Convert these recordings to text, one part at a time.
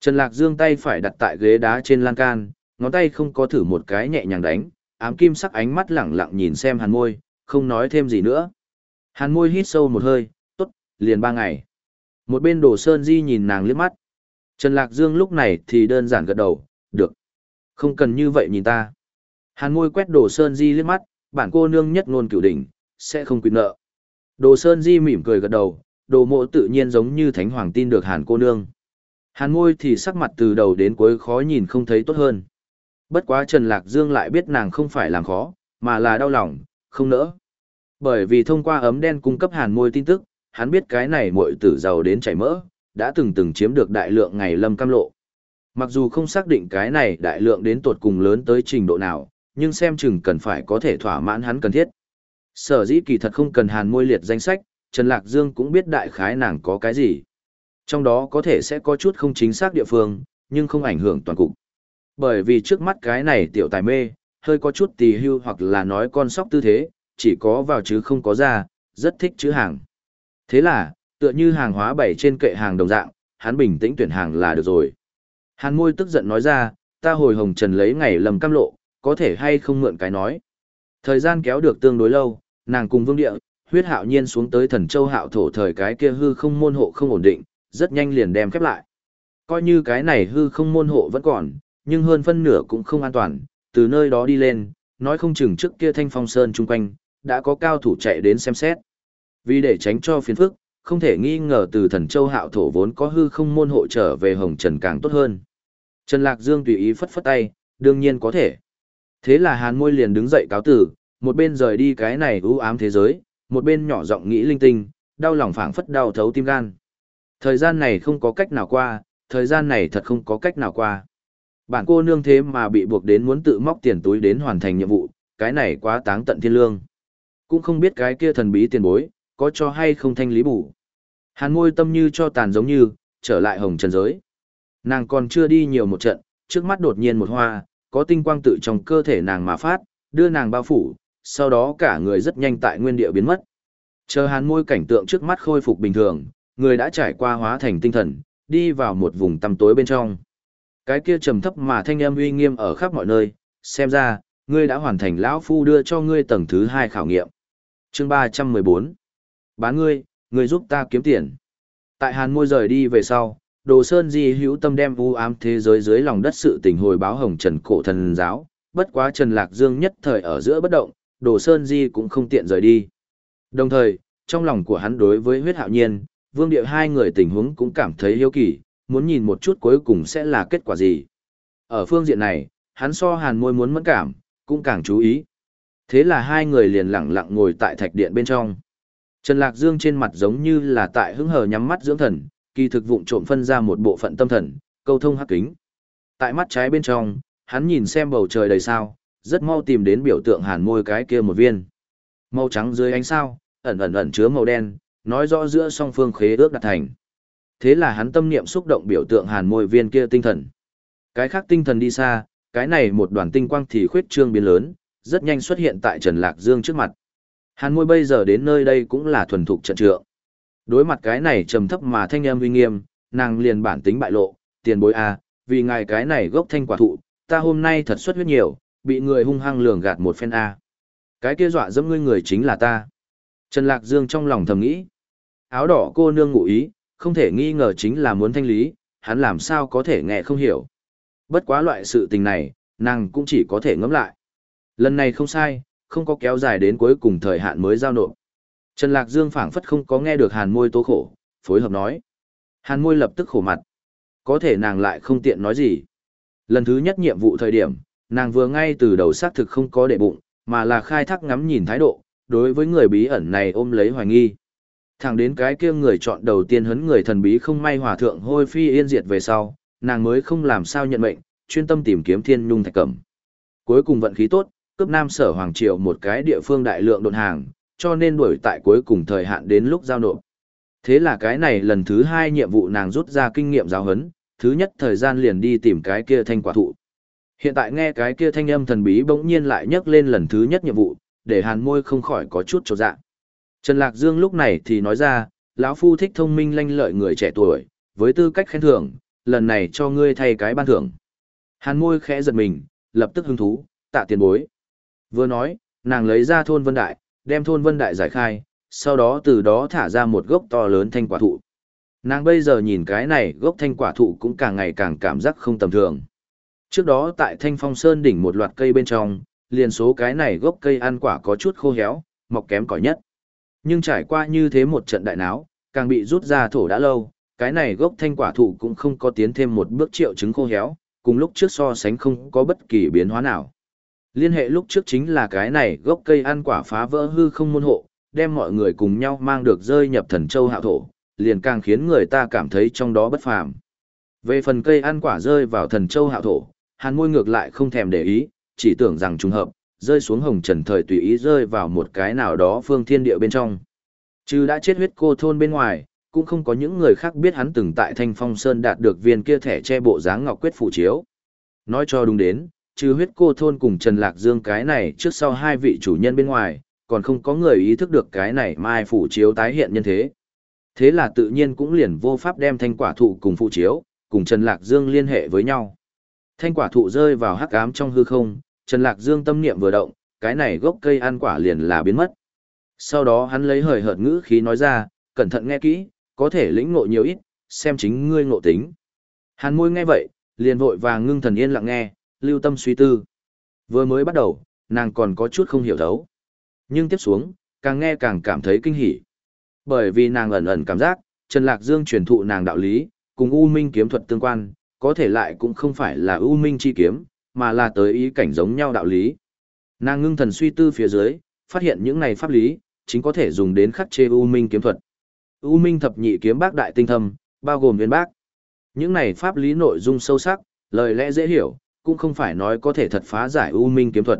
Trần Lạc Dương tay phải đặt tại ghế đá trên lan can, ngón tay không có thử một cái nhẹ nhàng đánh, ám kim sắc ánh mắt lẳng lặng nhìn xem hàn môi, không nói thêm gì nữa. Hàn môi hít sâu một hơi, tốt, liền ba ngày. Một bên đồ sơn di nhìn nàng liếc mắt. Trần Lạc Dương lúc này thì đơn giản gật đầu, được. Không cần như vậy nhìn ta. Hàn môi quét đồ sơn di liếc mắt, bản cô nương nhất ngôn cửu đỉnh, sẽ không quyết nợ. Đồ sơn di mỉm cười gật đầu, đồ mộ tự nhiên giống như thánh hoàng tin được hàn cô nương. Hàn môi thì sắc mặt từ đầu đến cuối khó nhìn không thấy tốt hơn. Bất quá Trần Lạc Dương lại biết nàng không phải làm khó, mà là đau lòng, không nỡ. Bởi vì thông qua ấm đen cung cấp hàn môi tin tức, hắn biết cái này muội tử giàu đến chảy mỡ, đã từng từng chiếm được đại lượng ngày lâm cam lộ. Mặc dù không xác định cái này đại lượng đến tột cùng lớn tới trình độ nào, nhưng xem chừng cần phải có thể thỏa mãn hắn cần thiết. Sở dĩ kỳ thật không cần hàn môi liệt danh sách, Trần Lạc Dương cũng biết đại khái nàng có cái gì. Trong đó có thể sẽ có chút không chính xác địa phương, nhưng không ảnh hưởng toàn cục. Bởi vì trước mắt cái này tiểu tài mê, hơi có chút tì hưu hoặc là nói con sóc tư thế, chỉ có vào chứ không có ra, rất thích chữ hàng. Thế là, tựa như hàng hóa bày trên kệ hàng đồng dạng, hắn bình tĩnh tuyển hàng là được rồi. Hàn môi tức giận nói ra, ta hồi hồng trần lấy ngày lầm cam lộ, có thể hay không mượn cái nói. Thời gian kéo được tương đối lâu, nàng cùng vương địa, huyết hạo nhiên xuống tới thần châu hạo thổ thời cái kia hư không môn hộ không ổn định, rất nhanh liền đem khép lại. Coi như cái này hư không môn hộ vẫn còn, nhưng hơn phân nửa cũng không an toàn, từ nơi đó đi lên, nói không chừng trước kia thanh phong sơn chung quanh, đã có cao thủ chạy đến xem xét. Vì để tránh cho phiền phức, không thể nghi ngờ từ thần châu hạo thổ vốn có hư không môn hộ trở về hồng trần càng tốt hơn. Trần Lạc Dương tùy ý phất phất tay, đương nhiên có thể. Thế là hàn môi liền đứng dậy cáo tử, một bên rời đi cái này ưu ám thế giới, một bên nhỏ giọng nghĩ linh tinh, đau lòng phảng phất đau thấu tim gan. Thời gian này không có cách nào qua, thời gian này thật không có cách nào qua. Bản cô nương thế mà bị buộc đến muốn tự móc tiền túi đến hoàn thành nhiệm vụ, cái này quá táng tận thiên lương. Cũng không biết cái kia thần bí tiền bối, có cho hay không thanh lý bù. Hàn môi tâm như cho tàn giống như, trở lại hồng trần giới. Nàng còn chưa đi nhiều một trận, trước mắt đột nhiên một hoa, có tinh quang tự trong cơ thể nàng mà phát, đưa nàng bao phủ, sau đó cả người rất nhanh tại nguyên địa biến mất. Chờ hàn môi cảnh tượng trước mắt khôi phục bình thường, người đã trải qua hóa thành tinh thần, đi vào một vùng tăm tối bên trong. Cái kia trầm thấp mà thanh âm uy nghiêm ở khắp mọi nơi, xem ra, ngươi đã hoàn thành lão phu đưa cho ngươi tầng thứ hai khảo nghiệm. Chương 314. Bán ngươi, ngươi giúp ta kiếm tiền. Tại Hàn Môi rời đi về sau, Đồ Sơn Di hữu tâm đem u ám thế giới dưới lòng đất sự tình hồi báo Hồng Trần cổ thần giáo, bất quá Trần Lạc Dương nhất thời ở giữa bất động, Đồ Sơn Di cũng không tiện rời đi. Đồng thời, trong lòng của hắn đối với huyết hạo nhiên, vương địa hai người tình huống cũng cảm thấy hiếu kỳ, muốn nhìn một chút cuối cùng sẽ là kết quả gì. Ở phương diện này, hắn so hàn môi muốn mẫn cảm, cũng càng chú ý. Thế là hai người liền lặng lặng ngồi tại thạch điện bên trong. Trần Lạc Dương trên mặt giống như là tại hứng hờ nhắm mắt dưỡng thần, kỳ thực vụng trộm phân ra một bộ phận tâm thần, câu thông hắc kính. Tại mắt trái bên trong, hắn nhìn xem bầu trời đầy sao, rất mau tìm đến biểu tượng hàn môi cái kia một viên. Màu trắng dưới ánh sao, ẩn ẩn ẩn chứa màu đen, nói rõ giữa song phương khế ước đạt thành. Thế là hắn tâm niệm xúc động biểu tượng hàn môi viên kia tinh thần. Cái khác tinh thần đi xa, cái này một đoàn tinh quang thì khuyết trương biến lớn, rất nhanh xuất hiện tại Trần Lạc Dương trước mặt. Hàn môi bây giờ đến nơi đây cũng là thuần thục trận trượng. Đối mặt cái này trầm thấp mà thanh âm uy nghiêm, nàng liền bản tính bại lộ, tiền bối a, à, vì ngài cái này gốc thanh quả thụ, ta hôm nay thật xuất huyết nhiều, bị người hung hăng lường gạt một phen a. Cái kia dọa dẫm ngươi người chính là ta. Trần Lạc Dương trong lòng thầm nghĩ. Áo đỏ cô nương ngụ ý, không thể nghi ngờ chính là muốn thanh lý, hắn làm sao có thể nghe không hiểu. Bất quá loại sự tình này, nàng cũng chỉ có thể ngẫm lại. Lần này không sai, không có kéo dài đến cuối cùng thời hạn mới giao nộp. Trần Lạc Dương phảng phất không có nghe được hàn môi tố khổ, phối hợp nói. Hàn môi lập tức khổ mặt. Có thể nàng lại không tiện nói gì. Lần thứ nhất nhiệm vụ thời điểm, nàng vừa ngay từ đầu xác thực không có để bụng, mà là khai thác ngắm nhìn thái độ, đối với người bí ẩn này ôm lấy hoài nghi. Thẳng đến cái kia người chọn đầu tiên hấn người thần bí không may hòa thượng hôi phi yên diệt về sau, nàng mới không làm sao nhận mệnh, chuyên tâm tìm kiếm thiên nhung thạch cẩm. Cuối cùng vận khí tốt, cướp nam sở hoàng triều một cái địa phương đại lượng đột hàng, cho nên đuổi tại cuối cùng thời hạn đến lúc giao nộp. Thế là cái này lần thứ hai nhiệm vụ nàng rút ra kinh nghiệm giáo hấn, thứ nhất thời gian liền đi tìm cái kia thanh quả thụ. Hiện tại nghe cái kia thanh âm thần bí bỗng nhiên lại nhắc lên lần thứ nhất nhiệm vụ, để hàn môi không khỏi có chút trột dạ. Trần Lạc Dương lúc này thì nói ra, lão phu thích thông minh lanh lợi người trẻ tuổi, với tư cách khen thưởng, lần này cho ngươi thay cái ban thưởng. Hàn môi khẽ giật mình, lập tức hứng thú, tạ tiền bối. Vừa nói, nàng lấy ra thôn vân đại, đem thôn vân đại giải khai, sau đó từ đó thả ra một gốc to lớn thanh quả thụ. Nàng bây giờ nhìn cái này gốc thanh quả thụ cũng càng ngày càng cảm giác không tầm thường. Trước đó tại thanh phong sơn đỉnh một loạt cây bên trong, liền số cái này gốc cây ăn quả có chút khô héo, mọc kém cỏi nhất. Nhưng trải qua như thế một trận đại náo, càng bị rút ra thổ đã lâu, cái này gốc thanh quả thụ cũng không có tiến thêm một bước triệu chứng khô héo, cùng lúc trước so sánh không có bất kỳ biến hóa nào. Liên hệ lúc trước chính là cái này gốc cây ăn quả phá vỡ hư không môn hộ, đem mọi người cùng nhau mang được rơi nhập thần châu hạo thổ, liền càng khiến người ta cảm thấy trong đó bất phàm. Về phần cây ăn quả rơi vào thần châu hạo thổ, hàn môi ngược lại không thèm để ý, chỉ tưởng rằng trùng hợp, rơi xuống hồng trần thời tùy ý rơi vào một cái nào đó phương thiên địa bên trong. Chứ đã chết huyết cô thôn bên ngoài, cũng không có những người khác biết hắn từng tại Thanh Phong Sơn đạt được viên kia thẻ che bộ dáng ngọc quyết phủ chiếu. Nói cho đúng đến, trừ huyết cô thôn cùng Trần Lạc Dương cái này trước sau hai vị chủ nhân bên ngoài, còn không có người ý thức được cái này mai phủ chiếu tái hiện nhân thế. Thế là tự nhiên cũng liền vô pháp đem thanh quả thụ cùng phụ chiếu, cùng Trần Lạc Dương liên hệ với nhau. Thanh quả thụ rơi vào hắc ám trong hư không, Trần Lạc Dương tâm niệm vừa động, cái này gốc cây ăn quả liền là biến mất. Sau đó hắn lấy hời hợt ngữ khí nói ra, cẩn thận nghe kỹ, có thể lĩnh ngộ nhiều ít, xem chính ngươi ngộ tính. Hàn môi nghe vậy, liền vội vàng ngưng thần yên lặng nghe, lưu tâm suy tư. Vừa mới bắt đầu, nàng còn có chút không hiểu thấu. Nhưng tiếp xuống, càng nghe càng cảm thấy kinh hỉ. Bởi vì nàng ẩn ẩn cảm giác, Trần Lạc Dương truyền thụ nàng đạo lý, cùng U Minh kiếm thuật tương quan, có thể lại cũng không phải là U Minh chi kiếm, mà là tới ý cảnh giống nhau đạo lý. Nàng ngưng thần suy tư phía dưới, phát hiện những này pháp lý, chính có thể dùng đến khắc chế U Minh kiếm thuật. U Minh thập nhị kiếm bác đại tinh thâm, bao gồm viên bác. Những này pháp lý nội dung sâu sắc, lời lẽ dễ hiểu, cũng không phải nói có thể thật phá giải U Minh kiếm thuật.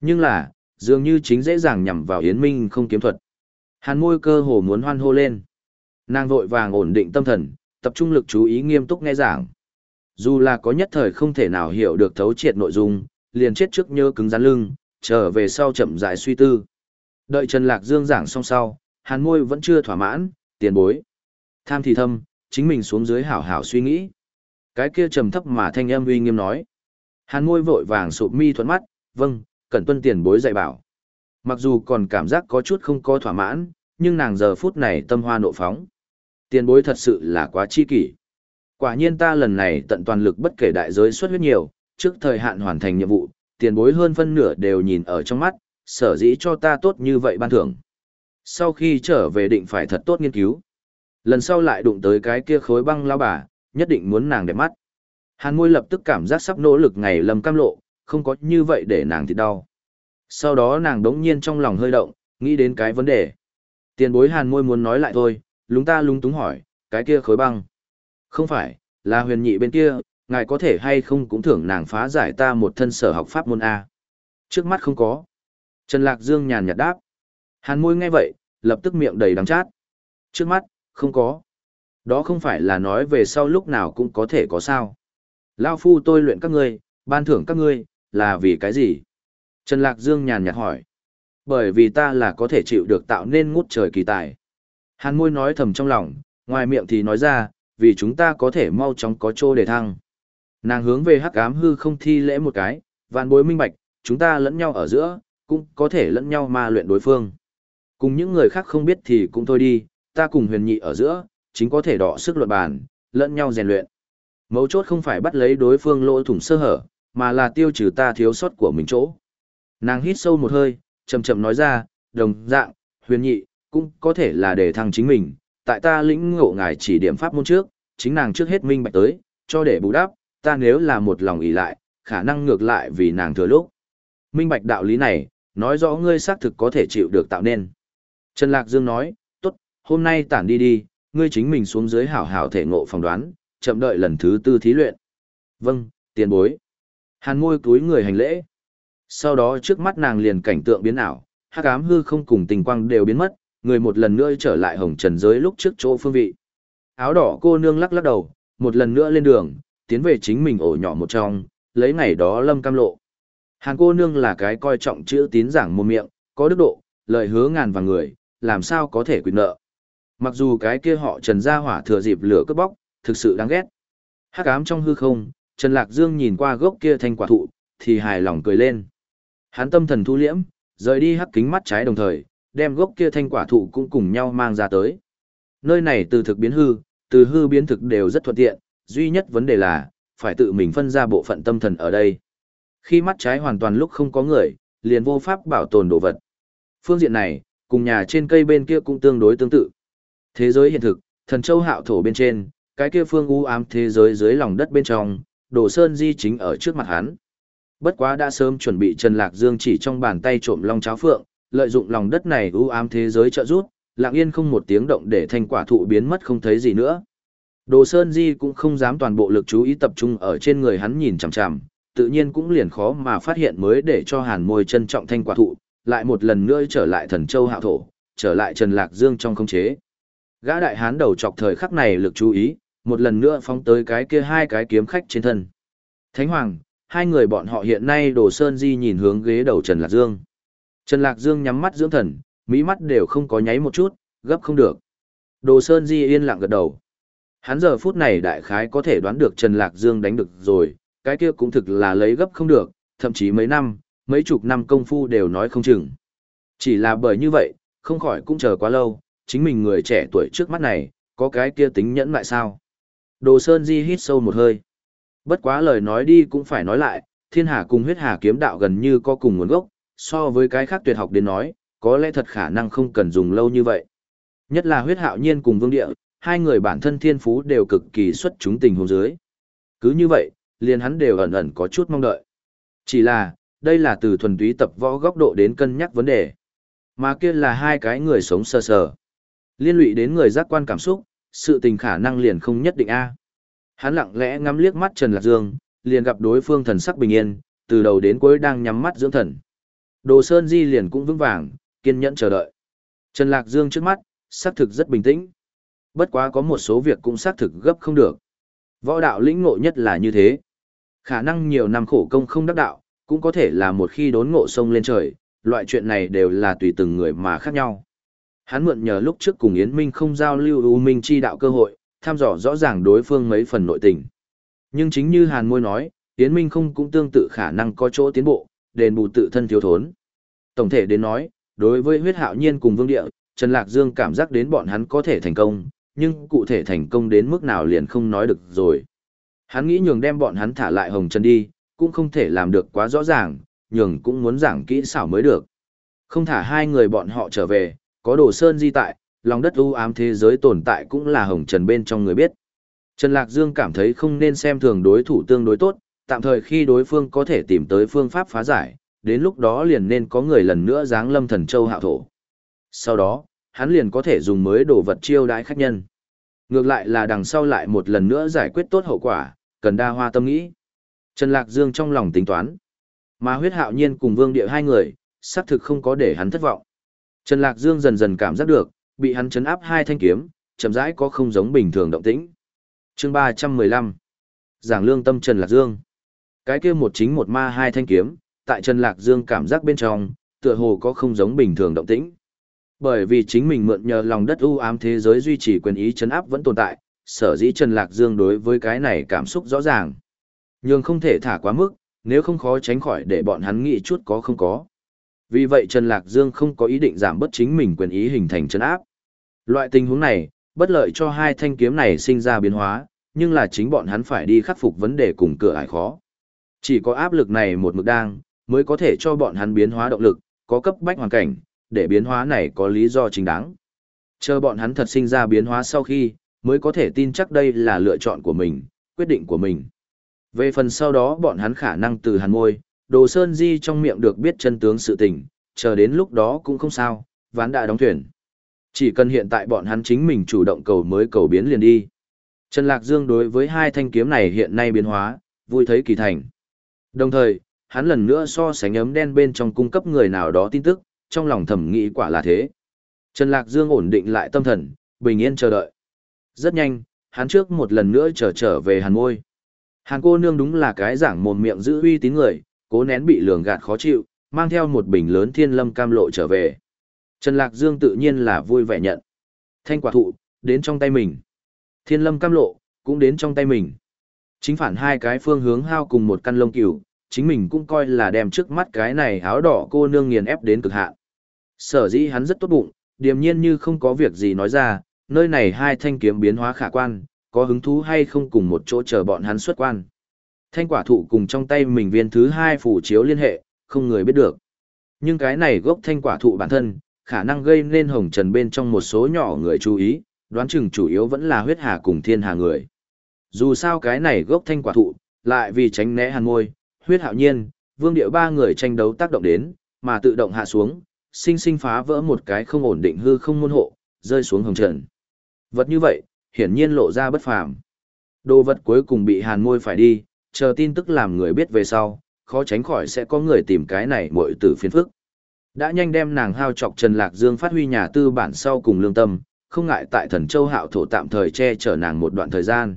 Nhưng là, dường như chính dễ dàng nhằm vào Yến Minh không kiếm thuật. Hàn môi cơ hồ muốn hoan hô lên. Nàng vội vàng ổn định tâm thần, tập trung lực chú ý nghiêm túc nghe giảng. Dù là có nhất thời không thể nào hiểu được thấu triệt nội dung, liền chết trước nhớ cứng rắn lưng, trở về sau chậm rãi suy tư. Đợi Trần Lạc Dương giảng xong sau, hàn môi vẫn chưa thỏa mãn, tiền bối. Tham thì thâm, chính mình xuống dưới hảo hảo suy nghĩ. Cái kia trầm thấp mà thanh âm uy nghiêm nói. Hàn môi vội vàng sụp mi thuẫn mắt, vâng, cẩn tuân tiền bối dạy bảo. Mặc dù còn cảm giác có chút không có thỏa mãn, nhưng nàng giờ phút này tâm hoa nộ phóng. Tiền bối thật sự là quá chi kỷ. Quả nhiên ta lần này tận toàn lực bất kể đại giới xuất huyết nhiều, trước thời hạn hoàn thành nhiệm vụ, tiền bối hơn phân nửa đều nhìn ở trong mắt, sở dĩ cho ta tốt như vậy ban thưởng. Sau khi trở về định phải thật tốt nghiên cứu. Lần sau lại đụng tới cái kia khối băng lao bà, nhất định muốn nàng đẹp mắt. Hàn môi lập tức cảm giác sắp nỗ lực ngày lầm cam lộ, không có như vậy để nàng thì đau. Sau đó nàng đống nhiên trong lòng hơi động, nghĩ đến cái vấn đề. Tiền bối hàn môi muốn nói lại thôi, lúng ta lúng túng hỏi, cái kia khối băng. Không phải, là huyền nhị bên kia, ngài có thể hay không cũng thưởng nàng phá giải ta một thân sở học pháp môn A. Trước mắt không có. Trần Lạc Dương nhàn nhạt đáp. Hàn môi nghe vậy, lập tức miệng đầy đắng chát. Trước mắt, không có. Đó không phải là nói về sau lúc nào cũng có thể có sao. Lao phu tôi luyện các ngươi, ban thưởng các ngươi, là vì cái gì? Trần Lạc Dương nhàn nhạt hỏi. Bởi vì ta là có thể chịu được tạo nên ngút trời kỳ tài. Hàn môi nói thầm trong lòng, ngoài miệng thì nói ra, vì chúng ta có thể mau chóng có chỗ để thăng. Nàng hướng về hắc ám hư không thi lễ một cái, vạn bối minh bạch, chúng ta lẫn nhau ở giữa, cũng có thể lẫn nhau ma luyện đối phương. Cùng những người khác không biết thì cũng thôi đi, ta cùng huyền nhị ở giữa, chính có thể đọ sức luận bàn, lẫn nhau rèn luyện. Mấu chốt không phải bắt lấy đối phương lỗ thủng sơ hở, mà là tiêu trừ ta thiếu sót của mình chỗ. Nàng hít sâu một hơi, chậm chậm nói ra, đồng dạng, huyền nhị, cũng có thể là để thăng chính mình, tại ta lĩnh ngộ ngài chỉ điểm pháp môn trước, chính nàng trước hết minh bạch tới, cho để bù đắp, ta nếu là một lòng ý lại, khả năng ngược lại vì nàng thừa lúc. Minh bạch đạo lý này, nói rõ ngươi xác thực có thể chịu được tạo nên. Trần Lạc Dương nói, tốt, hôm nay tản đi đi, ngươi chính mình xuống dưới hảo hảo thể ngộ phỏng đoán, chậm đợi lần thứ tư thí luyện. Vâng, tiền bối. Hàn môi túi người hành lễ. Sau đó trước mắt nàng liền cảnh tượng biến ảo, hắc ám hư không cùng tình quang đều biến mất, người một lần nữa trở lại hồng trần giới lúc trước chỗ phương vị. Áo đỏ cô nương lắc lắc đầu, một lần nữa lên đường, tiến về chính mình ổ nhỏ một trong, lấy ngày đó lâm cam lộ. Hàn cô nương là cái coi trọng chữ tín giảng mồm miệng, có đức độ, lời hứa ngàn vàng người, làm sao có thể quyền nợ. Mặc dù cái kia họ trần ra hỏa thừa dịp lửa cướp bóc, thực sự đáng ghét. Hắc ám trong hư không, Trần Lạc Dương nhìn qua gốc kia thanh quả thụ, thì hài lòng cười lên. Hắn tâm thần thu liễm, rời đi hắc kính mắt trái đồng thời, đem gốc kia thanh quả thụ cũng cùng nhau mang ra tới. Nơi này từ thực biến hư, từ hư biến thực đều rất thuận tiện, duy nhất vấn đề là, phải tự mình phân ra bộ phận tâm thần ở đây. Khi mắt trái hoàn toàn lúc không có người, liền vô pháp bảo tồn đồ vật. Phương diện này, cùng nhà trên cây bên kia cũng tương đối tương tự. Thế giới hiện thực, thần châu hạo thổ bên trên, cái kia phương u ám thế giới dưới lòng đất bên trong, đồ sơn di chính ở trước mặt hắn. Bất quá đã sớm chuẩn bị Trần Lạc Dương chỉ trong bàn tay trộm long cháo phượng, lợi dụng lòng đất này u ám thế giới trợ rút, lặng yên không một tiếng động để thanh quả thụ biến mất không thấy gì nữa. Đồ Sơn Di cũng không dám toàn bộ lực chú ý tập trung ở trên người hắn nhìn chằm chằm, tự nhiên cũng liền khó mà phát hiện mới để cho Hàn Môi trân trọng thanh quả thụ, lại một lần nữa trở lại thần châu hạo thổ, trở lại Trần Lạc Dương trong không chế. Gã đại hán đầu chọc thời khắc này lực chú ý, một lần nữa phóng tới cái kia hai cái kiếm khách trên thân. Thánh Hoàng, hai người bọn họ hiện nay Đồ Sơn Di nhìn hướng ghế đầu Trần Lạc Dương. Trần Lạc Dương nhắm mắt dưỡng thần, mỹ mắt đều không có nháy một chút, gấp không được. Đồ Sơn Di yên lặng gật đầu. Hắn giờ phút này đại khái có thể đoán được Trần Lạc Dương đánh được rồi, cái kia cũng thực là lấy gấp không được, thậm chí mấy năm, mấy chục năm công phu đều nói không chừng. Chỉ là bởi như vậy, không khỏi cũng chờ quá lâu, chính mình người trẻ tuổi trước mắt này, có cái kia tính nhẫn lại sao. Đồ Sơn Di hít sâu một hơi. Bất quá lời nói đi cũng phải nói lại, thiên hà cùng huyết hà kiếm đạo gần như có cùng nguồn gốc, so với cái khác tuyệt học đến nói, có lẽ thật khả năng không cần dùng lâu như vậy. Nhất là huyết hạo nhiên cùng vương địa, hai người bản thân thiên phú đều cực kỳ xuất chúng tình huống dưới. Cứ như vậy, liền hắn đều ẩn ẩn có chút mong đợi. Chỉ là, đây là từ thuần túy tập võ góc độ đến cân nhắc vấn đề. Mà kia là hai cái người sống sơ sờ, sờ. Liên lụy đến người giác quan cảm xúc, sự tình khả năng liền không nhất định a. Hắn lặng lẽ ngắm liếc mắt Trần Lạc Dương, liền gặp đối phương thần sắc bình yên, từ đầu đến cuối đang nhắm mắt dưỡng thần. Đồ Sơn Di liền cũng vững vàng, kiên nhẫn chờ đợi. Trần Lạc Dương trước mắt, xác thực rất bình tĩnh. Bất quá có một số việc cũng xác thực gấp không được. Võ đạo lĩnh ngộ nhất là như thế. Khả năng nhiều năm khổ công không đắc đạo, cũng có thể là một khi đốn ngộ sông lên trời, loại chuyện này đều là tùy từng người mà khác nhau. Hắn mượn nhờ lúc trước cùng Yến Minh không giao lưu U Minh chi đạo cơ hội, thăm dò rõ ràng đối phương mấy phần nội tình. Nhưng chính như Hàn Môi nói, Yến Minh không cũng tương tự khả năng có chỗ tiến bộ, đền bù tự thân thiếu thốn. Tổng thể đến nói, đối với huyết hạo nhiên cùng vương địa, Trần Lạc Dương cảm giác đến bọn hắn có thể thành công, nhưng cụ thể thành công đến mức nào liền không nói được rồi. Hắn nghĩ nhường đem bọn hắn thả lại hồng trần đi, cũng không thể làm được quá rõ ràng, nhường cũng muốn giảng kỹ xảo mới được. Không thả hai người bọn họ trở về, có đồ sơn di tại, lòng đất u ám thế giới tồn tại cũng là hồng trần bên trong người biết. Trần Lạc Dương cảm thấy không nên xem thường đối thủ tương đối tốt, tạm thời khi đối phương có thể tìm tới phương pháp phá giải, đến lúc đó liền nên có người lần nữa giáng lâm thần châu hạo thổ. Sau đó, hắn liền có thể dùng mới đồ vật chiêu đãi khách nhân. Ngược lại là đằng sau lại một lần nữa giải quyết tốt hậu quả, cần đa hoa tâm nghĩ. Trần Lạc Dương trong lòng tính toán. Mà huyết hạo nhiên cùng vương địa hai người, xác thực không có để hắn thất vọng. Trần Lạc Dương dần dần cảm giác được, bị hắn chấn áp hai thanh kiếm, chậm rãi có không giống bình thường động tĩnh. Chương 315. Giảng lương tâm Trần Lạc Dương. Cái kia một chính một ma hai thanh kiếm, tại Trần Lạc Dương cảm giác bên trong, tựa hồ có không giống bình thường động tĩnh. Bởi vì chính mình mượn nhờ lòng đất u ám thế giới duy trì quyền ý chấn áp vẫn tồn tại, sở dĩ Trần Lạc Dương đối với cái này cảm xúc rõ ràng. Nhưng không thể thả quá mức, nếu không khó tránh khỏi để bọn hắn nghĩ chút có không có. Vì vậy Trần Lạc Dương không có ý định giảm bất chính mình quyền ý hình thành chấn áp. Loại tình huống này, bất lợi cho hai thanh kiếm này sinh ra biến hóa, nhưng là chính bọn hắn phải đi khắc phục vấn đề cùng cửa ải khó. Chỉ có áp lực này một mực đang, mới có thể cho bọn hắn biến hóa động lực, có cấp bách hoàn cảnh, để biến hóa này có lý do chính đáng. Chờ bọn hắn thật sinh ra biến hóa sau khi, mới có thể tin chắc đây là lựa chọn của mình, quyết định của mình. Về phần sau đó bọn hắn khả năng từ hàn môi, đồ sơn di trong miệng được biết chân tướng sự tình, chờ đến lúc đó cũng không sao, ván đã đóng thuyền. Chỉ cần hiện tại bọn hắn chính mình chủ động cầu mới cầu biến liền đi. Trần Lạc Dương đối với hai thanh kiếm này hiện nay biến hóa, vui thấy kỳ thành. Đồng thời, hắn lần nữa so sánh ấm đen bên trong cung cấp người nào đó tin tức, trong lòng thầm nghĩ quả là thế. Trần Lạc Dương ổn định lại tâm thần, bình yên chờ đợi. Rất nhanh, hắn trước một lần nữa trở trở về hàn môi. Hàn cô nương đúng là cái giảng mồm miệng giữ uy tín người, cố nén bị lường gạt khó chịu, mang theo một bình lớn thiên lâm cam lộ trở về. Trần Lạc Dương tự nhiên là vui vẻ nhận. Thanh quả thụ, đến trong tay mình. Thiên lâm cam lộ, cũng đến trong tay mình. Chính phản hai cái phương hướng hao cùng một căn lông cừu, chính mình cũng coi là đem trước mắt cái này áo đỏ cô nương nghiền ép đến cực hạn. Sở dĩ hắn rất tốt bụng, điềm nhiên như không có việc gì nói ra, nơi này hai thanh kiếm biến hóa khả quan, có hứng thú hay không cùng một chỗ chờ bọn hắn xuất quan. Thanh quả thụ cùng trong tay mình viên thứ hai phủ chiếu liên hệ, không người biết được. Nhưng cái này gốc thanh quả thụ bản thân, khả năng gây nên hồng trần bên trong một số nhỏ người chú ý, đoán chừng chủ yếu vẫn là huyết hà cùng thiên hà người. Dù sao cái này gốc thanh quả thụ, lại vì tránh né hàn môi, huyết hạo nhiên, vương điệu ba người tranh đấu tác động đến, mà tự động hạ xuống, sinh sinh phá vỡ một cái không ổn định hư không môn hộ, rơi xuống hồng trần. Vật như vậy, hiển nhiên lộ ra bất phàm. Đồ vật cuối cùng bị hàn môi phải đi, chờ tin tức làm người biết về sau, khó tránh khỏi sẽ có người tìm cái này muội tử phiền phức. Đã nhanh đem nàng hao chọc Trần Lạc Dương phát huy nhà tư bản sau cùng lương tâm, không ngại tại thần châu hạo thổ tạm thời che chở nàng một đoạn thời gian.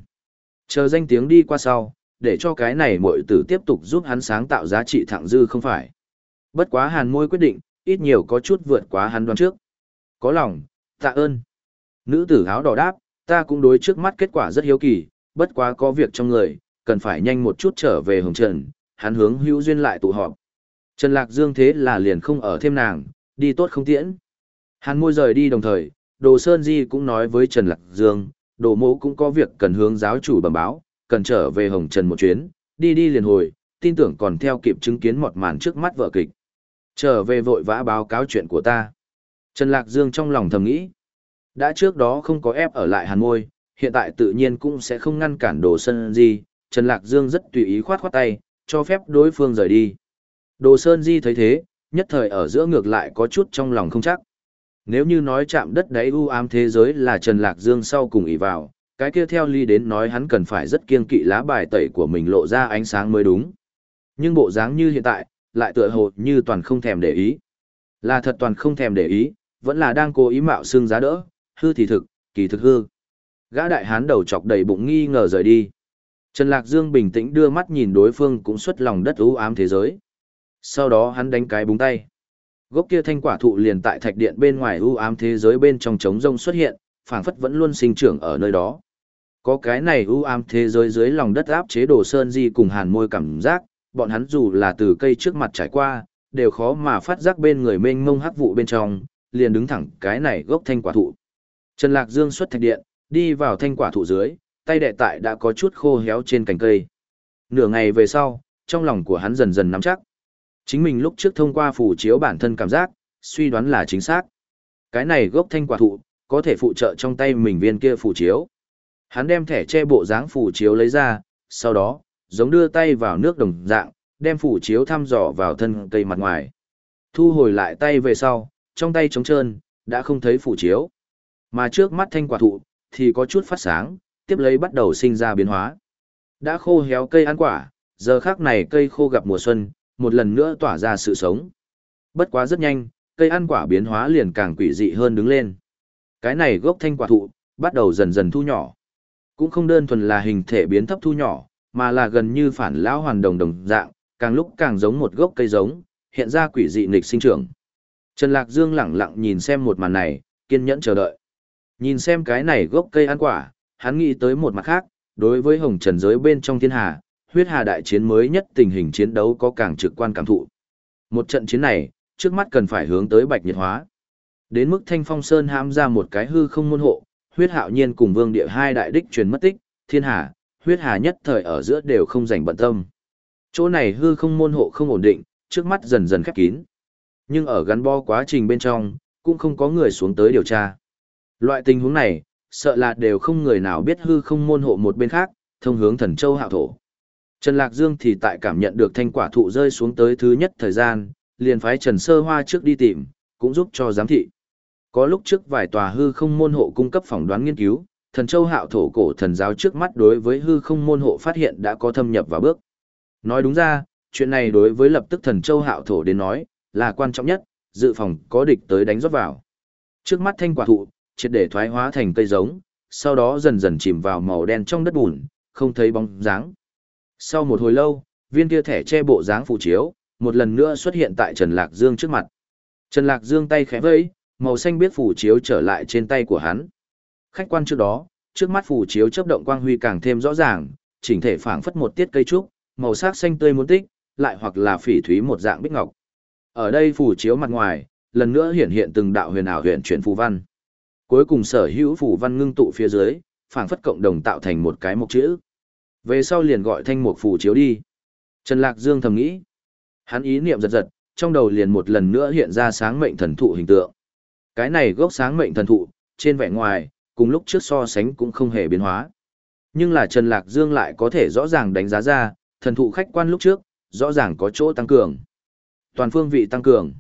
Chờ danh tiếng đi qua sau, để cho cái này muội tử tiếp tục giúp hắn sáng tạo giá trị thẳng dư không phải. Bất quá hàn môi quyết định, ít nhiều có chút vượt quá hắn đoán trước. Có lòng, tạ ơn. Nữ tử áo đỏ đáp, ta cũng đối trước mắt kết quả rất hiếu kỳ, bất quá có việc trong người, cần phải nhanh một chút trở về hồng trần, hắn hướng hữu duyên lại tụ họp. Trần Lạc Dương thế là liền không ở thêm nàng, đi tốt không tiễn. Hắn môi rời đi đồng thời, Đồ Sơn Di cũng nói với Trần Lạc Dương, Đồ Mộ cũng có việc cần hướng giáo chủ bẩm báo, cần trở về Hồng Trần một chuyến, đi đi liền hồi, tin tưởng còn theo kịp chứng kiến một màn trước mắt vợ kịch. Trở về vội vã báo cáo chuyện của ta. Trần Lạc Dương trong lòng thầm nghĩ, đã trước đó không có ép ở lại hàn môi, hiện tại tự nhiên cũng sẽ không ngăn cản Đồ Sơn Di, Trần Lạc Dương rất tùy ý khoát khoát tay, cho phép đối phương rời đi. Đồ Sơn Di thấy thế, nhất thời ở giữa ngược lại có chút trong lòng không chắc. Nếu như nói chạm đất đáy u ám thế giới là Trần Lạc Dương sau cùng ý vào, cái kia theo ly đến nói hắn cần phải rất kiên kỵ lá bài tẩy của mình lộ ra ánh sáng mới đúng. Nhưng bộ dáng như hiện tại, lại tựa hồ như toàn không thèm để ý. Là thật toàn không thèm để ý, vẫn là đang cố ý mạo xương giá đỡ, hư thì thực, kỳ thực hư. Gã đại hán đầu chọc đầy bụng nghi ngờ rời đi. Trần Lạc Dương bình tĩnh đưa mắt nhìn đối phương cũng xuất lòng đất u ám thế giới. Sau đó hắn đánh cái búng tay. Gốc kia thanh quả thụ liền tại thạch điện bên ngoài u ám thế giới bên trong trống rông xuất hiện, phảng phất vẫn luôn sinh trưởng ở nơi đó. Có cái này u ám thế giới dưới lòng đất áp chế đồ sơn di cùng hàn môi cảm giác, bọn hắn dù là từ cây trước mặt trải qua, đều khó mà phát giác bên người mênh mông hắc vụ bên trong, liền đứng thẳng cái này gốc thanh quả thụ. Trần Lạc Dương xuất thạch điện, đi vào thanh quả thụ dưới, tay đệ tại đã có chút khô héo trên cành cây. Nửa ngày về sau, trong lòng của hắn dần dần nắm chắc. Chính mình lúc trước thông qua phủ chiếu bản thân cảm giác, suy đoán là chính xác. Cái này gốc thanh quả thụ, có thể phụ trợ trong tay mình viên kia phủ chiếu. Hắn đem thẻ che bộ dáng phủ chiếu lấy ra, sau đó, giống đưa tay vào nước đồng dạng, đem phủ chiếu thăm dò vào thân cây mặt ngoài. Thu hồi lại tay về sau, trong tay trống trơn, đã không thấy phủ chiếu. Mà trước mắt thanh quả thụ, thì có chút phát sáng, tiếp lấy bắt đầu sinh ra biến hóa. Đã khô héo cây ăn quả, giờ khác này cây khô gặp mùa xuân, một lần nữa tỏa ra sự sống. Bất quá rất nhanh, cây ăn quả biến hóa liền càng quỷ dị hơn đứng lên. Cái này gốc thanh quả thụ, bắt đầu dần dần thu nhỏ. Cũng không đơn thuần là hình thể biến thấp thu nhỏ, mà là gần như phản lão hoàn đồng đồng dạng, càng lúc càng giống một gốc cây giống, hiện ra quỷ dị nghịch sinh trưởng. Trần Lạc Dương lẳng lặng nhìn xem một màn này, kiên nhẫn chờ đợi. Nhìn xem cái này gốc cây ăn quả, hắn nghĩ tới một mặt khác, đối với hồng trần giới bên trong thiên hà, huyết hà đại chiến mới nhất tình hình chiến đấu có càng trực quan cảm thụ. Một trận chiến này, trước mắt cần phải hướng tới bạch nhiệt hóa. Đến mức thanh phong sơn hãm ra một cái hư không môn hộ, huyết hạo nhiên cùng vương địa hai đại đích truyền mất tích, thiên hà, huyết hà nhất thời ở giữa đều không dành bận tâm. Chỗ này hư không môn hộ không ổn định, trước mắt dần dần khép kín. Nhưng ở gắn bó quá trình bên trong, cũng không có người xuống tới điều tra. Loại tình huống này, sợ là đều không người nào biết hư không môn hộ một bên khác, thông hướng thần châu hạo thổ. Trần Lạc Dương thì tại cảm nhận được thanh quả thụ rơi xuống tới thứ nhất thời gian, liền phái Trần Sơ Hoa trước đi tìm, cũng giúp cho giám thị. Có lúc trước vài tòa hư không môn hộ cung cấp phỏng đoán nghiên cứu, thần châu hạo thổ cổ thần giáo trước mắt đối với hư không môn hộ phát hiện đã có thâm nhập vào bước. Nói đúng ra, chuyện này đối với lập tức thần châu hạo thổ đến nói, là quan trọng nhất, dự phòng có địch tới đánh rót vào. Trước mắt thanh quả thụ, triệt để thoái hóa thành cây giống, sau đó dần dần chìm vào màu đen trong đất bùn, không thấy bóng dáng. Sau một hồi lâu, viên kia thẻ che bộ dáng phụ chiếu, một lần nữa xuất hiện tại Trần Lạc Dương trước mặt. Trần Lạc Dương tay khẽ vẫy, màu xanh biết phủ chiếu trở lại trên tay của hắn. Khách quan trước đó, trước mắt phủ chiếu chớp động quang huy càng thêm rõ ràng, chỉnh thể phảng phất một tiết cây trúc, màu sắc xanh tươi muốn tích, lại hoặc là phỉ thúy một dạng bích ngọc. Ở đây phủ chiếu mặt ngoài, lần nữa hiện hiện từng đạo huyền ảo huyền chuyển phù văn. Cuối cùng sở hữu phù văn ngưng tụ phía dưới, phảng phất cộng đồng tạo thành một cái mục chữ. Về sau liền gọi thanh mục phù chiếu đi. Trần Lạc Dương thầm nghĩ. Hắn ý niệm giật giật, trong đầu liền một lần nữa hiện ra sáng mệnh thần thụ hình tượng. Cái này gốc sáng mệnh thần thụ, trên vẻ ngoài, cùng lúc trước so sánh cũng không hề biến hóa. Nhưng là Trần Lạc Dương lại có thể rõ ràng đánh giá ra, thần thụ khách quan lúc trước, rõ ràng có chỗ tăng cường. Toàn phương vị tăng cường.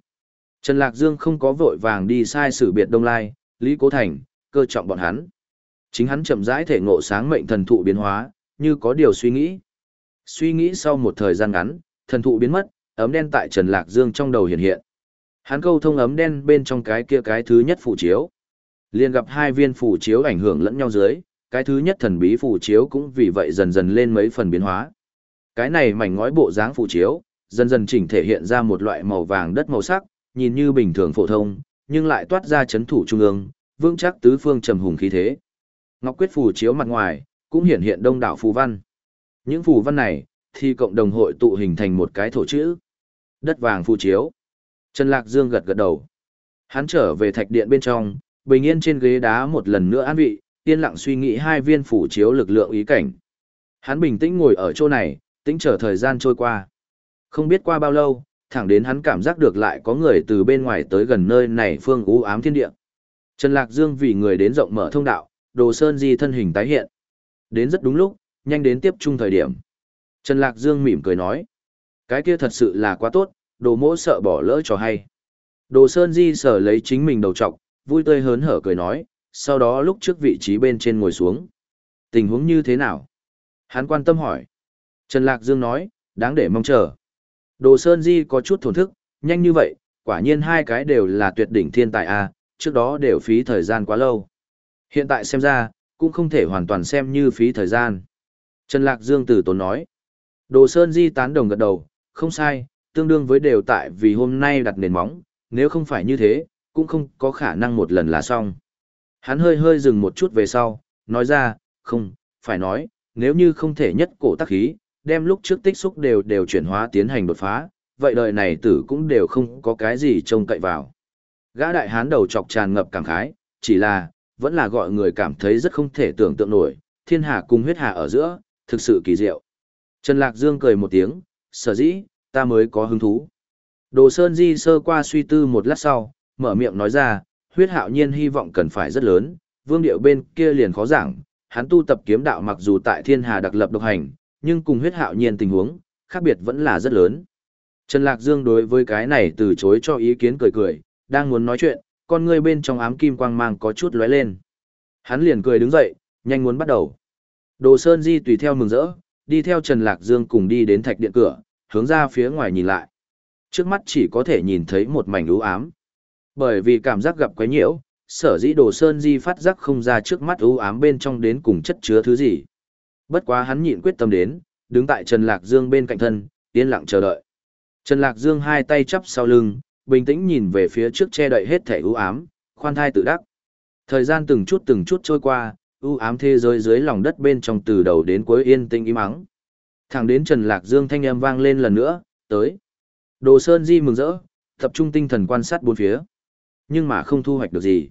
Trần Lạc Dương không có vội vàng đi sai sự biệt Đông Lai, Lý Cố Thành, cơ trọng bọn hắn. Chính hắn chậm rãi thể ngộ sáng mệnh thần thụ biến hóa, như có điều suy nghĩ. Suy nghĩ sau một thời gian ngắn, thần thụ biến mất, ấm đen tại Trần Lạc Dương trong đầu hiện hiện. Hắn câu thông ấm đen bên trong cái kia cái thứ nhất phủ chiếu. liền gặp hai viên phủ chiếu ảnh hưởng lẫn nhau dưới, cái thứ nhất thần bí phủ chiếu cũng vì vậy dần dần lên mấy phần biến hóa. Cái này mảnh ngói bộ dáng phủ chiếu, dần dần chỉnh thể hiện ra một loại màu vàng đất màu sắc, nhìn như bình thường phổ thông, nhưng lại toát ra chấn thủ trung ương, vững chắc tứ phương trầm hùng khí thế. Ngọc quyết phủ chiếu mặt ngoài, cũng hiện hiện đông đảo phù văn. Những phù văn này, thì cộng đồng hội tụ hình thành một cái thổ chữ. Đất vàng phù chiếu. Trần Lạc Dương gật gật đầu. Hắn trở về thạch điện bên trong, bình yên trên ghế đá một lần nữa an vị, yên lặng suy nghĩ hai viên phủ chiếu lực lượng ý cảnh. Hắn bình tĩnh ngồi ở chỗ này, tĩnh chờ thời gian trôi qua. Không biết qua bao lâu, thẳng đến hắn cảm giác được lại có người từ bên ngoài tới gần nơi này phương u ám thiên địa. Trần Lạc Dương vì người đến rộng mở thông đạo, Đồ Sơn Di thân hình tái hiện. Đến rất đúng lúc, nhanh đến tiếp trung thời điểm. Trần Lạc Dương mỉm cười nói. Cái kia thật sự là quá tốt, đồ mỗ sợ bỏ lỡ cho hay. Đồ Sơn Di sở lấy chính mình đầu trọc, vui tươi hớn hở cười nói, sau đó lúc trước vị trí bên trên ngồi xuống. Tình huống như thế nào? Hắn quan tâm hỏi. Trần Lạc Dương nói, đáng để mong chờ. Đồ Sơn Di có chút thổn thức, nhanh như vậy, quả nhiên hai cái đều là tuyệt đỉnh thiên tài a, trước đó đều phí thời gian quá lâu. Hiện tại xem ra, cũng không thể hoàn toàn xem như phí thời gian. Trần Lạc Dương Tử tốn nói. Đồ Sơn Di tán đồng gật đầu, không sai, tương đương với đều tại vì hôm nay đặt nền móng, nếu không phải như thế, cũng không có khả năng một lần là xong. Hắn hơi hơi dừng một chút về sau, nói ra, không, phải nói, nếu như không thể nhất cổ tác khí, đem lúc trước tích xúc đều đều chuyển hóa tiến hành đột phá, vậy đời này tử cũng đều không có cái gì trông cậy vào. Gã đại hán đầu chọc tràn ngập cảm khái, chỉ là, vẫn là gọi người cảm thấy rất không thể tưởng tượng nổi, thiên hà cùng huyết hà ở giữa, thực sự kỳ diệu. Trần Lạc Dương cười một tiếng, sở dĩ, ta mới có hứng thú. Đồ Sơn Di sơ qua suy tư một lát sau, mở miệng nói ra, huyết hạo nhiên hy vọng cần phải rất lớn, vương điệu bên kia liền khó giảng, hắn tu tập kiếm đạo mặc dù tại thiên hà đặc lập độc hành, nhưng cùng huyết hạo nhiên tình huống, khác biệt vẫn là rất lớn. Trần Lạc Dương đối với cái này từ chối cho ý kiến cười cười, đang muốn nói chuyện, con ngươi bên trong ám kim quang mang có chút lóe lên. Hắn liền cười đứng dậy, nhanh muốn bắt đầu. Đồ Sơn Di tùy theo mừng rỡ, đi theo Trần Lạc Dương cùng đi đến thạch điện cửa, hướng ra phía ngoài nhìn lại. Trước mắt chỉ có thể nhìn thấy một mảnh u ám. Bởi vì cảm giác gặp quái nhiễu, sở dĩ Đồ Sơn Di phát giác không ra trước mắt u ám bên trong đến cùng chất chứa thứ gì. Bất quá hắn nhịn quyết tâm đến, đứng tại Trần Lạc Dương bên cạnh thân, yên lặng chờ đợi. Trần Lạc Dương hai tay chắp sau lưng, bình tĩnh nhìn về phía trước che đậy hết thể ưu ám, khoan thai tự đắc. Thời gian từng chút từng chút trôi qua, ưu ám thế giới dưới lòng đất bên trong từ đầu đến cuối yên tĩnh im ắng. Thẳng đến Trần Lạc Dương thanh âm vang lên lần nữa, tới. Đồ Sơn Di mừng rỡ, tập trung tinh thần quan sát bốn phía. Nhưng mà không thu hoạch được gì.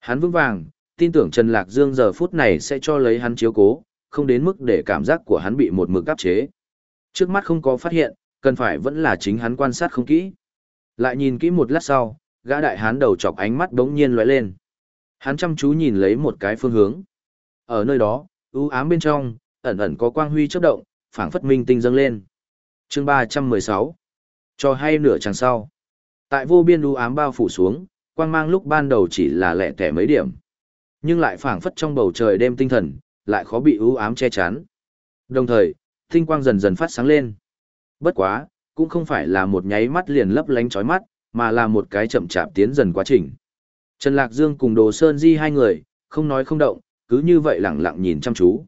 Hắn vững vàng, tin tưởng Trần Lạc Dương giờ phút này sẽ cho lấy hắn chiếu cố, không đến mức để cảm giác của hắn bị một mực áp chế. Trước mắt không có phát hiện, cần phải vẫn là chính hắn quan sát không kỹ. Lại nhìn kỹ một lát sau, gã đại hán đầu chọc ánh mắt đống nhiên lóe lên. Hắn chăm chú nhìn lấy một cái phương hướng. Ở nơi đó, u ám bên trong, ẩn ẩn có quang huy chớp động, phảng phất minh tinh dâng lên. Chương 316. Cho hay nửa chàng sau. Tại vô biên u ám bao phủ xuống, quang mang lúc ban đầu chỉ là lẻ tẻ mấy điểm. Nhưng lại phảng phất trong bầu trời đêm tinh thần, lại khó bị u ám che chắn. Đồng thời, tinh quang dần dần phát sáng lên. Bất quá, cũng không phải là một nháy mắt liền lấp lánh chói mắt, mà là một cái chậm chạp tiến dần quá trình. Trần Lạc Dương cùng Đồ Sơn Di hai người, không nói không động, cứ như vậy lặng lặng nhìn chăm chú.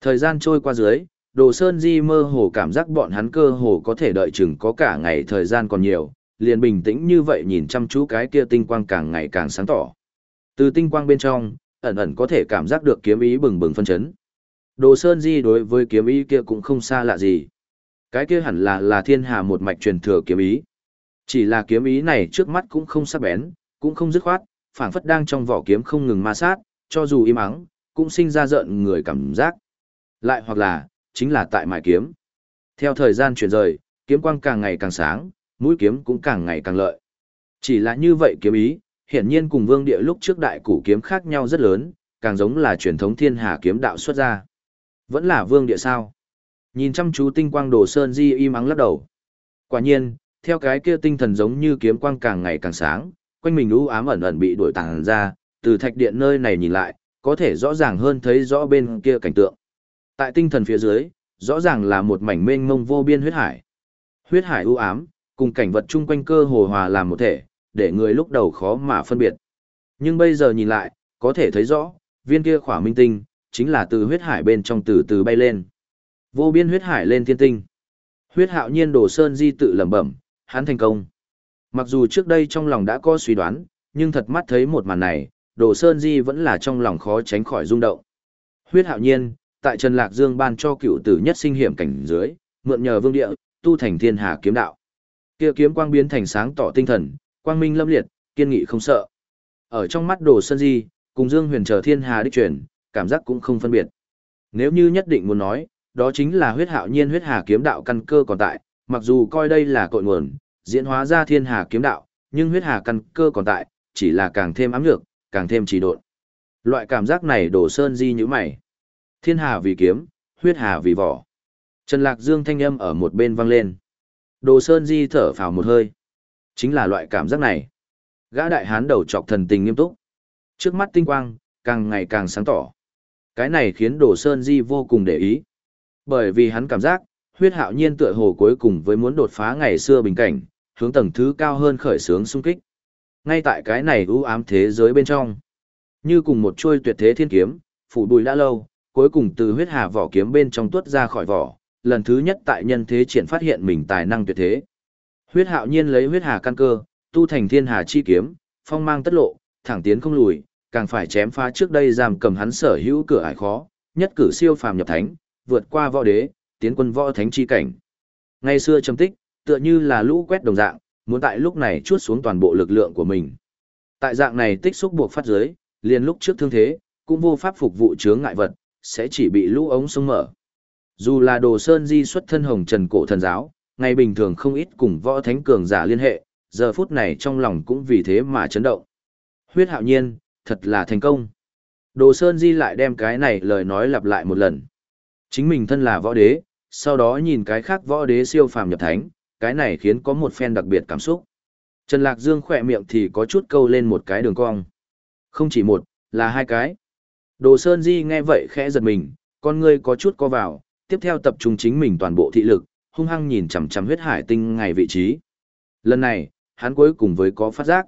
Thời gian trôi qua dưới, Đồ Sơn Di mơ hồ cảm giác bọn hắn cơ hồ có thể đợi chừng có cả ngày thời gian còn nhiều, liền bình tĩnh như vậy nhìn chăm chú cái kia tinh quang càng ngày càng sáng tỏ. Từ tinh quang bên trong, ẩn ẩn có thể cảm giác được kiếm ý bừng bừng phân chấn. Đồ Sơn Di đối với kiếm ý kia cũng không xa lạ gì. Cái kia hẳn là là thiên hà một mạch truyền thừa kiếm ý. Chỉ là kiếm ý này trước mắt cũng không sắc bén, cũng không dứt khoát, phảng phất đang trong vỏ kiếm không ngừng ma sát, cho dù im ắng, cũng sinh ra giận người cảm giác. Lại hoặc là, chính là tại mài kiếm. Theo thời gian chuyển rời, kiếm quang càng ngày càng sáng, mũi kiếm cũng càng ngày càng lợi. Chỉ là như vậy kiếm ý, hiển nhiên cùng vương địa lúc trước đại củ kiếm khác nhau rất lớn, càng giống là truyền thống thiên hà kiếm đạo xuất ra. Vẫn là vương địa sao? Nhìn chăm chú tinh quang đồ sơn di im ắng lắc đầu. Quả nhiên, theo cái kia tinh thần giống như kiếm quang càng ngày càng sáng, quanh mình u ám ẩn ẩn bị đuổi tàng ra, từ thạch điện nơi này nhìn lại, có thể rõ ràng hơn thấy rõ bên kia cảnh tượng. Tại tinh thần phía dưới, rõ ràng là một mảnh mênh mông vô biên huyết hải. Huyết hải u ám, cùng cảnh vật chung quanh cơ hồ hòa làm một thể, để người lúc đầu khó mà phân biệt. Nhưng bây giờ nhìn lại, có thể thấy rõ, viên kia khỏa minh tinh, chính là từ huyết hải bên trong từ từ bay lên. Vô biên huyết hải lên thiên tinh. Huyết hạo nhiên đồ sơn di tự lẩm bẩm, hắn thành công. Mặc dù trước đây trong lòng đã có suy đoán, nhưng thật mắt thấy một màn này, đồ sơn di vẫn là trong lòng khó tránh khỏi rung động. Huyết hạo nhiên, tại Trần Lạc Dương ban cho cựu tử nhất sinh hiểm cảnh dưới, mượn nhờ vương địa, tu thành thiên hà kiếm đạo. Kia kiếm quang biến thành sáng tỏ tinh thần, quang minh lâm liệt, kiên nghị không sợ. Ở trong mắt Đồ Sơn Di, cùng Dương Huyền chờ thiên hà đích truyền, cảm giác cũng không phân biệt. Nếu như nhất định muốn nói, đó chính là huyết hạo nhiên huyết hà kiếm đạo căn cơ còn tại, mặc dù coi đây là cội nguồn, diễn hóa ra thiên hà kiếm đạo, nhưng huyết hà căn cơ còn tại, chỉ là càng thêm ám lược, càng thêm trì độn. Loại cảm giác này Đồ Sơn Di như mày. Thiên hà vì kiếm, huyết hà vì vỏ. Trần Lạc Dương thanh âm ở một bên vang lên. Đồ Sơn Di thở phào một hơi. Chính là loại cảm giác này. Gã đại hán đầu trọc thần tình nghiêm túc. Trước mắt tinh quang, càng ngày càng sáng tỏ. Cái này khiến Đồ Sơn Di vô cùng để ý. Bởi vì hắn cảm giác, huyết hạo nhiên tựa hồ cuối cùng với muốn đột phá ngày xưa bình cảnh, hướng tầng thứ cao hơn khởi sướng xung kích. Ngay tại cái này u ám thế giới bên trong. Như cùng một chuôi tuyệt thế thiên kiếm, phủ bùi đã lâu, cuối cùng từ huyết hà vỏ kiếm bên trong tuốt ra khỏi vỏ, lần thứ nhất tại nhân thế triển phát hiện mình tài năng tuyệt thế. Huyết hạo nhiên lấy huyết hà căn cơ, tu thành thiên hà chi kiếm, phong mang tất lộ, thẳng tiến không lùi, càng phải chém phá trước đây giam cầm hắn sở hữu cửa ải khó, nhất cử siêu phàm nhập thánh, vượt qua võ đế, tiến quân võ thánh chi cảnh. Ngày xưa trầm tích, tựa như là lũ quét đồng dạng, muốn tại lúc này chuốt xuống toàn bộ lực lượng của mình. Tại dạng này tích xúc buộc phát giới, liền lúc trước thương thế, cũng vô pháp phục vụ chướng ngại vật, sẽ chỉ bị lũ ống sông mở. Dù là đồ sơn di xuất thân hồng trần cổ thần giáo, ngày bình thường không ít cùng võ thánh cường giả liên hệ, giờ phút này trong lòng cũng vì thế mà chấn động. Huyết hạo nhiên, thật là thành công. Đồ sơn di lại đem cái này lời nói lặp lại một lần. Chính mình thân là võ đế, sau đó nhìn cái khác võ đế siêu phàm nhập thánh, cái này khiến có một phen đặc biệt cảm xúc. Trần Lạc Dương khỏe miệng thì có chút câu lên một cái đường cong. Không chỉ một, là hai cái. Đồ Sơn Di nghe vậy khẽ giật mình, con ngươi có chút co vào, tiếp theo tập trung chính mình toàn bộ thị lực, hung hăng nhìn chằm chằm huyết hải tinh ngày vị trí. Lần này, hắn cuối cùng với có phát giác.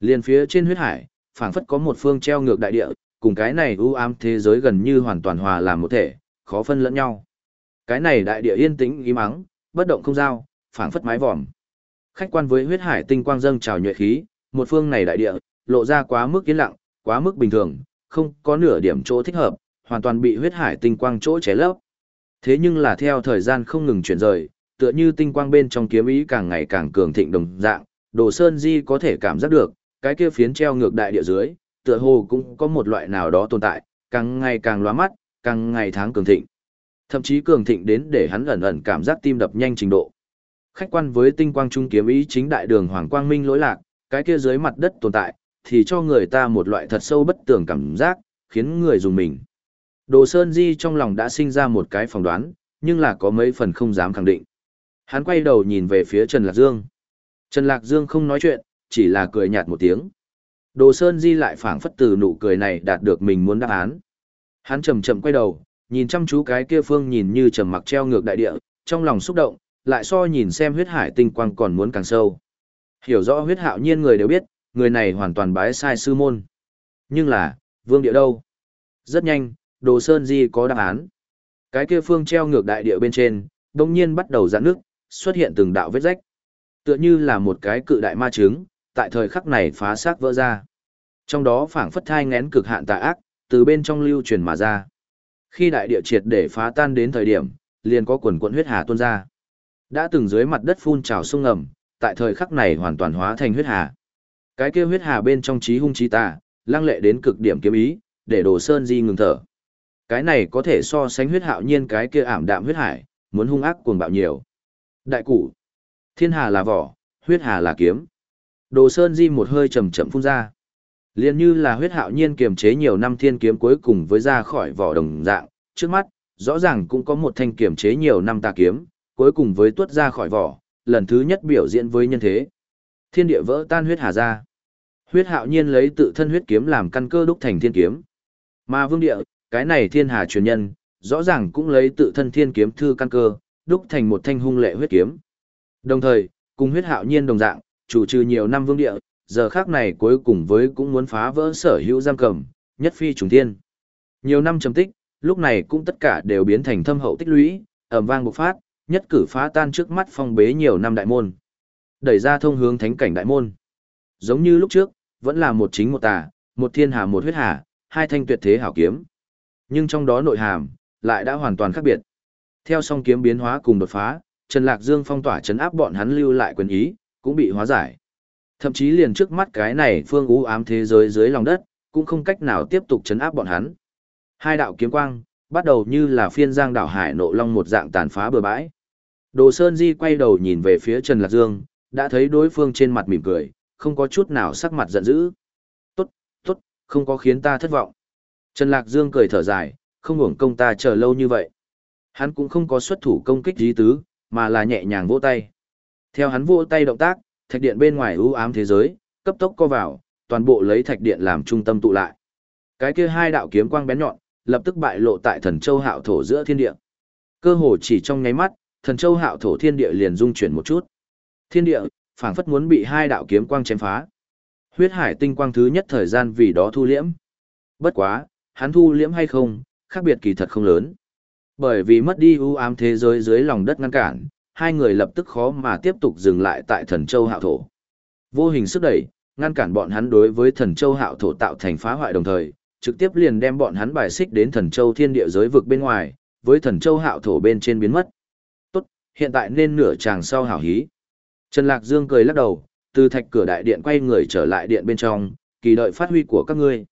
Liên phía trên huyết hải, phảng phất có một phương treo ngược đại địa, cùng cái này u ám thế giới gần như hoàn toàn hòa làm một thể, khó phân lẫn nhau. Cái này đại địa yên tĩnh im mắng, bất động không giao, phảng phất mái vòm. Khách quan với huyết hải tinh quang dâng trào nhuệ khí, một phương này đại địa, lộ ra quá mức yên lặng, quá mức bình thường, không có nửa điểm chỗ thích hợp, hoàn toàn bị huyết hải tinh quang chỗ chế lấp. Thế nhưng là theo thời gian không ngừng chuyển rời, tựa như tinh quang bên trong kiếm ý càng ngày càng cường thịnh đồng dạng, Đồ Sơn Di có thể cảm giác được, cái kia phiến treo ngược đại địa dưới, tựa hồ cũng có một loại nào đó tồn tại, càng ngày càng lóa mắt, càng ngày tháng cường thịnh. Thậm chí cường thịnh đến để hắn ẩn ẩn cảm giác tim đập nhanh trình độ. Khách quan với tinh quang trung kiếm ý chính đại đường Hoàng Quang Minh lỗi lạc, cái kia dưới mặt đất tồn tại, thì cho người ta một loại thật sâu bất tường cảm giác, khiến người dùng mình. Đồ Sơn Di trong lòng đã sinh ra một cái phỏng đoán, nhưng là có mấy phần không dám khẳng định. Hắn quay đầu nhìn về phía Trần Lạc Dương. Trần Lạc Dương không nói chuyện, chỉ là cười nhạt một tiếng. Đồ Sơn Di lại phảng phất từ nụ cười này đạt được mình muốn đáp án. Hắn chậm chậm quay đầu, nhìn chăm chú cái kia phương nhìn như trầm mặc treo ngược đại địa, trong lòng xúc động, lại so nhìn xem huyết hải tinh quang còn muốn càng sâu. Hiểu rõ huyết hạo nhiên người đều biết, người này hoàn toàn bái sai sư môn. Nhưng là, vương địa đâu? Rất nhanh, Đồ Sơn Di có đáp án. Cái kia phương treo ngược đại địa bên trên, đồng nhiên bắt đầu giãn nước, xuất hiện từng đạo vết rách. Tựa như là một cái cự đại ma trứng, tại thời khắc này phá xác vỡ ra. Trong đó phảng phất thai ngén cực hạn tà ác, từ bên trong lưu truyền mà ra. Khi đại địa triệt để phá tan đến thời điểm, liền có quần quận huyết hà tuôn ra. Đã từng dưới mặt đất phun trào sông ngầm, tại thời khắc này hoàn toàn hóa thành huyết hà. Cái kia huyết hà bên trong trí hung trí tà, lăng lệ đến cực điểm kiếm ý, để Đồ Sơn Di ngừng thở. Cái này có thể so sánh huyết hạo nhiên cái kia ảm đạm huyết hải, muốn hung ác cuồng bạo nhiều. Đại cụ, thiên hà là vỏ, huyết hà là kiếm. Đồ Sơn Di một hơi chậm chậm phun ra. Liên như là huyết hạo nhiên kiềm chế nhiều năm thiên kiếm cuối cùng với ra khỏi vỏ đồng dạng, trước mắt, rõ ràng cũng có một thanh kiềm chế nhiều năm tà kiếm, cuối cùng với tuốt ra khỏi vỏ, lần thứ nhất biểu diễn với nhân thế. Thiên địa vỡ tan huyết hà ra. Huyết hạo nhiên lấy tự thân huyết kiếm làm căn cơ đúc thành thiên kiếm. Mà vương địa, cái này thiên hà truyền nhân, rõ ràng cũng lấy tự thân thiên kiếm thư căn cơ, đúc thành một thanh hung lệ huyết kiếm. Đồng thời, cùng huyết hạo nhiên đồng dạng, chủ trừ nhiều năm vương địa, giờ khác này cuối cùng với cũng muốn phá vỡ sở hữu giam cầm, nhất phi trùng thiên. Nhiều năm trầm tích, lúc này cũng tất cả đều biến thành thâm hậu tích lũy, ầm vang bộc phát, nhất cử phá tan trước mắt phong bế nhiều năm đại môn. Đẩy ra thông hướng thánh cảnh đại môn. Giống như lúc trước, vẫn là một chính một tà, một thiên hà một huyết hà, hai thanh tuyệt thế hảo kiếm. Nhưng trong đó nội hàm, lại đã hoàn toàn khác biệt. Theo song kiếm biến hóa cùng đột phá, Trần Lạc Dương phong tỏa chấn áp bọn hắn lưu lại quyền ý, cũng bị hóa giải. Thậm chí liền trước mắt cái này phương u ám thế giới dưới lòng đất, cũng không cách nào tiếp tục chấn áp bọn hắn. Hai đạo kiếm quang, bắt đầu như là phiên giang đảo hải nộ long một dạng tàn phá bờ bãi. Đồ Sơn Di quay đầu nhìn về phía Trần Lạc Dương, đã thấy đối phương trên mặt mỉm cười, không có chút nào sắc mặt giận dữ. Tốt, tốt, không có khiến ta thất vọng. Trần Lạc Dương cười thở dài, không hưởng công ta chờ lâu như vậy. Hắn cũng không có xuất thủ công kích dí tứ, mà là nhẹ nhàng vỗ tay. Theo hắn vỗ tay động tác, thạch điện bên ngoài ưu ám thế giới, cấp tốc co vào, toàn bộ lấy thạch điện làm trung tâm tụ lại. Cái kia hai đạo kiếm quang bén nhọn, lập tức bại lộ tại thần châu hạo thổ giữa thiên địa. Cơ hồ chỉ trong nháy mắt, thần châu hạo thổ thiên địa liền rung chuyển một chút. Thiên địa, phảng phất muốn bị hai đạo kiếm quang chém phá. Huyết hải tinh quang thứ nhất thời gian vì đó thu liễm. Bất quá, hắn thu liễm hay không, khác biệt kỳ thật không lớn. Bởi vì mất đi ưu ám thế giới dưới lòng đất ngăn cản, hai người lập tức khó mà tiếp tục dừng lại tại thần châu hạo thổ. Vô hình sức đẩy, ngăn cản bọn hắn đối với thần châu hạo thổ tạo thành phá hoại đồng thời, trực tiếp liền đem bọn hắn bài xích đến thần châu thiên địa giới vực bên ngoài, với thần châu hạo thổ bên trên biến mất. Tốt, hiện tại nên nửa chàng sau hảo hí. Trần Lạc Dương cười lắc đầu, từ thạch cửa đại điện quay người trở lại điện bên trong, kỳ đợi phát huy của các ngươi.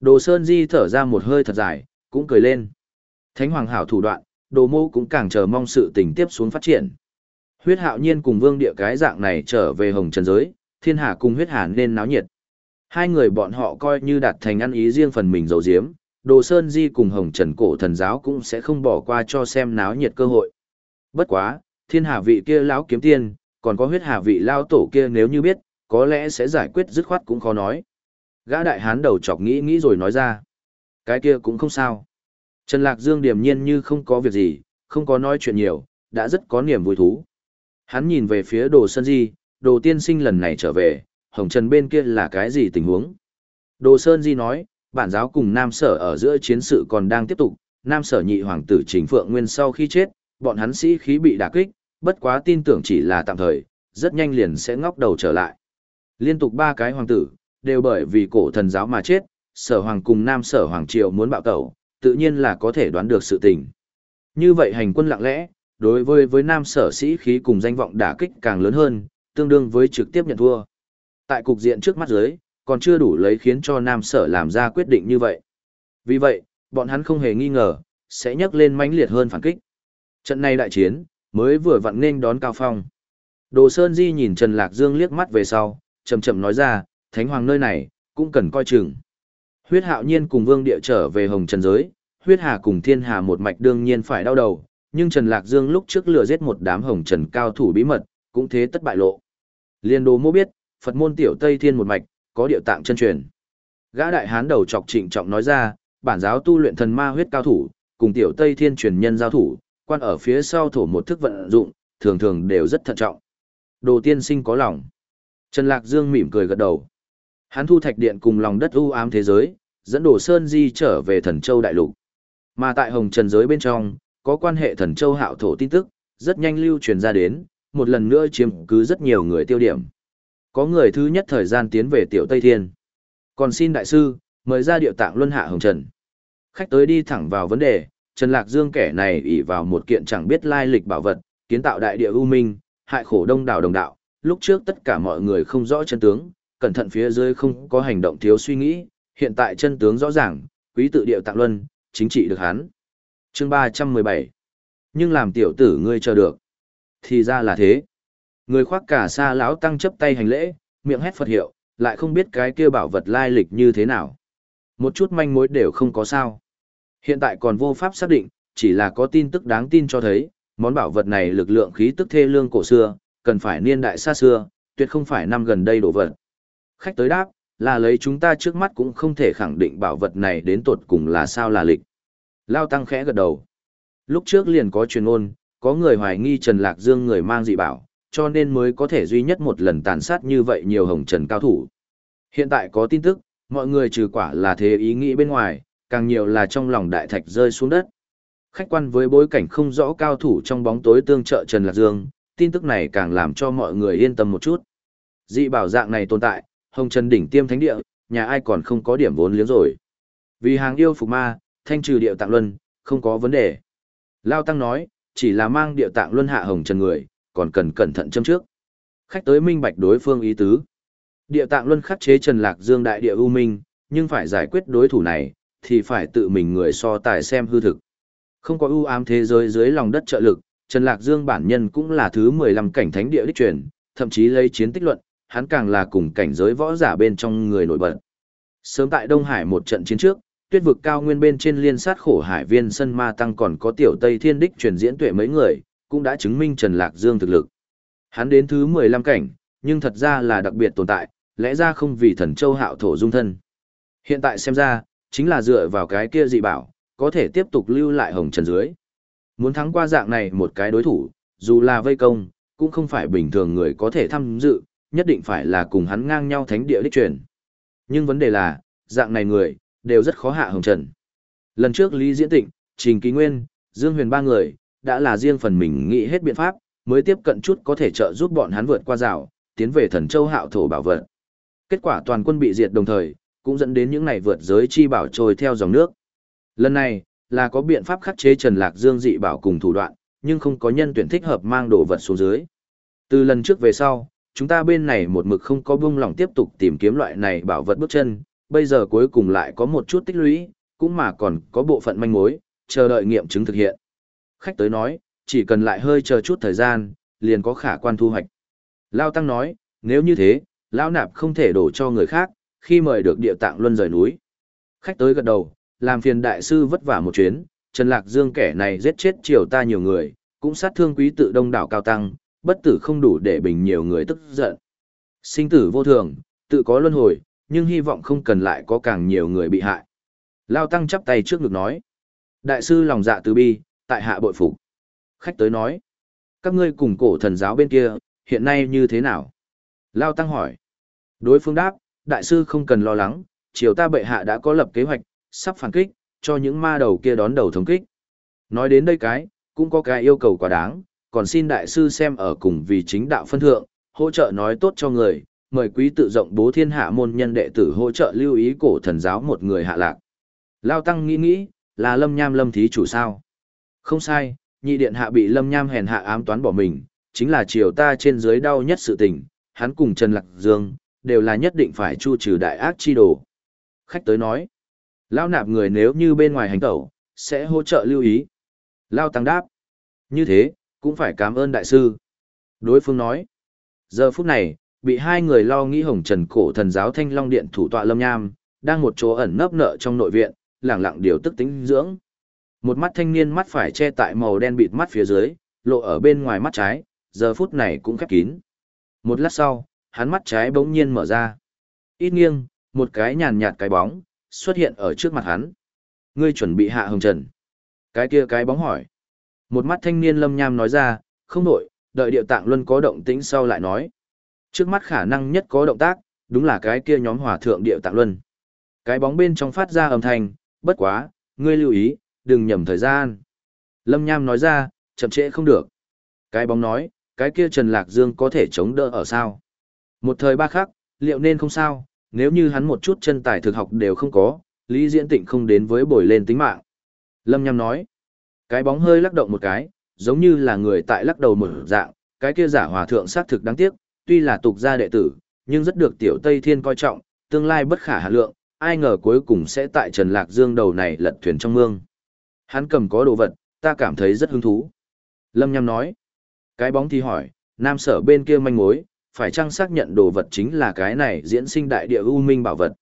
Đồ Sơn Di thở ra một hơi thật dài, cũng cười lên. Thánh Hoàng hảo thủ đoạn, đồ mô cũng càng chờ mong sự tình tiếp xuống phát triển. Huyết hạo nhiên cùng vương địa cái dạng này trở về hồng trần giới, thiên hà cùng huyết hà nên náo nhiệt. Hai người bọn họ coi như đạt thành ăn ý riêng phần mình dấu diếm, đồ sơn di cùng hồng trần cổ thần giáo cũng sẽ không bỏ qua cho xem náo nhiệt cơ hội. Bất quá, thiên hà vị kia lão kiếm tiên, còn có huyết hà vị lao tổ kia nếu như biết, có lẽ sẽ giải quyết dứt khoát cũng khó nói. Gã đại hán đầu chọc nghĩ nghĩ rồi nói ra. Cái kia cũng không sao. Trần Lạc Dương điềm nhiên như không có việc gì, không có nói chuyện nhiều, đã rất có niềm vui thú. Hắn nhìn về phía đồ Sơn Di, đồ tiên sinh lần này trở về, Hồng Trần bên kia là cái gì tình huống? Đồ Sơn Di nói, bản giáo cùng Nam Sở ở giữa chiến sự còn đang tiếp tục, Nam Sở nhị hoàng tử Trình Phượng Nguyên sau khi chết, bọn hắn sĩ khí bị đả kích, bất quá tin tưởng chỉ là tạm thời, rất nhanh liền sẽ ngóc đầu trở lại. Liên tục ba cái hoàng tử, đều bởi vì cổ thần giáo mà chết, Sở Hoàng cùng Nam Sở Hoàng Triều muốn bạo tẩu, tự nhiên là có thể đoán được sự tình. Như vậy hành quân lặng lẽ, đối với với nam sở sĩ khí cùng danh vọng đả kích càng lớn hơn, tương đương với trực tiếp nhận thua. Tại cục diện trước mắt dưới, còn chưa đủ lấy khiến cho nam sở làm ra quyết định như vậy. Vì vậy, bọn hắn không hề nghi ngờ, sẽ nhấc lên mãnh liệt hơn phản kích. Trận này đại chiến, mới vừa vặn nên đón cao phong. Đồ Sơn Di nhìn Trần Lạc Dương liếc mắt về sau, chậm chậm nói ra, Thánh Hoàng nơi này, cũng cần coi chừng. Huyết hạo nhiên cùng vương địa trở về hồng trần giới, huyết hà cùng thiên hà một mạch đương nhiên phải đau đầu, nhưng Trần Lạc Dương lúc trước lừa giết một đám hồng trần cao thủ bí mật, cũng thế tất bại lộ. Liên đồ mô biết, Phật môn tiểu Tây Thiên một mạch, có điệu tạng chân truyền. Gã đại hán đầu chọc trịnh trọng nói ra, bản giáo tu luyện thần ma huyết cao thủ, cùng tiểu Tây Thiên truyền nhân giao thủ, quan ở phía sau thổ một thức vận dụng, thường thường đều rất thận trọng. Đồ tiên sinh có lòng. Trần Lạc Dương mỉm cười gật đầu. Hắn thu thạch điện cùng lòng đất u ám thế giới, dẫn Đồ Sơn Di trở về Thần Châu Đại Lục. Mà tại Hồng Trần giới bên trong, có quan hệ Thần Châu Hạo Thổ tin tức, rất nhanh lưu truyền ra đến, một lần nữa chiếm cứ rất nhiều người tiêu điểm. Có người thứ nhất thời gian tiến về Tiểu Tây Thiên. Còn xin đại sư, mời ra điệu tạng luân hạ Hồng Trần. Khách tới đi thẳng vào vấn đề, Trần Lạc Dương kẻ này ỷ vào một kiện chẳng biết lai lịch bảo vật, kiến tạo đại địa ưu minh, hại khổ đông đảo đồng đạo, lúc trước tất cả mọi người không rõ chân tướng, cẩn thận phía dưới không có hành động thiếu suy nghĩ, hiện tại chân tướng rõ ràng, quý tự điệu tạng luân, chính trị được hắn. Chương 317 Nhưng làm tiểu tử ngươi chờ được. Thì ra là thế. Người khoác cả xa lão tăng chấp tay hành lễ, miệng hét Phật hiệu, lại không biết cái kia bảo vật lai lịch như thế nào. Một chút manh mối đều không có sao. Hiện tại còn vô pháp xác định, chỉ là có tin tức đáng tin cho thấy, món bảo vật này lực lượng khí tức thê lương cổ xưa, cần phải niên đại xa xưa, tuyệt không phải năm gần đây đổ vật. Khách tới đáp, là lấy chúng ta trước mắt cũng không thể khẳng định bảo vật này đến tột cùng là sao là lịch. Lao Tăng khẽ gật đầu. Lúc trước liền có truyền ôn, có người hoài nghi Trần Lạc Dương người mang dị bảo, cho nên mới có thể duy nhất một lần tàn sát như vậy nhiều hồng trần cao thủ. Hiện tại có tin tức, mọi người trừ quả là thế ý nghĩ bên ngoài, càng nhiều là trong lòng đại thạch rơi xuống đất. Khách quan với bối cảnh không rõ cao thủ trong bóng tối tương trợ Trần Lạc Dương, tin tức này càng làm cho mọi người yên tâm một chút. Dị bảo dạng này tồn tại, hồng trần đỉnh tiêm thánh địa, nhà ai còn không có điểm vốn liếng rồi. Vì hàng yêu phục ma, thanh trừ điệu tạng luân, không có vấn đề. Lao Tăng nói, chỉ là mang điệu tạng luân hạ hồng trần người, còn cần cẩn thận châm trước. Khách tới minh bạch đối phương ý tứ. Địa tạng luân khắc chế Trần Lạc Dương đại địa ưu minh, nhưng phải giải quyết đối thủ này, thì phải tự mình người so tài xem hư thực. Không có ưu ám thế giới dưới lòng đất trợ lực, Trần Lạc Dương bản nhân cũng là thứ 15 cảnh thánh địa đích truyền, thậm chí lấy chiến tích luận, hắn càng là cùng cảnh giới võ giả bên trong người nổi bật. Sớm tại Đông Hải một trận chiến trước, tuyết vực cao nguyên bên trên liên sát khổ hải viên sân ma tăng còn có tiểu Tây Thiên đích truyền diễn tuệ mấy người, cũng đã chứng minh Trần Lạc Dương thực lực. Hắn đến thứ 15 cảnh, nhưng thật ra là đặc biệt tồn tại, lẽ ra không vì thần châu hạo thổ dung thân. Hiện tại xem ra, chính là dựa vào cái kia dị bảo, có thể tiếp tục lưu lại hồng trần dưới. Muốn thắng qua dạng này một cái đối thủ, dù là vây công, cũng không phải bình thường người có thể tham dự, nhất định phải là cùng hắn ngang nhau thánh địa đích truyền. Nhưng vấn đề là, dạng này người, đều rất khó hạ hồng trần. Lần trước Lý Diễn Tịnh, Trình Ký Nguyên, Dương Huyền ba người, đã là riêng phần mình nghĩ hết biện pháp, mới tiếp cận chút có thể trợ giúp bọn hắn vượt qua rào, tiến về thần châu hạo thổ bảo vật. Kết quả toàn quân bị diệt đồng thời, cũng dẫn đến những này vượt giới chi bảo trôi theo dòng nước. Lần này, là có biện pháp khắc chế Trần Lạc Dương dị bảo cùng thủ đoạn, nhưng không có nhân tuyển thích hợp mang đồ vật xuống dưới. Từ lần trước về sau, chúng ta bên này một mực không có buông lòng tiếp tục tìm kiếm loại này bảo vật bước chân, bây giờ cuối cùng lại có một chút tích lũy, cũng mà còn có bộ phận manh mối, chờ đợi nghiệm chứng thực hiện. Khách tới nói, chỉ cần lại hơi chờ chút thời gian, liền có khả quan thu hoạch. Lao Tăng nói, nếu như thế, Lão Nạp không thể đổ cho người khác, khi mời được địa tạng luân rời núi. Khách tới gật đầu, làm phiền đại sư vất vả một chuyến, Trần Lạc Dương kẻ này giết chết triều ta nhiều người, cũng sát thương quý tự đông đảo cao tăng, bất tử không đủ để bình nhiều người tức giận. Sinh tử vô thường, tự có luân hồi, nhưng hy vọng không cần lại có càng nhiều người bị hại. Lao Tăng chắp tay trước ngực nói. Đại sư lòng dạ từ bi, tại hạ bội phục. Khách tới nói. Các ngươi cùng cổ thần giáo bên kia, hiện nay như thế nào? Lao Tăng hỏi. Đối phương đáp, đại sư không cần lo lắng, triều ta bệ hạ đã có lập kế hoạch, sắp phản kích, cho những ma đầu kia đón đầu thống kích. Nói đến đây cái, cũng có cái yêu cầu quá đáng, còn xin đại sư xem ở cùng vì chính đạo phân thượng, hỗ trợ nói tốt cho người, mời quý tự rộng bố thiên hạ môn nhân đệ tử hỗ trợ lưu ý cổ thần giáo một người hạ lạc. Lao Tăng nghĩ nghĩ, là lâm nham lâm thí chủ sao? Không sai, nhị điện hạ bị lâm nham hèn hạ ám toán bỏ mình, chính là triều ta trên dưới đau nhất sự tình, hắn cùng Trần Lạc Dương, đều là nhất định phải chu trừ đại ác chi đồ. Khách tới nói, Lao nạp người nếu như bên ngoài hành tẩu, sẽ hỗ trợ lưu ý. Lao tăng đáp. Như thế, cũng phải cảm ơn đại sư. Đối phương nói. Giờ phút này, bị hai người lo nghĩ hồng trần cổ thần giáo thanh long điện thủ tọa lâm nham, đang một chỗ ẩn nấp nợ trong nội viện, lẳng lặng điều tức tính dưỡng. Một mắt thanh niên mắt phải che tại màu đen bịt mắt phía dưới, lộ ở bên ngoài mắt trái, giờ phút này cũng khép kín. Một lát sau, hắn mắt trái bỗng nhiên mở ra. Ít nghiêng, một cái nhàn nhạt cái bóng, xuất hiện ở trước mặt hắn. Ngươi chuẩn bị hạ hồng trần. Cái kia cái bóng hỏi. Một mắt thanh niên lâm nham nói ra, không đổi, đợi điệu tạng luân có động tĩnh sau lại nói. Trước mắt khả năng nhất có động tác, đúng là cái kia nhóm hỏa thượng điệu tạng luân. Cái bóng bên trong phát ra âm thanh, bất quá, ngươi lưu ý, đừng nhầm thời gian. Lâm nham nói ra, chậm trễ không được. Cái bóng nói, cái kia Trần Lạc Dương có thể chống đỡ ở sao. Một thời ba khắc, liệu nên không sao, nếu như hắn một chút chân tài thực học đều không có, Lý Diễn Tịnh không đến với bồi lên tính mạng. Lâm Nham nói, cái bóng hơi lắc động một cái, giống như là người tại lắc đầu một dạng, cái kia giả hòa thượng xác thực đáng tiếc, tuy là tục gia đệ tử, nhưng rất được tiểu Tây Thiên coi trọng, tương lai bất khả hạ lượng, ai ngờ cuối cùng sẽ tại Trần Lạc Dương đầu này lật thuyền trong mương. Hắn cầm có đồ vật, ta cảm thấy rất hứng thú. Lâm Nham nói, cái bóng thì hỏi, nam sở bên kia manh mối, phải chăng xác nhận đồ vật chính là cái này diễn sinh đại địa u minh bảo vật.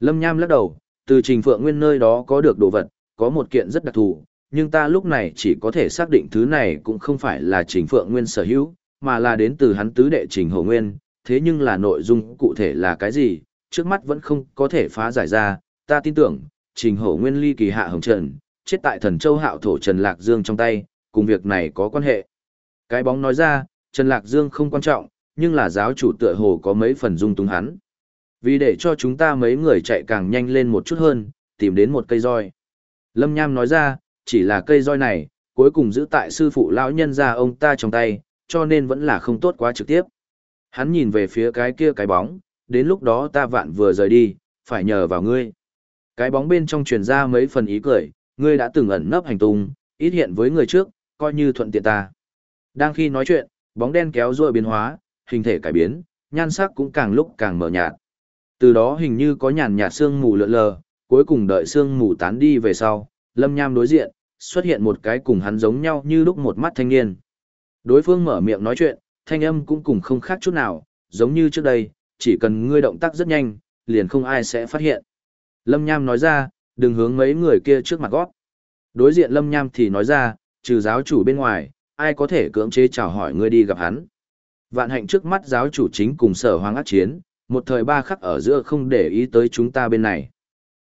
Lâm Nham lắc đầu, từ trình phượng nguyên nơi đó có được đồ vật, có một kiện rất đặc thù, nhưng ta lúc này chỉ có thể xác định thứ này cũng không phải là trình phượng nguyên sở hữu, mà là đến từ hắn tứ đệ trình hổ nguyên, thế nhưng là nội dung cụ thể là cái gì, trước mắt vẫn không có thể phá giải ra, ta tin tưởng, trình hổ nguyên ly kỳ hạ hồng trần, chết tại thần châu hạo thổ Trần Lạc Dương trong tay, cùng việc này có quan hệ. Cái bóng nói ra, Trần Lạc Dương không quan trọng, nhưng là giáo chủ tựa hồ có mấy phần dung túng hắn. Vì để cho chúng ta mấy người chạy càng nhanh lên một chút hơn, tìm đến một cây roi. Lâm Nham nói ra, chỉ là cây roi này, cuối cùng giữ tại sư phụ lão nhân ra ông ta trong tay, cho nên vẫn là không tốt quá trực tiếp. Hắn nhìn về phía cái kia cái bóng, đến lúc đó ta vạn vừa rời đi, phải nhờ vào ngươi. Cái bóng bên trong truyền ra mấy phần ý cười, ngươi đã từng ẩn nấp hành tung, ít hiện với người trước, coi như thuận tiện ta. Đang khi nói chuyện, bóng đen kéo ruồi biến hóa, hình thể cải biến, nhan sắc cũng càng lúc càng mở nhạt. Từ đó hình như có nhàn nhạt sương mù lượn lờ, cuối cùng đợi sương mù tán đi về sau, Lâm Nham đối diện, xuất hiện một cái cùng hắn giống nhau như lúc một mắt thanh niên. Đối phương mở miệng nói chuyện, thanh âm cũng cùng không khác chút nào, giống như trước đây, chỉ cần ngươi động tác rất nhanh, liền không ai sẽ phát hiện. Lâm Nham nói ra, đừng hướng mấy người kia trước mặt gót. Đối diện Lâm Nham thì nói ra, trừ giáo chủ bên ngoài, ai có thể cưỡng chế chào hỏi ngươi đi gặp hắn. Vạn hạnh trước mắt giáo chủ chính cùng sở hoàng ác chiến, một thời ba khắc ở giữa không để ý tới chúng ta bên này.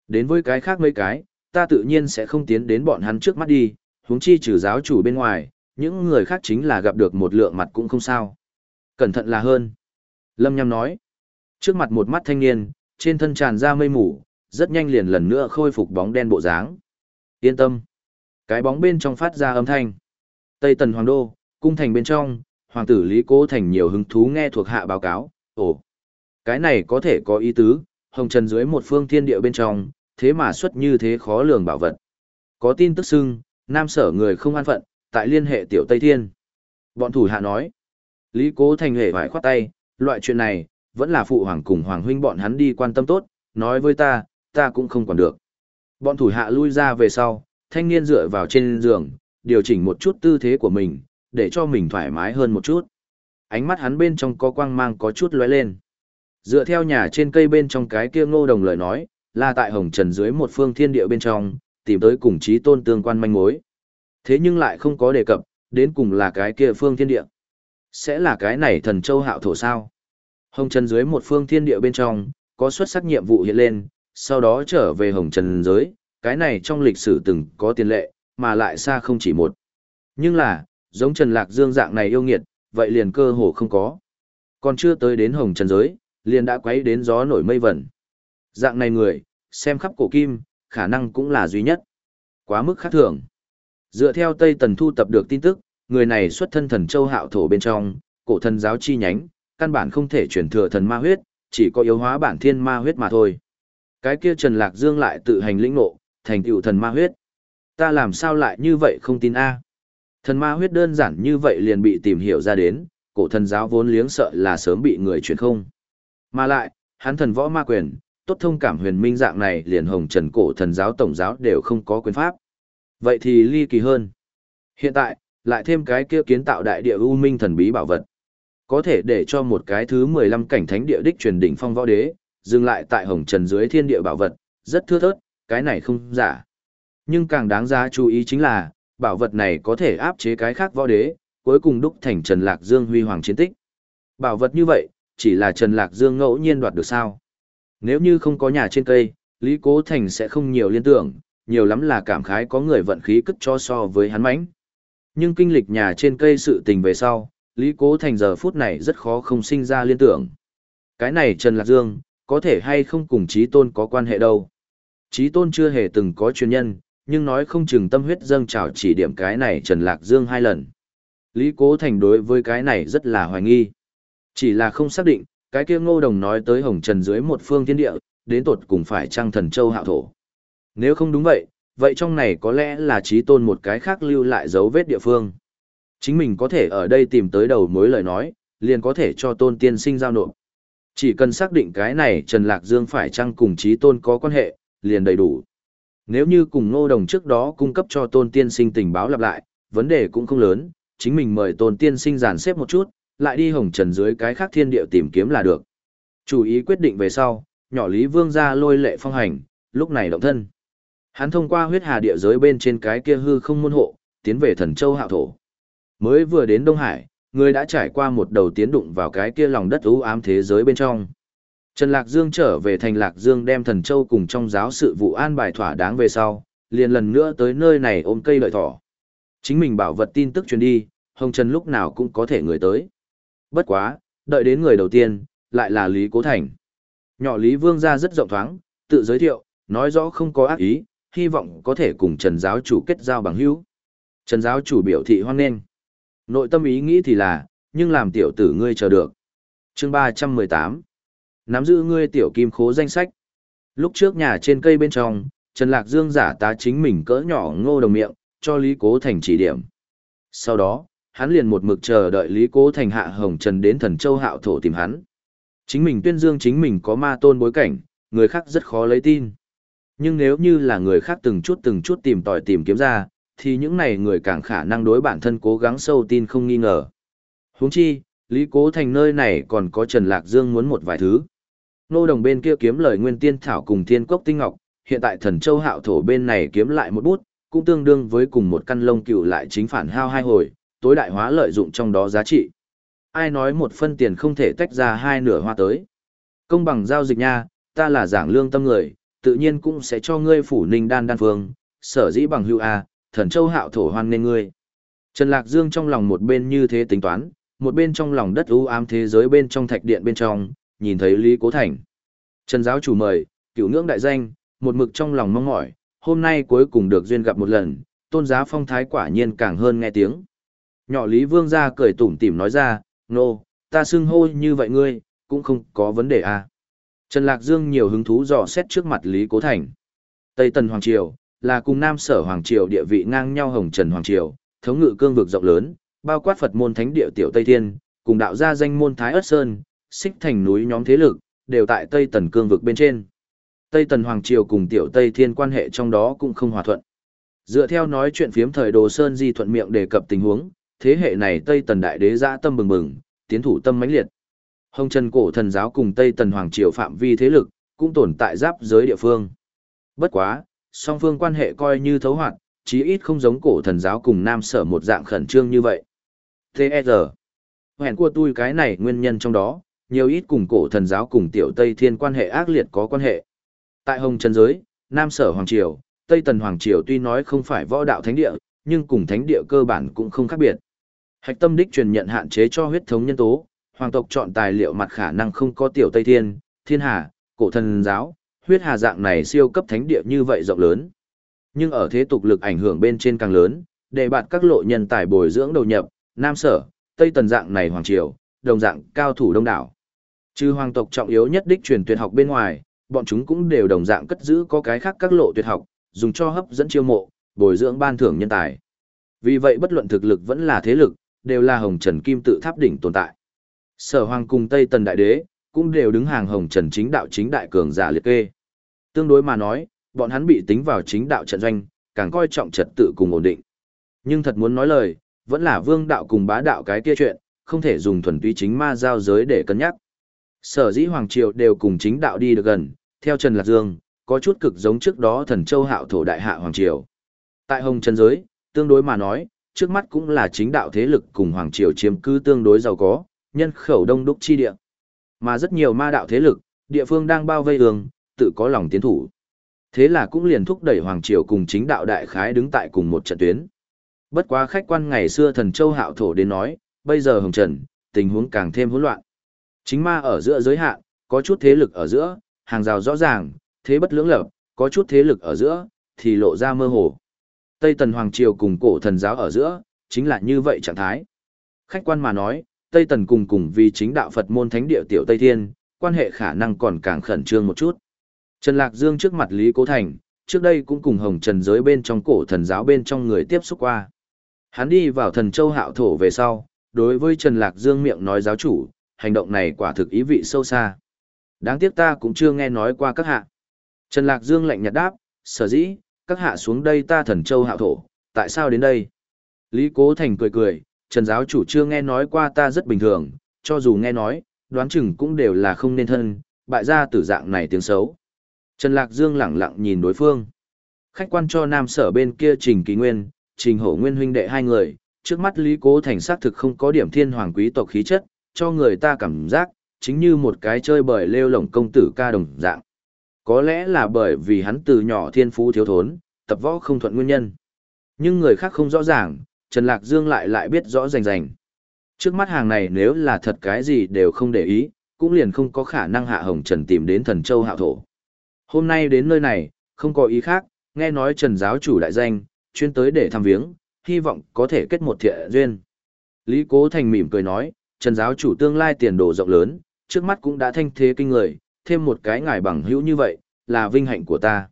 Đến với cái khác mấy cái, ta tự nhiên sẽ không tiến đến bọn hắn trước mắt đi, huống chi trừ giáo chủ bên ngoài, những người khác chính là gặp được một lượng mặt cũng không sao. Cẩn thận là hơn. Lâm Nham nói, trước mặt một mắt thanh niên, trên thân tràn ra mây mù, rất nhanh liền lần nữa khôi phục bóng đen bộ dáng. Yên tâm. Cái bóng bên trong phát ra âm thanh. Tây Tần Hoàng Đô, cung thành bên trong, Hoàng tử Lý Cố Thành nhiều hứng thú nghe thuộc hạ báo cáo. Ồ, cái này có thể có ý tứ, hồng trần dưới một phương thiên địa bên trong, thế mà xuất như thế khó lường bảo vật. Có tin tức xưng, nam sở người không an phận, tại liên hệ tiểu Tây Thiên. Bọn thủ hạ nói, Lý Cố Thành hề vải khoát tay, loại chuyện này, vẫn là phụ hoàng cùng hoàng huynh bọn hắn đi quan tâm tốt, nói với ta, ta cũng không còn được. Bọn thủ hạ lui ra về sau, thanh niên dựa vào trên giường, điều chỉnh một chút tư thế của mình, để cho mình thoải mái hơn một chút. Ánh mắt hắn bên trong có quang mang có chút lóe lên. Dựa theo nhà trên cây bên trong cái kia ngô đồng lời nói, là tại hồng trần dưới một phương thiên địa bên trong, tìm tới cùng chí tôn tương quan manh mối. Thế nhưng lại không có đề cập, đến cùng là cái kia phương thiên địa. Sẽ là cái này thần châu hạo thổ sao? Hồng trần dưới một phương thiên địa bên trong, có xuất sắc nhiệm vụ hiện lên, sau đó trở về hồng trần giới, cái này trong lịch sử từng có tiền lệ, mà lại xa không chỉ một. Nhưng là, giống Trần Lạc Dương dạng này yêu nghiệt, vậy liền cơ hồ không có. Còn chưa tới đến hồng trần giới, liền đã quấy đến gió nổi mây vẩn. Dạng này người, xem khắp cổ kim, khả năng cũng là duy nhất. Quá mức khác thường. Dựa theo Tây Tần thu tập được tin tức, người này xuất thân thần châu hạo thổ bên trong, cổ thần giáo chi nhánh, căn bản không thể chuyển thừa thần ma huyết, chỉ có yếu hóa bản thiên ma huyết mà thôi. Cái kia Trần Lạc Dương lại tự hành lĩnh ngộ, thành tựu thần ma huyết. Ta làm sao lại như vậy không tin a? Thần ma huyết đơn giản như vậy liền bị tìm hiểu ra đến, cổ thần giáo vốn liếng sợ là sớm bị người chuyển không. Mà lại, hắn thần võ ma quyền, tốt thông cảm huyền minh dạng này liền hồng trần cổ thần giáo tổng giáo đều không có quyền pháp. Vậy thì ly kỳ hơn. Hiện tại, lại thêm cái kia kiến tạo đại địa u minh thần bí bảo vật. Có thể để cho một cái thứ 15 cảnh thánh địa đích truyền đỉnh phong võ đế, dừng lại tại hồng trần dưới thiên địa bảo vật, rất thưa thớt, cái này không giả. Nhưng càng đáng giá chú ý chính là, bảo vật này có thể áp chế cái khác võ đế, cuối cùng đúc thành Trần Lạc Dương huy hoàng chiến tích. Bảo vật như vậy, chỉ là Trần Lạc Dương ngẫu nhiên đoạt được sao. Nếu như không có nhà trên cây, Lý Cố Thành sẽ không nhiều liên tưởng, nhiều lắm là cảm khái có người vận khí cất cho so với hắn mãnh. Nhưng kinh lịch nhà trên cây sự tình về sau, Lý Cố Thành giờ phút này rất khó không sinh ra liên tưởng. Cái này Trần Lạc Dương, có thể hay không cùng Trí Tôn có quan hệ đâu. Trí Tôn chưa hề từng có chuyên nhân, nhưng nói không chừng tâm huyết dâng trào chỉ điểm cái này Trần Lạc Dương hai lần. Lý Cố Thành đối với cái này rất là hoài nghi. Chỉ là không xác định, cái kia ngô đồng nói tới hồng trần dưới một phương thiên địa, đến tột cùng phải trăng thần châu hạo thổ. Nếu không đúng vậy, vậy trong này có lẽ là trí tôn một cái khác lưu lại dấu vết địa phương. Chính mình có thể ở đây tìm tới đầu mối lời nói, liền có thể cho tôn tiên sinh giao nộp. Chỉ cần xác định cái này Trần Lạc Dương phải chăng cùng trí tôn có quan hệ, liền đầy đủ. Nếu như cùng ngô đồng trước đó cung cấp cho tôn tiên sinh tình báo lặp lại, vấn đề cũng không lớn, chính mình mời tôn tiên sinh giàn xếp một chút, lại đi hồng trần dưới cái khác thiên địa tìm kiếm là được. Chủ ý quyết định về sau, nhỏ Lý Vương ra lôi lệ phong hành, lúc này động thân. Hắn thông qua huyết hà địa giới bên trên cái kia hư không môn hộ, tiến về thần châu hạo thổ. Mới vừa đến Đông Hải, người đã trải qua một đầu tiến đụng vào cái kia lòng đất u ám thế giới bên trong. Trần Lạc Dương trở về thành Lạc Dương đem thần châu cùng trong giáo sự vụ an bài thỏa đáng về sau, liền lần nữa tới nơi này ôm cây lợi thỏ. Chính mình bảo vật tin tức truyền đi, Hồng Trần lúc nào cũng có thể người tới. Bất quá, đợi đến người đầu tiên, lại là Lý Cố Thành. Nhỏ Lý Vương ra rất rộng thoáng, tự giới thiệu, nói rõ không có ác ý, hy vọng có thể cùng Trần giáo chủ kết giao bằng hữu. Trần giáo chủ biểu thị hoan nghênh. Nội tâm ý nghĩ thì là, nhưng làm tiểu tử ngươi chờ được. Chương 318 Nắm giữ ngươi tiểu kim khố danh sách. Lúc trước nhà trên cây bên trong, Trần Lạc Dương giả tá chính mình cỡ nhỏ ngô đồng miệng, cho Lý Cố Thành chỉ điểm. Sau đó, hắn liền một mực chờ đợi Lý Cố Thành hạ hồng trần đến thần châu hạo thổ tìm hắn. Chính mình tuyên dương chính mình có ma tôn bối cảnh, người khác rất khó lấy tin. Nhưng nếu như là người khác từng chút từng chút tìm tòi tìm kiếm ra, thì những này người càng khả năng đối bản thân cố gắng sâu tin không nghi ngờ. Huống chi, Lý Cố Thành nơi này còn có Trần Lạc Dương muốn một vài thứ. Nô đồng bên kia kiếm lời nguyên tiên thảo cùng thiên cốc tinh ngọc, hiện tại thần châu hạo thổ bên này kiếm lại một bút, cũng tương đương với cùng một căn lông cựu lại chính phản hao hai hồi, tối đại hóa lợi dụng trong đó giá trị. Ai nói một phân tiền không thể tách ra hai nửa hoa tới. Công bằng giao dịch nha, ta là giảng lương tâm người, tự nhiên cũng sẽ cho ngươi phủ ninh đan đan phương, sở dĩ bằng hữu A, thần châu hạo thổ hoan nên ngươi. Trần Lạc Dương trong lòng một bên như thế tính toán, một bên trong lòng đất u ám thế giới bên trong thạch điện bên trong, nhìn thấy Lý Cố Thành. Trần giáo chủ mời, cửu ngưỡng đại danh, một mực trong lòng mong mỏi, hôm nay cuối cùng được duyên gặp một lần, tôn giá phong thái quả nhiên càng hơn nghe tiếng. Nhỏ Lý Vương ra cười tủm tỉm nói ra, nô, no, ta xưng hô như vậy ngươi, cũng không có vấn đề à. Trần Lạc Dương nhiều hứng thú dò xét trước mặt Lý Cố Thành. Tây Tần Hoàng Triều, là cùng Nam Sở Hoàng Triều địa vị ngang nhau Hồng Trần Hoàng Triều, thống ngự cương vực rộng lớn, bao quát Phật môn thánh địa Tiểu Tây Thiên, cùng đạo gia danh môn Thái Ất Sơn, xích thành núi nhóm thế lực, đều tại Tây Tần cương vực bên trên. Tây Tần Hoàng Triều cùng Tiểu Tây Thiên quan hệ trong đó cũng không hòa thuận. Dựa theo nói chuyện phiếm thời Đồ Sơn Di thuận miệng đề cập tình huống, thế hệ này Tây Tần Đại Đế dã tâm bừng bừng, tiến thủ tâm mãnh liệt. Hồng Trần cổ thần giáo cùng Tây Tần Hoàng Triều phạm vi thế lực, cũng tồn tại giáp giới địa phương. Bất quá, song phương quan hệ coi như thấu hoạt, chí ít không giống cổ thần giáo cùng Nam Sở một dạng khẩn trương như vậy. Thế giờ, Hẹn của tôi cái này nguyên nhân trong đó, nhiều ít cùng cổ thần giáo cùng tiểu Tây Thiên quan hệ ác liệt có quan hệ. Tại Hồng Trần Giới, Nam Sở Hoàng Triều, Tây Tần Hoàng Triều tuy nói không phải võ đạo thánh địa, nhưng cùng thánh địa cơ bản cũng không khác biệt. Hạch tâm đích truyền nhận hạn chế cho huyết thống nhân tố, hoàng tộc chọn tài liệu mặt khả năng không có tiểu Tây Thiên, Thiên Hà, cổ thần giáo, huyết hà dạng này siêu cấp thánh địa như vậy rộng lớn. Nhưng ở thế tục lực ảnh hưởng bên trên càng lớn, để bạn các lộ nhân tài bồi dưỡng đầu nhập, Nam Sở, Tây Tần dạng này hoàng triều, đồng dạng cao thủ đông đảo. Trừ hoàng tộc trọng yếu nhất đích truyền tuyệt học bên ngoài, bọn chúng cũng đều đồng dạng cất giữ có cái khác các lộ tuyệt học, dùng cho hấp dẫn chiêu mộ, bồi dưỡng ban thưởng nhân tài. Vì vậy bất luận thực lực vẫn là thế lực, đều là hồng trần kim tự tháp đỉnh tồn tại. Sở hoàng cùng Tây Tần Đại Đế, cũng đều đứng hàng hồng trần chính đạo chính đại cường giả liệt kê. Tương đối mà nói, bọn hắn bị tính vào chính đạo trận doanh, càng coi trọng trật tự cùng ổn định. Nhưng thật muốn nói lời, vẫn là vương đạo cùng bá đạo cái kia chuyện, không thể dùng thuần túy chính ma giao giới để cân nhắc. Sở dĩ Hoàng Triều đều cùng chính đạo đi được gần, theo Trần Lạc Dương, có chút cực giống trước đó thần châu hạo thổ đại hạ Hoàng Triều. Tại Hồng Trần Giới, tương đối mà nói, trước mắt cũng là chính đạo thế lực cùng Hoàng Triều chiếm cứ tương đối giàu có, nhân khẩu đông đúc chi địa. Mà rất nhiều ma đạo thế lực, địa phương đang bao vây đường, tự có lòng tiến thủ. Thế là cũng liền thúc đẩy Hoàng Triều cùng chính đạo đại khái đứng tại cùng một trận tuyến. Bất quá khách quan ngày xưa thần châu hạo thổ đến nói, bây giờ hồng trần, tình huống càng thêm hỗn loạn. Chính ma ở giữa giới hạn, có chút thế lực ở giữa, hàng rào rõ ràng, thế bất lưỡng lập, có chút thế lực ở giữa, thì lộ ra mơ hồ. Tây Tần Hoàng Triều cùng cổ thần giáo ở giữa, chính là như vậy trạng thái. Khách quan mà nói, Tây Tần cùng cùng vì chính đạo Phật môn thánh địa tiểu Tây Thiên, quan hệ khả năng còn càng khẩn trương một chút. Trần Lạc Dương trước mặt Lý Cố Thành, trước đây cũng cùng hồng trần giới bên trong cổ thần giáo bên trong người tiếp xúc qua. Hắn đi vào thần châu hạo thổ về sau, đối với Trần Lạc Dương miệng nói giáo chủ, hành động này quả thực ý vị sâu xa. Đáng tiếc ta cũng chưa nghe nói qua các hạ. Trần Lạc Dương lạnh nhạt đáp, sở dĩ, các hạ xuống đây ta thần châu hạo thổ, tại sao đến đây? Lý Cố Thành cười cười, Trần giáo chủ chưa nghe nói qua ta rất bình thường, cho dù nghe nói, đoán chừng cũng đều là không nên thân, bại ra tử dạng này tiếng xấu. Trần Lạc Dương lẳng lặng nhìn đối phương. Khách quan cho nam sở bên kia Trình Kỳ Nguyên, Trình Hổ Nguyên huynh đệ hai người, trước mắt Lý Cố Thành xác thực không có điểm thiên hoàng quý tộc khí chất, cho người ta cảm giác, chính như một cái chơi bời lêu lổng công tử ca đồng dạng. Có lẽ là bởi vì hắn từ nhỏ thiên phú thiếu thốn, tập võ không thuận nguyên nhân. Nhưng người khác không rõ ràng, Trần Lạc Dương lại lại biết rõ rành rành. Trước mắt hàng này nếu là thật cái gì đều không để ý, cũng liền không có khả năng hạ hồng Trần tìm đến thần châu hạo thổ. Hôm nay đến nơi này, không có ý khác, nghe nói Trần giáo chủ đại danh, chuyên tới để thăm viếng, hy vọng có thể kết một thiện duyên. Lý Cố Thành mỉm cười nói, Trần giáo chủ tương lai tiền đồ rộng lớn, trước mắt cũng đã thanh thế kinh người, thêm một cái ngài bằng hữu như vậy, là vinh hạnh của ta.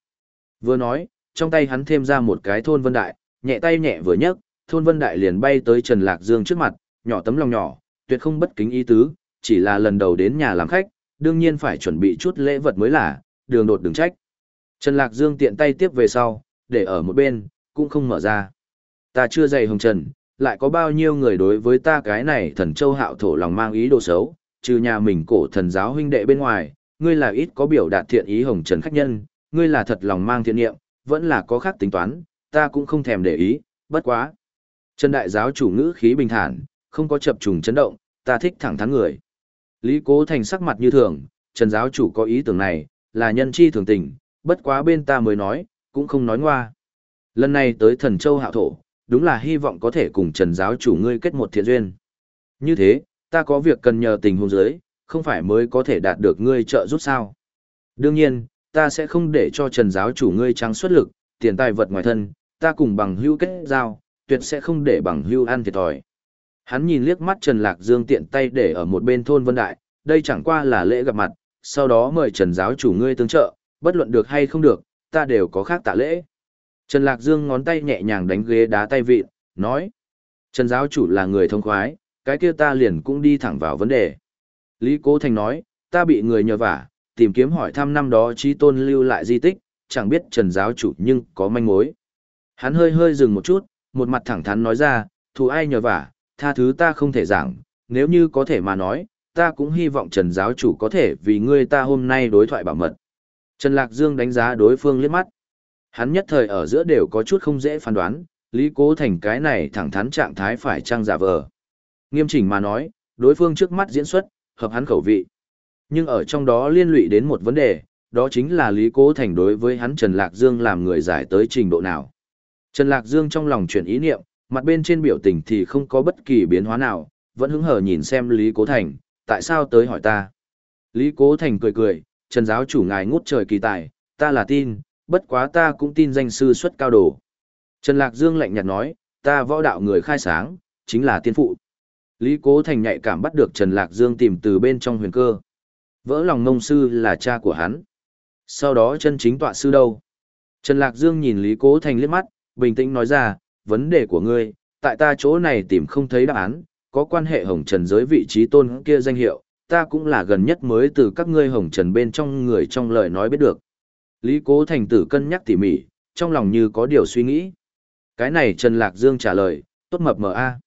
Vừa nói, trong tay hắn thêm ra một cái thôn vân đại, nhẹ tay nhẹ vừa nhấc, thôn vân đại liền bay tới Trần Lạc Dương trước mặt, nhỏ tấm lòng nhỏ, tuyệt không bất kính ý tứ, chỉ là lần đầu đến nhà làm khách, đương nhiên phải chuẩn bị chút lễ vật mới là, đường đột đừng trách. Trần Lạc Dương tiện tay tiếp về sau, để ở một bên, cũng không mở ra. Ta chưa dày hồng trần, lại có bao nhiêu người đối với ta cái này thần châu hạo thổ lòng mang ý đồ xấu, trừ nhà mình cổ thần giáo huynh đệ bên ngoài, ngươi là ít có biểu đạt thiện ý hồng trần khách nhân, ngươi là thật lòng mang thiện niệm, vẫn là có khác tính toán, ta cũng không thèm để ý, bất quá. Trần đại giáo chủ ngữ khí bình thản, không có chập trùng chấn động, ta thích thẳng thắn người. Lý Cố Thành sắc mặt như thường, Trần giáo chủ có ý tưởng này, là nhân chi thường tình, bất quá bên ta mới nói, cũng không nói ngoa. Lần này tới thần châu hạo thổ, đúng là hy vọng có thể cùng Trần giáo chủ ngươi kết một thiện duyên. Như thế, ta có việc cần nhờ tình huống giới, không phải mới có thể đạt được ngươi trợ giúp sao. Đương nhiên, ta sẽ không để cho Trần giáo chủ ngươi trắng xuất lực, tiền tài vật ngoài thân, ta cùng bằng hưu kết giao, tuyệt sẽ không để bằng hưu ăn thiệt thòi. Hắn nhìn liếc mắt Trần Lạc Dương tiện tay để ở một bên thôn Vân Đại, đây chẳng qua là lễ gặp mặt, sau đó mời Trần giáo chủ ngươi tương trợ, bất luận được hay không được, ta đều có khác tạ lễ. Trần Lạc Dương ngón tay nhẹ nhàng đánh ghế đá tay vịn, nói. Trần giáo chủ là người thông khoái, cái kia ta liền cũng đi thẳng vào vấn đề. Lý Cố Thành nói, ta bị người nhờ vả, tìm kiếm hỏi thăm năm đó trí tôn lưu lại di tích, chẳng biết Trần giáo chủ nhưng có manh mối. Hắn hơi hơi dừng một chút, một mặt thẳng thắn nói ra, thù ai nhờ vả, tha thứ ta không thể giảng, nếu như có thể mà nói, ta cũng hy vọng Trần giáo chủ có thể vì ngươi ta hôm nay đối thoại bảo mật. Trần Lạc Dương đánh giá đối phương liếc mắt. Hắn nhất thời ở giữa đều có chút không dễ phán đoán, Lý Cố Thành cái này thẳng thắn trạng thái phải trang giả vờ. Nghiêm chỉnh mà nói, đối phương trước mắt diễn xuất, hợp hắn khẩu vị. Nhưng ở trong đó liên lụy đến một vấn đề, đó chính là Lý Cố Thành đối với hắn Trần Lạc Dương làm người giải tới trình độ nào. Trần Lạc Dương trong lòng chuyển ý niệm, mặt bên trên biểu tình thì không có bất kỳ biến hóa nào, vẫn hứng hờ nhìn xem Lý Cố Thành, tại sao tới hỏi ta. Lý Cố Thành cười cười, Trần giáo chủ ngài ngút trời kỳ tài, ta là tin, bất quá ta cũng tin danh sư xuất cao đồ. Trần Lạc Dương lạnh nhạt nói, ta võ đạo người khai sáng, chính là tiên phụ. Lý Cố Thành nhạy cảm bắt được Trần Lạc Dương tìm từ bên trong huyền cơ. Vỡ lòng ngông sư là cha của hắn. Sau đó chân chính tọa sư đâu? Trần Lạc Dương nhìn Lý Cố Thành liếc mắt, bình tĩnh nói ra, vấn đề của ngươi, tại ta chỗ này tìm không thấy đáp án, có quan hệ hồng trần giới vị trí tôn kia danh hiệu, ta cũng là gần nhất mới từ các ngươi hồng trần bên trong người trong lời nói biết được. Lý Cố Thành tử cân nhắc tỉ mỉ, trong lòng như có điều suy nghĩ. Cái này Trần Lạc Dương trả lời, tốt mập mờ a.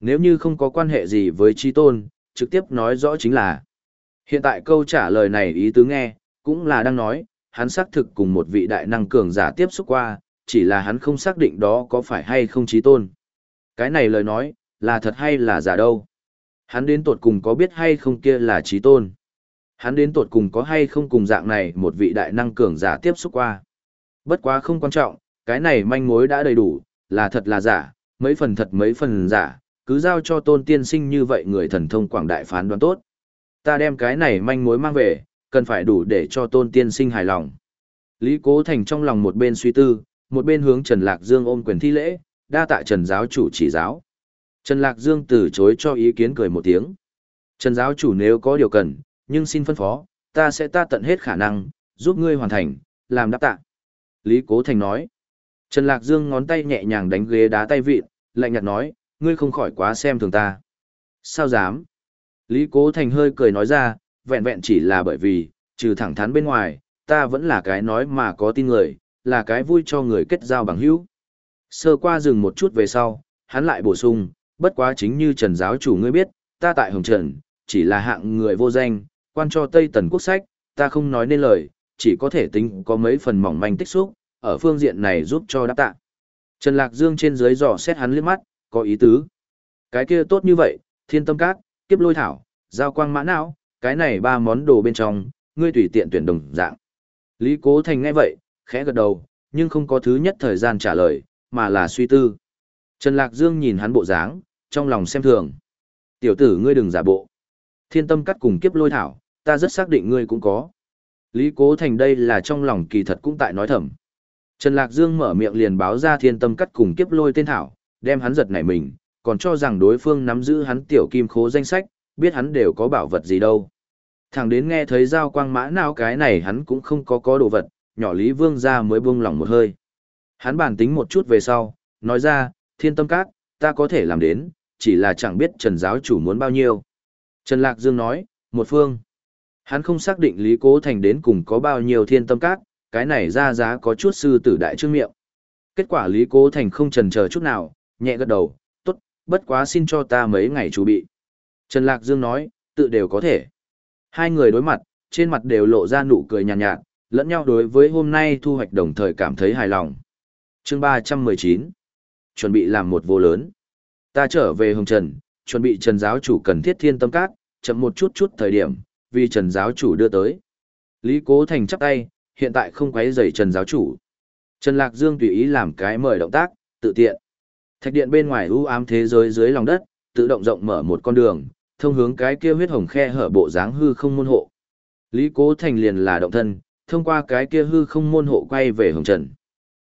Nếu như không có quan hệ gì với chi tôn, trực tiếp nói rõ chính là. Hiện tại câu trả lời này ý tứ nghe, cũng là đang nói, hắn xác thực cùng một vị đại năng cường giả tiếp xúc qua, chỉ là hắn không xác định đó có phải hay không trí tôn. Cái này lời nói, là thật hay là giả đâu. Hắn đến tột cùng có biết hay không kia là trí tôn. Hắn đến tột cùng có hay không cùng dạng này một vị đại năng cường giả tiếp xúc qua. Bất quá không quan trọng, cái này manh mối đã đầy đủ, là thật là giả, mấy phần thật mấy phần giả, cứ giao cho tôn tiên sinh như vậy người thần thông quảng đại phán đoán tốt. Ta đem cái này manh mối mang về, cần phải đủ để cho tôn tiên sinh hài lòng. Lý Cố Thành trong lòng một bên suy tư, một bên hướng Trần Lạc Dương ôm quyền thi lễ, đa tạ Trần giáo chủ chỉ giáo. Trần Lạc Dương từ chối cho ý kiến cười một tiếng. Trần giáo chủ nếu có điều cần, nhưng xin phân phó, ta sẽ ta tận hết khả năng, giúp ngươi hoàn thành, làm đáp tạ. Lý Cố Thành nói. Trần Lạc Dương ngón tay nhẹ nhàng đánh ghế đá tay vịn, lạnh nhạt nói, ngươi không khỏi quá xem thường ta. Sao dám? Lý Cố Thành hơi cười nói ra, vẹn vẹn chỉ là bởi vì, trừ thẳng thắn bên ngoài, ta vẫn là cái nói mà có tin người, là cái vui cho người kết giao bằng hữu. Sơ qua dừng một chút về sau, hắn lại bổ sung, bất quá chính như Trần giáo chủ ngươi biết, ta tại Hồng Trần, chỉ là hạng người vô danh, quan cho Tây Tần quốc sách, ta không nói nên lời, chỉ có thể tính có mấy phần mỏng manh tích xúc, ở phương diện này giúp cho đáp tạ. Trần Lạc Dương trên dưới dò xét hắn liếc mắt, có ý tứ. Cái kia tốt như vậy, thiên tâm cát, kiếp lôi thảo, giao quang mã não, cái này ba món đồ bên trong, ngươi tùy tiện tuyển đồng dạng. Lý Cố Thành nghe vậy, khẽ gật đầu, nhưng không có thứ nhất thời gian trả lời, mà là suy tư. Trần Lạc Dương nhìn hắn bộ dáng, trong lòng xem thường. Tiểu tử ngươi đừng giả bộ. Thiên tâm cắt cùng kiếp lôi thảo, ta rất xác định ngươi cũng có. Lý Cố Thành đây là trong lòng kỳ thật cũng tại nói thầm. Trần Lạc Dương mở miệng liền báo ra thiên tâm cắt cùng kiếp lôi tên thảo, đem hắn giật nảy mình, còn cho rằng đối phương nắm giữ hắn tiểu kim khố danh sách, biết hắn đều có bảo vật gì đâu. Thẳng đến nghe thấy giao quang mã nào cái này hắn cũng không có có đồ vật, nhỏ Lý Vương ra mới buông lòng một hơi. Hắn bản tính một chút về sau, nói ra, thiên tâm các, ta có thể làm đến, chỉ là chẳng biết Trần giáo chủ muốn bao nhiêu. Trần Lạc Dương nói, một phương. Hắn không xác định Lý Cố Thành đến cùng có bao nhiêu thiên tâm các, cái này ra giá có chút sư tử đại trương miệng. Kết quả Lý Cố Thành không trần chờ chút nào, nhẹ gật đầu, tốt, bất quá xin cho ta mấy ngày chuẩn bị. Trần Lạc Dương nói, tự đều có thể. Hai người đối mặt, trên mặt đều lộ ra nụ cười nhàn nhạt, nhạt, lẫn nhau đối với hôm nay thu hoạch đồng thời cảm thấy hài lòng. chương 319 Chuẩn bị làm một vô lớn. Ta trở về Hồng Trần, chuẩn bị Trần giáo chủ cần thiết thiên tâm cát, chậm một chút chút thời điểm, vì Trần giáo chủ đưa tới. Lý Cố Thành chắp tay, hiện tại không quấy rầy Trần giáo chủ. Trần Lạc Dương tùy ý làm cái mời động tác, tự tiện. Thạch điện bên ngoài u ám thế giới dưới lòng đất, tự động rộng mở một con đường, thông hướng cái kia huyết hồng khe hở bộ dáng hư không môn hộ. Lý Cố Thành liền là động thân, thông qua cái kia hư không môn hộ quay về Hồng Trần.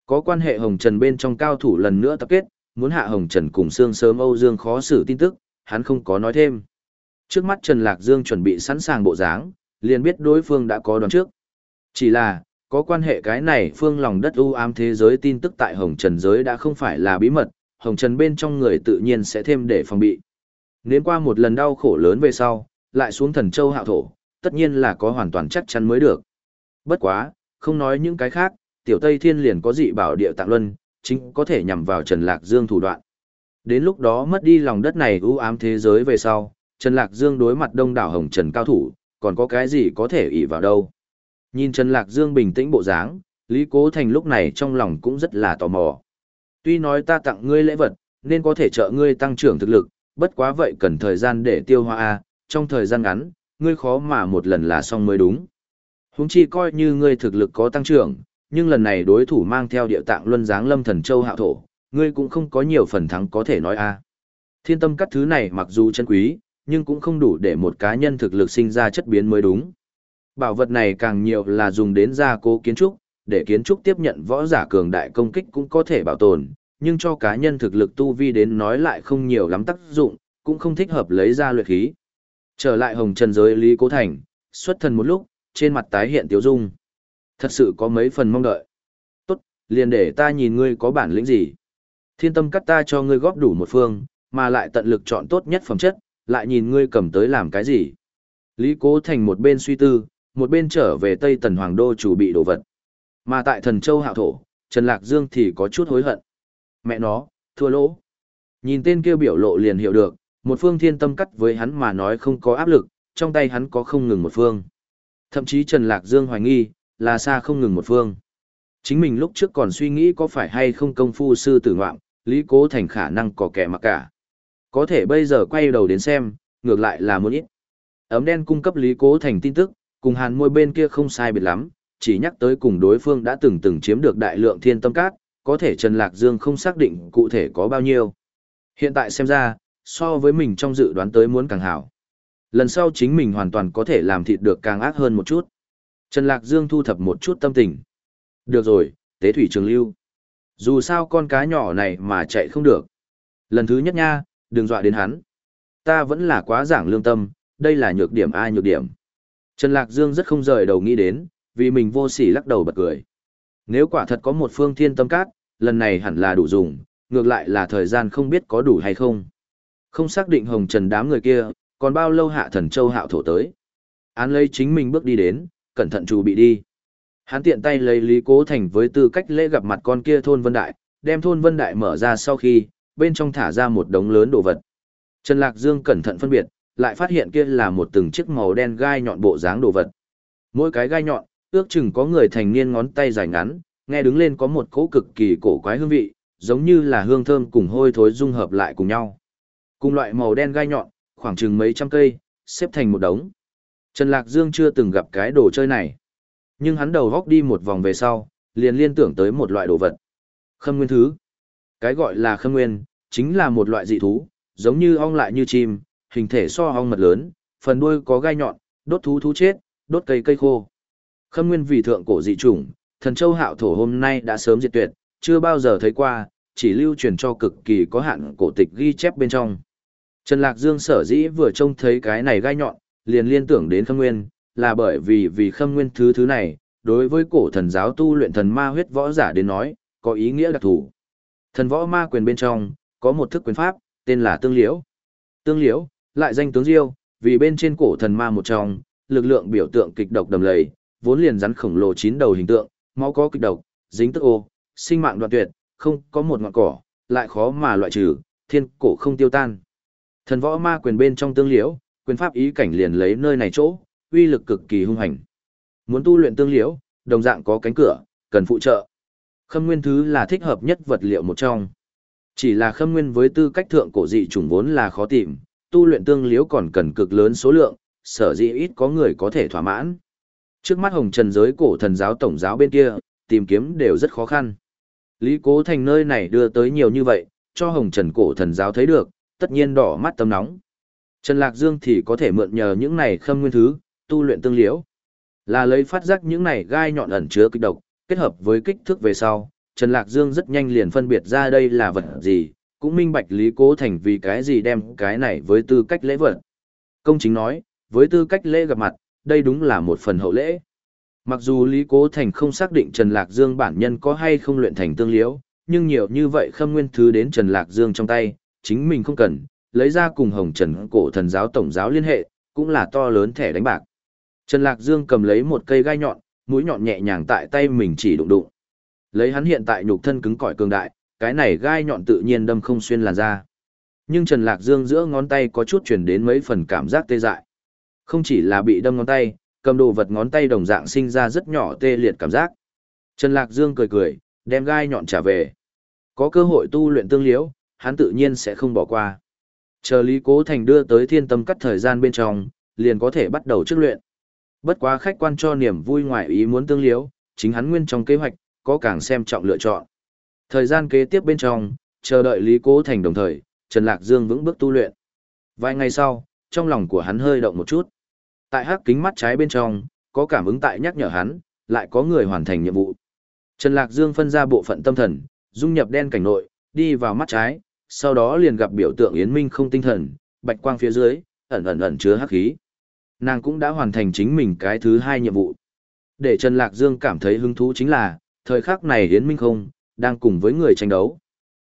Có quan hệ Hồng Trần bên trong cao thủ lần nữa tập kết, muốn hạ Hồng Trần cùng xương sớm Âu Dương khó xử tin tức, hắn không có nói thêm. Trước mắt Trần Lạc Dương chuẩn bị sẵn sàng bộ dáng, liền biết đối phương đã có đoán trước. Chỉ là, có quan hệ cái này phương lòng đất u ám thế giới tin tức tại Hồng Trần giới đã không phải là bí mật, Hồng Trần bên trong người tự nhiên sẽ thêm để phòng bị. Nếm qua một lần đau khổ lớn về sau, lại xuống thần châu hạo thổ, tất nhiên là có hoàn toàn chắc chắn mới được. Bất quá, không nói những cái khác, tiểu Tây Thiên liền có dị bảo địa tạng luân, chính có thể nhằm vào Trần Lạc Dương thủ đoạn. Đến lúc đó mất đi lòng đất này u ám thế giới về sau, Trần Lạc Dương đối mặt đông đảo hồng trần cao thủ, còn có cái gì có thể ỷ vào đâu. Nhìn Trần Lạc Dương bình tĩnh bộ dáng, Lý Cố Thành lúc này trong lòng cũng rất là tò mò. Tuy nói ta tặng ngươi lễ vật, nên có thể trợ ngươi tăng trưởng thực lực, bất quá vậy cần thời gian để tiêu hóa a, trong thời gian ngắn, ngươi khó mà một lần là xong mới đúng. Huống chi coi như ngươi thực lực có tăng trưởng, nhưng lần này đối thủ mang theo địa tạng luân giáng lâm thần châu hạ thổ, ngươi cũng không có nhiều phần thắng có thể nói a. Thiên tâm cắt thứ này mặc dù chân quý, nhưng cũng không đủ để một cá nhân thực lực sinh ra chất biến mới đúng. Bảo vật này càng nhiều là dùng đến gia cố kiến trúc, để kiến trúc tiếp nhận võ giả cường đại công kích cũng có thể bảo tồn, nhưng cho cá nhân thực lực tu vi đến nói lại không nhiều lắm tác dụng, cũng không thích hợp lấy ra luyện khí. Trở lại hồng trần giới Lý Cố Thành, xuất thần một lúc, trên mặt tái hiện tiếu dung. Thật sự có mấy phần mong đợi. Tốt, liền để ta nhìn ngươi có bản lĩnh gì. Thiên tâm cắt ta cho ngươi góp đủ một phương, mà lại tận lực chọn tốt nhất phẩm chất, lại nhìn ngươi cầm tới làm cái gì. Lý Cố Thành một bên suy tư, một bên trở về Tây Tần Hoàng Đô chủ bị đồ vật. Mà tại Thần Châu Hạo Thổ, Trần Lạc Dương thì có chút hối hận. Mẹ nó, thua lỗ. Nhìn tên kia biểu lộ liền hiểu được, một phương thiên tâm cắt với hắn mà nói không có áp lực, trong tay hắn có không ngừng một phương. Thậm chí Trần Lạc Dương hoài nghi, là xa không ngừng một phương. Chính mình lúc trước còn suy nghĩ có phải hay không công phu sư tử ngoạm, Lý Cố Thành khả năng có kẻ mặc cả. Có thể bây giờ quay đầu đến xem, ngược lại là muốn ít. Ấm đen cung cấp Lý Cố Thành tin tức, cùng hàn môi bên kia không sai biệt lắm, chỉ nhắc tới cùng đối phương đã từng từng chiếm được đại lượng thiên tâm cát, có thể Trần Lạc Dương không xác định cụ thể có bao nhiêu. Hiện tại xem ra, so với mình trong dự đoán tới muốn càng hảo. Lần sau chính mình hoàn toàn có thể làm thịt được càng ác hơn một chút. Trần Lạc Dương thu thập một chút tâm tình. Được rồi, tế thủy trường lưu. Dù sao con cá nhỏ này mà chạy không được. Lần thứ nhất nha, đừng dọa đến hắn. Ta vẫn là quá giảng lương tâm, đây là nhược điểm ai nhược điểm. Trần Lạc Dương rất không rời đầu nghĩ đến, vì mình vô sỉ lắc đầu bật cười. Nếu quả thật có một phương thiên tâm cát, lần này hẳn là đủ dùng, ngược lại là thời gian không biết có đủ hay không. Không xác định hồng trần đám người kia, còn bao lâu hạ thần châu hạo thổ tới. Án lấy chính mình bước đi đến, cẩn thận chủ bị đi. Hắn tiện tay lấy Lý Cố Thành với tư cách lễ gặp mặt con kia thôn Vân Đại, đem thôn Vân Đại mở ra sau khi, bên trong thả ra một đống lớn đồ vật. Trần Lạc Dương cẩn thận phân biệt, lại phát hiện kia là một từng chiếc màu đen gai nhọn bộ dáng đồ vật. Mỗi cái gai nhọn, ước chừng có người thành niên ngón tay dài ngắn, nghe đứng lên có một cỗ cực kỳ cổ quái hương vị, giống như là hương thơm cùng hôi thối dung hợp lại cùng nhau. Cùng loại màu đen gai nhọn, khoảng chừng mấy trăm cây, xếp thành một đống. Trần Lạc Dương chưa từng gặp cái đồ chơi này. Nhưng hắn đầu góc đi một vòng về sau, liền liên tưởng tới một loại đồ vật. Khâm nguyên thứ. Cái gọi là khâm nguyên, chính là một loại dị thú, giống như ong lại như chim, hình thể so ong mật lớn, phần đuôi có gai nhọn, đốt thú thú chết, đốt cây cây khô. Khâm nguyên vì thượng cổ dị chủng, thần châu hạo thổ hôm nay đã sớm diệt tuyệt, chưa bao giờ thấy qua, chỉ lưu truyền cho cực kỳ có hạn cổ tịch ghi chép bên trong. Trần Lạc Dương sở dĩ vừa trông thấy cái này gai nhọn, liền liên tưởng đến khâm nguyên, là bởi vì vì khâm nguyên thứ thứ này, đối với cổ thần giáo tu luyện thần ma huyết võ giả đến nói, có ý nghĩa đặc thủ. Thần võ ma quyền bên trong, có một thức quyền pháp, tên là Tương Liễu. Tương Liễu, lại danh tướng Diêu, vì bên trên cổ thần ma một trong, lực lượng biểu tượng kịch độc đầm lầy, vốn liền rắn khổng lồ chín đầu hình tượng, máu có kịch độc, dính tức ô, sinh mạng đoạn tuyệt, không có một ngọn cỏ, lại khó mà loại trừ, thiên cổ không tiêu tan. Thần võ ma quyền bên trong tương liễu, quyền pháp ý cảnh liền lấy nơi này chỗ, uy lực cực kỳ hung hành. Muốn tu luyện tương liễu, đồng dạng có cánh cửa, cần phụ trợ. Khâm nguyên thứ là thích hợp nhất vật liệu một trong. Chỉ là khâm nguyên với tư cách thượng cổ dị chủng vốn là khó tìm, tu luyện tương liễu còn cần cực lớn số lượng, sở dĩ ít có người có thể thỏa mãn. Trước mắt hồng trần giới cổ thần giáo tổng giáo bên kia, tìm kiếm đều rất khó khăn. Lý Cố Thành nơi này đưa tới nhiều như vậy, cho hồng trần cổ thần giáo thấy được, tất nhiên đỏ mắt tâm nóng. Trần Lạc Dương thì có thể mượn nhờ những này khâm nguyên thứ, tu luyện tương liễu. Là lấy phát giác những này gai nhọn ẩn chứa kích độc, kết hợp với kích thước về sau, Trần Lạc Dương rất nhanh liền phân biệt ra đây là vật gì, cũng minh bạch Lý Cố Thành vì cái gì đem cái này với tư cách lễ vật. Công chính nói, với tư cách lễ gặp mặt, đây đúng là một phần hậu lễ. Mặc dù Lý Cố Thành không xác định Trần Lạc Dương bản nhân có hay không luyện thành tương liễu, nhưng nhiều như vậy khâm nguyên thứ đến Trần Lạc Dương trong tay, chính mình không cần, lấy ra cùng Hồng Trần cổ thần giáo tổng giáo liên hệ, cũng là to lớn thẻ đánh bạc. Trần Lạc Dương cầm lấy một cây gai nhọn, mũi nhọn nhẹ nhàng tại tay mình chỉ đụng đụng. Lấy hắn hiện tại nhục thân cứng cỏi cường đại, cái này gai nhọn tự nhiên đâm không xuyên làn da. Nhưng Trần Lạc Dương giữa ngón tay có chút chuyển đến mấy phần cảm giác tê dại. Không chỉ là bị đâm ngón tay, cầm đồ vật ngón tay đồng dạng sinh ra rất nhỏ tê liệt cảm giác. Trần Lạc Dương cười cười, đem gai nhọn trả về. Có cơ hội tu luyện tương liễu, hắn tự nhiên sẽ không bỏ qua. Chờ Lý Cố Thành đưa tới thiên tâm cắt thời gian bên trong, liền có thể bắt đầu trước luyện. Bất quá khách quan cho niềm vui ngoài ý muốn tương liễu, chính hắn nguyên trong kế hoạch, có càng xem trọng lựa chọn. Thời gian kế tiếp bên trong, chờ đợi Lý Cố Thành đồng thời, Trần Lạc Dương vững bước tu luyện. Vài ngày sau, trong lòng của hắn hơi động một chút. Tại hắc kính mắt trái bên trong, có cảm ứng tại nhắc nhở hắn, lại có người hoàn thành nhiệm vụ. Trần Lạc Dương phân ra bộ phận tâm thần, dung nhập đen cảnh nội, đi vào mắt trái, sau đó liền gặp biểu tượng Yến Minh không tinh thần, bạch quang phía dưới, ẩn ẩn ẩn chứa hắc khí. Nàng cũng đã hoàn thành chính mình cái thứ hai nhiệm vụ. Để Trần Lạc Dương cảm thấy hứng thú chính là, thời khắc này Yến Minh không, đang cùng với người tranh đấu.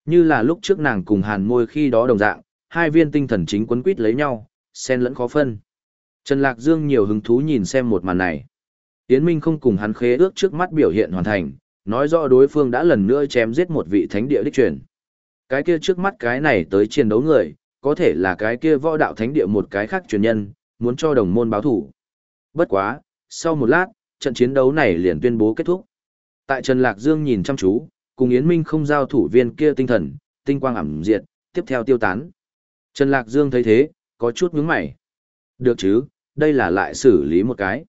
Như là lúc trước nàng cùng hàn môi khi đó đồng dạng, hai viên tinh thần chính quấn quýt lấy nhau, xen lẫn khó phân. Trần Lạc Dương nhiều hứng thú nhìn xem một màn này. Yến Minh không cùng hắn khế ước trước mắt biểu hiện hoàn thành, nói rõ đối phương đã lần nữa chém giết một vị thánh địa đích truyền. Cái kia trước mắt cái này tới chiến đấu người, có thể là cái kia võ đạo thánh địa một cái khác truyền nhân, muốn cho đồng môn báo thủ. Bất quá, sau một lát, trận chiến đấu này liền tuyên bố kết thúc. Tại Trần Lạc Dương nhìn chăm chú, cùng Yến Minh không giao thủ viên kia tinh thần, tinh quang ẩm diệt, tiếp theo tiêu tán. Trần Lạc Dương thấy thế, có chút nhướng mày. Được chứ, đây là lại xử lý một cái.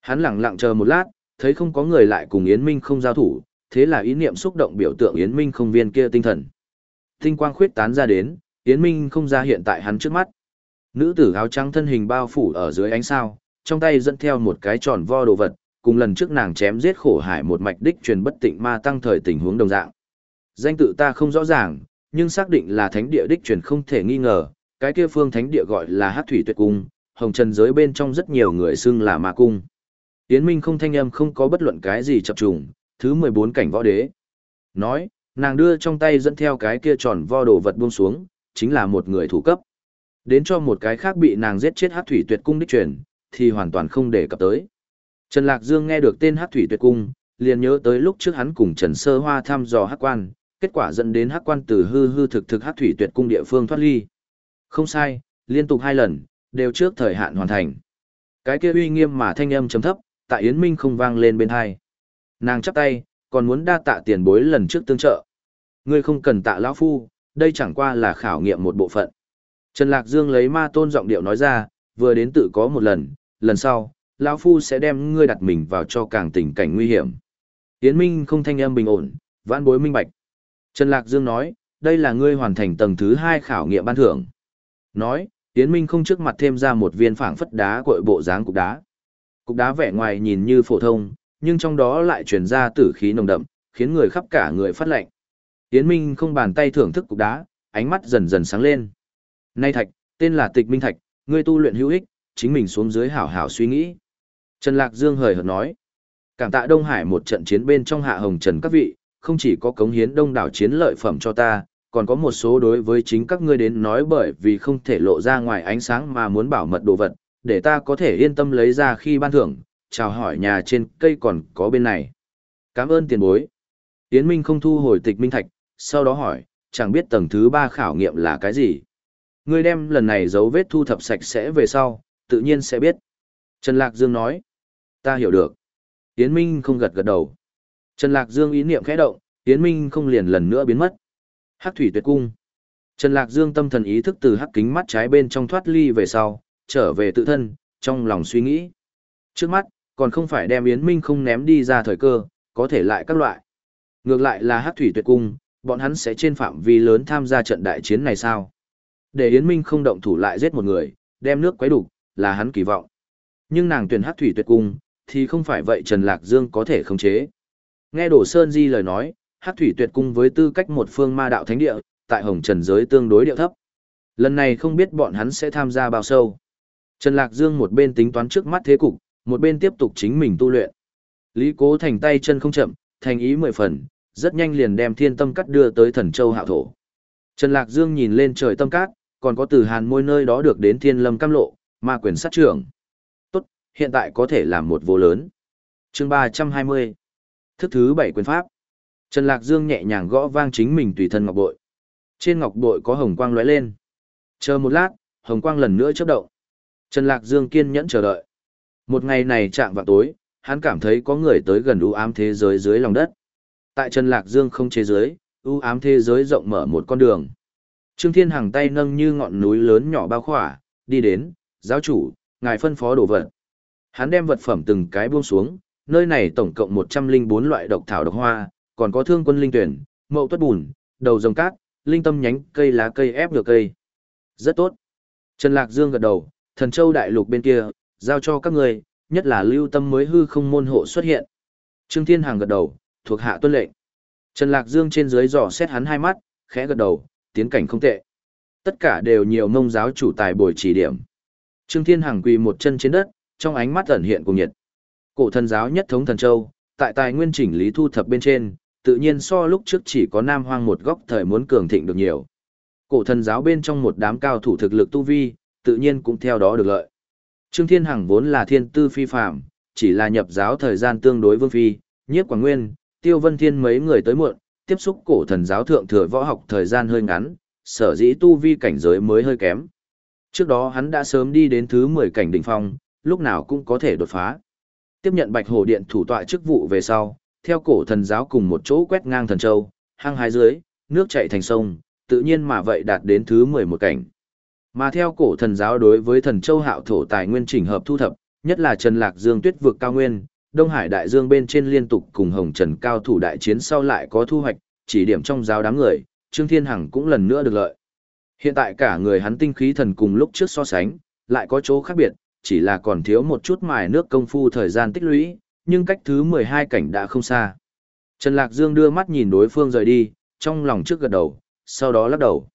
Hắn lặng lặng chờ một lát, thấy không có người lại cùng Yến Minh không giao thủ, thế là ý niệm xúc động biểu tượng Yến Minh không viên kia tinh thần. Tinh quang khuyết tán ra đến, Yến Minh không ra hiện tại hắn trước mắt. Nữ tử áo trắng thân hình bao phủ ở dưới ánh sao, trong tay dẫn theo một cái tròn vo đồ vật, cùng lần trước nàng chém giết khổ hải một mạch đích truyền bất tịnh ma tăng thời tình huống đồng dạng. Danh tự ta không rõ ràng, nhưng xác định là thánh địa đích truyền không thể nghi ngờ, cái kia phương thánh địa gọi là Hắc thủy tuyệt cung, hồng trần giới bên trong rất nhiều người xưng là ma cung. Yến Minh không thanh âm không có bất luận cái gì chập trùng, Thứ 14 cảnh võ đế. Nói, nàng đưa trong tay dẫn theo cái kia tròn vo đồ vật buông xuống, chính là một người thủ cấp. Đến cho một cái khác bị nàng giết chết hát thủy tuyệt cung đích truyền, thì hoàn toàn không để cập tới. Trần Lạc Dương nghe được tên hát thủy tuyệt cung, liền nhớ tới lúc trước hắn cùng Trần Sơ Hoa thăm dò hát quan, kết quả dẫn đến hát quan từ hư hư thực thực hát thủy tuyệt cung địa phương thoát ly. Không sai, liên tục hai lần, đều trước thời hạn hoàn thành. Cái kia uy nghiêm mà thanh âm chấm thấp, tại Yến Minh không vang lên bên hai. Nàng chắp tay, còn muốn đa tạ tiền bối lần trước tương trợ. Ngươi không cần tạ lão phu, đây chẳng qua là khảo nghiệm một bộ phận. Trần Lạc Dương lấy ma tôn giọng điệu nói ra, vừa đến tự có một lần, lần sau, lão phu sẽ đem ngươi đặt mình vào cho càng tình cảnh nguy hiểm. Yến Minh không thanh âm bình ổn, vãn bối minh bạch. Trần Lạc Dương nói, đây là ngươi hoàn thành tầng thứ hai khảo nghiệm ban thưởng. Nói, Yến Minh không trước mặt thêm ra một viên phảng phất đá cội bộ dáng cục đá. Cục đá vẻ ngoài nhìn như phổ thông, nhưng trong đó lại truyền ra tử khí nồng đậm, khiến người khắp cả người phát lạnh. Yến Minh không bàn tay thưởng thức cục đá, ánh mắt dần dần sáng lên. Nay thạch, tên là Tịch Minh Thạch, ngươi tu luyện hữu ích, chính mình xuống dưới hảo hảo suy nghĩ. Trần Lạc Dương hời hợt nói. Cảm tạ Đông Hải một trận chiến bên trong hạ hồng trần các vị, không chỉ có cống hiến đông đảo chiến lợi phẩm cho ta, còn có một số đối với chính các ngươi đến nói bởi vì không thể lộ ra ngoài ánh sáng mà muốn bảo mật đồ vật, để ta có thể yên tâm lấy ra khi ban thưởng, chào hỏi nhà trên cây còn có bên này. Cảm ơn tiền bối. Yến Minh không thu hồi tịch minh thạch, sau đó hỏi, chẳng biết tầng thứ ba khảo nghiệm là cái gì. Ngươi đem lần này dấu vết thu thập sạch sẽ về sau, tự nhiên sẽ biết. Trần Lạc Dương nói, ta hiểu được. Yến Minh không gật gật đầu. Trần Lạc Dương ý niệm khẽ động, Yến Minh không liền lần nữa biến mất. Hắc thủy tuyệt cung. Trần Lạc Dương tâm thần ý thức từ hắc kính mắt trái bên trong thoát ly về sau, trở về tự thân, trong lòng suy nghĩ. Trước mắt, còn không phải đem Yến Minh không ném đi ra thời cơ, có thể lại các loại. Ngược lại là hắc thủy tuyệt cung, bọn hắn sẽ trên phạm vi lớn tham gia trận đại chiến này sao? Để Yến Minh không động thủ lại giết một người, đem nước quấy đủ, là hắn kỳ vọng. Nhưng nàng tuyển hắc thủy tuyệt cung, thì không phải vậy Trần Lạc Dương có thể khống chế. Nghe Đổ Sơn Di lời nói, Hắc Thủy Tuyệt Cung với tư cách một phương ma đạo thánh địa, tại Hồng Trần giới tương đối địa thấp. Lần này không biết bọn hắn sẽ tham gia bao sâu. Trần Lạc Dương một bên tính toán trước mắt thế cục, một bên tiếp tục chính mình tu luyện. Lý Cố thành tay chân không chậm, thành ý mười phần, rất nhanh liền đem thiên tâm cắt đưa tới thần châu hạo thổ. Trần Lạc Dương nhìn lên trời tâm cát, còn có từ hàn môi nơi đó được đến thiên lâm cam lộ, ma quyền sát trưởng. Tốt, hiện tại có thể làm một vô lớn. chương 320 Thức thứ bảy quyền pháp. Trần Lạc Dương nhẹ nhàng gõ vang chính mình tùy thân ngọc bội. Trên ngọc bội có hồng quang lóe lên. Chờ một lát, hồng quang lần nữa chớp động. Trần Lạc Dương kiên nhẫn chờ đợi. Một ngày này chạm vào tối, hắn cảm thấy có người tới gần u ám thế giới dưới lòng đất. Tại Trần Lạc Dương không chế giới, u ám thế giới rộng mở một con đường. Trương Thiên Hằng tay nâng như ngọn núi lớn nhỏ bao khỏa, đi đến, giáo chủ, ngài phân phó đồ vật. Hắn đem vật phẩm từng cái buông xuống, nơi này tổng cộng 104 loại độc thảo độc hoa, còn có thương quân linh tuyển, mậu tuất bùn, đầu rồng cát, linh tâm nhánh cây lá cây ép được cây. Rất tốt. Trần Lạc Dương gật đầu, thần châu đại lục bên kia, giao cho các người, nhất là lưu tâm mới hư không môn hộ xuất hiện. Trương Thiên Hàng gật đầu, thuộc hạ tuân lệnh. Trần Lạc Dương trên dưới dò xét hắn hai mắt, khẽ gật đầu, tiến cảnh không tệ. Tất cả đều nhiều mông giáo chủ tài bồi chỉ điểm. Trương Thiên Hằng quỳ một chân trên đất, trong ánh mắt ẩn hiện cùng nhiệt. Cổ thần giáo nhất thống thần châu, tại tài nguyên chỉnh lý thu thập bên trên, tự nhiên so lúc trước chỉ có nam hoang một góc thời muốn cường thịnh được nhiều. Cổ thần giáo bên trong một đám cao thủ thực lực tu vi, tự nhiên cũng theo đó được lợi. Trương Thiên Hằng vốn là thiên tư phi phạm, chỉ là nhập giáo thời gian tương đối vương phi, nhiếp quảng nguyên, tiêu vân thiên mấy người tới muộn, tiếp xúc cổ thần giáo thượng thừa võ học thời gian hơi ngắn, sở dĩ tu vi cảnh giới mới hơi kém. Trước đó hắn đã sớm đi đến thứ 10 cảnh đỉnh phong, lúc nào cũng có thể đột phá. Tiếp nhận Bạch Hồ Điện thủ tọa chức vụ về sau, theo cổ thần giáo cùng một chỗ quét ngang thần châu, hang hái dưới, nước chảy thành sông, tự nhiên mà vậy đạt đến thứ 11 cảnh. Mà theo cổ thần giáo đối với thần châu hạo thổ tài nguyên chỉnh hợp thu thập, nhất là Trần Lạc Dương tuyết vực cao nguyên, Đông Hải đại dương bên trên liên tục cùng Hồng Trần cao thủ đại chiến sau lại có thu hoạch, chỉ điểm trong giáo đám người, Trương Thiên Hằng cũng lần nữa được lợi. Hiện tại cả người hắn tinh khí thần cùng lúc trước so sánh, lại có chỗ khác biệt, chỉ là còn thiếu một chút mài nước công phu thời gian tích lũy, nhưng cách thứ 12 cảnh đã không xa. Trần Lạc Dương đưa mắt nhìn đối phương rời đi, trong lòng trước gật đầu, sau đó lắc đầu.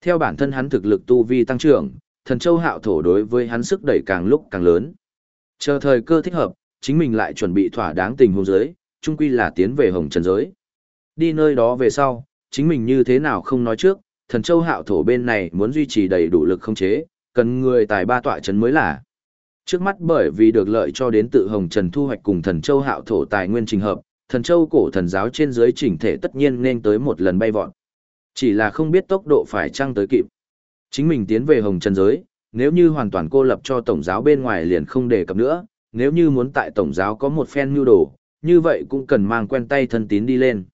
Theo bản thân hắn thực lực tu vi tăng trưởng, thần châu hạo thổ đối với hắn sức đẩy càng lúc càng lớn. Chờ thời cơ thích hợp, chính mình lại chuẩn bị thỏa đáng tình huống dưới, chung quy là tiến về hồng trần giới. Đi nơi đó về sau, chính mình như thế nào không nói trước, thần châu hạo thổ bên này muốn duy trì đầy đủ lực không chế, cần người tài ba tọa Trấn mới là. Trước mắt bởi vì được lợi cho đến tự hồng trần thu hoạch cùng thần châu hạo thổ tài nguyên trình hợp, thần châu cổ thần giáo trên dưới chỉnh thể tất nhiên nên tới một lần bay vọt. Chỉ là không biết tốc độ phải chăng tới kịp. Chính mình tiến về hồng trần giới, nếu như hoàn toàn cô lập cho tổng giáo bên ngoài liền không đề cập nữa, nếu như muốn tại tổng giáo có một phen nhu đồ, như vậy cũng cần mang quen tay thân tín đi lên.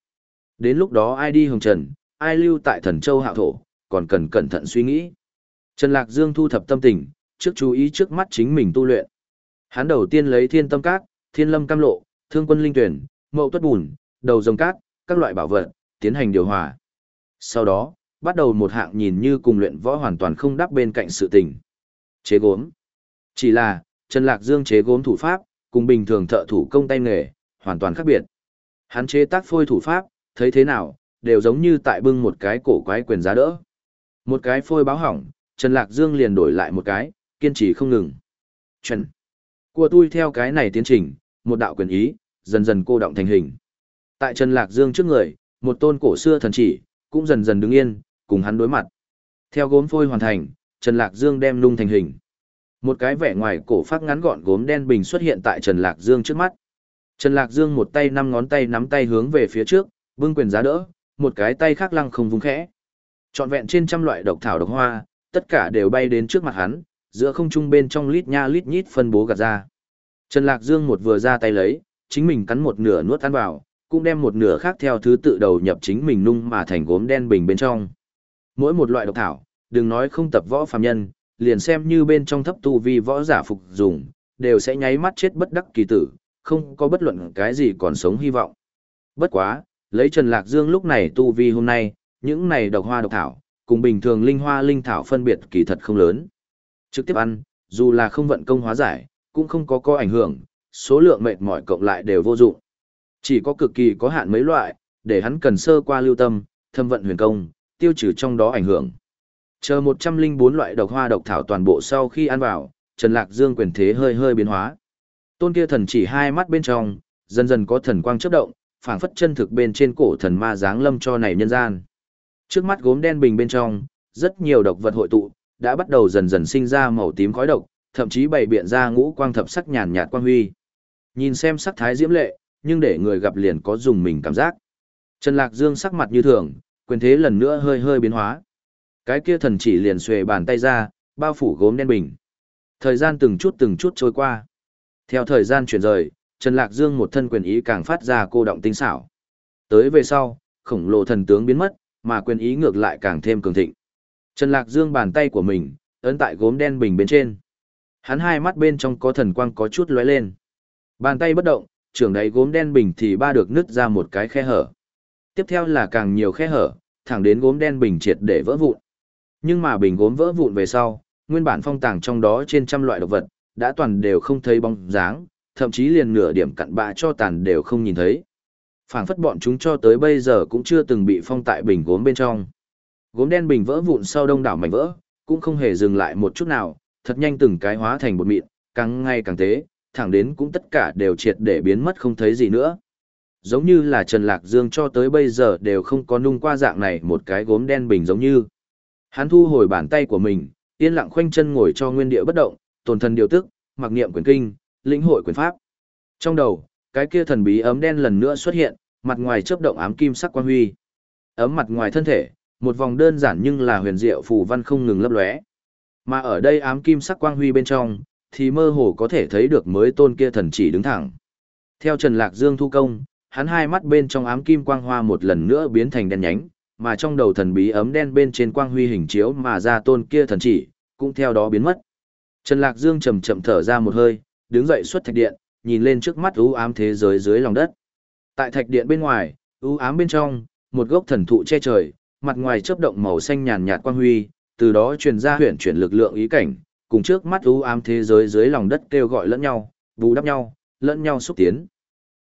Đến lúc đó ai đi hồng trần, ai lưu tại thần châu hạo thổ, còn cần cẩn thận suy nghĩ. Trần Lạc Dương thu thập tâm tình, trước chú ý trước mắt chính mình tu luyện. Hắn đầu tiên lấy thiên tâm cát, thiên lâm cam lộ, thương quân linh tuyển, mậu tuất bùn, đầu rồng cát, các loại bảo vật, tiến hành điều hòa. Sau đó, bắt đầu một hạng nhìn như cùng luyện võ hoàn toàn không đáp bên cạnh sự tình. Chế gốm. Chỉ là, Trần Lạc Dương chế gốm thủ pháp, cùng bình thường thợ thủ công tay nghề, hoàn toàn khác biệt. Hắn chế tác phôi thủ pháp, thấy thế nào, đều giống như tại bưng một cái cổ quái quyền giá đỡ. Một cái phôi báo hỏng, Trần Lạc Dương liền đổi lại một cái, kiên trì không ngừng. Trần. Của tôi theo cái này tiến trình, một đạo quyền ý, dần dần cô động thành hình. Tại Trần Lạc Dương trước người, một tôn cổ xưa thần chỉ, cũng dần dần đứng yên, cùng hắn đối mặt. Theo gốm phôi hoàn thành, Trần Lạc Dương đem nung thành hình. Một cái vẻ ngoài cổ phát ngắn gọn gốm đen bình xuất hiện tại Trần Lạc Dương trước mắt. Trần Lạc Dương một tay năm ngón tay nắm tay hướng về phía trước, bưng quyền giá đỡ, một cái tay khác lăng không vung khẽ. Trọn vẹn trên trăm loại độc thảo độc hoa, tất cả đều bay đến trước mặt hắn, giữa không trung bên trong lít nha lít nhít phân bố gạt ra. Trần Lạc Dương một vừa ra tay lấy, chính mình cắn một nửa nuốt ăn vào, cũng đem một nửa khác theo thứ tự đầu nhập chính mình nung mà thành gốm đen bình bên trong. Mỗi một loại độc thảo, đừng nói không tập võ phàm nhân, liền xem như bên trong thấp tu vi võ giả phục dùng, đều sẽ nháy mắt chết bất đắc kỳ tử, không có bất luận cái gì còn sống hy vọng. Bất quá, lấy Trần Lạc Dương lúc này tu vi hôm nay, những này độc hoa độc thảo, cùng bình thường linh hoa linh thảo phân biệt kỳ thật không lớn. Trực tiếp ăn, dù là không vận công hóa giải, cũng không có có ảnh hưởng, số lượng mệt mỏi cộng lại đều vô dụng. Chỉ có cực kỳ có hạn mấy loại, để hắn cần sơ qua lưu tâm, thâm vận huyền công, tiêu trừ trong đó ảnh hưởng. Chờ 104 loại độc hoa độc thảo toàn bộ sau khi ăn vào, Trần Lạc Dương quyền thế hơi hơi biến hóa. Tôn kia thần chỉ hai mắt bên trong, dần dần có thần quang chớp động, phảng phất chân thực bên trên cổ thần ma dáng lâm cho này nhân gian. Trước mắt gốm đen bình bên trong, rất nhiều độc vật hội tụ, đã bắt đầu dần dần sinh ra màu tím khói độc, thậm chí bày biện ra ngũ quang thập sắc nhàn nhạt quang huy. Nhìn xem sắc thái diễm lệ, nhưng để người gặp liền có dùng mình cảm giác. Trần Lạc Dương sắc mặt như thường, quyền thế lần nữa hơi hơi biến hóa. Cái kia thần chỉ liền xuề bàn tay ra, bao phủ gốm đen bình. Thời gian từng chút từng chút trôi qua. Theo thời gian chuyển rời, Trần Lạc Dương một thân quyền ý càng phát ra cô động tinh xảo. Tới về sau, khổng lồ thần tướng biến mất, mà quyền ý ngược lại càng thêm cường thịnh. Trần Lạc Dương bàn tay của mình, ấn tại gốm đen bình bên trên. Hắn hai mắt bên trong có thần quang có chút lóe lên. Bàn tay bất động, trưởng đáy gốm đen bình thì ba được nứt ra một cái khe hở. Tiếp theo là càng nhiều khe hở, thẳng đến gốm đen bình triệt để vỡ vụn. Nhưng mà bình gốm vỡ vụn về sau, nguyên bản phong tàng trong đó trên trăm loại độc vật, đã toàn đều không thấy bóng dáng, thậm chí liền nửa điểm cặn bạ cho tàn đều không nhìn thấy. phảng phất bọn chúng cho tới bây giờ cũng chưa từng bị phong tại bình gốm bên trong. Gốm đen bình vỡ vụn sau đông đảo mảnh vỡ, cũng không hề dừng lại một chút nào, thật nhanh từng cái hóa thành bột mịn, càng ngày càng tế, thẳng đến cũng tất cả đều triệt để biến mất không thấy gì nữa. Giống như là Trần Lạc Dương cho tới bây giờ đều không có nung qua dạng này một cái gốm đen bình giống như. Hắn thu hồi bàn tay của mình, yên lặng khoanh chân ngồi cho nguyên địa bất động, tồn thần điều tức, mặc niệm quyền kinh, lĩnh hội quyền pháp. Trong đầu, cái kia thần bí ấm đen lần nữa xuất hiện, mặt ngoài chớp động ám kim sắc quang huy. Ấm mặt ngoài thân thể, một vòng đơn giản nhưng là huyền diệu phù văn không ngừng lấp lóe. Mà ở đây ám kim sắc quang huy bên trong, thì mơ hồ có thể thấy được mới tôn kia thần chỉ đứng thẳng. Theo Trần Lạc Dương thu công, hắn hai mắt bên trong ám kim quang hoa một lần nữa biến thành đen nhánh, mà trong đầu thần bí ấm đen bên trên quang huy hình chiếu mà ra tôn kia thần chỉ, cũng theo đó biến mất. Trần Lạc Dương chậm chậm thở ra một hơi, đứng dậy xuất thạch điện, nhìn lên trước mắt u ám thế giới dưới lòng đất. Tại thạch điện bên ngoài, u ám bên trong, một gốc thần thụ che trời, mặt ngoài chớp động màu xanh nhàn nhạt quang huy, từ đó truyền ra huyền chuyển lực lượng ý cảnh, cùng trước mắt u ám thế giới dưới lòng đất kêu gọi lẫn nhau, bù đắp nhau, lẫn nhau xúc tiến.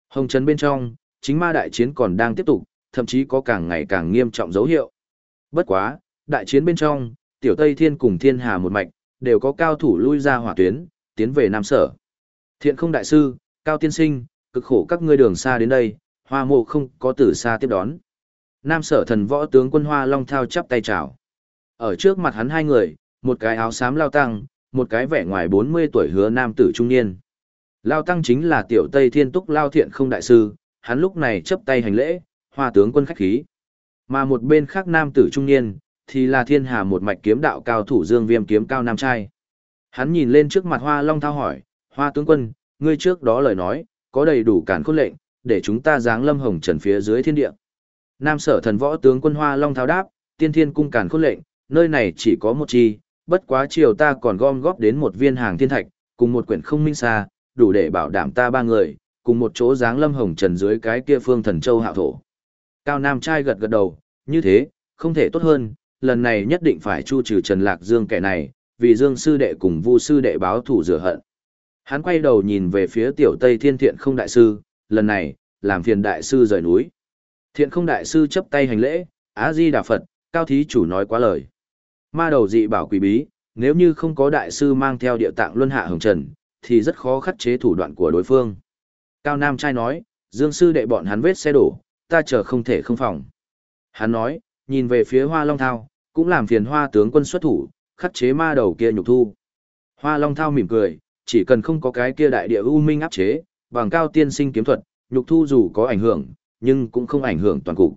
Hồng trấn bên trong, chính ma đại chiến còn đang tiếp tục, thậm chí có càng ngày càng nghiêm trọng dấu hiệu. Bất quá, đại chiến bên trong, tiểu Tây Thiên cùng Thiên Hà một mạch, đều có cao thủ lui ra hỏa tuyến, tiến về Nam Sở. Thiện không đại sư, Cao Tiên Sinh, cực khổ các ngươi đường xa đến đây, hoa mộ không có từ xa tiếp đón. Nam sở thần võ tướng quân hoa long thao chắp tay chào. Ở trước mặt hắn hai người, một cái áo xám lao tăng, một cái vẻ ngoài 40 tuổi hứa nam tử trung niên. Lao tăng chính là tiểu Tây Thiên Túc Lao Thiện không đại sư, hắn lúc này chấp tay hành lễ, hoa tướng quân khách khí. Mà một bên khác nam tử trung niên, thì là thiên hà một mạch kiếm đạo cao thủ dương viêm kiếm cao nam trai. Hắn nhìn lên trước mặt hoa long thao hỏi, hoa tướng quân, ngươi trước đó lời nói, có đầy đủ cản khôn lệnh, để chúng ta giáng lâm hồng trần phía dưới thiên địa. Nam sở thần võ tướng quân hoa long tháo đáp, tiên thiên cung cản khôn lệnh, nơi này chỉ có một chi, bất quá chiều ta còn gom góp đến một viên hàng thiên thạch, cùng một quyển không minh xa, đủ để bảo đảm ta ba người, cùng một chỗ giáng lâm hồng trần dưới cái kia phương thần châu hạo thổ. Cao Nam trai gật gật đầu, như thế, không thể tốt hơn, lần này nhất định phải chu trừ Trần Lạc Dương kẻ này, vì Dương sư đệ cùng Vu sư đệ báo thủ rửa hận. Hắn quay đầu nhìn về phía tiểu Tây Thiên Thiện Không đại sư, lần này, làm phiền đại sư rời núi. Thiện Không đại sư chấp tay hành lễ, Á Di Đà Phật, cao thí chủ nói quá lời. Ma đầu dị bảo quỷ bí, nếu như không có đại sư mang theo địa tạng luân hạ hồng trần, thì rất khó khắc chế thủ đoạn của đối phương. Cao Nam trai nói, Dương sư đệ bọn hắn vết xe đổ, ta chờ không thể không phòng. Hắn nói, nhìn về phía Hoa Long Thao, cũng làm phiền Hoa tướng quân xuất thủ, khắc chế ma đầu kia nhục thu. Hoa Long Thao mỉm cười, chỉ cần không có cái kia đại địa u minh áp chế, bằng cao tiên sinh kiếm thuật, nhục thu dù có ảnh hưởng, nhưng cũng không ảnh hưởng toàn cục.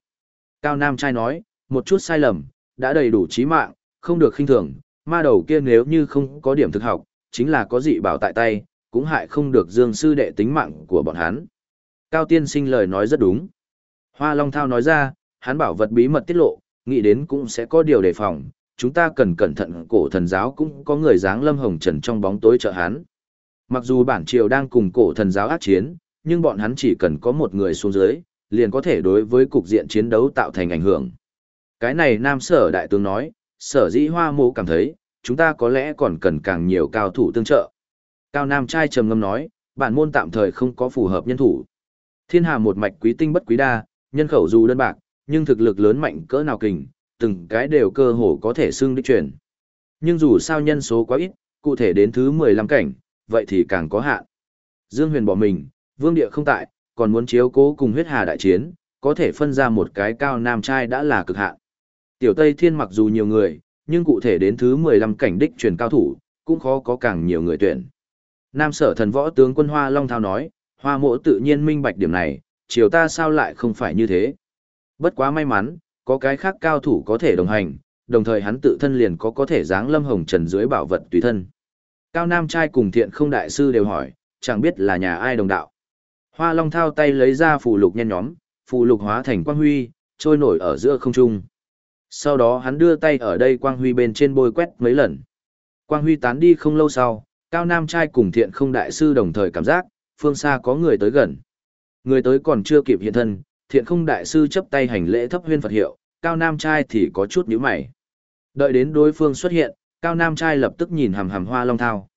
Cao Nam trai nói, một chút sai lầm, đã đầy đủ chí mạng, không được khinh thường, ma đầu kia nếu như không có điểm thực học, chính là có dị bảo tại tay, cũng hại không được dương sư đệ tính mạng của bọn hắn. Cao tiên sinh lời nói rất đúng. Hoa Long Thao nói ra, hắn bảo vật bí mật tiết lộ, nghĩ đến cũng sẽ có điều đề phòng, chúng ta cần cẩn thận cổ thần giáo cũng có người dáng lâm hồng trần trong bóng tối trợ hắn. Mặc dù bản triều đang cùng cổ thần giáo ác chiến, nhưng bọn hắn chỉ cần có một người xuống dưới, liền có thể đối với cục diện chiến đấu tạo thành ảnh hưởng. Cái này Nam Sở Đại tướng nói, Sở dĩ hoa mộ cảm thấy, chúng ta có lẽ còn cần càng nhiều cao thủ tương trợ. Cao Nam trai trầm ngâm nói, bản môn tạm thời không có phù hợp nhân thủ. Thiên hà một mạch quý tinh bất quý đa, nhân khẩu dù đơn bạc, nhưng thực lực lớn mạnh cỡ nào kình, từng cái đều cơ hồ có thể xưng đích truyền. Nhưng dù sao nhân số quá ít, cụ thể đến thứ 15 cảnh, vậy thì càng có hạn. Dương Huyền bỏ mình, Vương Địa không tại, còn muốn chiếu cố cùng huyết hà đại chiến, có thể phân ra một cái cao nam trai đã là cực hạn. Tiểu Tây Thiên mặc dù nhiều người, nhưng cụ thể đến thứ 15 cảnh đích truyền cao thủ, cũng khó có càng nhiều người tuyển. Nam sở thần võ tướng quân Hoa Long Thao nói, Hoa mộ tự nhiên minh bạch điểm này, chiều ta sao lại không phải như thế. Bất quá may mắn, có cái khác cao thủ có thể đồng hành, đồng thời hắn tự thân liền có có thể dáng lâm hồng trần dưới bảo vật tùy thân. Cao Nam trai cùng thiện không đại sư đều hỏi, chẳng biết là nhà ai đồng đạo. Hoa Long thao tay lấy ra phù lục nhen nhóm, phù lục hóa thành quang huy, trôi nổi ở giữa không trung. Sau đó hắn đưa tay ở đây quang huy bên trên bôi quét mấy lần. Quang huy tán đi không lâu sau, Cao Nam trai cùng thiện không đại sư đồng thời cảm giác, phương xa có người tới gần. Người tới còn chưa kịp hiện thân, thiện không đại sư chấp tay hành lễ thấp huyên Phật hiệu, Cao Nam trai thì có chút nhíu mày. Đợi đến đối phương xuất hiện, Cao Nam trai lập tức nhìn hàm hàm hoa long thao.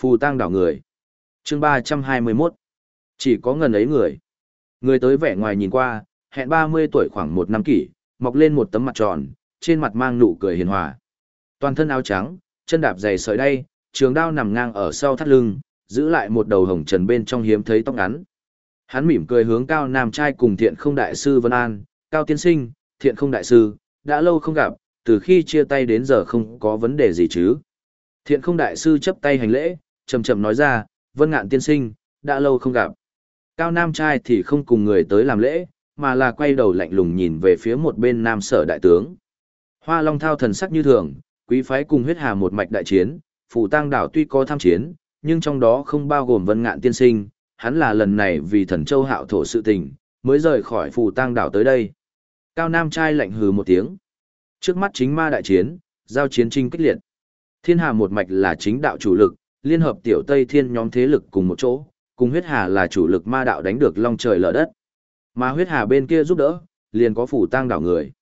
Phù tang đảo người. chương 321. Chỉ có ngần ấy người. Người tới vẻ ngoài nhìn qua, hẹn 30 tuổi khoảng một năm kỷ, mọc lên một tấm mặt tròn, trên mặt mang nụ cười hiền hòa. Toàn thân áo trắng, chân đạp giày sợi đay, trường đao nằm ngang ở sau thắt lưng, giữ lại một đầu hồng trần bên trong hiếm thấy tóc ngắn. Hắn mỉm cười hướng cao nam trai cùng thiện không đại sư Vân An, cao tiên sinh, thiện không đại sư, đã lâu không gặp, từ khi chia tay đến giờ không có vấn đề gì chứ. Thiện không đại sư chấp tay hành lễ, chậm chậm nói ra, vân ngạn tiên sinh, đã lâu không gặp. Cao nam trai thì không cùng người tới làm lễ, mà là quay đầu lạnh lùng nhìn về phía một bên nam sở đại tướng. Hoa Long thao thần sắc như thường, quý phái cùng huyết hà một mạch đại chiến, phủ tăng đảo tuy có tham chiến, nhưng trong đó không bao gồm vân ngạn tiên sinh, hắn là lần này vì thần châu hạo thổ sự tình, mới rời khỏi Phủ tăng đảo tới đây. Cao Nam trai lạnh hừ một tiếng. Trước mắt chính ma đại chiến, giao chiến trinh kích liệt. Thiên hà một mạch là chính đạo chủ lực, liên hợp tiểu Tây Thiên nhóm thế lực cùng một chỗ, cùng huyết hà là chủ lực ma đạo đánh được long trời lở đất. Mà huyết hà bên kia giúp đỡ, liền có phủ tang đảo người.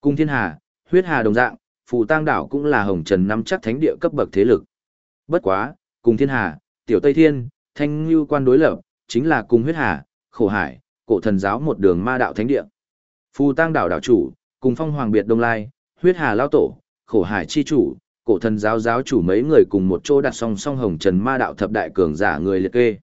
Cùng thiên hà, huyết hà đồng dạng, phủ tang đảo cũng là hồng trần năm chắc thánh địa cấp bậc thế lực. Bất quá, cùng thiên hà, tiểu Tây Thiên, thanh Lưu quan đối lập, chính là cùng huyết hà, khổ hải, cổ thần giáo một đường ma đạo thánh địa. Phù tăng đảo đảo chủ, cùng phong hoàng biệt đông lai, huyết hà lao tổ, khổ hải chi chủ, cổ thần giáo giáo chủ mấy người cùng một chỗ đặt song song hồng trần ma đạo thập đại cường giả người liệt kê.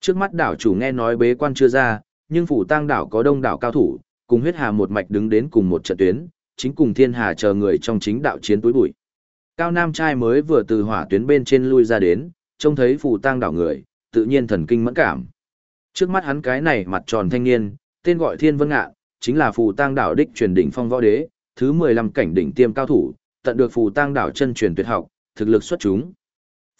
Trước mắt đảo chủ nghe nói bế quan chưa ra, nhưng phủ tang đảo có đông đảo cao thủ, cùng huyết hà một mạch đứng đến cùng một trận tuyến, chính cùng thiên hà chờ người trong chính đạo chiến túi bụi. Cao Nam trai mới vừa từ hỏa tuyến bên trên lui ra đến, trông thấy phủ tang đảo người, tự nhiên thần kinh mẫn cảm. Trước mắt hắn cái này mặt tròn thanh niên, tên gọi Thiên Vân ngạ, chính là phủ tang đảo đích truyền đỉnh phong võ đế, thứ 15 cảnh đỉnh tiêm cao thủ, tận được phủ tang đảo chân truyền tuyệt học, thực lực xuất chúng.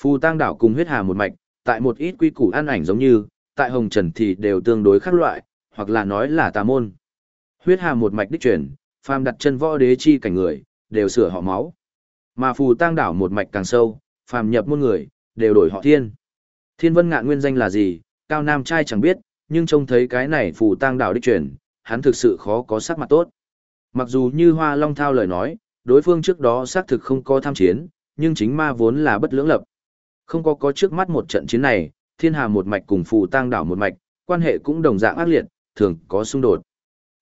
Phù tang đảo cùng huyết hà một mạch, tại một ít quy củ ăn ảnh giống như, tại hồng trần thì đều tương đối khác loại, hoặc là nói là tà môn. Huyết hà một mạch đích truyền, phàm đặt chân võ đế chi cảnh người, đều sửa họ máu. Mà phù tang đảo một mạch càng sâu, phàm nhập môn người, đều đổi họ thiên. Thiên vân ngạn nguyên danh là gì, cao nam trai chẳng biết, nhưng trông thấy cái này phù tang đảo đích truyền, hắn thực sự khó có sắc mặt tốt. Mặc dù như Hoa Long Thao lời nói, đối phương trước đó xác thực không có tham chiến, nhưng chính ma vốn là bất lưỡng lập. Không có có trước mắt một trận chiến này, thiên hà một mạch cùng phù tang đảo một mạch, quan hệ cũng đồng dạng ác liệt, thường có xung đột.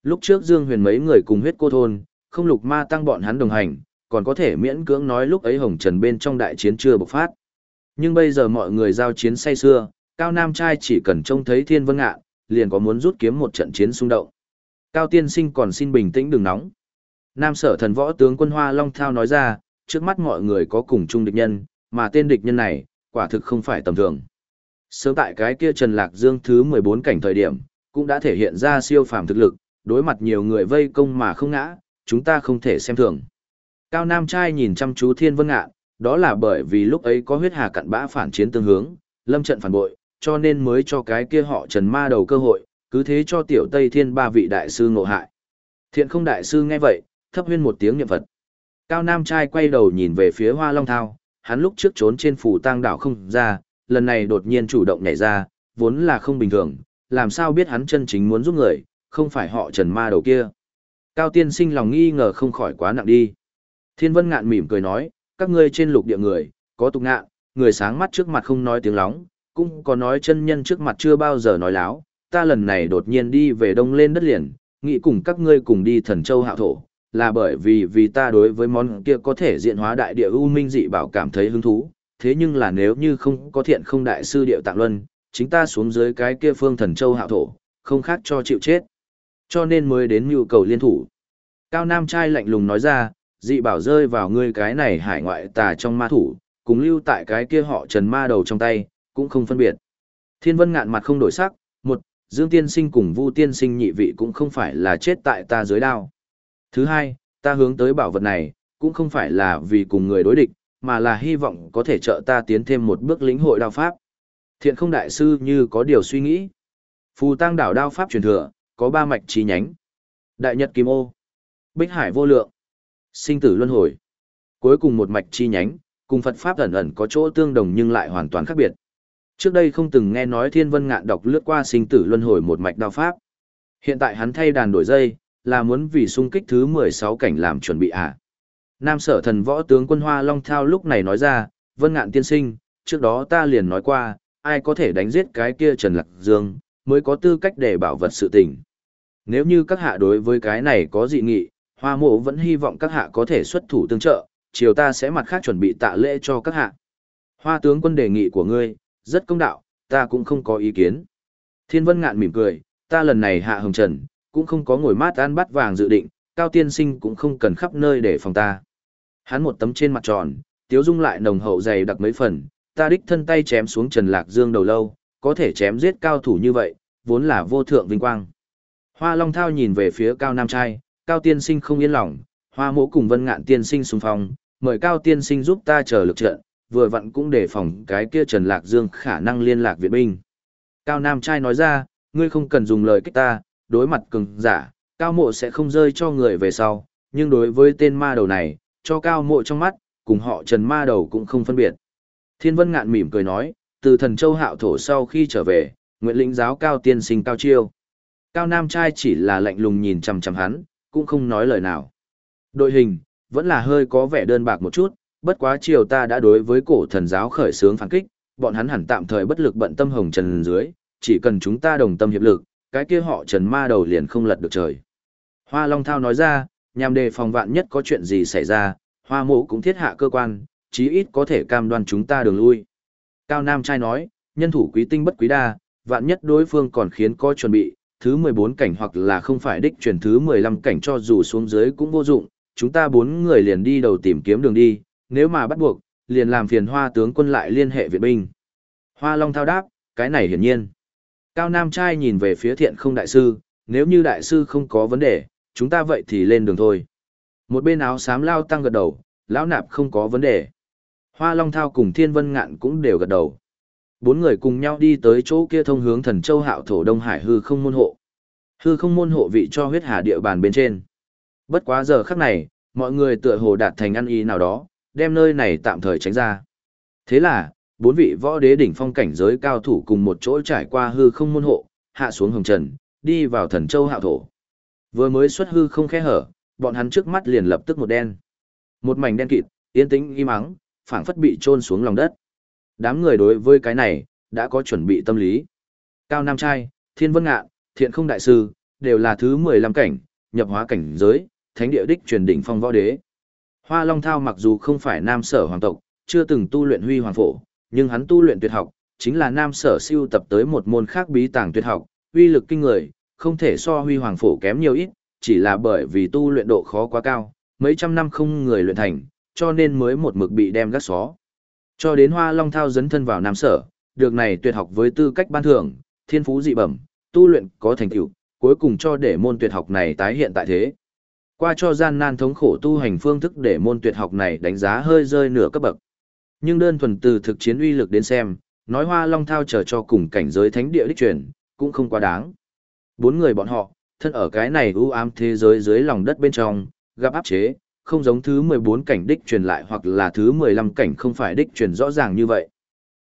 Lúc trước Dương Huyền mấy người cùng huyết cô thôn, không lục ma tăng bọn hắn đồng hành, còn có thể miễn cưỡng nói lúc ấy hồng trần bên trong đại chiến chưa bộc phát. Nhưng bây giờ mọi người giao chiến say xưa, Cao Nam trai chỉ cần trông thấy thiên vân Ạ, liền có muốn rút kiếm một trận chiến xung động. Cao tiên sinh còn xin bình tĩnh đừng nóng. Nam sở thần võ tướng quân Hoa Long Thao nói ra, trước mắt mọi người có cùng chung địch nhân, mà tên địch nhân này, quả thực không phải tầm thường. Sớm tại cái kia Trần Lạc Dương thứ 14 cảnh thời điểm, cũng đã thể hiện ra siêu phàm thực lực, đối mặt nhiều người vây công mà không ngã, chúng ta không thể xem thường. Cao Nam trai nhìn chăm chú Thiên Vân Ngạn, đó là bởi vì lúc ấy có huyết hà cặn bã phản chiến tương hướng, lâm trận phản bội, cho nên mới cho cái kia họ Trần Ma đầu cơ hội, cứ thế cho tiểu Tây Thiên ba vị đại sư ngộ hại. Thiện không đại sư nghe vậy, thấp huyên một tiếng niệm Phật. Cao Nam trai quay đầu nhìn về phía Hoa Long Thao, hắn lúc trước trốn trên phủ tang đảo không ra, lần này đột nhiên chủ động nhảy ra, vốn là không bình thường, làm sao biết hắn chân chính muốn giúp người, không phải họ Trần Ma đầu kia. Cao tiên sinh lòng nghi ngờ không khỏi quá nặng đi. Thiên Vân ngạn mỉm cười nói, các ngươi trên lục địa người, có tục ngạn, người sáng mắt trước mặt không nói tiếng lóng, cũng có nói chân nhân trước mặt chưa bao giờ nói láo, ta lần này đột nhiên đi về đông lên đất liền, nghĩ cùng các ngươi cùng đi thần châu hạo thổ, là bởi vì vì ta đối với món kia có thể diện hóa đại địa u minh dị bảo cảm thấy hứng thú, thế nhưng là nếu như không có thiện không đại sư điệu tạng luân, chính ta xuống dưới cái kia phương thần châu hạo thổ, không khác cho chịu chết. Cho nên mới đến nhu cầu liên thủ. Cao Nam trai lạnh lùng nói ra, dị bảo rơi vào ngươi cái này hải ngoại tà trong ma thủ, cùng lưu tại cái kia họ trần ma đầu trong tay, cũng không phân biệt. Thiên vân ngạn mặt không đổi sắc, một, Dương Tiên Sinh cùng Vu Tiên Sinh nhị vị cũng không phải là chết tại ta dưới đao. Thứ hai, ta hướng tới bảo vật này, cũng không phải là vì cùng người đối địch, mà là hy vọng có thể trợ ta tiến thêm một bước lĩnh hội đao pháp. Thiện không đại sư như có điều suy nghĩ. Phù tăng đảo đao pháp truyền thừa, có ba mạch chi nhánh. Đại Nhật Kim Ô, Bích Hải Vô Lượng, Sinh Tử Luân Hồi. Cuối cùng một mạch chi nhánh, cùng Phật Pháp ẩn ẩn có chỗ tương đồng nhưng lại hoàn toàn khác biệt. Trước đây không từng nghe nói Thiên Vân Ngạn đọc lướt qua sinh tử luân hồi một mạch đao pháp. Hiện tại hắn thay đàn đổi dây, là muốn vì xung kích thứ 16 cảnh làm chuẩn bị à. Nam sở thần võ tướng quân Hoa Long Thao lúc này nói ra, Vân Ngạn tiên sinh, trước đó ta liền nói qua, ai có thể đánh giết cái kia Trần Lạc Dương, mới có tư cách để bảo vật sự tình. Nếu như các hạ đối với cái này có dị nghị, Hoa mộ vẫn hy vọng các hạ có thể xuất thủ tương trợ, chiều ta sẽ mặt khác chuẩn bị tạ lễ cho các hạ. Hoa tướng quân đề nghị của ngươi, rất công đạo, ta cũng không có ý kiến. Thiên Vân Ngạn mỉm cười, ta lần này hạ hồng trần, cũng không có ngồi mát ăn bát vàng dự định, cao tiên sinh cũng không cần khắp nơi để phòng ta. Hắn một tấm trên mặt tròn, tiếu dung lại nồng hậu dày đặc mấy phần, ta đích thân tay chém xuống Trần Lạc Dương đầu lâu, có thể chém giết cao thủ như vậy, vốn là vô thượng vinh quang. Hoa Long Thao nhìn về phía Cao Nam Trai, Cao Tiên Sinh không yên lòng, Hoa Mỗ cùng Vân Ngạn Tiên Sinh xung phong, mời Cao Tiên Sinh giúp ta chờ lực trận, vừa vặn cũng đề phòng cái kia Trần Lạc Dương khả năng liên lạc viện binh. Cao Nam trai nói ra, ngươi không cần dùng lời kích ta, đối mặt cường giả, Cao Mộ sẽ không rơi cho người về sau, nhưng đối với tên ma đầu này, cho Cao Mộ trong mắt, cùng họ Trần ma đầu cũng không phân biệt. Thiên Vân ngạn mỉm cười nói, từ thần châu hạo thổ sau khi trở về, nguyện lĩnh giáo Cao tiên sinh Cao Chiêu. Cao Nam trai chỉ là lạnh lùng nhìn chằm chằm hắn, cũng không nói lời nào. Đội hình, vẫn là hơi có vẻ đơn bạc một chút, Bất quá chiều ta đã đối với cổ thần giáo khởi sướng phản kích, bọn hắn hẳn tạm thời bất lực bận tâm hồng trần dưới, chỉ cần chúng ta đồng tâm hiệp lực, cái kia họ trần ma đầu liền không lật được trời. Hoa Long Thao nói ra, nhằm đề phòng vạn nhất có chuyện gì xảy ra, hoa mộ cũng thiết hạ cơ quan, chí ít có thể cam đoan chúng ta đường lui. Cao Nam trai nói, nhân thủ quý tinh bất quý đa, vạn nhất đối phương còn khiến có chuẩn bị, thứ 14 cảnh hoặc là không phải đích chuyển thứ 15 cảnh cho dù xuống dưới cũng vô dụng, chúng ta bốn người liền đi đầu tìm kiếm đường đi, nếu mà bắt buộc, liền làm phiền hoa tướng quân lại liên hệ viện binh. Hoa Long thao đáp, cái này hiển nhiên. Cao Nam trai nhìn về phía thiện không đại sư, nếu như đại sư không có vấn đề, chúng ta vậy thì lên đường thôi. Một bên áo xám lao tăng gật đầu, lão nạp không có vấn đề. Hoa Long Thao cùng Thiên Vân Ngạn cũng đều gật đầu. Bốn người cùng nhau đi tới chỗ kia thông hướng thần châu hạo thổ Đông Hải hư không môn hộ. Hư không môn hộ vị cho huyết hà địa bàn bên trên. Bất quá giờ khắc này, mọi người tựa hồ đạt thành ăn ý nào đó, đem nơi này tạm thời tránh ra. Thế là, bốn vị võ đế đỉnh phong cảnh giới cao thủ cùng một chỗ trải qua hư không môn hộ, hạ xuống hồng trần, đi vào thần châu hạo thổ. Vừa mới xuất hư không khe hở, bọn hắn trước mắt liền lập tức một đen. Một mảnh đen kịt, yên tĩnh im mắng, phảng phất bị chôn xuống lòng đất. Đám người đối với cái này, đã có chuẩn bị tâm lý. Cao Nam Trai, Thiên Vân Ngạn, Thiện Không Đại Sư, đều là thứ 15 cảnh, nhập hóa cảnh giới, thánh địa đích truyền đỉnh phong võ đế. Hoa Long Thao mặc dù không phải nam sở hoàng tộc, chưa từng tu luyện huy hoàng phổ, nhưng hắn tu luyện tuyệt học, chính là nam sở siêu tập tới một môn khác bí tàng tuyệt học, uy lực kinh người, không thể so huy hoàng phổ kém nhiều ít, chỉ là bởi vì tu luyện độ khó quá cao, mấy trăm năm không người luyện thành, cho nên mới một mực bị đem gắt xó. Cho đến Hoa Long Thao dấn thân vào Nam Sở, được này tuyệt học với tư cách ban thưởng, thiên phú dị bẩm, tu luyện có thành tựu, cuối cùng cho để môn tuyệt học này tái hiện tại thế. Qua cho gian nan thống khổ tu hành phương thức để môn tuyệt học này đánh giá hơi rơi nửa cấp bậc. Nhưng đơn thuần từ thực chiến uy lực đến xem, nói Hoa Long Thao chờ cho cùng cảnh giới thánh địa đích truyền, cũng không quá đáng. Bốn người bọn họ, thân ở cái này u ám thế giới dưới lòng đất bên trong, gặp áp chế, không giống thứ 14 cảnh đích truyền lại hoặc là thứ 15 cảnh không phải đích truyền rõ ràng như vậy.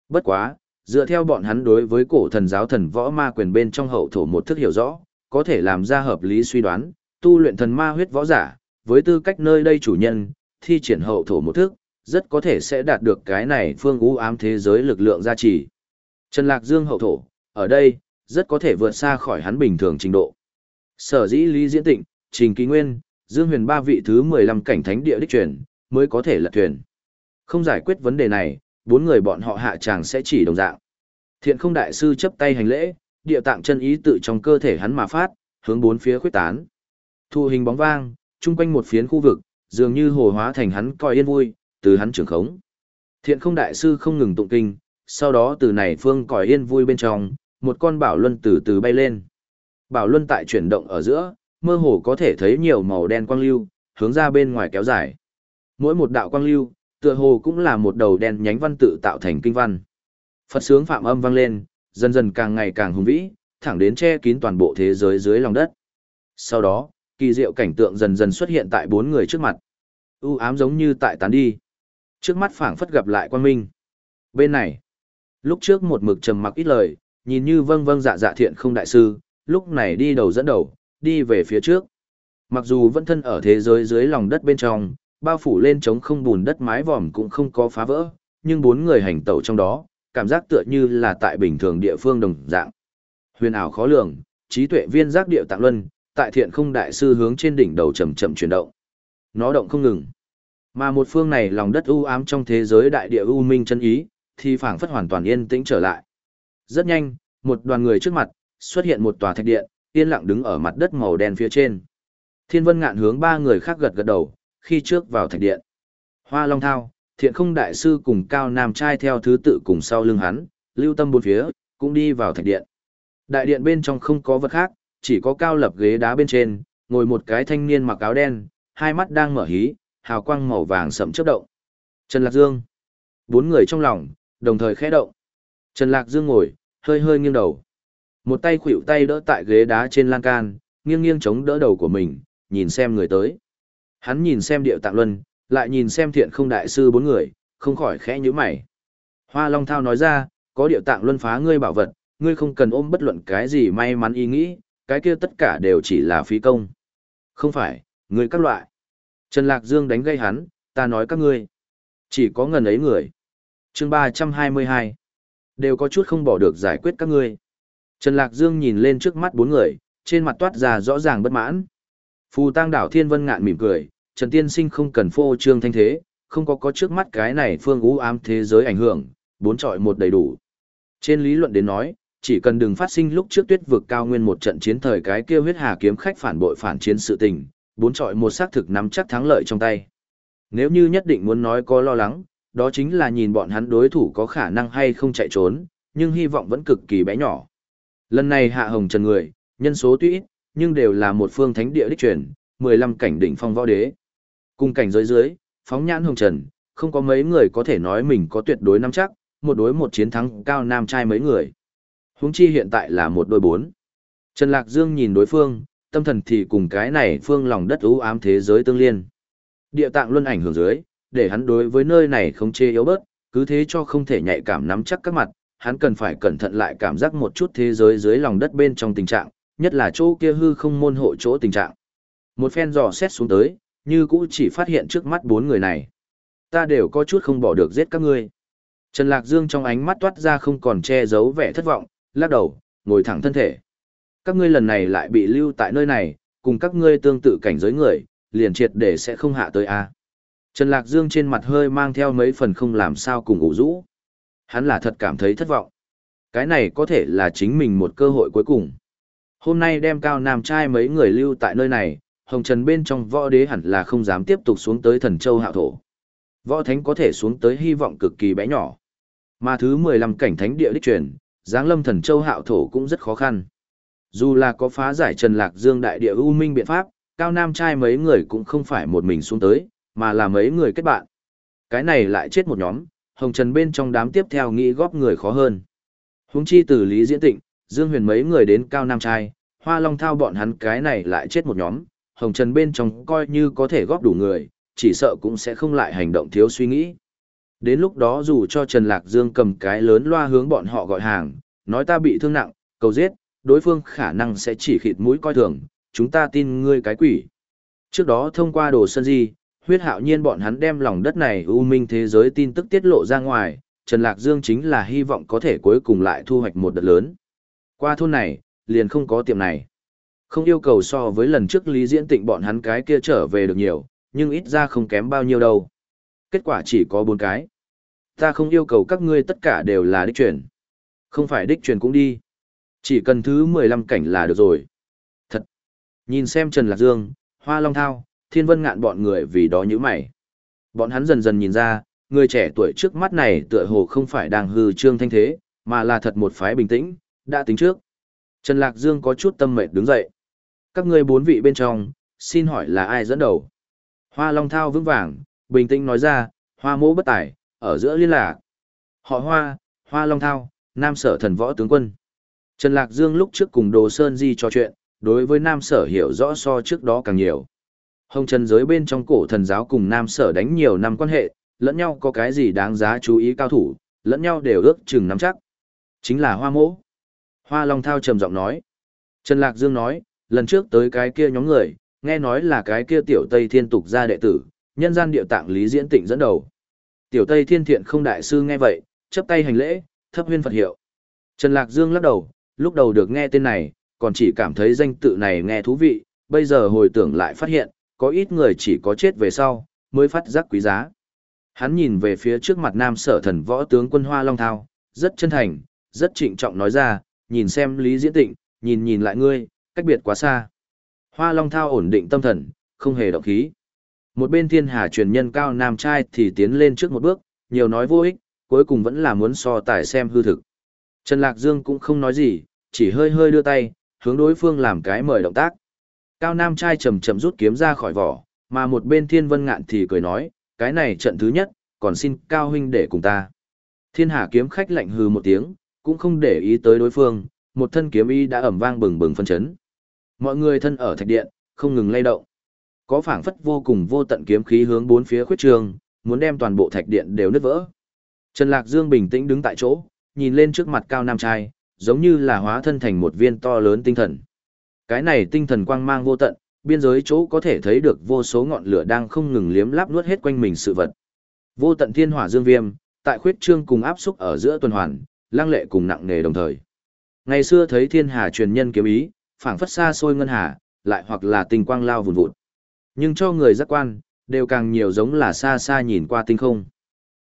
Bất quá, dựa theo bọn hắn đối với cổ thần giáo thần võ ma quyền bên trong hậu thổ một thức hiểu rõ, có thể làm ra hợp lý suy đoán, tu luyện thần ma huyết võ giả, với tư cách nơi đây chủ nhân, thi triển hậu thổ một thức, rất có thể sẽ đạt được cái này phương u ám thế giới lực lượng gia trì. Trần Lạc Dương hậu thổ, ở đây, rất có thể vượt xa khỏi hắn bình thường trình độ. Sở dĩ Lý Diễn Tịnh, Trình Kỳ Nguyên, Dương Huyền ba vị thứ 15 cảnh thánh địa đích truyền, mới có thể lật thuyền. Không giải quyết vấn đề này, bốn người bọn họ hạ chàng sẽ chỉ đồng dạng. Thiện không đại sư chấp tay hành lễ, địa tạng chân ý tự trong cơ thể hắn mà phát, hướng bốn phía khuyết tán. Thu hình bóng vang, chung quanh một phiến khu vực, dường như hồ hóa thành hắn coi yên vui, từ hắn trưởng khống. Thiện không đại sư không ngừng tụng kinh, sau đó từ này phương còi yên vui bên trong, một con bảo luân từ từ bay lên. Bảo luân tại chuyển động ở giữa, mơ hồ có thể thấy nhiều màu đen quang lưu, hướng ra bên ngoài kéo dài. Mỗi một đạo quang lưu, tựa hồ cũng là một đầu đen nhánh văn tự tạo thành kinh văn. Phật sướng phạm âm vang lên, dần dần càng ngày càng hùng vĩ, thẳng đến che kín toàn bộ thế giới dưới lòng đất. Sau đó, kỳ diệu cảnh tượng dần dần xuất hiện tại bốn người trước mặt. U ám giống như tại tán đi. Trước mắt phảng phất gặp lại quan minh. Bên này, lúc trước một mực trầm mặc ít lời, nhìn như vâng vâng dạ dạ thiện không đại sư, lúc này đi đầu dẫn đầu, đi về phía trước. Mặc dù vẫn thân ở thế giới dưới lòng đất bên trong, bao phủ lên trống không bùn đất mái vòm cũng không có phá vỡ, nhưng bốn người hành tẩu trong đó, cảm giác tựa như là tại bình thường địa phương đồng dạng. Huyền ảo khó lường, trí tuệ viên giác địa tạng luân, tại thiện không đại sư hướng trên đỉnh đầu chậm chậm chuyển động. Nó động không ngừng. Mà một phương này lòng đất u ám trong thế giới đại địa u minh chân ý, thì phảng phất hoàn toàn yên tĩnh trở lại. Rất nhanh, một đoàn người trước mặt, xuất hiện một tòa thạch điện, yên lặng đứng ở mặt đất màu đen phía trên. Thiên Vân Ngạn hướng ba người khác gật gật đầu, khi trước vào thạch điện. Hoa Long Thao, Thiện Không Đại Sư cùng Cao Nam Trai theo thứ tự cùng sau lưng hắn, lưu tâm bốn phía, cũng đi vào thạch điện. Đại điện bên trong không có vật khác, chỉ có cao lập ghế đá bên trên, ngồi một cái thanh niên mặc áo đen, hai mắt đang mở hí, hào quang màu vàng sẫm chớp động. Trần Lạc Dương. Bốn người trong lòng, đồng thời khẽ động. Trần Lạc Dương ngồi, hơi hơi nghiêng đầu. Một tay khuỷu tay đỡ tại ghế đá trên lan can, nghiêng nghiêng chống đỡ đầu của mình, nhìn xem người tới. Hắn nhìn xem điệu tạng luân, lại nhìn xem thiện không đại sư bốn người, không khỏi khẽ nhíu mày. Hoa Long Thao nói ra, có điệu tạng luân phá ngươi bảo vật, ngươi không cần ôm bất luận cái gì may mắn ý nghĩ, cái kia tất cả đều chỉ là phí công. Không phải, ngươi các loại. Trần Lạc Dương đánh gây hắn, ta nói các ngươi. Chỉ có ngần ấy người. chương 322. Đều có chút không bỏ được giải quyết các ngươi. Trần Lạc Dương nhìn lên trước mắt bốn người, trên mặt toát ra rõ ràng bất mãn. Phù tăng đảo Thiên Vân ngạn mỉm cười, Trần Tiên Sinh không cần phô trương thanh thế, không có có trước mắt cái này phương ú ám thế giới ảnh hưởng, bốn trọi một đầy đủ. Trên lý luận đến nói, chỉ cần đừng phát sinh lúc trước tuyết vực cao nguyên một trận chiến thời cái kia huyết hà kiếm khách phản bội phản chiến sự tình, bốn trọi một xác thực nắm chắc thắng lợi trong tay. Nếu như nhất định muốn nói có lo lắng, đó chính là nhìn bọn hắn đối thủ có khả năng hay không chạy trốn, nhưng hy vọng vẫn cực kỳ bé nhỏ. Lần này hạ hồng trần người, nhân số tuy ít, nhưng đều là một phương thánh địa đích truyền, 15 cảnh đỉnh phong võ đế. Cùng cảnh giới dưới, phóng nhãn hồng trần, không có mấy người có thể nói mình có tuyệt đối nắm chắc, một đối một chiến thắng cao nam trai mấy người. Huống chi hiện tại là một đôi bốn. Trần Lạc Dương nhìn đối phương, tâm thần thì cùng cái này phương lòng đất ưu ám thế giới tương liên. Địa tạng luân ảnh hưởng dưới, để hắn đối với nơi này không chê yếu bớt, cứ thế cho không thể nhạy cảm nắm chắc các mặt, hắn cần phải cẩn thận lại cảm giác một chút thế giới dưới lòng đất bên trong tình trạng, nhất là chỗ kia hư không môn hộ chỗ tình trạng. Một phen dò xét xuống tới, như cũ chỉ phát hiện trước mắt bốn người này. Ta đều có chút không bỏ được giết các ngươi. Trần Lạc Dương trong ánh mắt toát ra không còn che giấu vẻ thất vọng, lắc đầu, ngồi thẳng thân thể. Các ngươi lần này lại bị lưu tại nơi này, cùng các ngươi tương tự cảnh giới người, liền triệt để sẽ không hạ tới a. Trần Lạc Dương trên mặt hơi mang theo mấy phần không làm sao cùng ủ rũ. Hắn là thật cảm thấy thất vọng. Cái này có thể là chính mình một cơ hội cuối cùng. Hôm nay đem cao nam trai mấy người lưu tại nơi này, hồng trần bên trong võ đế hẳn là không dám tiếp tục xuống tới thần châu hạo thổ. Võ thánh có thể xuống tới hy vọng cực kỳ bé nhỏ. Mà thứ 15 cảnh thánh địa đích truyền, giáng lâm thần châu hạo thổ cũng rất khó khăn. Dù là có phá giải Trần Lạc Dương đại địa ưu minh biện pháp, cao nam trai mấy người cũng không phải một mình xuống tới, mà là mấy người kết bạn. Cái này lại chết một nhóm, hồng trần bên trong đám tiếp theo nghĩ góp người khó hơn. Huống chi từ Lý Diễn Tịnh, Dương Huyền mấy người đến cao nam trai, hoa long thao bọn hắn cái này lại chết một nhóm, hồng trần bên trong coi như có thể góp đủ người, chỉ sợ cũng sẽ không lại hành động thiếu suy nghĩ. Đến lúc đó dù cho Trần Lạc Dương cầm cái lớn loa hướng bọn họ gọi hàng, nói ta bị thương nặng, cầu giết, đối phương khả năng sẽ chỉ khịt mũi coi thường, chúng ta tin ngươi cái quỷ. Trước đó thông qua đồ sơn di, huyết hạo nhiên bọn hắn đem lòng đất này u minh thế giới tin tức tiết lộ ra ngoài, Trần Lạc Dương chính là hy vọng có thể cuối cùng lại thu hoạch một đợt lớn. Qua thôn này, liền không có tiệm này. Không yêu cầu so với lần trước Lý Diễn Tịnh bọn hắn cái kia trở về được nhiều, nhưng ít ra không kém bao nhiêu đâu. Kết quả chỉ có bốn cái. Ta không yêu cầu các ngươi tất cả đều là đích truyền. Không phải đích truyền cũng đi. Chỉ cần thứ 15 cảnh là được rồi. Thật. Nhìn xem Trần Lạc Dương, Hoa Long Thao, Thiên Vân ngạn bọn người vì đó như mày. Bọn hắn dần dần nhìn ra, người trẻ tuổi trước mắt này tựa hồ không phải đang hư trương thanh thế, mà là thật một phái bình tĩnh, đã tính trước. Trần Lạc Dương có chút tâm mệt đứng dậy. Các ngươi bốn vị bên trong, xin hỏi là ai dẫn đầu? Hoa Long Thao vững vàng, bình tĩnh nói ra, hoa mỗ bất tải, ở giữa liên lạc. Họ Hoa, Hoa Long Thao, Nam Sở thần võ tướng quân. Trần Lạc Dương lúc trước cùng Đồ Sơn Di trò chuyện, đối với Nam Sở hiểu rõ so trước đó càng nhiều. Hồng Trần giới bên trong cổ thần giáo cùng Nam Sở đánh nhiều năm quan hệ, lẫn nhau có cái gì đáng giá chú ý cao thủ, lẫn nhau đều ước chừng nắm chắc. Chính là Hoa Mỗ. Hoa Long Thao trầm giọng nói. Trần Lạc Dương nói, lần trước tới cái kia nhóm người, nghe nói là cái kia tiểu Tây Thiên tục gia đệ tử, nhân gian địa tạng Lý Diễn Tịnh dẫn đầu. Tiểu Tây Thiên Thiện không đại sư nghe vậy, chấp tay hành lễ, thấp huyên Phật hiệu. Trần Lạc Dương lắc đầu, lúc đầu được nghe tên này, còn chỉ cảm thấy danh tự này nghe thú vị, bây giờ hồi tưởng lại phát hiện, có ít người chỉ có chết về sau, mới phát giác quý giá. Hắn nhìn về phía trước mặt nam sở thần võ tướng quân Hoa Long Thao, rất chân thành, rất trịnh trọng nói ra, nhìn xem Lý Diễn Tịnh, nhìn nhìn lại ngươi, cách biệt quá xa. Hoa Long Thao ổn định tâm thần, không hề động khí. Một bên thiên hà truyền nhân cao nam trai thì tiến lên trước một bước, nhiều nói vô ích, cuối cùng vẫn là muốn so tài xem hư thực. Trần Lạc Dương cũng không nói gì, chỉ hơi hơi đưa tay, hướng đối phương làm cái mời động tác. Cao nam trai chầm chậm rút kiếm ra khỏi vỏ, mà một bên thiên vân ngạn thì cười nói, cái này trận thứ nhất, còn xin cao huynh để cùng ta. Thiên hà kiếm khách lạnh hừ một tiếng, cũng không để ý tới đối phương, một thân kiếm y đã ẩm vang bừng bừng phân chấn. Mọi người thân ở thạch điện, không ngừng lay động. Có phảng phất vô cùng vô tận kiếm khí hướng bốn phía khuyết trường, muốn đem toàn bộ thạch điện đều nứt vỡ. Trần Lạc Dương bình tĩnh đứng tại chỗ, nhìn lên trước mặt cao nam trai, giống như là hóa thân thành một viên to lớn tinh thần. Cái này tinh thần quang mang vô tận, biên giới chỗ có thể thấy được vô số ngọn lửa đang không ngừng liếm láp nuốt hết quanh mình sự vật. Vô tận thiên hỏa dương viêm, tại khuyết trương cùng áp xúc ở giữa tuần hoàn, lang lệ cùng nặng nề đồng thời. Ngày xưa thấy thiên hà truyền nhân kiếm ý, phảng phất xa xôi ngân hà, lại hoặc là tinh quang lao vùn vụt. Nhưng cho người giác quan, đều càng nhiều giống là xa xa nhìn qua tinh không.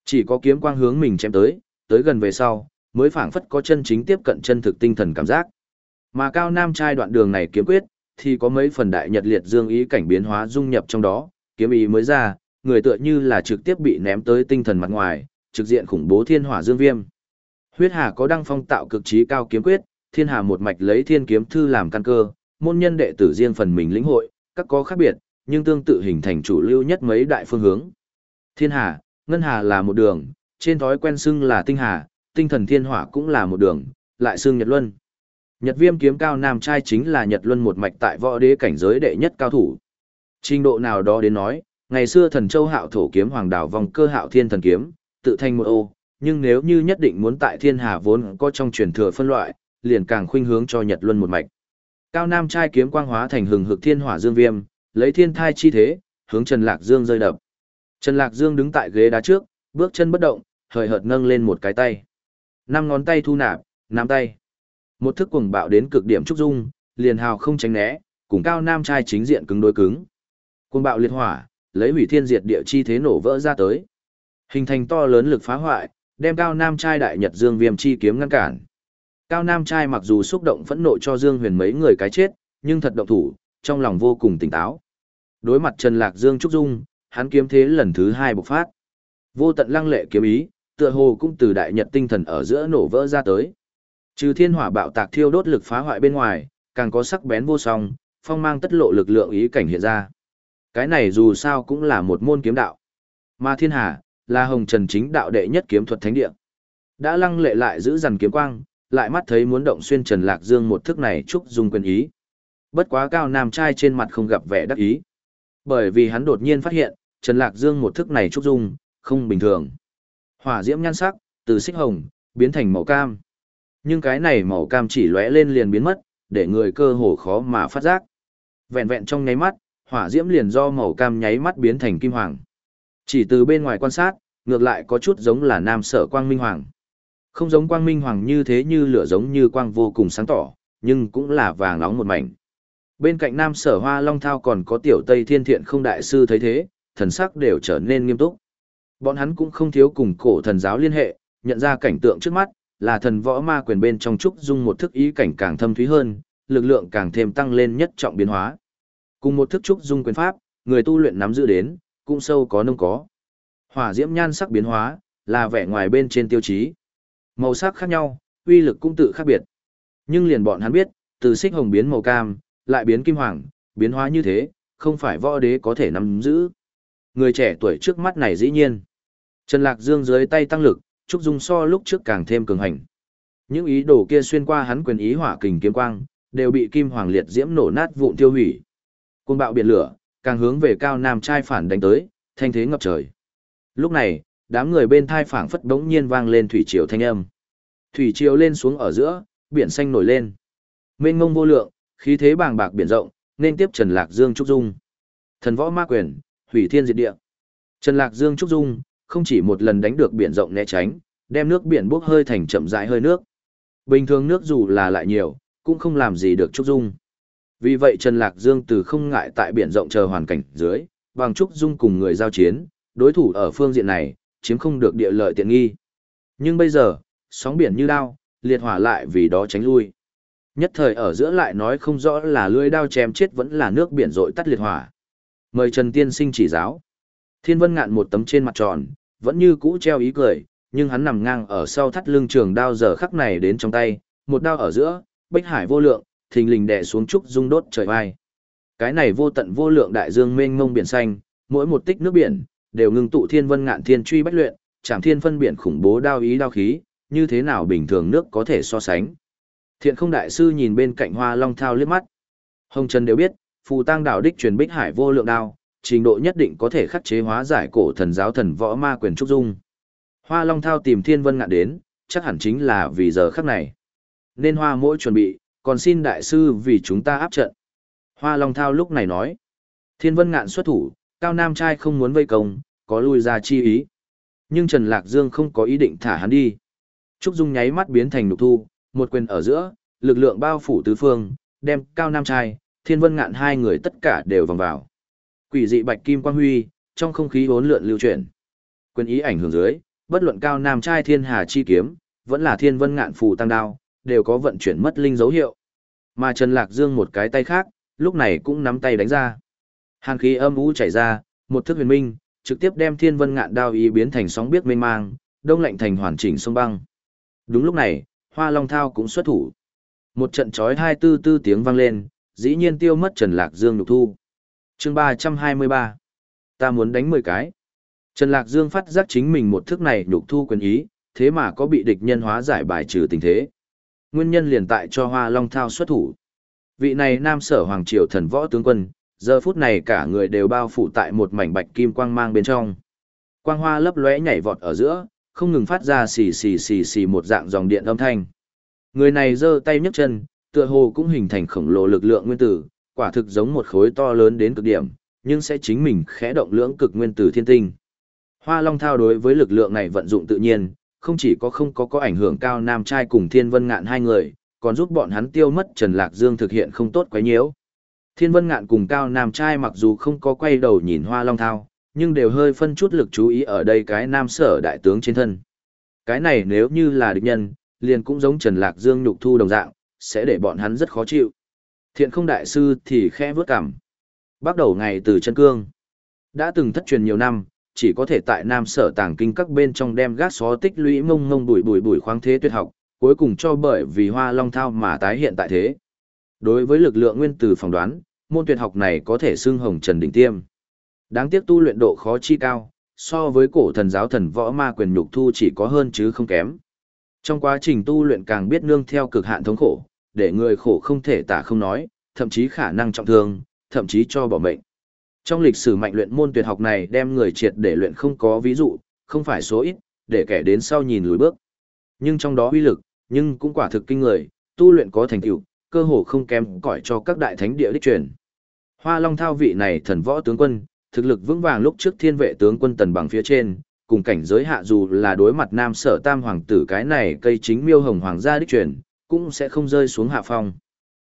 Chỉ có kiếm quang hướng mình chém tới, tới gần về sau, mới phảng phất có chân chính tiếp cận chân thực tinh thần cảm giác. Mà cao nam trai đoạn đường này kiếm quyết, thì có mấy phần đại nhật liệt dương ý cảnh biến hóa dung nhập trong đó, kiếm ý mới ra, người tựa như là trực tiếp bị ném tới tinh thần mặt ngoài, trực diện khủng bố thiên hỏa dương viêm. Huyết Hà có đăng phong tạo cực trí cao kiếm quyết, Thiên Hà một mạch lấy Thiên kiếm thư làm căn cơ, môn nhân đệ tử riêng phần mình lĩnh hội, các có khác biệt, nhưng tương tự hình thành chủ lưu nhất mấy đại phương hướng. Thiên Hà, Ngân Hà là một đường, trên thói quen xưng là Tinh Hà, Tinh thần Thiên Hỏa cũng là một đường, lại xương Nhật Luân. Nhật Viêm kiếm cao nam trai chính là Nhật Luân một mạch tại võ đế cảnh giới đệ nhất cao thủ. Trình độ nào đó đến nói, ngày xưa thần châu hạo thổ kiếm hoàng đảo vòng cơ hạo thiên thần kiếm, tự thành một ô, nhưng nếu như nhất định muốn tại thiên hà vốn có trong truyền thừa phân loại, liền càng khuynh hướng cho Nhật Luân một mạch. Cao Nam trai kiếm quang hóa thành hừng hực thiên hỏa dương viêm, lấy thiên thai chi thế, hướng Trần Lạc Dương rơi đập. Trần Lạc Dương đứng tại ghế đá trước, bước chân bất động, hời hợt nâng lên một cái tay. Năm ngón tay thu nạp, nắm tay. Một thức cuồng bạo đến cực điểm trúc dung, liền hào không tránh né, cùng Cao Nam trai chính diện cứng đối cứng. Cuồng bạo liệt hỏa, lấy hủy thiên diệt địa chi thế nổ vỡ ra tới. Hình thành to lớn lực phá hoại, đem Cao Nam trai đại nhật Dương Viêm chi kiếm ngăn cản. Cao Nam trai mặc dù xúc động phẫn nộ cho Dương Huyền mấy người cái chết, nhưng thật động thủ, trong lòng vô cùng tỉnh táo. Đối mặt Trần Lạc Dương Trúc Dung, hắn kiếm thế lần thứ hai bộc phát. Vô tận lăng lệ kiếm ý, tựa hồ cũng từ đại nhật tinh thần ở giữa nổ vỡ ra tới. Trừ thiên hỏa bạo tạc thiêu đốt lực phá hoại bên ngoài, càng có sắc bén vô song, phong mang tất lộ lực lượng ý cảnh hiện ra. Cái này dù sao cũng là một môn kiếm đạo. Mà thiên hà, là hồng trần chính đạo đệ nhất kiếm thuật thánh địa. Đã lăng lệ lại giữ dằn kiếm quang, lại mắt thấy muốn động xuyên Trần Lạc Dương một thức này chúc dung quyền ý. Bất quá cao nam trai trên mặt không gặp vẻ đắc ý. Bởi vì hắn đột nhiên phát hiện, Trần Lạc Dương một thức này chúc dung, không bình thường. Hỏa diễm nhan sắc, từ xích hồng, biến thành màu cam. Nhưng cái này màu cam chỉ lóe lên liền biến mất, để người cơ hồ khó mà phát giác. Vẹn vẹn trong nháy mắt, hỏa diễm liền do màu cam nháy mắt biến thành kim hoàng. Chỉ từ bên ngoài quan sát, ngược lại có chút giống là nam sở quang minh hoàng. Không giống quang minh hoàng như thế như lửa giống như quang vô cùng sáng tỏ, nhưng cũng là vàng nóng một mảnh. Bên cạnh nam sở hoa long thao còn có tiểu tây thiên thiện không đại sư thấy thế, thần sắc đều trở nên nghiêm túc. Bọn hắn cũng không thiếu cùng cổ thần giáo liên hệ, nhận ra cảnh tượng trước mắt, là thần võ ma quyền bên trong trúc dung một thức ý cảnh càng thâm thúy hơn, lực lượng càng thêm tăng lên nhất trọng biến hóa. Cùng một thức trúc dung quyền pháp, người tu luyện nắm giữ đến, cũng sâu có nông có. Hỏa diễm nhan sắc biến hóa, là vẻ ngoài bên trên tiêu chí. Màu sắc khác nhau, uy lực cũng tự khác biệt. Nhưng liền bọn hắn biết, từ xích hồng biến màu cam, lại biến kim hoàng, biến hóa như thế, không phải võ đế có thể nắm giữ. Người trẻ tuổi trước mắt này dĩ nhiên. Trần Lạc Dương dưới tay tăng lực, Trúc Dung so lúc trước càng thêm cường hành. Những ý đồ kia xuyên qua hắn quyền ý hỏa kình kiếm quang, đều bị kim hoàng liệt diễm nổ nát vụn tiêu hủy. Cơn bạo biển lửa, càng hướng về cao nam trai phản đánh tới, thanh thế ngập trời. Lúc này, đám người bên thai phảng phất bỗng nhiên vang lên thủy triều thanh âm. Thủy triều lên xuống ở giữa, biển xanh nổi lên. Mênh mông vô lượng, khí thế bàng bạc biển rộng, nên tiếp Trần Lạc Dương Trúc Dung. Thần võ ma quyền, hủy thiên diệt địa. Trần Lạc Dương Trúc Dung, không chỉ một lần đánh được biển rộng né tránh, đem nước biển bốc hơi thành chậm rãi hơi nước. Bình thường nước dù là lại nhiều, cũng không làm gì được Trúc Dung. Vì vậy Trần Lạc Dương từ không ngại tại biển rộng chờ hoàn cảnh dưới, bằng Trúc Dung cùng người giao chiến, đối thủ ở phương diện này, chiếm không được địa lợi tiện nghi. Nhưng bây giờ, sóng biển như đao, liệt hỏa lại vì đó tránh lui. Nhất thời ở giữa lại nói không rõ là lưỡi đao chém chết vẫn là nước biển rội tắt liệt hỏa. Mời Trần Tiên Sinh chỉ giáo. Thiên Vân ngạn một tấm trên mặt tròn, vẫn như cũ treo ý cười, nhưng hắn nằm ngang ở sau thắt lưng trường đao giờ khắc này đến trong tay, một đao ở giữa, bách hải vô lượng, thình lình đè xuống trúc dung đốt trời vai. Cái này vô tận vô lượng đại dương mênh mông biển xanh, mỗi một tích nước biển đều ngưng tụ thiên vân ngạn thiên truy bách luyện, chẳng thiên phân biển khủng bố đao ý đao khí, như thế nào bình thường nước có thể so sánh. Thiện không đại sư nhìn bên cạnh hoa long thao liếc mắt. Hồng Trần đều biết, phù tăng đạo đích truyền bích hải vô lượng đao, trình độ nhất định có thể khắc chế hóa giải cổ thần giáo thần võ ma quyền trúc dung. Hoa long thao tìm thiên vân ngạn đến, chắc hẳn chính là vì giờ khắc này. Nên hoa mỗi chuẩn bị, còn xin đại sư vì chúng ta áp trận. Hoa long thao lúc này nói. Thiên vân ngạn xuất thủ, cao nam trai không muốn vây công, có lui ra chi ý. Nhưng Trần Lạc Dương không có ý định thả hắn đi. Trúc Dung nháy mắt biến thành nục thu, một quyền ở giữa, lực lượng bao phủ tứ phương, đem cao nam trai, thiên vân ngạn hai người tất cả đều vòng vào. Quỷ dị bạch kim quang huy, trong không khí hỗn lượn lưu chuyển. Quyền ý ảnh hưởng dưới, bất luận cao nam trai thiên hà chi kiếm, vẫn là thiên vân ngạn phù tăng đao, đều có vận chuyển mất linh dấu hiệu. Mà Trần Lạc Dương một cái tay khác, lúc này cũng nắm tay đánh ra. Hàn khí âm u chảy ra, một thức huyền minh, trực tiếp đem thiên vân ngạn đao ý biến thành sóng biết mênh mang, đông lạnh thành hoàn chỉnh sông băng. Đúng lúc này, Hoa Long Thao cũng xuất thủ. Một trận chói hai tư tư tiếng vang lên, dĩ nhiên tiêu mất Trần Lạc Dương nhục thu. chương ba trăm hai mươi ba Ta muốn đánh mười cái. Trần Lạc Dương phát giác chính mình một thức này nhục thu quyền ý, thế mà có bị địch nhân hóa giải bài trừ tình thế. Nguyên nhân liền tại cho Hoa Long Thao xuất thủ. Vị này nam sở hoàng triều thần võ tướng quân, giờ phút này cả người đều bao phủ tại một mảnh bạch kim quang mang bên trong. Quang hoa lấp lóe nhảy vọt ở giữa, không ngừng phát ra xì xì xì xì một dạng dòng điện âm thanh. Người này giơ tay nhấc chân, tựa hồ cũng hình thành khổng lồ lực lượng nguyên tử, quả thực giống một khối to lớn đến cực điểm, nhưng sẽ chính mình khẽ động lưỡng cực nguyên tử thiên tinh. Hoa Long Thao đối với lực lượng này vận dụng tự nhiên, không chỉ có không có có ảnh hưởng cao nam trai cùng Thiên Vân Ngạn hai người, còn giúp bọn hắn tiêu mất Trần Lạc Dương thực hiện không tốt quấy nhiễu. Thiên Vân Ngạn cùng cao nam trai mặc dù không có quay đầu nhìn Hoa Long Thao, nhưng đều hơi phân chút lực chú ý ở đây cái nam sở đại tướng trên thân. Cái này nếu như là địch nhân, liền cũng giống Trần Lạc Dương nhục thu đồng dạng, sẽ để bọn hắn rất khó chịu. Thiện không đại sư thì khẽ vướt cằm. Bắt đầu ngày từ chân cương. Đã từng thất truyền nhiều năm, chỉ có thể tại nam sở tàng kinh các bên trong đem gác xó tích lũy mông mông bùi bùi bùi khoáng thế tuyệt học, cuối cùng cho bởi vì hoa long thao mà tái hiện tại thế. Đối với lực lượng nguyên tử phỏng đoán, môn tuyệt học này có thể xưng hồng trần đỉnh tiêm. Đáng tiếc tu luyện độ khó chi cao, so với cổ thần giáo thần võ ma quyền nhục thu chỉ có hơn chứ không kém. Trong quá trình tu luyện càng biết nương theo cực hạn thống khổ, để người khổ không thể tả không nói, thậm chí khả năng trọng thương, thậm chí cho bỏ mệnh. Trong lịch sử mạnh luyện môn tuyệt học này đem người triệt để luyện không có ví dụ, không phải số ít, để kẻ đến sau nhìn lùi bước. Nhưng trong đó uy lực, nhưng cũng quả thực kinh người, tu luyện có thành tựu, cơ hồ không kém cỏi cho các đại thánh địa đích truyền. Hoa Long Thao vị này thần võ tướng quân, thực lực vững vàng lúc trước thiên vệ tướng quân tần bằng phía trên, cùng cảnh giới hạ dù là đối mặt nam sở tam hoàng tử cái này cây chính miêu hồng hoàng gia đích truyền, cũng sẽ không rơi xuống hạ phong.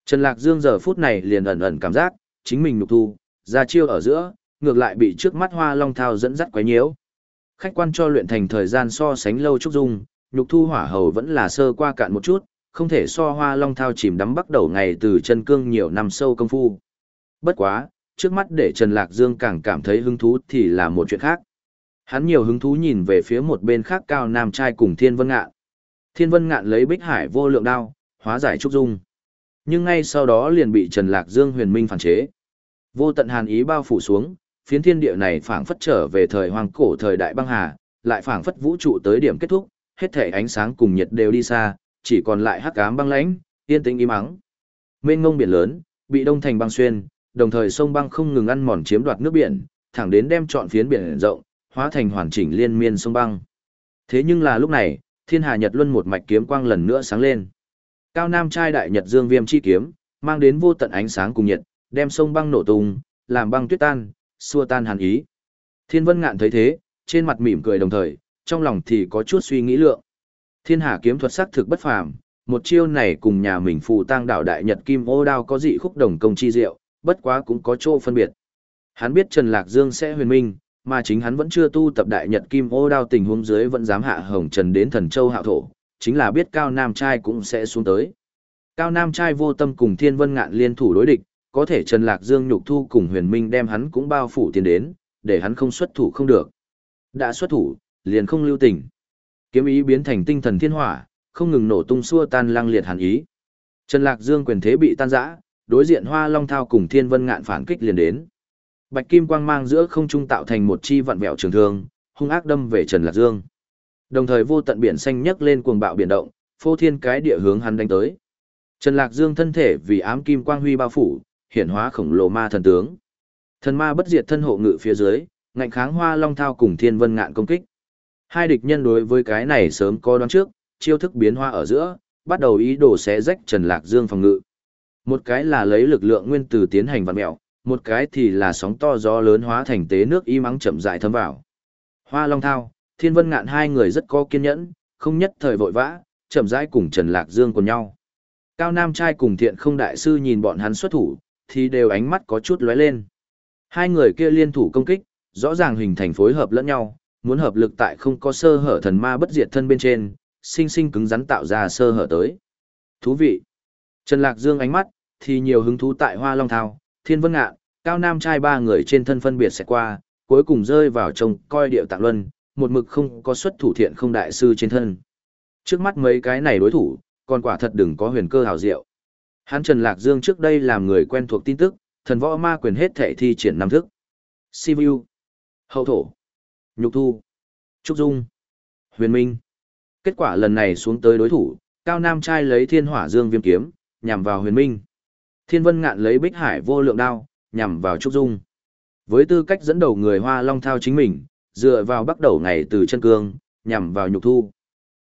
Trần Lạc Dương giờ phút này liền ẩn ẩn cảm giác, chính mình nục thu, ra chiêu ở giữa, ngược lại bị trước mắt hoa long thao dẫn dắt quấy nhiễu. Khách quan cho luyện thành thời gian so sánh lâu trúc dung, nhục thu hỏa hầu vẫn là sơ qua cạn một chút, không thể so hoa long thao chìm đắm bắt đầu ngày từ chân cương nhiều năm sâu công phu. Bất quá, trước mắt để Trần Lạc Dương càng cảm thấy hứng thú thì là một chuyện khác. Hắn nhiều hứng thú nhìn về phía một bên khác cao nam trai cùng Thiên Vân Ngạn. Thiên Vân Ngạn lấy bích hải vô lượng đao, hóa giải trúc dung. Nhưng ngay sau đó liền bị Trần Lạc Dương huyền minh phản chế. Vô tận hàn ý bao phủ xuống, phiến thiên địa này phảng phất trở về thời hoàng cổ thời đại băng hà, lại phảng phất vũ trụ tới điểm kết thúc, hết thể ánh sáng cùng nhiệt đều đi xa, chỉ còn lại hắc ám băng lãnh, yên tĩnh im ắng. Mênh ngông biển lớn, bị đông thành băng xuyên, đồng thời sông băng không ngừng ăn mòn chiếm đoạt nước biển, thẳng đến đem trọn phiến biển rộng, hóa thành hoàn chỉnh liên miên sông băng. Thế nhưng là lúc này, Thiên Hà Nhật Luân một mạch kiếm quang lần nữa sáng lên. Cao Nam trai đại Nhật Dương Viêm chi kiếm, mang đến vô tận ánh sáng cùng nhiệt, đem sông băng nổ tung, làm băng tuyết tan, xua tan hàn ý. Thiên Vân Ngạn thấy thế, trên mặt mỉm cười đồng thời, trong lòng thì có chút suy nghĩ lượng. Thiên Hà kiếm thuật sắc thực bất phàm, một chiêu này cùng nhà mình phù tang đảo đại Nhật Kim Ô đao có dị khúc đồng công chi diệu, bất quá cũng có chỗ phân biệt. Hắn biết Trần Lạc Dương sẽ huyền minh, mà chính hắn vẫn chưa tu tập đại Nhật Kim Ô đao tình huống dưới vẫn dám hạ hồng trần đến thần châu hạ thổ, chính là biết Cao Nam trai cũng sẽ xuống tới. Cao Nam trai vô tâm cùng Thiên Vân Ngạn liên thủ đối địch, có thể Trần Lạc Dương nhục thu cùng huyền minh đem hắn cũng bao phủ tiền đến, để hắn không xuất thủ không được. Đã xuất thủ, liền không lưu tình. Kiếm ý biến thành tinh thần thiên hỏa, không ngừng nổ tung xua tan lăng liệt hàn ý. Trần Lạc Dương quyền thế bị tan rã, đối diện Hoa Long Thao cùng Thiên Vân Ngạn phản kích liền đến. Bạch kim quang mang giữa không trung tạo thành một chi vặn vẹo trường thương, hung ác đâm về Trần Lạc Dương. Đồng thời vô tận biển xanh nhấc lên cuồng bạo biển động, phô thiên cái địa hướng hắn đánh tới. Trần Lạc Dương thân thể vì ám kim quang huy bao phủ, hiển hóa khổng lồ ma thần tướng. Thần ma bất diệt thân hộ ngự phía dưới, ngạnh kháng Hoa Long Thao cùng Thiên Vân Ngạn công kích. Hai địch nhân đối với cái này sớm có đoán trước, chiêu thức biến hoa ở giữa, bắt đầu ý đồ xé rách Trần Lạc Dương phòng ngự. Một cái là lấy lực lượng nguyên tử tiến hành vặn mẹo, một cái thì là sóng to gió lớn hóa thành tế nước y mắng chậm rãi thấm vào. Hoa Long Thao, Thiên Vân Ngạn hai người rất có kiên nhẫn, không nhất thời vội vã, chậm rãi cùng Trần Lạc Dương cùng nhau. Cao Nam trai cùng Thiện Không đại sư nhìn bọn hắn xuất thủ, thì đều ánh mắt có chút lóe lên. Hai người kia liên thủ công kích, rõ ràng hình thành phối hợp lẫn nhau, muốn hợp lực tại không có sơ hở thần ma bất diệt thân bên trên, sinh sinh cứng rắn tạo ra sơ hở tới. Thú vị. Trần Lạc Dương ánh mắt, thì nhiều hứng thú tại Hoa Long Thao, Thiên Vân Ngạn, Cao Nam trai ba người trên thân phân biệt sẽ qua, cuối cùng rơi vào trông coi điệu tạng luân, một mực không có xuất thủ thiện không đại sư trên thân. Trước mắt mấy cái này đối thủ, còn quả thật đừng có huyền cơ hào diệu. Hắn Trần Lạc Dương trước đây làm người quen thuộc tin tức, thần võ ma quyền hết thể thi triển năm thức. Sivu, Hậu Thổ, Nhục Thu, Trúc Dung, Huyền Minh. Kết quả lần này xuống tới đối thủ, Cao Nam trai lấy thiên hỏa dương viêm kiếm, nhằm vào huyền minh. Thiên vân ngạn lấy bích hải vô lượng đao, nhằm vào Trúc Dung. Với tư cách dẫn đầu người hoa long thao chính mình, dựa vào bắt đầu ngày từ chân cương, nhằm vào nhục thu.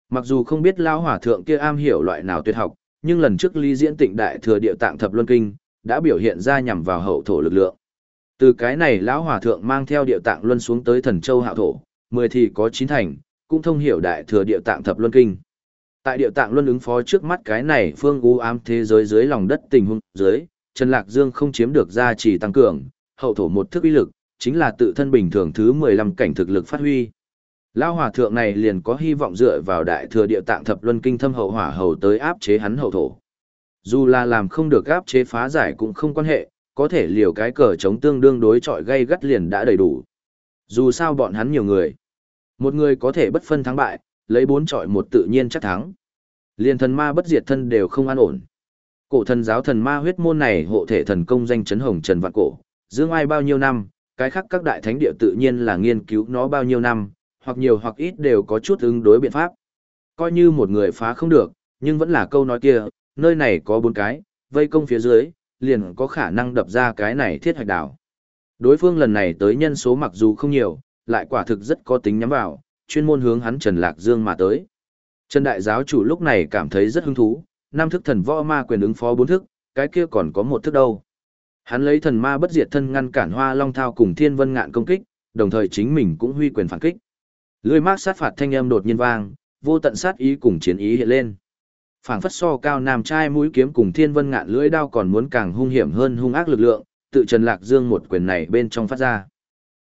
Mặc dù không biết lao hỏa thượng kia am hiểu loại nào tuyệt học, nhưng lần trước ly diễn tịnh đại thừa địa tạng thập luân kinh, đã biểu hiện ra nhằm vào hậu thổ lực lượng. Từ cái này lão hòa thượng mang theo địa tạng luân xuống tới thần châu hạo thổ, mười thì có chín thành, cũng thông hiểu đại thừa địa tạng thập luân kinh. Tại địa tạng luân ứng phó trước mắt cái này phương u ám thế giới dưới lòng đất tình huống dưới, Trần Lạc Dương không chiếm được gia trì tăng cường, hậu thổ một thức uy lực, chính là tự thân bình thường thứ 15 cảnh thực lực phát huy. Lao hòa thượng này liền có hy vọng dựa vào đại thừa địa tạng thập luân kinh thâm hậu hỏa hầu tới áp chế hắn hậu thổ. Dù là làm không được áp chế phá giải cũng không quan hệ, có thể liều cái cờ chống tương đương đối chọi gây gắt liền đã đầy đủ. Dù sao bọn hắn nhiều người. Một người có thể bất phân thắng bại, lấy bốn trọi một tự nhiên chắc thắng. Liên thần ma bất diệt thân đều không an ổn. Cổ thần giáo thần ma huyết môn này hộ thể thần công danh chấn hồng trần vạn cổ, dương ai bao nhiêu năm, cái khác các đại thánh địa tự nhiên là nghiên cứu nó bao nhiêu năm, hoặc nhiều hoặc ít đều có chút ứng đối biện pháp. Coi như một người phá không được, nhưng vẫn là câu nói kia, nơi này có bốn cái, vây công phía dưới, liền có khả năng đập ra cái này thiết hạch đảo. Đối phương lần này tới nhân số mặc dù không nhiều, lại quả thực rất có tính nhắm vào, chuyên môn hướng hắn Trần Lạc Dương mà tới. Trần Đại Giáo chủ lúc này cảm thấy rất hứng thú, năm thức thần võ ma quyền ứng phó bốn thức, cái kia còn có một thức đâu. Hắn lấy thần ma bất diệt thân ngăn cản hoa long thao cùng thiên vân ngạn công kích, đồng thời chính mình cũng huy quyền phản kích. Lưỡi mát sát phạt thanh âm đột nhiên vang, vô tận sát ý cùng chiến ý hiện lên. Phảng phất so cao nam trai mũi kiếm cùng thiên vân ngạn lưỡi đao còn muốn càng hung hiểm hơn hung ác lực lượng, tự Trần Lạc Dương một quyền này bên trong phát ra.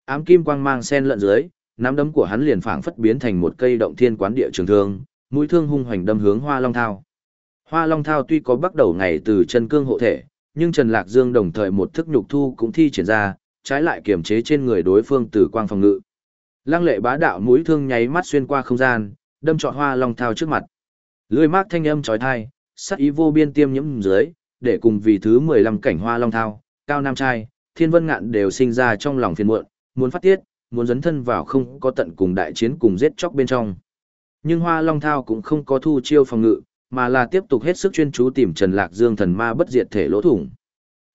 Ám kim quang mang sen lẫn dưới, nắm đấm của hắn liền phảng phất biến thành một cây động thiên quán địa trường thương, mũi thương hung hoành đâm hướng Hoa Long Thao. Hoa Long Thao tuy có bắt đầu ngày từ chân cương hộ thể, nhưng Trần Lạc Dương đồng thời một thức nhục thu cũng thi triển ra, trái lại kiềm chế trên người đối phương từ quang phòng ngự. Lăng lệ bá đạo mũi thương nháy mắt xuyên qua không gian, đâm trọn Hoa Long Thao trước mặt. Lưỡi mát thanh âm chói tai, sắc ý vô biên tiêm nhiễm dưới, để cùng vì thứ 15 cảnh Hoa Long Thao, cao nam trai, thiên vân ngạn đều sinh ra trong lòng phiền muộn, muốn phát tiết, muốn dấn thân vào không có tận cùng đại chiến cùng giết chóc bên trong. Nhưng Hoa Long Thao cũng không có thu chiêu phòng ngự, mà là tiếp tục hết sức chuyên chú tìm Trần Lạc Dương thần ma bất diệt thể lỗ thủng.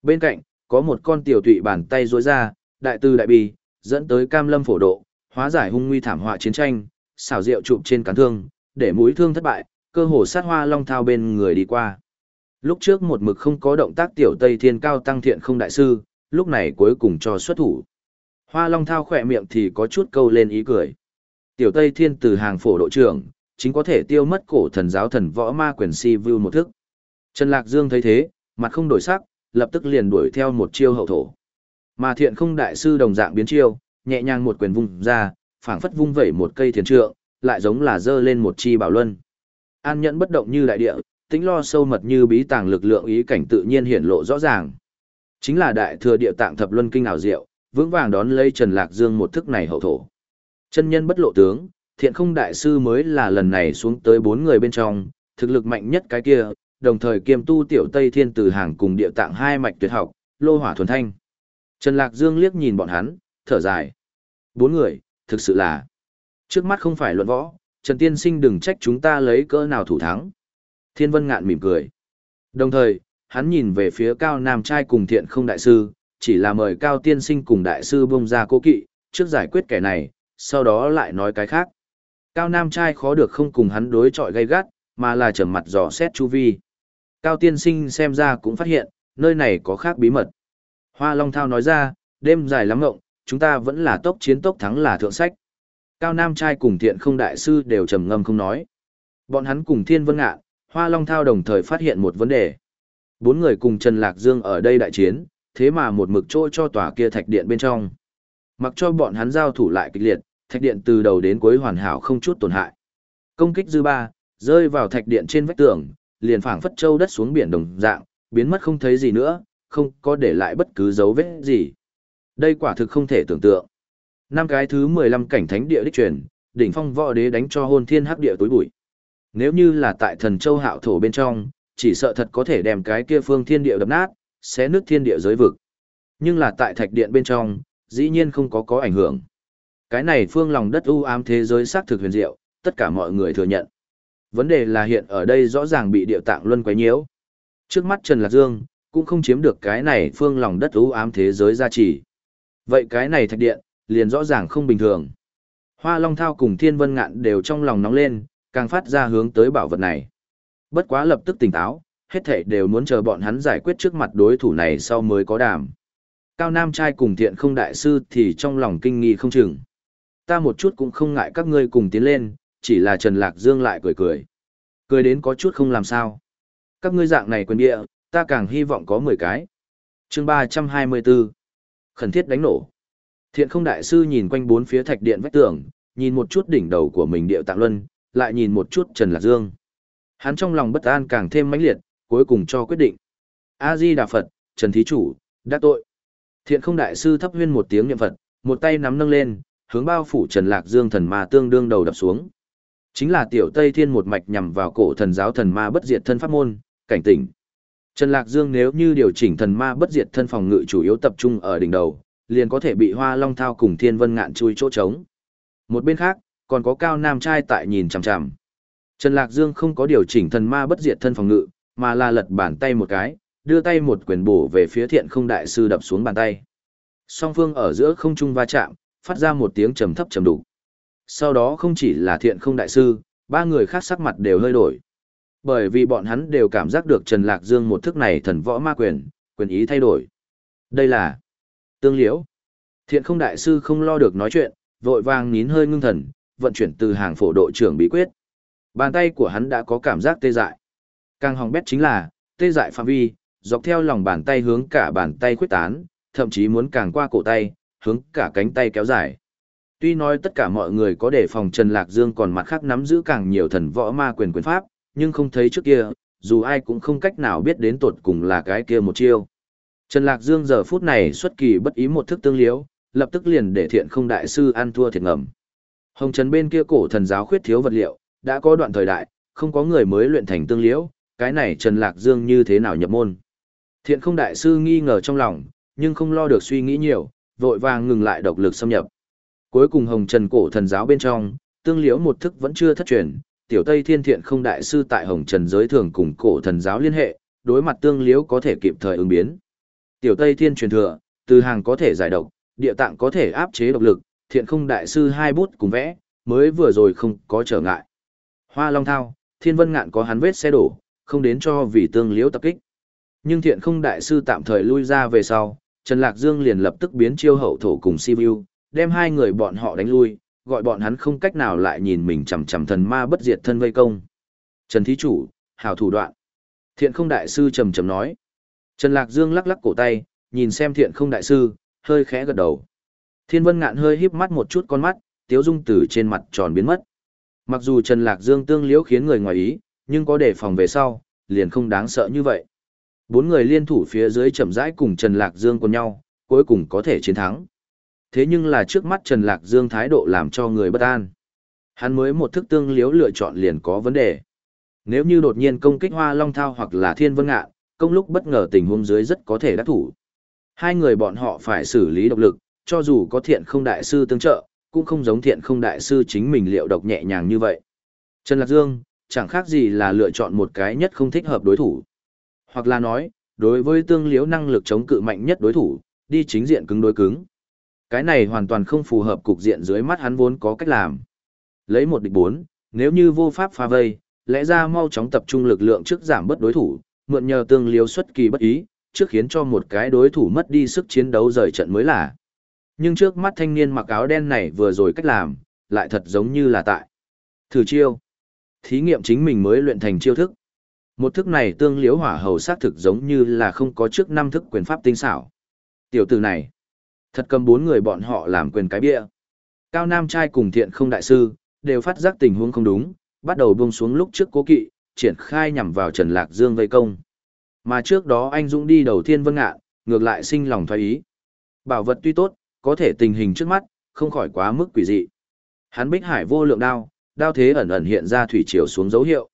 Bên cạnh, có một con tiểu tụy bàn tay rối ra, đại tư đại bi, dẫn tới cam lâm phổ độ, hóa giải hung nguy thảm họa chiến tranh, xảo diệu chụp trên cán thương, để mũi thương thất bại, cơ hồ sát Hoa Long Thao bên người đi qua. Lúc trước một mực không có động tác tiểu Tây Thiên cao tăng thiện không đại sư, lúc này cuối cùng cho xuất thủ. Hoa Long Thao khỏe miệng thì có chút câu lên ý cười. Tiểu Tây Thiên từ hàng phổ độ trưởng, chính có thể tiêu mất cổ thần giáo thần võ ma quyền si view một thức. Trần Lạc Dương thấy thế, mặt không đổi sắc, lập tức liền đuổi theo một chiêu hậu thổ. Mà thiện không đại sư đồng dạng biến chiêu, nhẹ nhàng một quyền vung ra, phảng phất vung vẩy một cây thiền trượng, lại giống là dơ lên một chi bảo luân. An nhẫn bất động như đại địa, tính lo sâu mật như bí tàng lực lượng ý cảnh tự nhiên hiển lộ rõ ràng. Chính là đại thừa địa tạng thập luân kinh ảo diệu, vững vàng đón lấy Trần Lạc Dương một thức này hậu thổ. Chân nhân bất lộ tướng, thiện không đại sư mới là lần này xuống tới bốn người bên trong, thực lực mạnh nhất cái kia, đồng thời kiêm tu tiểu Tây Thiên từ hàng cùng địa tạng hai mạch tuyệt học, lô hỏa thuần thanh. Trần Lạc Dương liếc nhìn bọn hắn, thở dài. Bốn người, thực sự là. Trước mắt không phải luận võ, Trần Tiên Sinh đừng trách chúng ta lấy cỡ nào thủ thắng. Thiên Vân Ngạn mỉm cười. Đồng thời, hắn nhìn về phía cao nam trai cùng thiện không đại sư, chỉ là mời cao tiên sinh cùng đại sư bông ra cố kỵ, trước giải quyết kẻ này, sau đó lại nói cái khác. Cao nam trai khó được không cùng hắn đối chọi gay gắt, mà là trở mặt dò xét chu vi. Cao tiên sinh xem ra cũng phát hiện, nơi này có khác bí mật. Hoa Long Thao nói ra, đêm dài lắm ngộng, chúng ta vẫn là tốc chiến tốc thắng là thượng sách. Cao nam trai cùng thiện không đại sư đều trầm ngâm không nói. Bọn hắn cùng thiên vân ngạ, Hoa Long Thao đồng thời phát hiện một vấn đề. Bốn người cùng Trần Lạc Dương ở đây đại chiến, thế mà một mực trôi cho tòa kia thạch điện bên trong. Mặc cho bọn hắn giao thủ lại kịch liệt, thạch điện từ đầu đến cuối hoàn hảo không chút tổn hại. Công kích dư ba, rơi vào thạch điện trên vách tường, liền phảng phất châu đất xuống biển đồng dạng, biến mất không thấy gì nữa, không có để lại bất cứ dấu vết gì. Đây quả thực không thể tưởng tượng. Năm cái thứ 15 cảnh thánh địa đích truyền, đỉnh phong võ đế đánh cho hôn thiên hắc địa tối bụi. Nếu như là tại thần châu hạo thổ bên trong, chỉ sợ thật có thể đem cái kia phương thiên địa đập nát, xé nước thiên địa giới vực. Nhưng là tại thạch điện bên trong, dĩ nhiên không có có ảnh hưởng. Cái này phương lòng đất u ám thế giới xác thực huyền diệu, tất cả mọi người thừa nhận. Vấn đề là hiện ở đây rõ ràng bị địa tạng luân quấy nhiễu. Trước mắt Trần Lạc Dương, cũng không chiếm được cái này phương lòng đất u ám thế giới gia trì. Vậy cái này thạch điện, liền rõ ràng không bình thường. Hoa Long Thao cùng Thiên Vân Ngạn đều trong lòng nóng lên, càng phát ra hướng tới bảo vật này. Bất quá lập tức tỉnh táo, hết thảy đều muốn chờ bọn hắn giải quyết trước mặt đối thủ này sau mới có đàm. Cao Nam trai cùng thiện không đại sư thì trong lòng kinh nghi không chừng. Ta một chút cũng không ngại các ngươi cùng tiến lên, chỉ là Trần Lạc Dương lại cười cười. Cười đến có chút không làm sao. Các ngươi dạng này quyền địa, ta càng hy vọng có 10 cái. chương 324. Khẩn thiết đánh nổ. Thiện không đại sư nhìn quanh bốn phía thạch điện vách tường, nhìn một chút đỉnh đầu của mình điệu tạng luân, lại nhìn một chút Trần Lạc Dương. Hắn trong lòng bất an càng thêm mãnh liệt, cuối cùng cho quyết định. A-di Đà Phật, Trần Thí Chủ, đã tội. Thiện không đại sư thấp huyên một tiếng niệm Phật, một tay nắm nâng lên, hướng bao phủ Trần Lạc Dương thần ma tương đương đầu đập xuống. Chính là tiểu Tây Thiên một mạch nhằm vào cổ thần giáo thần ma bất diệt thân pháp môn, cảnh tỉnh. Trần Lạc Dương nếu như điều chỉnh thần ma bất diệt thân phòng ngự chủ yếu tập trung ở đỉnh đầu, liền có thể bị Hoa Long Thao cùng Thiên Vân Ngạn chui chỗ trống. Một bên khác, còn có Cao Nam trai tại nhìn chằm chằm. Trần Lạc Dương không có điều chỉnh thần ma bất diệt thân phòng ngự, mà là lật bàn tay một cái, đưa tay một quyền bổ về phía thiện không đại sư đập xuống bàn tay. Song phương ở giữa không trung va chạm, phát ra một tiếng trầm thấp trầm đủ. Sau đó không chỉ là thiện không đại sư, ba người khác sắc mặt đều hơi đổi. Bởi vì bọn hắn đều cảm giác được Trần Lạc Dương một thức này thần võ ma quyền, quyền ý thay đổi. Đây là tương liễu. Thiện không đại sư không lo được nói chuyện, vội vàng nín hơi ngưng thần, vận chuyển từ hàng phổ độ trưởng bí quyết. Bàn tay của hắn đã có cảm giác tê dại. Càng hỏng bét chính là, tê dại phạm vi, dọc theo lòng bàn tay hướng cả bàn tay khuyết tán, thậm chí muốn càng qua cổ tay, hướng cả cánh tay kéo dài. Tuy nói tất cả mọi người có đề phòng Trần Lạc Dương còn mặt khác nắm giữ càng nhiều thần võ ma quyền quyền pháp, nhưng không thấy trước kia, dù ai cũng không cách nào biết đến tột cùng là cái kia một chiêu. Trần Lạc Dương giờ phút này xuất kỳ bất ý một thức tương liếu, lập tức liền để thiện không đại sư ăn thua thiệt ngầm. Hồng Trần bên kia cổ thần giáo khuyết thiếu vật liệu, đã có đoạn thời đại, không có người mới luyện thành tương liễu, cái này Trần Lạc Dương như thế nào nhập môn. Thiện không đại sư nghi ngờ trong lòng, nhưng không lo được suy nghĩ nhiều, vội vàng ngừng lại độc lực xâm nhập. Cuối cùng Hồng Trần cổ thần giáo bên trong, tương liễu một thức vẫn chưa thất truyền, tiểu Tây Thiên Thiện không đại sư tại Hồng Trần giới thường cùng cổ thần giáo liên hệ, đối mặt tương liễu có thể kịp thời ứng biến. Tiểu Tây Thiên truyền thừa, từ hàng có thể giải độc, địa tạng có thể áp chế độc lực, thiện không đại sư hai bút cùng vẽ, mới vừa rồi không có trở ngại. Hoa Long Thao, Thiên Vân Ngạn có hắn vết xe đổ, không đến cho vì tương liễu tập kích. Nhưng thiện không đại sư tạm thời lui ra về sau, Trần Lạc Dương liền lập tức biến chiêu hậu thổ cùng Sivu, đem hai người bọn họ đánh lui, gọi bọn hắn không cách nào lại nhìn mình chằm chằm thần ma bất diệt thân vây công. Trần Thí Chủ, hào thủ đoạn. Thiện không đại sư trầm trầm nói. Trần Lạc Dương lắc lắc cổ tay, nhìn xem thiện không đại sư, hơi khẽ gật đầu. Thiên Vân Ngạn hơi híp mắt một chút con mắt, tiếu dung từ trên mặt tròn biến mất. Mặc dù Trần Lạc Dương tương liễu khiến người ngoài ý, nhưng có đề phòng về sau, liền không đáng sợ như vậy. Bốn người liên thủ phía dưới chậm rãi cùng Trần Lạc Dương cùng nhau, cuối cùng có thể chiến thắng. Thế nhưng là trước mắt Trần Lạc Dương thái độ làm cho người bất an. Hắn mới một thức tương liếu lựa chọn liền có vấn đề. Nếu như đột nhiên công kích Hoa Long Thao hoặc là Thiên Vân Ngạ công lúc bất ngờ tình huống dưới rất có thể đắc thủ. Hai người bọn họ phải xử lý độc lực, cho dù có thiện không đại sư tương trợ, cũng không giống thiện không đại sư chính mình liệu độc nhẹ nhàng như vậy. Trần Lạc Dương, chẳng khác gì là lựa chọn một cái nhất không thích hợp đối thủ. Hoặc là nói, đối với tương liếu năng lực chống cự mạnh nhất đối thủ, đi chính diện cứng đối cứng. Cái này hoàn toàn không phù hợp cục diện dưới mắt hắn vốn có cách làm. Lấy một địch bốn, nếu như vô pháp phá vây, lẽ ra mau chóng tập trung lực lượng trước giảm bớt đối thủ, mượn nhờ tương liếu xuất kỳ bất ý, trước khiến cho một cái đối thủ mất đi sức chiến đấu rời trận mới là. Nhưng trước mắt thanh niên mặc áo đen này vừa rồi cách làm, lại thật giống như là tại. Thử chiêu. Thí nghiệm chính mình mới luyện thành chiêu thức. Một thức này tương liếu hỏa hầu sát thực giống như là không có trước năm thức quyền pháp tinh xảo. Tiểu tử này. Thật cầm bốn người bọn họ làm quyền cái bia. Cao Nam trai cùng thiện không đại sư, đều phát giác tình huống không đúng, bắt đầu buông xuống lúc trước cố kỵ, triển khai nhằm vào Trần Lạc Dương vây công. Mà trước đó anh Dũng đi đầu Thiên Vân Ngạn, ngược lại sinh lòng thoái ý. Bảo vật tuy tốt, có thể tình hình trước mắt, không khỏi quá mức quỷ dị. Hắn bích hải vô lượng đao, đao thế ẩn ẩn hiện ra thủy triều xuống dấu hiệu.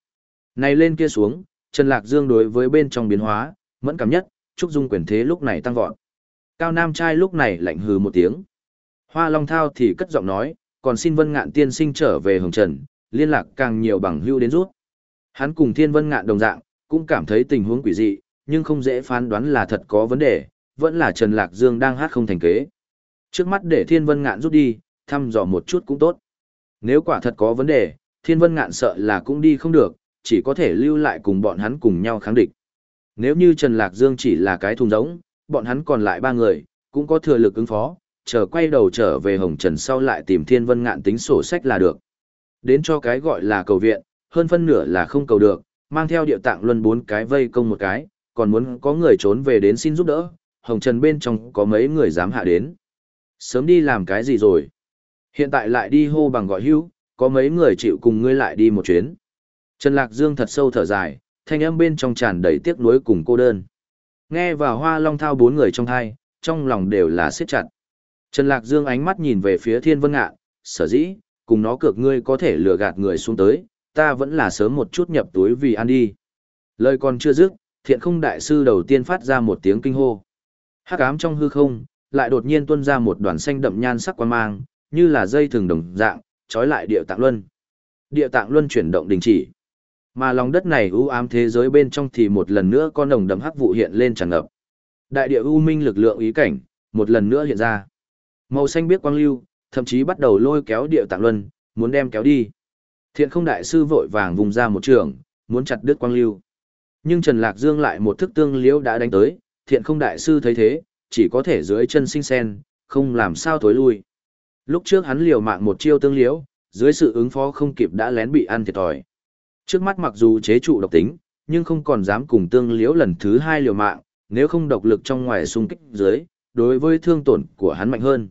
Này lên kia xuống, Trần Lạc Dương đối với bên trong biến hóa, mẫn cảm nhất, Trúc Dung quyền thế lúc này tăng vọt. Cao Nam trai lúc này lạnh hừ một tiếng. Hoa Long Thao thì cất giọng nói, còn xin Vân Ngạn tiên sinh trở về Hồng Trần, liên lạc càng nhiều bằng hưu đến rút. Hắn cùng Thiên Vân Ngạn đồng dạng, cũng cảm thấy tình huống quỷ dị, nhưng không dễ phán đoán là thật có vấn đề, vẫn là Trần Lạc Dương đang hát không thành kế. Trước mắt để Thiên Vân Ngạn rút đi, thăm dò một chút cũng tốt. Nếu quả thật có vấn đề, Thiên Vân Ngạn sợ là cũng đi không được, chỉ có thể lưu lại cùng bọn hắn cùng nhau kháng địch. Nếu như Trần Lạc Dương chỉ là cái thùng giống, bọn hắn còn lại ba người, cũng có thừa lực ứng phó, chờ quay đầu trở về Hồng Trần sau lại tìm Thiên Vân Ngạn tính sổ sách là được. Đến cho cái gọi là cầu viện, hơn phân nửa là không cầu được, mang theo địa tạng luân bốn cái vây công một cái, còn muốn có người trốn về đến xin giúp đỡ, Hồng Trần bên trong có mấy người dám hạ đến. Sớm đi làm cái gì rồi? Hiện tại lại đi hô bằng gọi hữu, có mấy người chịu cùng ngươi lại đi một chuyến. Trần Lạc Dương thật sâu thở dài, thanh âm bên trong tràn đầy tiếc nuối cùng cô đơn. Nghe vào hoa long thao bốn người trong thai, trong lòng đều là siết chặt. Trần Lạc Dương ánh mắt nhìn về phía thiên vân ngạ, sở dĩ, cùng nó cược ngươi có thể lừa gạt người xuống tới, ta vẫn là sớm một chút nhập túi vì ăn đi. Lời còn chưa dứt, thiện không đại sư đầu tiên phát ra một tiếng kinh hô. Hắc ám trong hư không, lại đột nhiên tuôn ra một đoàn xanh đậm nhan sắc quan mang, như là dây thường đồng dạng, trói lại địa tạng luân. Địa tạng luân chuyển động đình chỉ. Mà lòng đất này u ám thế giới bên trong thì một lần nữa con đồng đậm hắc vụ hiện lên tràn ngập. Đại địa u minh lực lượng ý cảnh, một lần nữa hiện ra. Màu xanh biết quang lưu, thậm chí bắt đầu lôi kéo địa tạng luân, muốn đem kéo đi. Thiện không đại sư vội vàng vùng ra một trường, muốn chặt đứt quang lưu. Nhưng Trần Lạc Dương lại một thức tương liễu đã đánh tới, thiện không đại sư thấy thế, chỉ có thể dưới chân sinh sen, không làm sao thối lui. Lúc trước hắn liều mạng một chiêu tương liễu, dưới sự ứng phó không kịp đã lén bị ăn thiệt thòi. Trước mắt mặc dù chế trụ độc tính, nhưng không còn dám cùng tương liễu lần thứ hai liều mạng, nếu không độc lực trong ngoài xung kích dưới, đối với thương tổn của hắn mạnh hơn.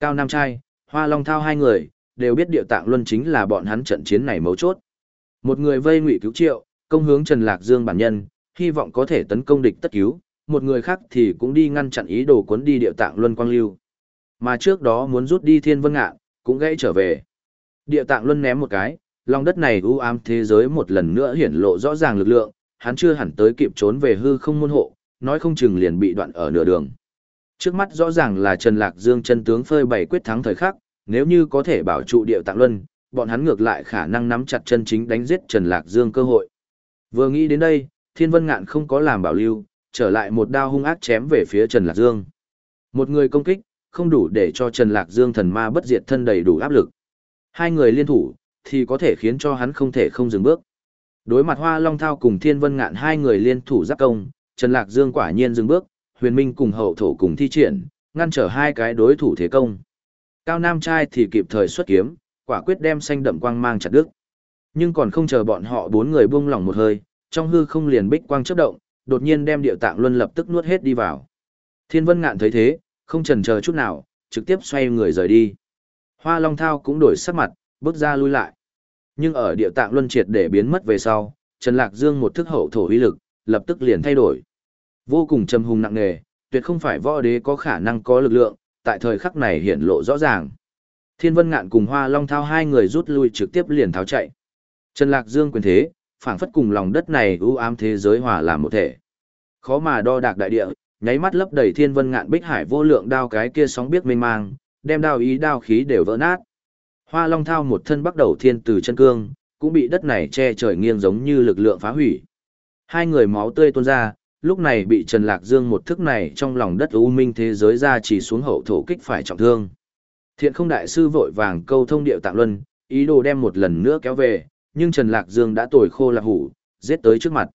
Cao Nam Trai, Hoa Long Thao hai người, đều biết địa tạng luân chính là bọn hắn trận chiến này mấu chốt. Một người vây ngụy cứu triệu, công hướng Trần Lạc Dương bản nhân, hy vọng có thể tấn công địch tất cứu, một người khác thì cũng đi ngăn chặn ý đồ cuốn đi địa tạng luân quang lưu. Mà trước đó muốn rút đi thiên vân ngạn, cũng gãy trở về. Địa tạng luân ném một cái, lòng đất này u ám thế giới một lần nữa hiển lộ rõ ràng lực lượng, hắn chưa hẳn tới kịp trốn về hư không môn hộ, nói không chừng liền bị đoạn ở nửa đường. Trước mắt rõ ràng là Trần Lạc Dương chân tướng phơi bày quyết thắng thời khắc, nếu như có thể bảo trụ địa tạng luân, bọn hắn ngược lại khả năng nắm chặt chân chính đánh giết Trần Lạc Dương cơ hội. Vừa nghĩ đến đây, Thiên Vân Ngạn không có làm bảo lưu, trở lại một đao hung ác chém về phía Trần Lạc Dương. Một người công kích, không đủ để cho Trần Lạc Dương thần ma bất diệt thân đầy đủ áp lực. Hai người liên thủ, thì có thể khiến cho hắn không thể không dừng bước. Đối mặt Hoa Long Thao cùng Thiên Vân Ngạn hai người liên thủ giáp công, Trần Lạc Dương quả nhiên dừng bước, Huyền Minh cùng hậu thổ cùng thi triển, ngăn trở hai cái đối thủ thế công. Cao Nam trai thì kịp thời xuất kiếm, quả quyết đem xanh đậm quang mang chặt đứt. Nhưng còn không chờ bọn họ bốn người buông lỏng một hơi, trong hư không liền bích quang chớp động, đột nhiên đem địa tạng luân lập tức nuốt hết đi vào. Thiên Vân Ngạn thấy thế, không chần chờ chút nào, trực tiếp xoay người rời đi. Hoa Long Thao cũng đổi sắc mặt, bước ra lui lại. Nhưng ở địa tạng luân triệt để biến mất về sau, Trần Lạc Dương một thức hậu thổ uy lực, lập tức liền thay đổi. Vô cùng trầm hùng nặng nề, tuyệt không phải võ đế có khả năng có lực lượng, tại thời khắc này hiện lộ rõ ràng. Thiên Vân Ngạn cùng Hoa Long Thao hai người rút lui trực tiếp liền tháo chạy. Trần Lạc Dương quyền thế, phảng phất cùng lòng đất này u ám thế giới hòa làm một thể. Khó mà đo đạc đại địa, nháy mắt lấp đầy Thiên Vân Ngạn bích hải vô lượng đao cái kia sóng biết mênh mang, đem đao ý đao khí đều vỡ nát. Hoa Long Thao một thân bắt đầu thiên từ chân cương, cũng bị đất này che trời nghiêng giống như lực lượng phá hủy. Hai người máu tươi tuôn ra, lúc này bị Trần Lạc Dương một thức này trong lòng đất u minh thế giới ra chỉ xuống hậu thổ kích phải trọng thương. Thiện không đại sư vội vàng câu thông điệu tạng luân, ý đồ đem một lần nữa kéo về, nhưng Trần Lạc Dương đã tồi khô lạc hủ, giết tới trước mặt.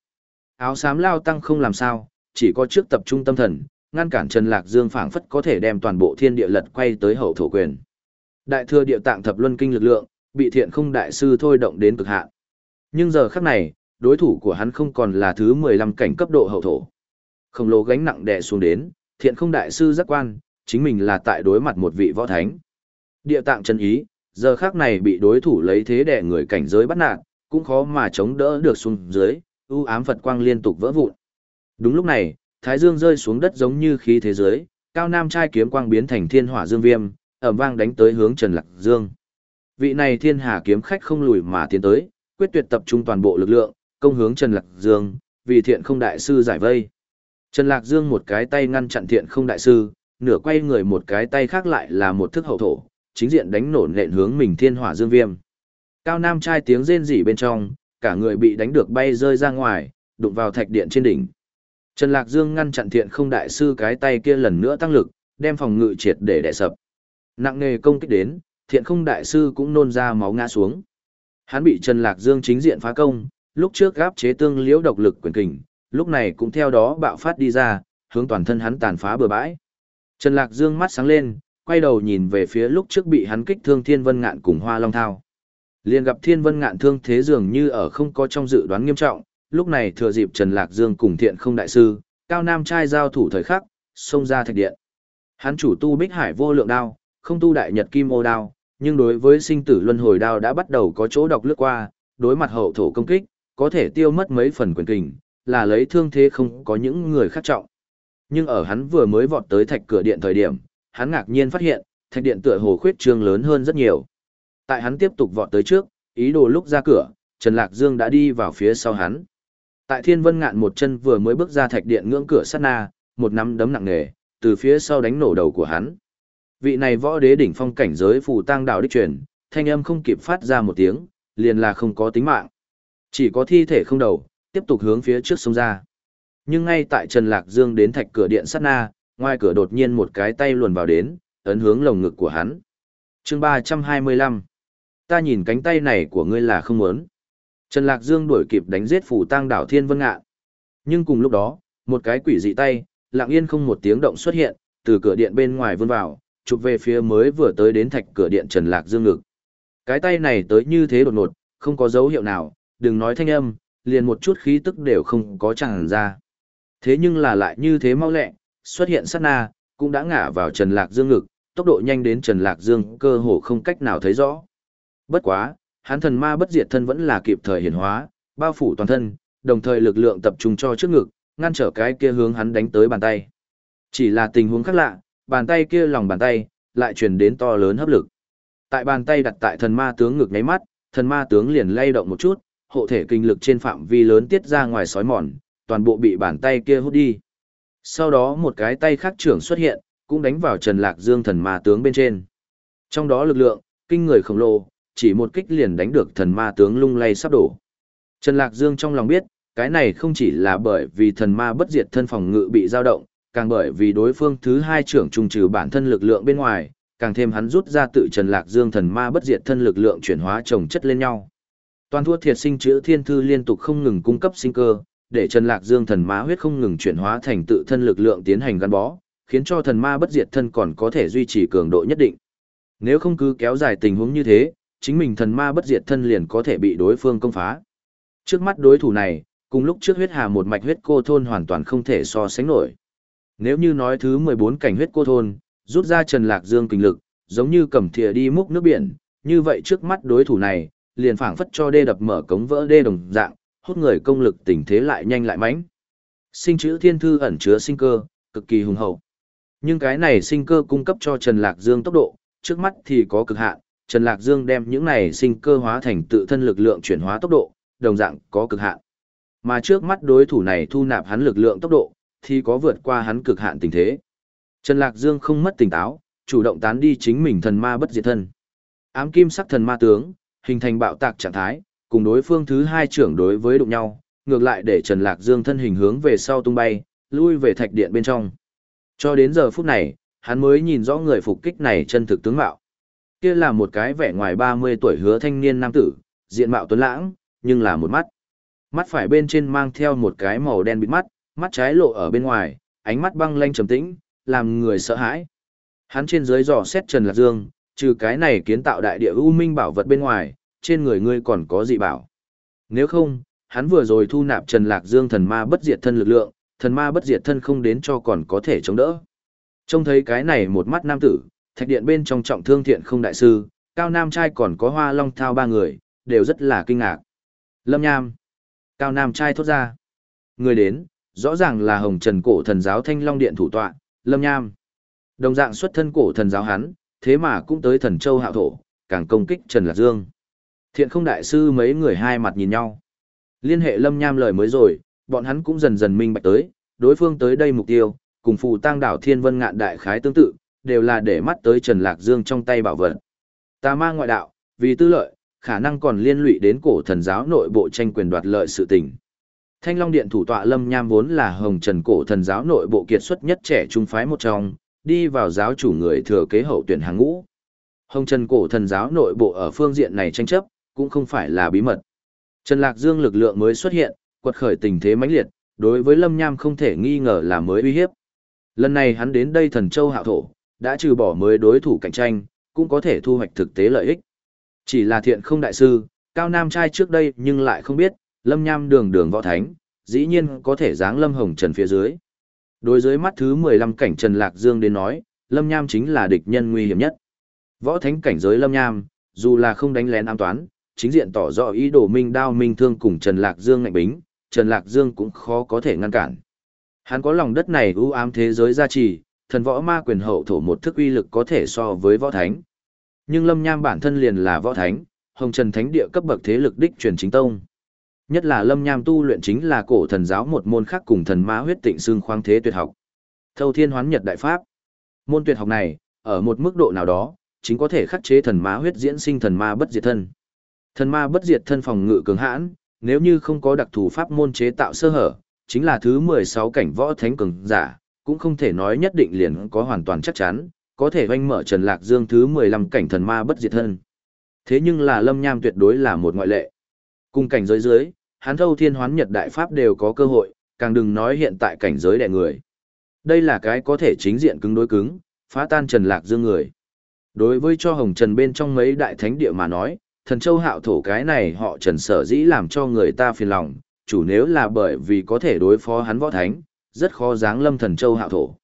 Áo xám lao tăng không làm sao, chỉ có trước tập trung tâm thần, ngăn cản Trần Lạc Dương phảng phất có thể đem toàn bộ thiên địa lật quay tới hậu thổ quyền. Đại thừa địa tạng thập luân kinh lực lượng, bị thiện không đại sư thôi động đến cực hạn. Nhưng giờ khắc này, đối thủ của hắn không còn là thứ 15 cảnh cấp độ hậu thổ. Khổng lồ gánh nặng đè xuống đến, thiện không đại sư giác quan, chính mình là tại đối mặt một vị võ thánh. Địa tạng chân ý, giờ khắc này bị đối thủ lấy thế đè người cảnh giới bắt nạt, cũng khó mà chống đỡ được xuống dưới, u ám Phật quang liên tục vỡ vụn. Đúng lúc này, Thái Dương rơi xuống đất giống như khí thế giới, cao nam trai kiếm quang biến thành thiên hỏa dương viêm, ầm vang đánh tới hướng Trần Lạc Dương. Vị này thiên hà kiếm khách không lùi mà tiến tới, quyết tuyệt tập trung toàn bộ lực lượng, công hướng Trần Lạc Dương, vì thiện không đại sư giải vây. Trần Lạc Dương một cái tay ngăn chặn thiện không đại sư, nửa quay người một cái tay khác lại là một thức hậu thổ, chính diện đánh nổ nện hướng mình thiên hỏa dương viêm. Cao Nam trai tiếng rên rỉ bên trong, cả người bị đánh được bay rơi ra ngoài, đụng vào thạch điện trên đỉnh. Trần Lạc Dương ngăn chặn thiện không đại sư cái tay kia lần nữa tăng lực, đem phòng ngự triệt để đè sập. Nặng nghề công kích đến, thiện không đại sư cũng nôn ra máu ngã xuống. Hắn bị Trần Lạc Dương chính diện phá công, lúc trước gáp chế tương liễu độc lực quyền kình, lúc này cũng theo đó bạo phát đi ra, hướng toàn thân hắn tàn phá bừa bãi. Trần Lạc Dương mắt sáng lên, quay đầu nhìn về phía lúc trước bị hắn kích thương Thiên Vân Ngạn cùng Hoa Long Thao. Liền gặp Thiên Vân Ngạn thương thế dường như ở không có trong dự đoán nghiêm trọng, lúc này thừa dịp Trần Lạc Dương cùng Thiện Không đại sư, Cao Nam trai giao thủ thời khắc, xông ra thạch điện. Hắn chủ tu Bích Hải vô lượng đao, không tu đại nhật kim ô đao, nhưng đối với sinh tử luân hồi đao đã bắt đầu có chỗ đọc lướt qua, đối mặt hậu thổ công kích, có thể tiêu mất mấy phần quyền kình, là lấy thương thế không có những người khác trọng. Nhưng ở hắn vừa mới vọt tới thạch cửa điện thời điểm, hắn ngạc nhiên phát hiện, thạch điện tựa hồ khuyết trương lớn hơn rất nhiều. Tại hắn tiếp tục vọt tới trước, ý đồ lúc ra cửa, Trần Lạc Dương đã đi vào phía sau hắn. Tại Thiên Vân Ngạn một chân vừa mới bước ra thạch điện ngưỡng cửa sát na, một nắm đấm nặng nề, từ phía sau đánh nổ đầu của hắn. Vị này võ đế đỉnh phong cảnh giới phù tang đạo đích truyền, thanh âm không kịp phát ra một tiếng, liền là không có tính mạng. Chỉ có thi thể không đầu, tiếp tục hướng phía trước sông ra. Nhưng ngay tại Trần Lạc Dương đến thạch cửa điện sát na, ngoài cửa đột nhiên một cái tay luồn vào đến, ấn hướng lồng ngực của hắn. chương 325. Ta nhìn cánh tay này của ngươi là không muốn. Trần Lạc Dương đuổi kịp đánh giết phủ tang đảo Thiên Vân Ngạn. Nhưng cùng lúc đó, một cái quỷ dị tay, lặng yên không một tiếng động xuất hiện, từ cửa điện bên ngoài vươn vào, chụp về phía mới vừa tới đến thạch cửa điện Trần Lạc Dương ngực. Cái tay này tới như thế đột ngột, không có dấu hiệu nào, đừng nói thanh âm, liền một chút khí tức đều không có chẳng ra. Thế nhưng là lại như thế mau lẹ, xuất hiện sát na, cũng đã ngã vào Trần Lạc Dương ngực, tốc độ nhanh đến Trần Lạc Dương cơ hồ không cách nào thấy rõ. Bất quá, hắn thần ma bất diệt thân vẫn là kịp thời hiển hóa, bao phủ toàn thân, đồng thời lực lượng tập trung cho trước ngực, ngăn trở cái kia hướng hắn đánh tới bàn tay. Chỉ là tình huống khác lạ, bàn tay kia lòng bàn tay, lại truyền đến to lớn hấp lực. Tại bàn tay đặt tại thần ma tướng ngực nháy mắt, thần ma tướng liền lay động một chút, hộ thể kinh lực trên phạm vi lớn tiết ra ngoài sói mòn, toàn bộ bị bàn tay kia hút đi. Sau đó một cái tay khác trưởng xuất hiện, cũng đánh vào Trần Lạc Dương thần ma tướng bên trên. Trong đó lực lượng, kinh người khổng lồ, chỉ một kích liền đánh được thần ma tướng lung lay sắp đổ. Trần Lạc Dương trong lòng biết, cái này không chỉ là bởi vì thần ma bất diệt thân phòng ngự bị dao động, càng bởi vì đối phương thứ hai trưởng trùng trừ bản thân lực lượng bên ngoài, càng thêm hắn rút ra tự Trần Lạc Dương thần ma bất diệt thân lực lượng chuyển hóa chồng chất lên nhau. Toàn thua thiệt sinh chữa thiên thư liên tục không ngừng cung cấp sinh cơ, để Trần Lạc Dương thần ma huyết không ngừng chuyển hóa thành tự thân lực lượng tiến hành gắn bó, khiến cho thần ma bất diệt thân còn có thể duy trì cường độ nhất định. Nếu không cứ kéo dài tình huống như thế, chính mình thần ma bất diệt thân liền có thể bị đối phương công phá. Trước mắt đối thủ này, cùng lúc trước huyết hà một mạch huyết cô thôn hoàn toàn không thể so sánh nổi. Nếu như nói thứ 14 cảnh huyết cô thôn, rút ra Trần Lạc Dương kinh lực, giống như cầm thìa đi múc nước biển, như vậy trước mắt đối thủ này, liền phảng phất cho đê đập mở cống vỡ đê đồng dạng, hút người công lực tình thế lại nhanh lại mãnh. Sinh chữ thiên thư ẩn chứa sinh cơ, cực kỳ hùng hậu. Nhưng cái này sinh cơ cung cấp cho Trần Lạc Dương tốc độ, trước mắt thì có cực hạn, Trần Lạc Dương đem những này sinh cơ hóa thành tự thân lực lượng chuyển hóa tốc độ, đồng dạng có cực hạn. Mà trước mắt đối thủ này thu nạp hắn lực lượng tốc độ, thì có vượt qua hắn cực hạn tình thế. Trần Lạc Dương không mất tỉnh táo, chủ động tán đi chính mình thần ma bất diệt thân. Ám kim sắc thần ma tướng, hình thành bạo tạc trạng thái, cùng đối phương thứ hai trưởng đối với đụng nhau, ngược lại để Trần Lạc Dương thân hình hướng về sau tung bay, lui về thạch điện bên trong. Cho đến giờ phút này, hắn mới nhìn rõ người phục kích này chân thực tướng mạo. Kia là một cái vẻ ngoài 30 tuổi hứa thanh niên nam tử, diện mạo tuấn lãng, nhưng là một mắt. Mắt phải bên trên mang theo một cái màu đen bịt mắt, mắt trái lộ ở bên ngoài, ánh mắt băng lanh trầm tĩnh, làm người sợ hãi. Hắn trên dưới dò xét Trần Lạc Dương, trừ cái này kiến tạo đại địa u minh bảo vật bên ngoài, trên người ngươi còn có gì bảo. Nếu không, hắn vừa rồi thu nạp Trần Lạc Dương thần ma bất diệt thân lực lượng, thần ma bất diệt thân không đến cho còn có thể chống đỡ. Trông thấy cái này một mắt nam tử, thạch điện bên trong trọng thương thiện không đại sư, cao nam trai còn có hoa long thao ba người, đều rất là kinh ngạc. Lâm Nham. Cao Nam trai thốt ra. Người đến, rõ ràng là Hồng Trần cổ thần giáo Thanh Long Điện thủ tọa, Lâm Nham. Đồng dạng xuất thân cổ thần giáo hắn, thế mà cũng tới thần châu hạo thổ, càng công kích Trần Lạc Dương. Thiện không đại sư mấy người hai mặt nhìn nhau. Liên hệ Lâm Nham lời mới rồi, bọn hắn cũng dần dần minh bạch tới, đối phương tới đây mục tiêu, cùng phù tăng đảo Thiên Vân ngạn đại khái tương tự, đều là để mắt tới Trần Lạc Dương trong tay bảo vật. Tà ma ngoại đạo, vì tư lợi, khả năng còn liên lụy đến cổ thần giáo nội bộ tranh quyền đoạt lợi sự tình. Thanh Long Điện thủ tọa Lâm Nham vốn là hồng trần cổ thần giáo nội bộ kiệt xuất nhất trẻ trung phái một trong, đi vào giáo chủ người thừa kế hậu tuyển hàng ngũ. Hồng trần cổ thần giáo nội bộ ở phương diện này tranh chấp, cũng không phải là bí mật. Trần Lạc Dương lực lượng mới xuất hiện, quật khởi tình thế mãnh liệt, đối với Lâm Nham không thể nghi ngờ là mới uy hiếp. Lần này hắn đến đây thần châu hạo thổ, đã trừ bỏ mới đối thủ cạnh tranh, cũng có thể thu hoạch thực tế lợi ích. Chỉ là thiện không đại sư, cao nam trai trước đây nhưng lại không biết, lâm nham đường đường võ thánh, dĩ nhiên có thể dáng lâm hồng trần phía dưới. Đối dưới mắt thứ 15 cảnh Trần Lạc Dương đến nói, lâm nham chính là địch nhân nguy hiểm nhất. Võ thánh cảnh giới lâm nham, dù là không đánh lén ám toán, chính diện tỏ rõ ý đồ minh đao minh thương cùng Trần Lạc Dương ngạnh bính, Trần Lạc Dương cũng khó có thể ngăn cản. Hắn có lòng đất này ưu ám thế giới gia trì, thần võ ma quyền hậu thổ một thức uy lực có thể so với võ thánh. Nhưng Lâm Nham bản thân liền là võ thánh, Hồng Trần Thánh địa cấp bậc thế lực đích truyền chính tông. Nhất là Lâm Nham tu luyện chính là cổ thần giáo một môn khác cùng thần ma huyết tịnh xương khoáng thế tuyệt học. Thâu Thiên Hoán Nhật Đại Pháp. Môn tuyệt học này, ở một mức độ nào đó, chính có thể khắc chế thần ma huyết diễn sinh thần ma bất diệt thân. Thần ma bất diệt thân phòng ngự cường hãn, nếu như không có đặc thù pháp môn chế tạo sơ hở, chính là thứ 16 cảnh võ thánh cường giả, cũng không thể nói nhất định liền có hoàn toàn chắc chắn, có thể oanh mở Trần Lạc Dương thứ 15 cảnh thần ma bất diệt thân. Thế nhưng là Lâm Nham tuyệt đối là một ngoại lệ. Cùng cảnh giới dưới, hắn thâu thiên hoán nhật đại pháp đều có cơ hội, càng đừng nói hiện tại cảnh giới đại người. Đây là cái có thể chính diện cứng đối cứng, phá tan Trần Lạc Dương người. Đối với cho Hồng Trần bên trong mấy đại thánh địa mà nói, thần châu hạo thổ cái này họ Trần sở dĩ làm cho người ta phiền lòng, chủ nếu là bởi vì có thể đối phó hắn võ thánh, rất khó giáng lâm thần châu hạo thổ.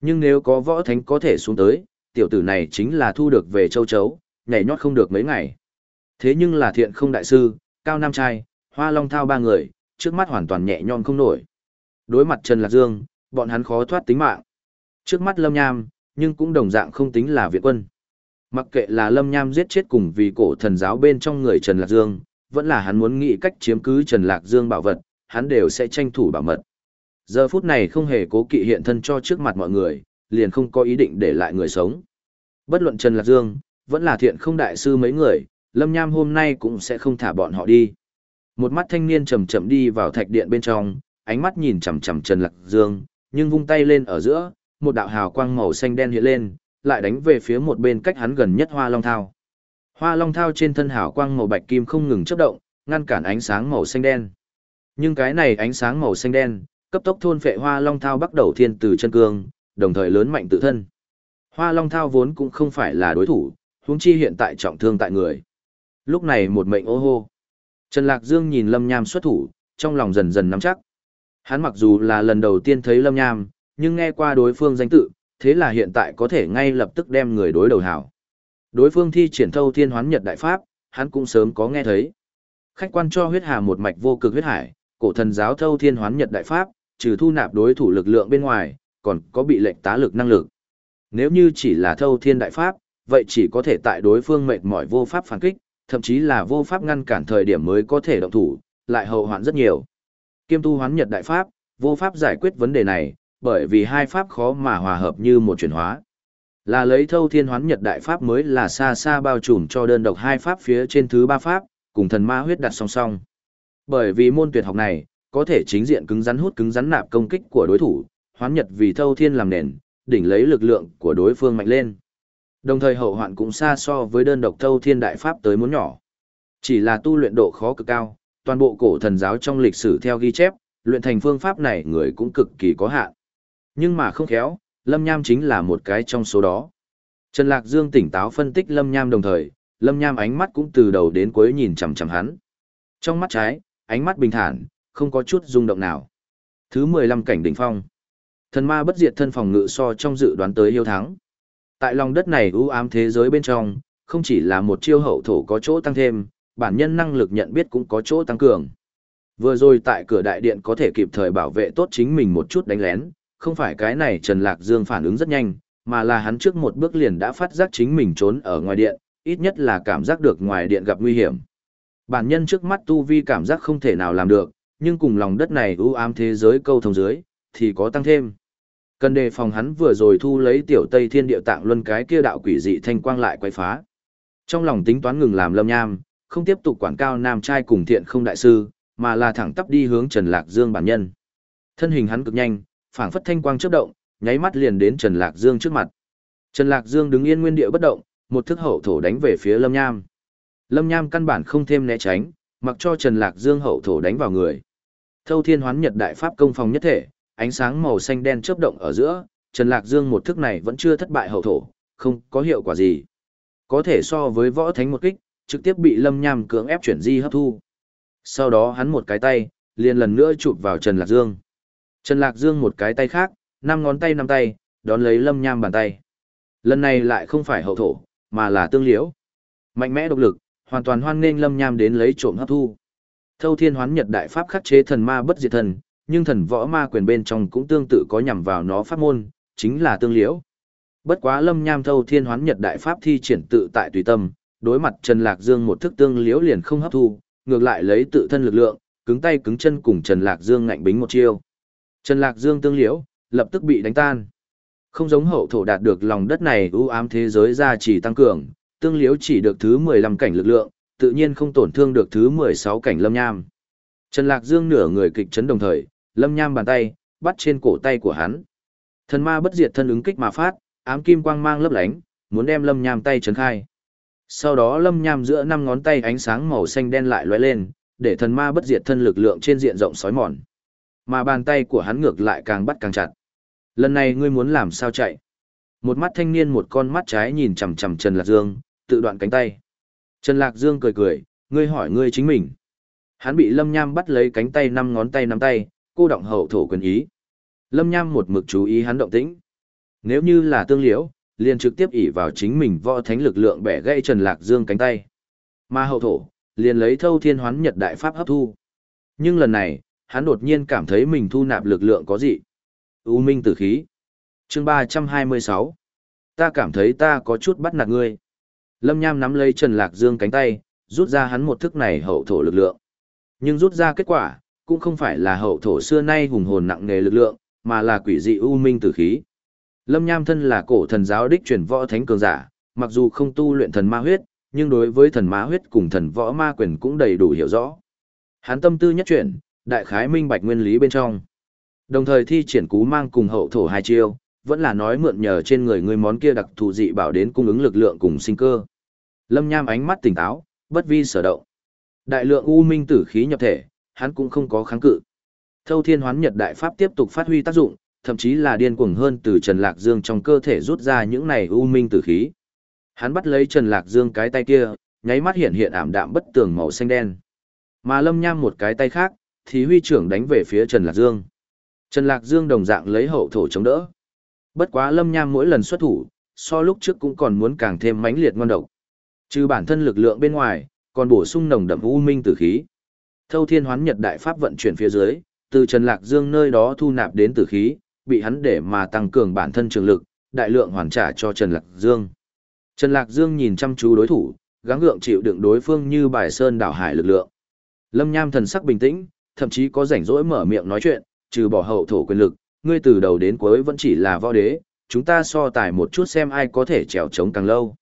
Nhưng nếu có võ thánh có thể xuống tới, tiểu tử này chính là thu được về châu chấu, nhảy nhót không được mấy ngày. Thế nhưng là thiện không đại sư, cao nam trai, hoa long thao ba người, trước mắt hoàn toàn nhẹ nhõm không nổi. Đối mặt Trần Lạc Dương, bọn hắn khó thoát tính mạng. Trước mắt Lâm Nham, nhưng cũng đồng dạng không tính là viện quân. Mặc kệ là Lâm Nham giết chết cùng vì cổ thần giáo bên trong người Trần Lạc Dương, vẫn là hắn muốn nghĩ cách chiếm cứ Trần Lạc Dương bảo vật, hắn đều sẽ tranh thủ bảo mật. Giờ phút này không hề cố kỵ hiện thân cho trước mặt mọi người, liền không có ý định để lại người sống. Bất luận Trần Lạc Dương, vẫn là thiện không đại sư mấy người, Lâm Nham hôm nay cũng sẽ không thả bọn họ đi. Một mắt thanh niên chậm chậm đi vào thạch điện bên trong, ánh mắt nhìn chằm chằm Trần Lạc Dương, nhưng vung tay lên ở giữa, một đạo hào quang màu xanh đen hiện lên, lại đánh về phía một bên cách hắn gần nhất Hoa Long Thao. Hoa Long Thao trên thân hào quang màu bạch kim không ngừng chớp động, ngăn cản ánh sáng màu xanh đen. Nhưng cái này ánh sáng màu xanh đen, cấp tốc thôn phệ hoa long thao bắt đầu thiên từ chân cương, đồng thời lớn mạnh tự thân. Hoa long thao vốn cũng không phải là đối thủ, huống chi hiện tại trọng thương tại người. Lúc này một mệnh ô hô. Trần Lạc Dương nhìn Lâm Nham xuất thủ, trong lòng dần dần nắm chắc. Hắn mặc dù là lần đầu tiên thấy Lâm Nham, nhưng nghe qua đối phương danh tự, thế là hiện tại có thể ngay lập tức đem người đối đầu hảo. Đối phương thi triển thâu thiên hoán nhật đại pháp, hắn cũng sớm có nghe thấy. Khách quan cho huyết hà một mạch vô cực huyết hải, cổ thần giáo thâu thiên hoán nhật đại pháp, trừ thu nạp đối thủ lực lượng bên ngoài, còn có bị lệnh tá lực năng lực. Nếu như chỉ là thâu thiên đại pháp, vậy chỉ có thể tại đối phương mệt mỏi vô pháp phản kích, thậm chí là vô pháp ngăn cản thời điểm mới có thể động thủ, lại hậu hoạn rất nhiều. Kiêm tu hoán nhật đại pháp, vô pháp giải quyết vấn đề này, bởi vì hai pháp khó mà hòa hợp như một chuyển hóa. Là lấy thâu thiên hoán nhật đại pháp mới là xa xa bao trùm cho đơn độc hai pháp phía trên thứ ba pháp, cùng thần ma huyết đặt song song. Bởi vì môn tuyệt học này, có thể chính diện cứng rắn hút cứng rắn nạp công kích của đối thủ, hoán nhật vì thâu thiên làm nền, đỉnh lấy lực lượng của đối phương mạnh lên. Đồng thời hậu hoạn cũng xa so với đơn độc thâu thiên đại pháp tới muốn nhỏ. Chỉ là tu luyện độ khó cực cao, toàn bộ cổ thần giáo trong lịch sử theo ghi chép, luyện thành phương pháp này người cũng cực kỳ có hạn. Nhưng mà không khéo, Lâm Nham chính là một cái trong số đó. Trần Lạc Dương tỉnh táo phân tích Lâm Nham đồng thời, Lâm Nham ánh mắt cũng từ đầu đến cuối nhìn chằm chằm hắn. Trong mắt trái, ánh mắt bình thản, không có chút rung động nào. Thứ 15 cảnh đỉnh phong. Thần ma bất diệt thân phòng ngự so trong dự đoán tới yêu thắng. Tại lòng đất này u ám thế giới bên trong, không chỉ là một chiêu hậu thổ có chỗ tăng thêm, bản nhân năng lực nhận biết cũng có chỗ tăng cường. Vừa rồi tại cửa đại điện có thể kịp thời bảo vệ tốt chính mình một chút đánh lén, không phải cái này Trần Lạc Dương phản ứng rất nhanh, mà là hắn trước một bước liền đã phát giác chính mình trốn ở ngoài điện, ít nhất là cảm giác được ngoài điện gặp nguy hiểm. Bản nhân trước mắt tu vi cảm giác không thể nào làm được, nhưng cùng lòng đất này ưu ám thế giới câu thông dưới, thì có tăng thêm. Cần đề phòng hắn vừa rồi thu lấy tiểu Tây Thiên Điệu Tạng Luân cái kia đạo quỷ dị thanh quang lại quay phá. Trong lòng tính toán ngừng làm lâm nham, không tiếp tục quảng cao nam trai cùng thiện không đại sư, mà là thẳng tắp đi hướng Trần Lạc Dương bản nhân. Thân hình hắn cực nhanh, phảng phất thanh quang chớp động, nháy mắt liền đến Trần Lạc Dương trước mặt. Trần Lạc Dương đứng yên nguyên địa bất động, một thức hậu thổ đánh về phía Lâm Nham. Lâm Nham căn bản không thêm né tránh, mặc cho Trần Lạc Dương hậu thổ đánh vào người. Thâu Thiên Hoán Nhật Đại Pháp công phòng nhất thể, ánh sáng màu xanh đen chớp động ở giữa, Trần Lạc Dương một thức này vẫn chưa thất bại hậu thổ, không có hiệu quả gì. Có thể so với võ thánh một kích, trực tiếp bị Lâm Nham cưỡng ép chuyển di hấp thu. Sau đó hắn một cái tay, liền lần nữa chụp vào Trần Lạc Dương. Trần Lạc Dương một cái tay khác, năm ngón tay năm tay, đón lấy Lâm Nham bàn tay. Lần này lại không phải hậu thổ, mà là tương liễu. Mạnh mẽ độc lực, hoàn toàn hoan nghênh Lâm Nham đến lấy trộm hấp thu. Thâu Thiên Hoán Nhật Đại Pháp khắc chế thần ma bất diệt thần, nhưng thần võ ma quyền bên trong cũng tương tự có nhằm vào nó pháp môn, chính là tương liễu. Bất quá Lâm Nham Thâu Thiên Hoán Nhật Đại Pháp thi triển tự tại tùy tâm, đối mặt Trần Lạc Dương một thức tương liễu liền không hấp thu, ngược lại lấy tự thân lực lượng, cứng tay cứng chân cùng Trần Lạc Dương ngạnh bính một chiêu. Trần Lạc Dương tương liễu, lập tức bị đánh tan. Không giống hậu thổ đạt được lòng đất này ưu ám thế giới ra chỉ tăng cường, tương liễu chỉ được thứ 15 cảnh lực lượng, tự nhiên không tổn thương được thứ 16 cảnh lâm nham. Trần Lạc Dương nửa người kịch chấn đồng thời, lâm nham bàn tay, bắt trên cổ tay của hắn. Thần ma bất diệt thân ứng kích mà phát, ám kim quang mang lấp lánh, muốn đem lâm nham tay chấn khai. Sau đó lâm nham giữa năm ngón tay ánh sáng màu xanh đen lại lóe lên, để thần ma bất diệt thân lực lượng trên diện rộng sói mòn. Mà bàn tay của hắn ngược lại càng bắt càng chặt. Lần này ngươi muốn làm sao chạy? Một mắt thanh niên một con mắt trái nhìn chằm chằm Trần Lạc Dương, tự đoạn cánh tay. Trần Lạc Dương cười cười, ngươi hỏi ngươi chính mình. Hắn bị Lâm Nham bắt lấy cánh tay năm ngón tay nắm tay, cô động hậu thổ quyền ý. Lâm Nham một mực chú ý hắn động tĩnh. Nếu như là tương liễu, liền trực tiếp ỷ vào chính mình võ thánh lực lượng bẻ gãy Trần Lạc Dương cánh tay. Mà hậu thổ, liền lấy thâu thiên hoán nhật đại pháp hấp thu. Nhưng lần này, hắn đột nhiên cảm thấy mình thu nạp lực lượng có gì. U minh tử khí. chương 326. Ta cảm thấy ta có chút bắt nạt ngươi. Lâm Nham nắm lấy Trần Lạc Dương cánh tay, rút ra hắn một thức này hậu thổ lực lượng. Nhưng rút ra kết quả, cũng không phải là hậu thổ xưa nay hùng hồn nặng nề lực lượng, mà là quỷ dị u minh tử khí. Lâm Nham thân là cổ thần giáo đích truyền võ thánh cường giả, mặc dù không tu luyện thần ma huyết, nhưng đối với thần ma huyết cùng thần võ ma quyền cũng đầy đủ hiểu rõ. Hắn tâm tư nhất chuyển, đại khái minh bạch nguyên lý bên trong. Đồng thời thi triển cú mang cùng hậu thổ hai chiêu, vẫn là nói mượn nhờ trên người người món kia đặc thù dị bảo đến cung ứng lực lượng cùng sinh cơ. Lâm Nham ánh mắt tỉnh táo, bất vi sở động. Đại lượng u minh tử khí nhập thể, hắn cũng không có kháng cự. Thâu Thiên Hoán Nhật Đại Pháp tiếp tục phát huy tác dụng, thậm chí là điên cuồng hơn từ Trần Lạc Dương trong cơ thể rút ra những này u minh tử khí. Hắn bắt lấy Trần Lạc Dương cái tay kia, nháy mắt hiện hiện ảm đạm bất tường màu xanh đen. Mà Lâm Nham một cái tay khác, thì huy trưởng đánh về phía Trần Lạc Dương. Trần Lạc Dương đồng dạng lấy hậu thổ chống đỡ. Bất quá Lâm Nham mỗi lần xuất thủ, so lúc trước cũng còn muốn càng thêm mãnh liệt ngon độc. Trừ bản thân lực lượng bên ngoài, còn bổ sung nồng đậm u minh tử khí. Thâu Thiên Hoán Nhật Đại Pháp vận chuyển phía dưới, từ Trần Lạc Dương nơi đó thu nạp đến tử khí, bị hắn để mà tăng cường bản thân trường lực, đại lượng hoàn trả cho Trần Lạc Dương. Trần Lạc Dương nhìn chăm chú đối thủ, gắng gượng chịu đựng đối phương như bài sơn đảo hải lực lượng. Lâm Nham thần sắc bình tĩnh, thậm chí có rảnh rỗi mở miệng nói chuyện, trừ bỏ hậu thổ quyền lực, ngươi từ đầu đến cuối vẫn chỉ là võ đế, chúng ta so tài một chút xem ai có thể trèo trống càng lâu.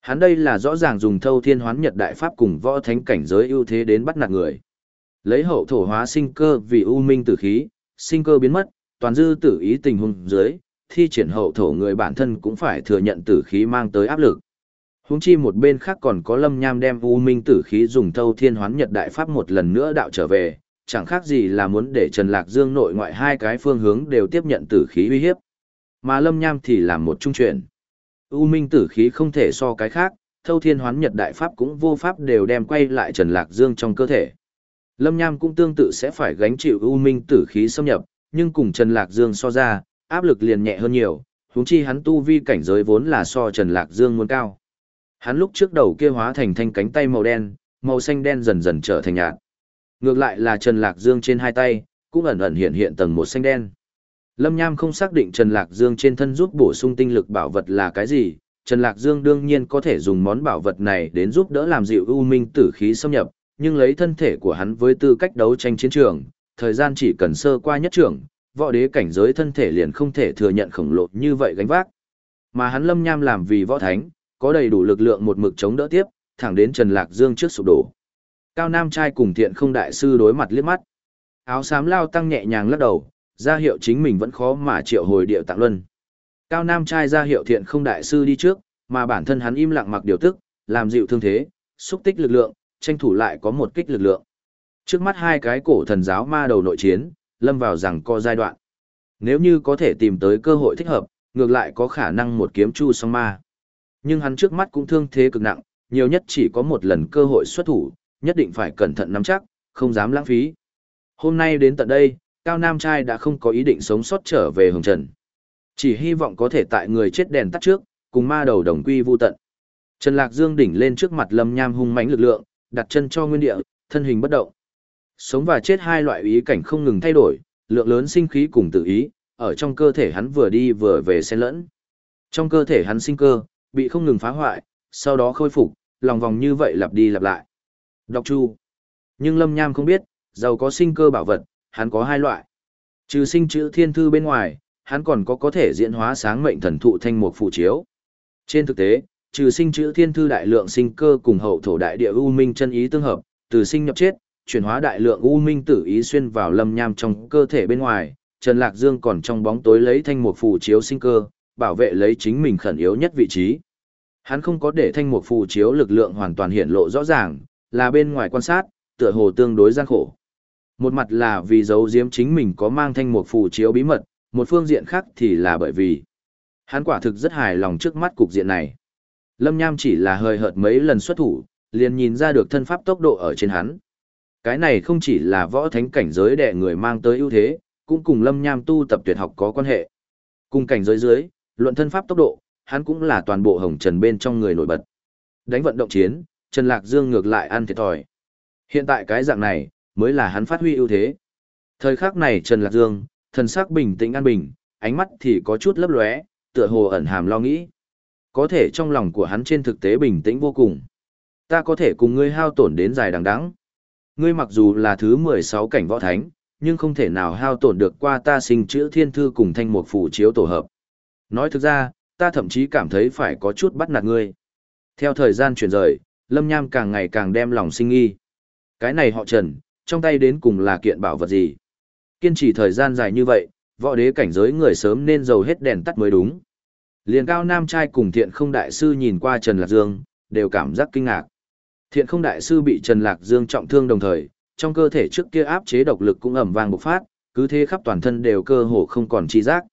Hắn đây là rõ ràng dùng thâu thiên hoán nhật đại pháp cùng võ thánh cảnh giới ưu thế đến bắt nạt người. Lấy hậu thổ hóa sinh cơ vì u minh tử khí, sinh cơ biến mất, toàn dư tử ý tình huống dưới, thi triển hậu thổ người bản thân cũng phải thừa nhận tử khí mang tới áp lực. Huống chi một bên khác còn có lâm nham đem u minh tử khí dùng thâu thiên hoán nhật đại pháp một lần nữa đạo trở về, chẳng khác gì là muốn để Trần Lạc Dương nội ngoại hai cái phương hướng đều tiếp nhận tử khí uy hiếp. Mà lâm nham thì làm một trung chuyển. U minh tử khí không thể so cái khác, thâu thiên hoán nhật đại pháp cũng vô pháp đều đem quay lại Trần Lạc Dương trong cơ thể. Lâm nham cũng tương tự sẽ phải gánh chịu u minh tử khí xâm nhập, nhưng cùng Trần Lạc Dương so ra, áp lực liền nhẹ hơn nhiều, huống chi hắn tu vi cảnh giới vốn là so Trần Lạc Dương muốn cao. Hắn lúc trước đầu kia hóa thành thanh cánh tay màu đen, màu xanh đen dần dần trở thành nhạt. Ngược lại là Trần Lạc Dương trên hai tay, cũng ẩn ẩn hiện hiện tầng một xanh đen. Lâm Nham không xác định Trần Lạc Dương trên thân giúp bổ sung tinh lực bảo vật là cái gì, Trần Lạc Dương đương nhiên có thể dùng món bảo vật này đến giúp đỡ làm dịu u minh tử khí xâm nhập, nhưng lấy thân thể của hắn với tư cách đấu tranh chiến trường, thời gian chỉ cần sơ qua nhất trưởng, võ đế cảnh giới thân thể liền không thể thừa nhận khổng lồ như vậy gánh vác. Mà hắn Lâm Nham làm vì võ thánh, có đầy đủ lực lượng một mực chống đỡ tiếp, thẳng đến Trần Lạc Dương trước sụp đổ. Cao Nam trai cùng Thiện Không đại sư đối mặt liếc mắt. Áo xám lao tăng nhẹ nhàng lắc đầu, ra hiệu chính mình vẫn khó mà triệu hồi điệu tạng luân. Cao Nam trai ra hiệu Thiện Không đại sư đi trước, mà bản thân hắn im lặng mặc điều tức, làm dịu thương thế, xúc tích lực lượng, tranh thủ lại có một kích lực lượng. Trước mắt hai cái cổ thần giáo ma đầu nội chiến, lâm vào rằng co giai đoạn. Nếu như có thể tìm tới cơ hội thích hợp, ngược lại có khả năng một kiếm chu song ma. Nhưng hắn trước mắt cũng thương thế cực nặng, nhiều nhất chỉ có một lần cơ hội xuất thủ, nhất định phải cẩn thận nắm chắc, không dám lãng phí. Hôm nay đến tận đây, Cao Nam Trai đã không có ý định sống sót trở về Hồng Trần. Chỉ hy vọng có thể tại người chết đèn tắt trước, cùng ma đầu đồng quy vu tận. Trần Lạc Dương đỉnh lên trước mặt Lâm Nham hung mãnh lực lượng, đặt chân cho nguyên địa, thân hình bất động. Sống và chết hai loại ý cảnh không ngừng thay đổi, lượng lớn sinh khí cùng tự ý, ở trong cơ thể hắn vừa đi vừa về xen lẫn. Trong cơ thể hắn sinh cơ, bị không ngừng phá hoại, sau đó khôi phục, lòng vòng như vậy lặp đi lặp lại. Đọc chu. Nhưng Lâm Nham không biết, giàu có sinh cơ bảo vật, hắn có hai loại. Trừ sinh chữ thiên thư bên ngoài, hắn còn có có thể diễn hóa sáng mệnh thần thụ thanh mục phụ chiếu. Trên thực tế, trừ sinh chữ thiên thư đại lượng sinh cơ cùng hậu thổ đại địa u minh chân ý tương hợp, từ sinh nhập chết, chuyển hóa đại lượng u minh tử ý xuyên vào lâm nham trong cơ thể bên ngoài, Trần Lạc Dương còn trong bóng tối lấy thanh mục phù chiếu sinh cơ, bảo vệ lấy chính mình khẩn yếu nhất vị trí. Hắn không có để thanh mục phù chiếu lực lượng hoàn toàn hiện lộ rõ ràng, là bên ngoài quan sát, tựa hồ tương đối gian khổ. Một mặt là vì giấu giếm chính mình có mang thanh một phù chiếu bí mật, một phương diện khác thì là bởi vì hắn quả thực rất hài lòng trước mắt cục diện này. Lâm Nham chỉ là hơi hợt mấy lần xuất thủ, liền nhìn ra được thân pháp tốc độ ở trên hắn. Cái này không chỉ là võ thánh cảnh giới đệ người mang tới ưu thế, cũng cùng Lâm Nham tu tập tuyệt học có quan hệ. Cùng cảnh giới dưới, luận thân pháp tốc độ, hắn cũng là toàn bộ hồng trần bên trong người nổi bật. Đánh vận động chiến, Trần Lạc Dương ngược lại ăn thiệt thòi. Hiện tại cái dạng này, mới là hắn phát huy ưu thế. Thời khắc này Trần Lạc Dương, thần sắc bình tĩnh an bình, ánh mắt thì có chút lấp lóe, tựa hồ ẩn hàm lo nghĩ. Có thể trong lòng của hắn trên thực tế bình tĩnh vô cùng. Ta có thể cùng ngươi hao tổn đến dài đằng đẵng. Ngươi mặc dù là thứ 16 cảnh võ thánh, nhưng không thể nào hao tổn được qua ta sinh chữ thiên thư cùng thanh một phủ chiếu tổ hợp. Nói thực ra, ta thậm chí cảm thấy phải có chút bắt nạt ngươi. Theo thời gian chuyển rời, Lâm Nham càng ngày càng đem lòng sinh nghi. Cái này họ Trần, trong tay đến cùng là kiện bảo vật gì? Kiên trì thời gian dài như vậy, võ đế cảnh giới người sớm nên dầu hết đèn tắt mới đúng. Liền cao nam trai cùng thiện không đại sư nhìn qua Trần Lạc Dương, đều cảm giác kinh ngạc. Thiện không đại sư bị Trần Lạc Dương trọng thương đồng thời, trong cơ thể trước kia áp chế độc lực cũng ẩm vang bộc phát, cứ thế khắp toàn thân đều cơ hồ không còn chi giác.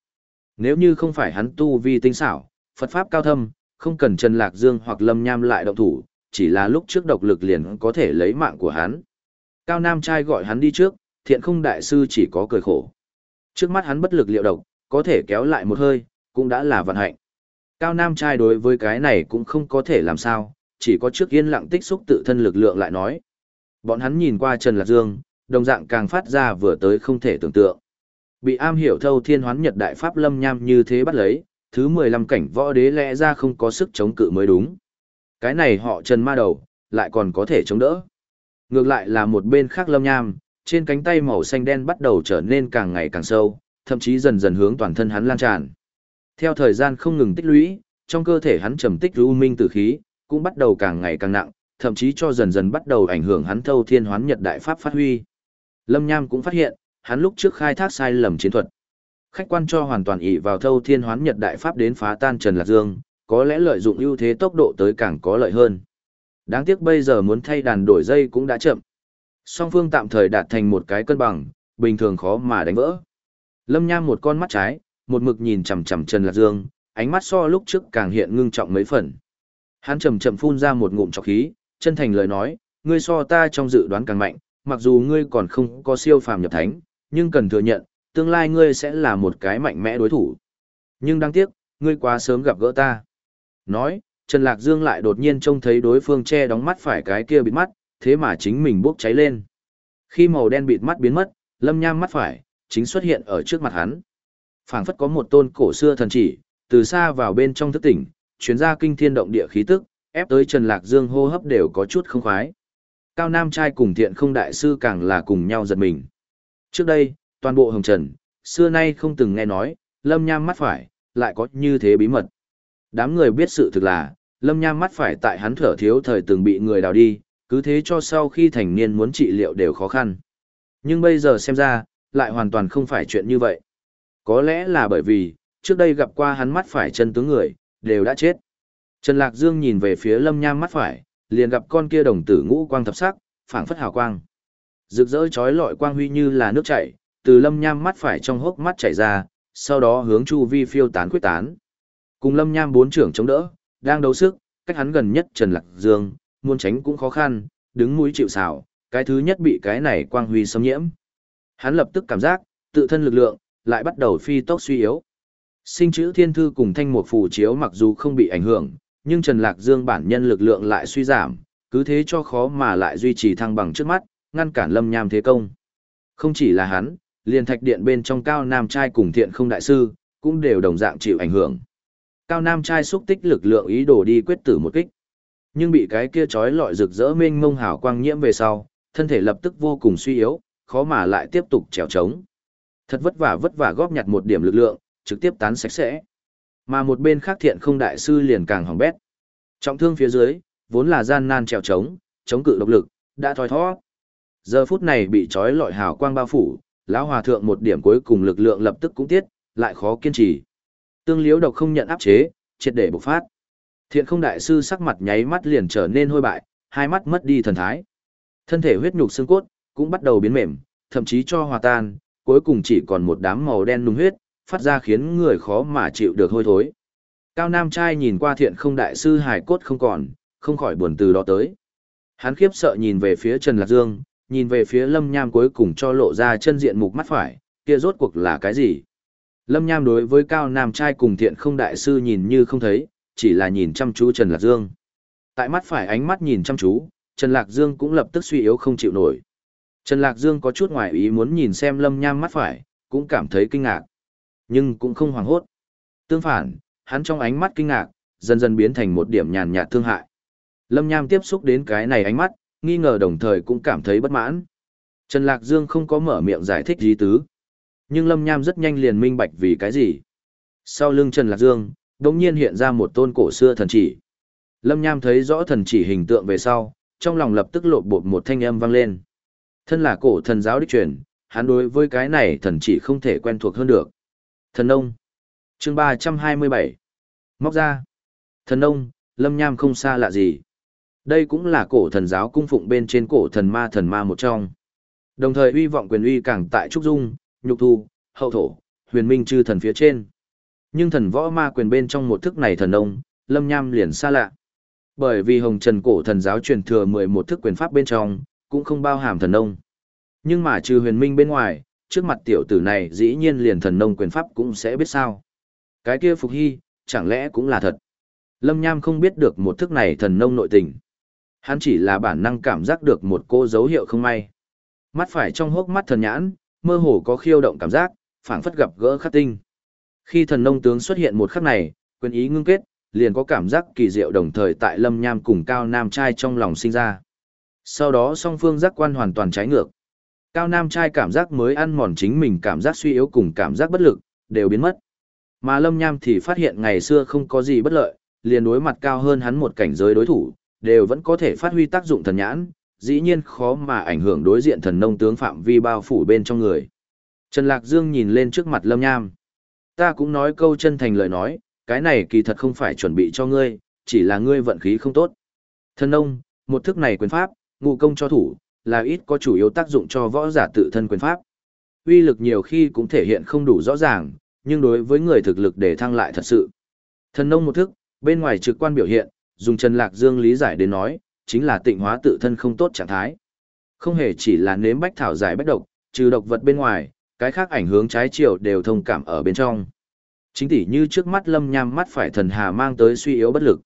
Nếu như không phải hắn tu vi tinh xảo, Phật pháp cao thâm, không cần Trần Lạc Dương hoặc Lâm Nham lại động thủ, chỉ là lúc trước độc lực liền có thể lấy mạng của hắn. Cao Nam trai gọi hắn đi trước, thiện không đại sư chỉ có cười khổ. Trước mắt hắn bất lực liệu độc, có thể kéo lại một hơi, cũng đã là vận hạnh. Cao Nam trai đối với cái này cũng không có thể làm sao, chỉ có trước yên lặng tích xúc tự thân lực lượng lại nói. Bọn hắn nhìn qua Trần Lạc Dương, đồng dạng càng phát ra vừa tới không thể tưởng tượng. Bị am hiểu thâu thiên hoán nhật đại pháp lâm nham như thế bắt lấy, thứ 15 cảnh võ đế lẽ ra không có sức chống cự mới đúng. Cái này họ Trần ma đầu, lại còn có thể chống đỡ. Ngược lại là một bên khác lâm nham, trên cánh tay màu xanh đen bắt đầu trở nên càng ngày càng sâu, thậm chí dần dần hướng toàn thân hắn lan tràn. Theo thời gian không ngừng tích lũy, trong cơ thể hắn trầm tích u minh tử khí, cũng bắt đầu càng ngày càng nặng, thậm chí cho dần dần bắt đầu ảnh hưởng hắn thâu thiên hoán nhật đại pháp phát huy. Lâm Nham cũng phát hiện, hắn lúc trước khai thác sai lầm chiến thuật. Khách quan cho hoàn toàn ỷ vào thâu thiên hoán nhật đại pháp đến phá tan Trần Lạc Dương, có lẽ lợi dụng ưu thế tốc độ tới càng có lợi hơn. Đáng tiếc bây giờ muốn thay đàn đổi dây cũng đã chậm. Song phương tạm thời đạt thành một cái cân bằng, bình thường khó mà đánh vỡ. Lâm Nham một con mắt trái, một mực nhìn chằm chằm Trần Lạc Dương, ánh mắt so lúc trước càng hiện ngưng trọng mấy phần. Hắn chậm chậm phun ra một ngụm trọc khí, chân thành lời nói, ngươi so ta trong dự đoán càng mạnh, mặc dù ngươi còn không có siêu phàm nhập thánh, nhưng cần thừa nhận, tương lai ngươi sẽ là một cái mạnh mẽ đối thủ. Nhưng đáng tiếc, ngươi quá sớm gặp gỡ ta. Nói, Trần Lạc Dương lại đột nhiên trông thấy đối phương che đóng mắt phải cái kia bịt mắt, thế mà chính mình bốc cháy lên. Khi màu đen bịt mắt biến mất, lâm nham mắt phải, chính xuất hiện ở trước mặt hắn. phảng phất có một tôn cổ xưa thần chỉ, từ xa vào bên trong thức tỉnh, chuyến ra kinh thiên động địa khí tức, ép tới Trần Lạc Dương hô hấp đều có chút không khoái. Cao Nam trai cùng thiện không đại sư càng là cùng nhau giật mình. Trước đây, toàn bộ hồng trần, xưa nay không từng nghe nói, lâm nham mắt phải, lại có như thế bí mật. Đám người biết sự thực là, lâm nham mắt phải tại hắn thở thiếu thời từng bị người đào đi, cứ thế cho sau khi thành niên muốn trị liệu đều khó khăn. Nhưng bây giờ xem ra, lại hoàn toàn không phải chuyện như vậy. Có lẽ là bởi vì, trước đây gặp qua hắn mắt phải chân tướng người, đều đã chết. Trần Lạc Dương nhìn về phía lâm nham mắt phải, liền gặp con kia đồng tử ngũ quang thập sắc, phảng phất hào quang. Rực rỡ chói lọi quang huy như là nước chảy, từ lâm nham mắt phải trong hốc mắt chảy ra, sau đó hướng chu vi phiêu tán quyết tán. Cùng lâm nham bốn trưởng chống đỡ, đang đấu sức, cách hắn gần nhất Trần Lạc Dương, muốn tránh cũng khó khăn, đứng mũi chịu sào, cái thứ nhất bị cái này quang huy xâm nhiễm. Hắn lập tức cảm giác, tự thân lực lượng, lại bắt đầu phi tốc suy yếu. Sinh chữ thiên thư cùng thanh một phù chiếu mặc dù không bị ảnh hưởng, nhưng Trần Lạc Dương bản nhân lực lượng lại suy giảm, cứ thế cho khó mà lại duy trì thăng bằng trước mắt, ngăn cản lâm nham thế công. Không chỉ là hắn, liền thạch điện bên trong cao nam trai cùng thiện không đại sư, cũng đều đồng dạng chịu ảnh hưởng. Cao nam trai xúc tích lực lượng ý đồ đi quyết tử một kích. Nhưng bị cái kia chói lọi rực rỡ mênh mông hào quang nhiễm về sau, thân thể lập tức vô cùng suy yếu, khó mà lại tiếp tục trèo trống. Thật vất vả vất vả góp nhặt một điểm lực lượng, trực tiếp tán sạch sẽ. Mà một bên khác thiện không đại sư liền càng hỏng bét. Trọng thương phía dưới, vốn là gian nan trèo trống, chống cự độc lực, đã thoi thoát. Giờ phút này bị trói lọi hào quang bao phủ, lão hòa thượng một điểm cuối cùng lực lượng lập tức cũng tiết, lại khó kiên trì. Tương liễu độc không nhận áp chế, triệt để bộc phát. Thiện không đại sư sắc mặt nháy mắt liền trở nên hôi bại, hai mắt mất đi thần thái. Thân thể huyết nhục xương cốt cũng bắt đầu biến mềm, thậm chí cho hòa tan, cuối cùng chỉ còn một đám màu đen nung huyết, phát ra khiến người khó mà chịu được hôi thối. Cao Nam trai nhìn qua thiện không đại sư hài cốt không còn, không khỏi buồn từ đó tới. Hắn khiếp sợ nhìn về phía Trần Lạc Dương, nhìn về phía Lâm Nham cuối cùng cho lộ ra chân diện mục mắt phải, kia rốt cuộc là cái gì? Lâm Nham đối với Cao Nam trai cùng thiện không đại sư nhìn như không thấy, chỉ là nhìn chăm chú Trần Lạc Dương. Tại mắt phải ánh mắt nhìn chăm chú, Trần Lạc Dương cũng lập tức suy yếu không chịu nổi. Trần Lạc Dương có chút ngoài ý muốn nhìn xem Lâm Nham mắt phải, cũng cảm thấy kinh ngạc. Nhưng cũng không hoảng hốt. Tương phản, hắn trong ánh mắt kinh ngạc, dần dần biến thành một điểm nhàn nhạt thương hại. Lâm Nham tiếp xúc đến cái này ánh mắt, nghi ngờ đồng thời cũng cảm thấy bất mãn. Trần Lạc Dương không có mở miệng giải thích gì tứ. Nhưng Lâm Nham rất nhanh liền minh bạch vì cái gì. Sau lưng Trần Lạc Dương, đống nhiên hiện ra một tôn cổ xưa thần chỉ. Lâm Nham thấy rõ thần chỉ hình tượng về sau, trong lòng lập tức lộn bột một thanh âm vang lên. Thân là cổ thần giáo đích truyền, hắn đối với cái này thần chỉ không thể quen thuộc hơn được. Thần ông, chương 327. Móc ra. Thần ông, lâm nham không xa lạ gì. Đây cũng là cổ thần giáo cung phụng bên trên cổ thần ma thần ma một trong. Đồng thời uy vọng quyền uy càng tại Trúc Dung, Nhục Thu, Hậu Thổ, huyền minh chư thần phía trên. Nhưng thần võ ma quyền bên trong một thức này thần nông, lâm nham liền xa lạ. Bởi vì hồng trần cổ thần giáo truyền thừa 11 thức quyền pháp bên trong, cũng không bao hàm thần nông. Nhưng mà trừ huyền minh bên ngoài, trước mặt tiểu tử này dĩ nhiên liền thần nông quyền pháp cũng sẽ biết sao. Cái kia Phục Hy, chẳng lẽ cũng là thật. Lâm Nham không biết được một thức này thần nông nội tình. Hắn chỉ là bản năng cảm giác được một cô dấu hiệu không may. Mắt phải trong hốc mắt thần nhãn, mơ hồ có khiêu động cảm giác, phảng phất gặp gỡ khắc tinh. Khi thần nông tướng xuất hiện một khắc này, quyền ý ngưng kết, liền có cảm giác kỳ diệu đồng thời tại Lâm Nham cùng Cao Nam trai trong lòng sinh ra. Sau đó song phương giác quan hoàn toàn trái ngược. Cao Nam trai cảm giác mới ăn mòn chính mình cảm giác suy yếu cùng cảm giác bất lực, đều biến mất. Mà Lâm Nham thì phát hiện ngày xưa không có gì bất lợi, liền đối mặt cao hơn hắn một cảnh giới đối thủ, đều vẫn có thể phát huy tác dụng thần nhãn, dĩ nhiên khó mà ảnh hưởng đối diện thần nông tướng phạm vi bao phủ bên trong người. Trần Lạc Dương nhìn lên trước mặt Lâm Nham. Ta cũng nói câu chân thành lời nói, cái này kỳ thật không phải chuẩn bị cho ngươi, chỉ là ngươi vận khí không tốt. Thần nông, một thức này quyền pháp, ngụ công cho thủ, là ít có chủ yếu tác dụng cho võ giả tự thân quyền pháp. Uy lực nhiều khi cũng thể hiện không đủ rõ ràng, nhưng đối với người thực lực để thăng lại thật sự. Thần nông một thức, bên ngoài trực quan biểu hiện, dùng Trần Lạc Dương lý giải đến nói, chính là tịnh hóa tự thân không tốt trạng thái. Không hề chỉ là nếm bách thảo giải bách độc, trừ độc vật bên ngoài, cái khác ảnh hướng trái chiều đều thông cảm ở bên trong. Chính tỷ như trước mắt lâm nham mắt phải thần hà mang tới suy yếu bất lực.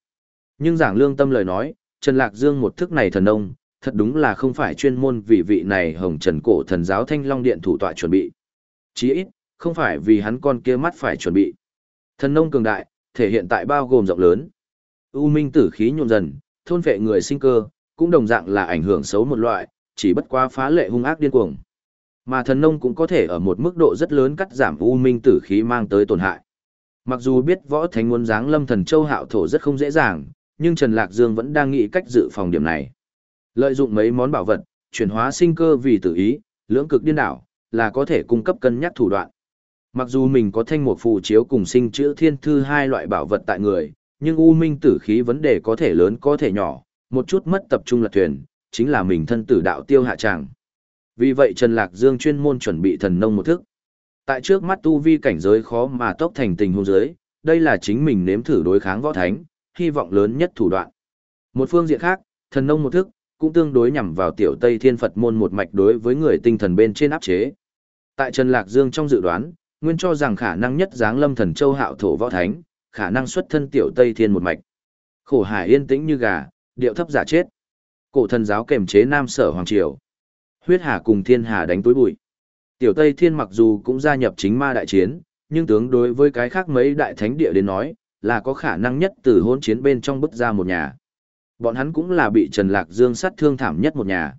Nhưng giảng lương tâm lời nói, Trần Lạc Dương một thức này thần nông, thật đúng là không phải chuyên môn vì vị này hồng trần cổ thần giáo thanh long điện thủ tọa chuẩn bị. Chí ít, không phải vì hắn con kia mắt phải chuẩn bị. Thần nông cường đại, thể hiện tại bao gồm rộng lớn. U minh tử khí nhuộm dần, thôn vệ người sinh cơ, cũng đồng dạng là ảnh hưởng xấu một loại, chỉ bất quá phá lệ hung ác điên cuồng. Mà thần nông cũng có thể ở một mức độ rất lớn cắt giảm u minh tử khí mang tới tổn hại. Mặc dù biết võ thánh muốn giáng lâm thần châu hạo thổ rất không dễ dàng, nhưng Trần Lạc Dương vẫn đang nghĩ cách dự phòng điểm này. Lợi dụng mấy món bảo vật, chuyển hóa sinh cơ vì tự ý, lưỡng cực điên đảo, là có thể cung cấp cân nhắc thủ đoạn. Mặc dù mình có thanh một phù chiếu cùng sinh chữ thiên thư hai loại bảo vật tại người, nhưng u minh tử khí vấn đề có thể lớn có thể nhỏ, một chút mất tập trung lật thuyền, chính là mình thân tử đạo tiêu hạ tràng. Vì vậy Trần Lạc Dương chuyên môn chuẩn bị thần nông một thức. Tại trước mắt tu vi cảnh giới khó mà tốc thành tình huống giới, đây là chính mình nếm thử đối kháng võ thánh, hy vọng lớn nhất thủ đoạn. Một phương diện khác, thần nông một thức, cũng tương đối nhằm vào tiểu Tây Thiên Phật môn một mạch đối với người tinh thần bên trên áp chế. Tại Trần Lạc Dương trong dự đoán, nguyên cho rằng khả năng nhất dáng lâm thần châu hạo thổ võ thánh, khả năng xuất thân tiểu Tây Thiên một mạch. Khổ hải yên tĩnh như gà, điệu thấp giả chết. Cổ thần giáo kềm chế Nam Sở Hoàng Triều. Huyết Hà cùng Thiên Hà đánh túi bụi. Tiểu Tây Thiên mặc dù cũng gia nhập chính ma đại chiến, nhưng tướng đối với cái khác mấy đại thánh địa đến nói, là có khả năng nhất từ hôn chiến bên trong bức ra một nhà. Bọn hắn cũng là bị Trần Lạc Dương sát thương thảm nhất một nhà.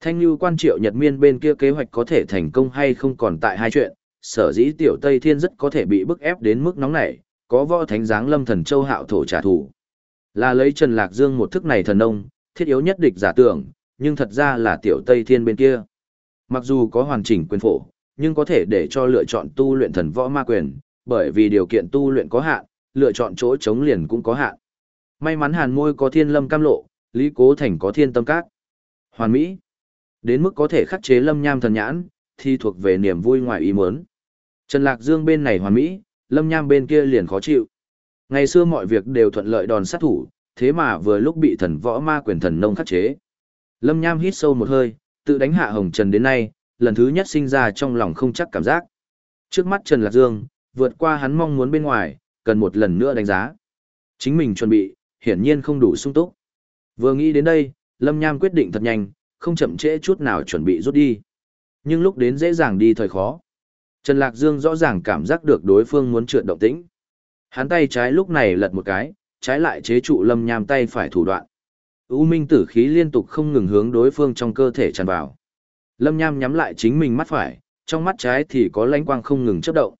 Thanh Như quan triệu Nhật Miên bên kia kế hoạch có thể thành công hay không còn tại hai chuyện, sở dĩ tiểu Tây Thiên rất có thể bị bức ép đến mức nóng nảy, có võ thánh giáng lâm thần châu hạo thổ trả thù. Là lấy Trần Lạc Dương một thức này thần nông, thiết yếu nhất địch giả tưởng, nhưng thật ra là tiểu Tây Thiên bên kia. Mặc dù có hoàn chỉnh quyền phổ, nhưng có thể để cho lựa chọn tu luyện thần võ ma quyền, bởi vì điều kiện tu luyện có hạn, lựa chọn chỗ chống liền cũng có hạn. May mắn hàn môi có thiên lâm cam lộ, lý cố thành có thiên tâm cát. Hoàn mỹ. Đến mức có thể khắc chế lâm nham thần nhãn, thì thuộc về niềm vui ngoài ý muốn. Trần Lạc Dương bên này hoàn mỹ, lâm nham bên kia liền khó chịu. Ngày xưa mọi việc đều thuận lợi đòn sát thủ, thế mà vừa lúc bị thần võ ma quyền thần nông khắc chế. Lâm nham hít sâu một hơi, tự đánh hạ hồng trần đến nay, lần thứ nhất sinh ra trong lòng không chắc cảm giác. Trước mắt Trần Lạc Dương, vượt qua hắn mong muốn bên ngoài, cần một lần nữa đánh giá. Chính mình chuẩn bị, hiển nhiên không đủ sung túc. Vừa nghĩ đến đây, Lâm Nham quyết định thật nhanh, không chậm trễ chút nào chuẩn bị rút đi. Nhưng lúc đến dễ dàng đi thời khó. Trần Lạc Dương rõ ràng cảm giác được đối phương muốn trượt động tĩnh. Hắn tay trái lúc này lật một cái, trái lại chế trụ Lâm Nham tay phải thủ đoạn. U minh tử khí liên tục không ngừng hướng đối phương trong cơ thể tràn vào. Lâm Nham nhắm lại chính mình mắt phải, trong mắt trái thì có lánh quang không ngừng chớp động.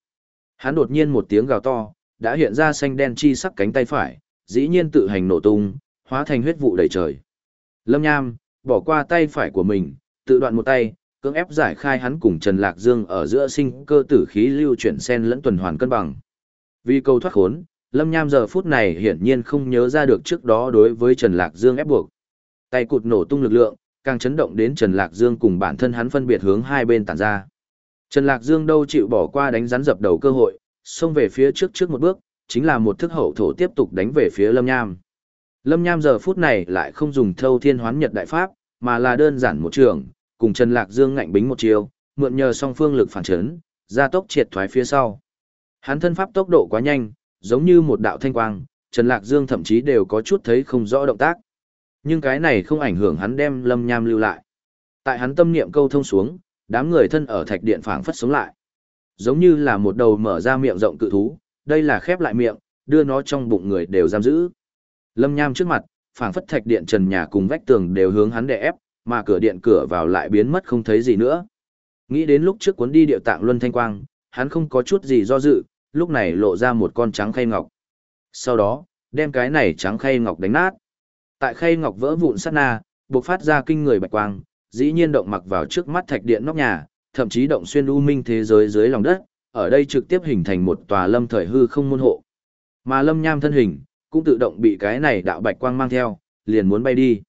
Hắn đột nhiên một tiếng gào to, đã hiện ra xanh đen chi sắc cánh tay phải, dĩ nhiên tự hành nổ tung, hóa thành huyết vụ đầy trời. Lâm Nham, bỏ qua tay phải của mình, tự đoạn một tay, cưỡng ép giải khai hắn cùng Trần Lạc Dương ở giữa sinh cơ tử khí lưu chuyển sen lẫn tuần hoàn cân bằng. Vì câu thoát khốn, Lâm Nham giờ phút này hiển nhiên không nhớ ra được trước đó đối với Trần Lạc Dương ép buộc. Tay cụt nổ tung lực lượng, càng chấn động đến Trần Lạc Dương cùng bản thân hắn phân biệt hướng hai bên tản ra. Trần Lạc Dương đâu chịu bỏ qua đánh rắn dập đầu cơ hội, xông về phía trước trước một bước, chính là một thức hậu thổ tiếp tục đánh về phía Lâm Nham. Lâm Nham giờ phút này lại không dùng thâu thiên hoán nhật đại pháp, mà là đơn giản một trường, cùng Trần Lạc Dương ngạnh bính một chiều, mượn nhờ song phương lực phản chấn, gia tốc triệt thoái phía sau. Hắn thân pháp tốc độ quá nhanh, giống như một đạo thanh quang, Trần Lạc Dương thậm chí đều có chút thấy không rõ động tác. Nhưng cái này không ảnh hưởng hắn đem Lâm Nham lưu lại. Tại hắn tâm niệm câu thông xuống, đám người thân ở thạch điện phảng phất sống lại. Giống như là một đầu mở ra miệng rộng cự thú, đây là khép lại miệng, đưa nó trong bụng người đều giam giữ. Lâm Nham trước mặt, phảng phất thạch điện trần nhà cùng vách tường đều hướng hắn đè ép, mà cửa điện cửa vào lại biến mất không thấy gì nữa. Nghĩ đến lúc trước cuốn đi điệu tạng luân thanh quang, hắn không có chút gì do dự, lúc này lộ ra một con trắng khay ngọc. Sau đó, đem cái này trắng khay ngọc đánh nát. Tại khay ngọc vỡ vụn sát na, bộc phát ra kinh người bạch quang, dĩ nhiên động mặc vào trước mắt thạch điện nóc nhà, thậm chí động xuyên u minh thế giới dưới lòng đất, ở đây trực tiếp hình thành một tòa lâm thời hư không môn hộ. Mà lâm nham thân hình, cũng tự động bị cái này đạo bạch quang mang theo, liền muốn bay đi.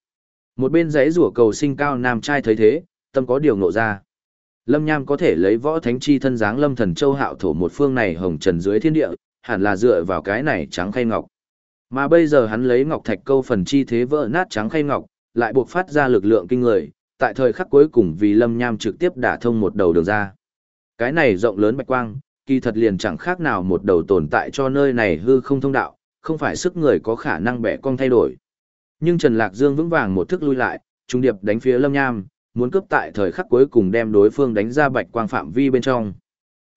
Một bên giấy rủa cầu sinh cao nam trai thấy thế, tâm có điều ngộ ra. Lâm nham có thể lấy võ thánh chi thân dáng lâm thần châu hạo thổ một phương này hồng trần dưới thiên địa, hẳn là dựa vào cái này trắng khay ngọc. Mà bây giờ hắn lấy ngọc thạch câu phần chi thế vỡ nát trắng khay ngọc, lại buộc phát ra lực lượng kinh người, tại thời khắc cuối cùng vì lâm nham trực tiếp đả thông một đầu đường ra. Cái này rộng lớn bạch quang, kỳ thật liền chẳng khác nào một đầu tồn tại cho nơi này hư không thông đạo, không phải sức người có khả năng bẻ cong thay đổi. Nhưng Trần Lạc Dương vững vàng một thức lui lại, trung điệp đánh phía Lâm Nham, muốn cướp tại thời khắc cuối cùng đem đối phương đánh ra bạch quang phạm vi bên trong.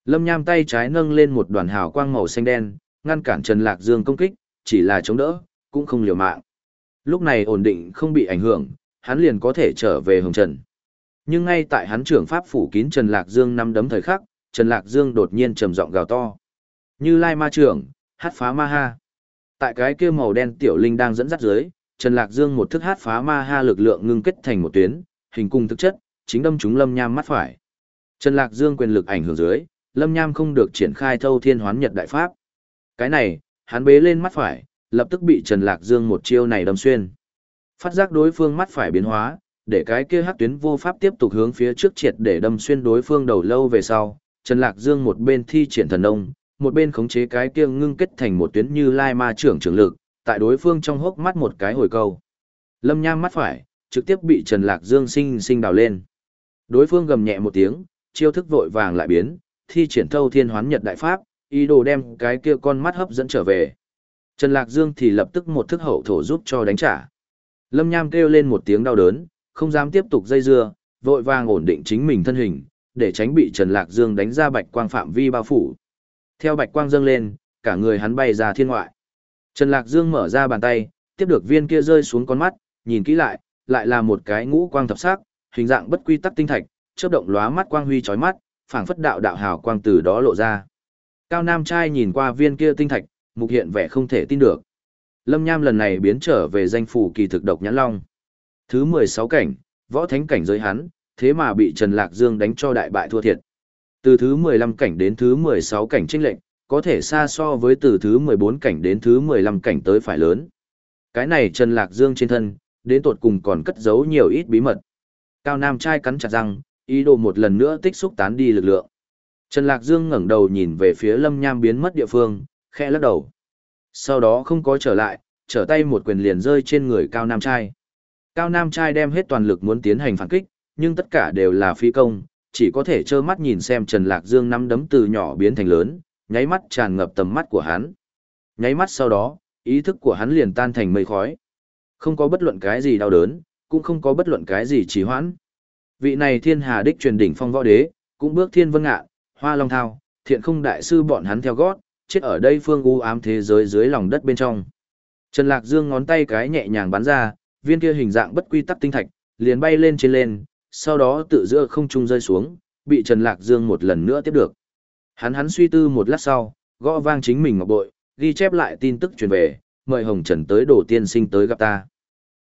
Lâm Nham tay trái nâng lên một đoàn hào quang màu xanh đen, ngăn cản Trần Lạc Dương công kích, chỉ là chống đỡ, cũng không liều mạng. Lúc này ổn định không bị ảnh hưởng, hắn liền có thể trở về Hồng Trần. Nhưng ngay tại hắn trưởng pháp phủ kín Trần Lạc Dương năm đấm thời khắc, Trần Lạc Dương đột nhiên trầm giọng gào to. Như Lai Ma trưởng, hát phá ma ha. Tại cái kia màu đen tiểu linh đang dẫn dắt dưới, Trần Lạc Dương một thức hát phá ma ha lực lượng ngưng kết thành một tuyến, hình cung thực chất, chính đâm chúng Lâm Nham mắt phải. Trần Lạc Dương quyền lực ảnh hưởng dưới, Lâm Nham không được triển khai thâu thiên hoán nhật đại pháp. Cái này, hắn bế lên mắt phải, lập tức bị Trần Lạc Dương một chiêu này đâm xuyên. Phát giác đối phương mắt phải biến hóa, để cái kia hắc tuyến vô pháp tiếp tục hướng phía trước triệt để đâm xuyên đối phương đầu lâu về sau, Trần Lạc Dương một bên thi triển thần nông, một bên khống chế cái kia ngưng kết thành một tuyến như lai ma trưởng trưởng lực, tại đối phương trong hốc mắt một cái hồi câu. Lâm Nham mắt phải, trực tiếp bị Trần Lạc Dương sinh sinh đào lên. Đối phương gầm nhẹ một tiếng, chiêu thức vội vàng lại biến, thi triển thâu thiên hoán nhật đại pháp, ý đồ đem cái kia con mắt hấp dẫn trở về. Trần Lạc Dương thì lập tức một thức hậu thổ giúp cho đánh trả. Lâm Nham kêu lên một tiếng đau đớn, không dám tiếp tục dây dưa, vội vàng ổn định chính mình thân hình, để tránh bị Trần Lạc Dương đánh ra bạch quang phạm vi bao phủ. Theo bạch quang dâng lên, cả người hắn bay ra thiên ngoại. Trần Lạc Dương mở ra bàn tay, tiếp được viên kia rơi xuống con mắt, nhìn kỹ lại, lại là một cái ngũ quang thập sắc, hình dạng bất quy tắc tinh thạch, chớp động lóa mắt quang huy chói mắt, phảng phất đạo đạo hào quang từ đó lộ ra. Cao Nam trai nhìn qua viên kia tinh thạch, mục hiện vẻ không thể tin được. Lâm Nham lần này biến trở về danh phủ kỳ thực độc nhãn long. Thứ 16 cảnh, võ thánh cảnh giới hắn, thế mà bị Trần Lạc Dương đánh cho đại bại thua thiệt. Từ thứ 15 cảnh đến thứ 16 cảnh chênh lệnh, có thể xa so với từ thứ 14 cảnh đến thứ 15 cảnh tới phải lớn. Cái này Trần Lạc Dương trên thân, đến tột cùng còn cất giấu nhiều ít bí mật. Cao Nam trai cắn chặt răng, ý đồ một lần nữa tích xúc tán đi lực lượng. Trần Lạc Dương ngẩng đầu nhìn về phía Lâm Nham biến mất địa phương, khẽ lắc đầu. Sau đó không có trở lại, trở tay một quyền liền rơi trên người Cao Nam trai. Cao Nam trai đem hết toàn lực muốn tiến hành phản kích, nhưng tất cả đều là phi công, chỉ có thể trơ mắt nhìn xem Trần Lạc Dương nắm đấm từ nhỏ biến thành lớn, nháy mắt tràn ngập tầm mắt của hắn. Nháy mắt sau đó, ý thức của hắn liền tan thành mây khói. Không có bất luận cái gì đau đớn, cũng không có bất luận cái gì trì hoãn. Vị này thiên hà đích truyền đỉnh phong võ đế, cũng bước thiên vân ngạ, hoa long thao, thiện không đại sư bọn hắn theo gót, chết ở đây phương u ám thế giới dưới lòng đất bên trong. Trần Lạc Dương ngón tay cái nhẹ nhàng bắn ra, viên kia hình dạng bất quy tắc tinh thạch, liền bay lên trên lên, sau đó tự giữa không trung rơi xuống, bị Trần Lạc Dương một lần nữa tiếp được. Hắn hắn suy tư một lát sau, gõ vang chính mình ngọc bội, ghi chép lại tin tức truyền về, mời Hồng Trần tới đổ tiên sinh tới gặp ta.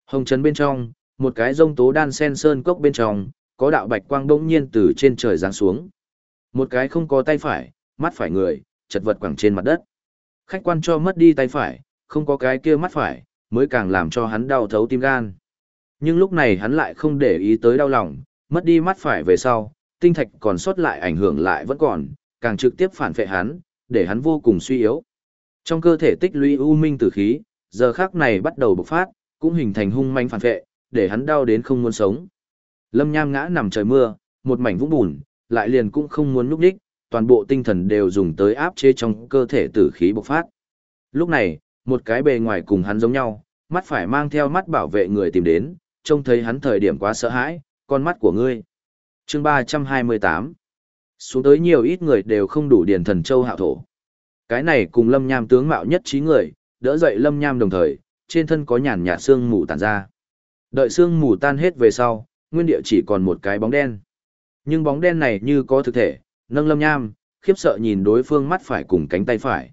Hồng Trần bên trong, một cái rông tố đan sen sơn cốc bên trong, có đạo bạch quang đông nhiên từ trên trời giáng xuống. Một cái không có tay phải, mắt phải người, chật vật quẳng trên mặt đất. Khách quan cho mất đi tay phải, không có cái kia mắt phải, mới càng làm cho hắn đau thấu tim gan. Nhưng lúc này hắn lại không để ý tới đau lòng, mất đi mắt phải về sau, tinh thạch còn sót lại ảnh hưởng lại vẫn còn, càng trực tiếp phản phệ hắn, để hắn vô cùng suy yếu. Trong cơ thể tích lũy u minh tử khí, giờ khắc này bắt đầu bộc phát, cũng hình thành hung manh phản phệ, để hắn đau đến không muốn sống. Lâm Nham ngã nằm trời mưa, một mảnh vũng bùn, lại liền cũng không muốn núp đích, toàn bộ tinh thần đều dùng tới áp chế trong cơ thể tử khí bộc phát. Lúc này, một cái bề ngoài cùng hắn giống nhau, mắt phải mang theo mắt bảo vệ người tìm đến, trông thấy hắn thời điểm quá sợ hãi, con mắt của ngươi. chương 328 xuống tới nhiều ít người đều không đủ điền thần châu hạo thổ. Cái này cùng lâm nham tướng mạo nhất trí người, đỡ dậy lâm nham đồng thời, trên thân có nhàn nhạt xương mù tàn ra. Đợi xương mù tan hết về sau, nguyên địa chỉ còn một cái bóng đen. Nhưng bóng đen này như có thực thể, nâng lâm nham, khiếp sợ nhìn đối phương mắt phải cùng cánh tay phải.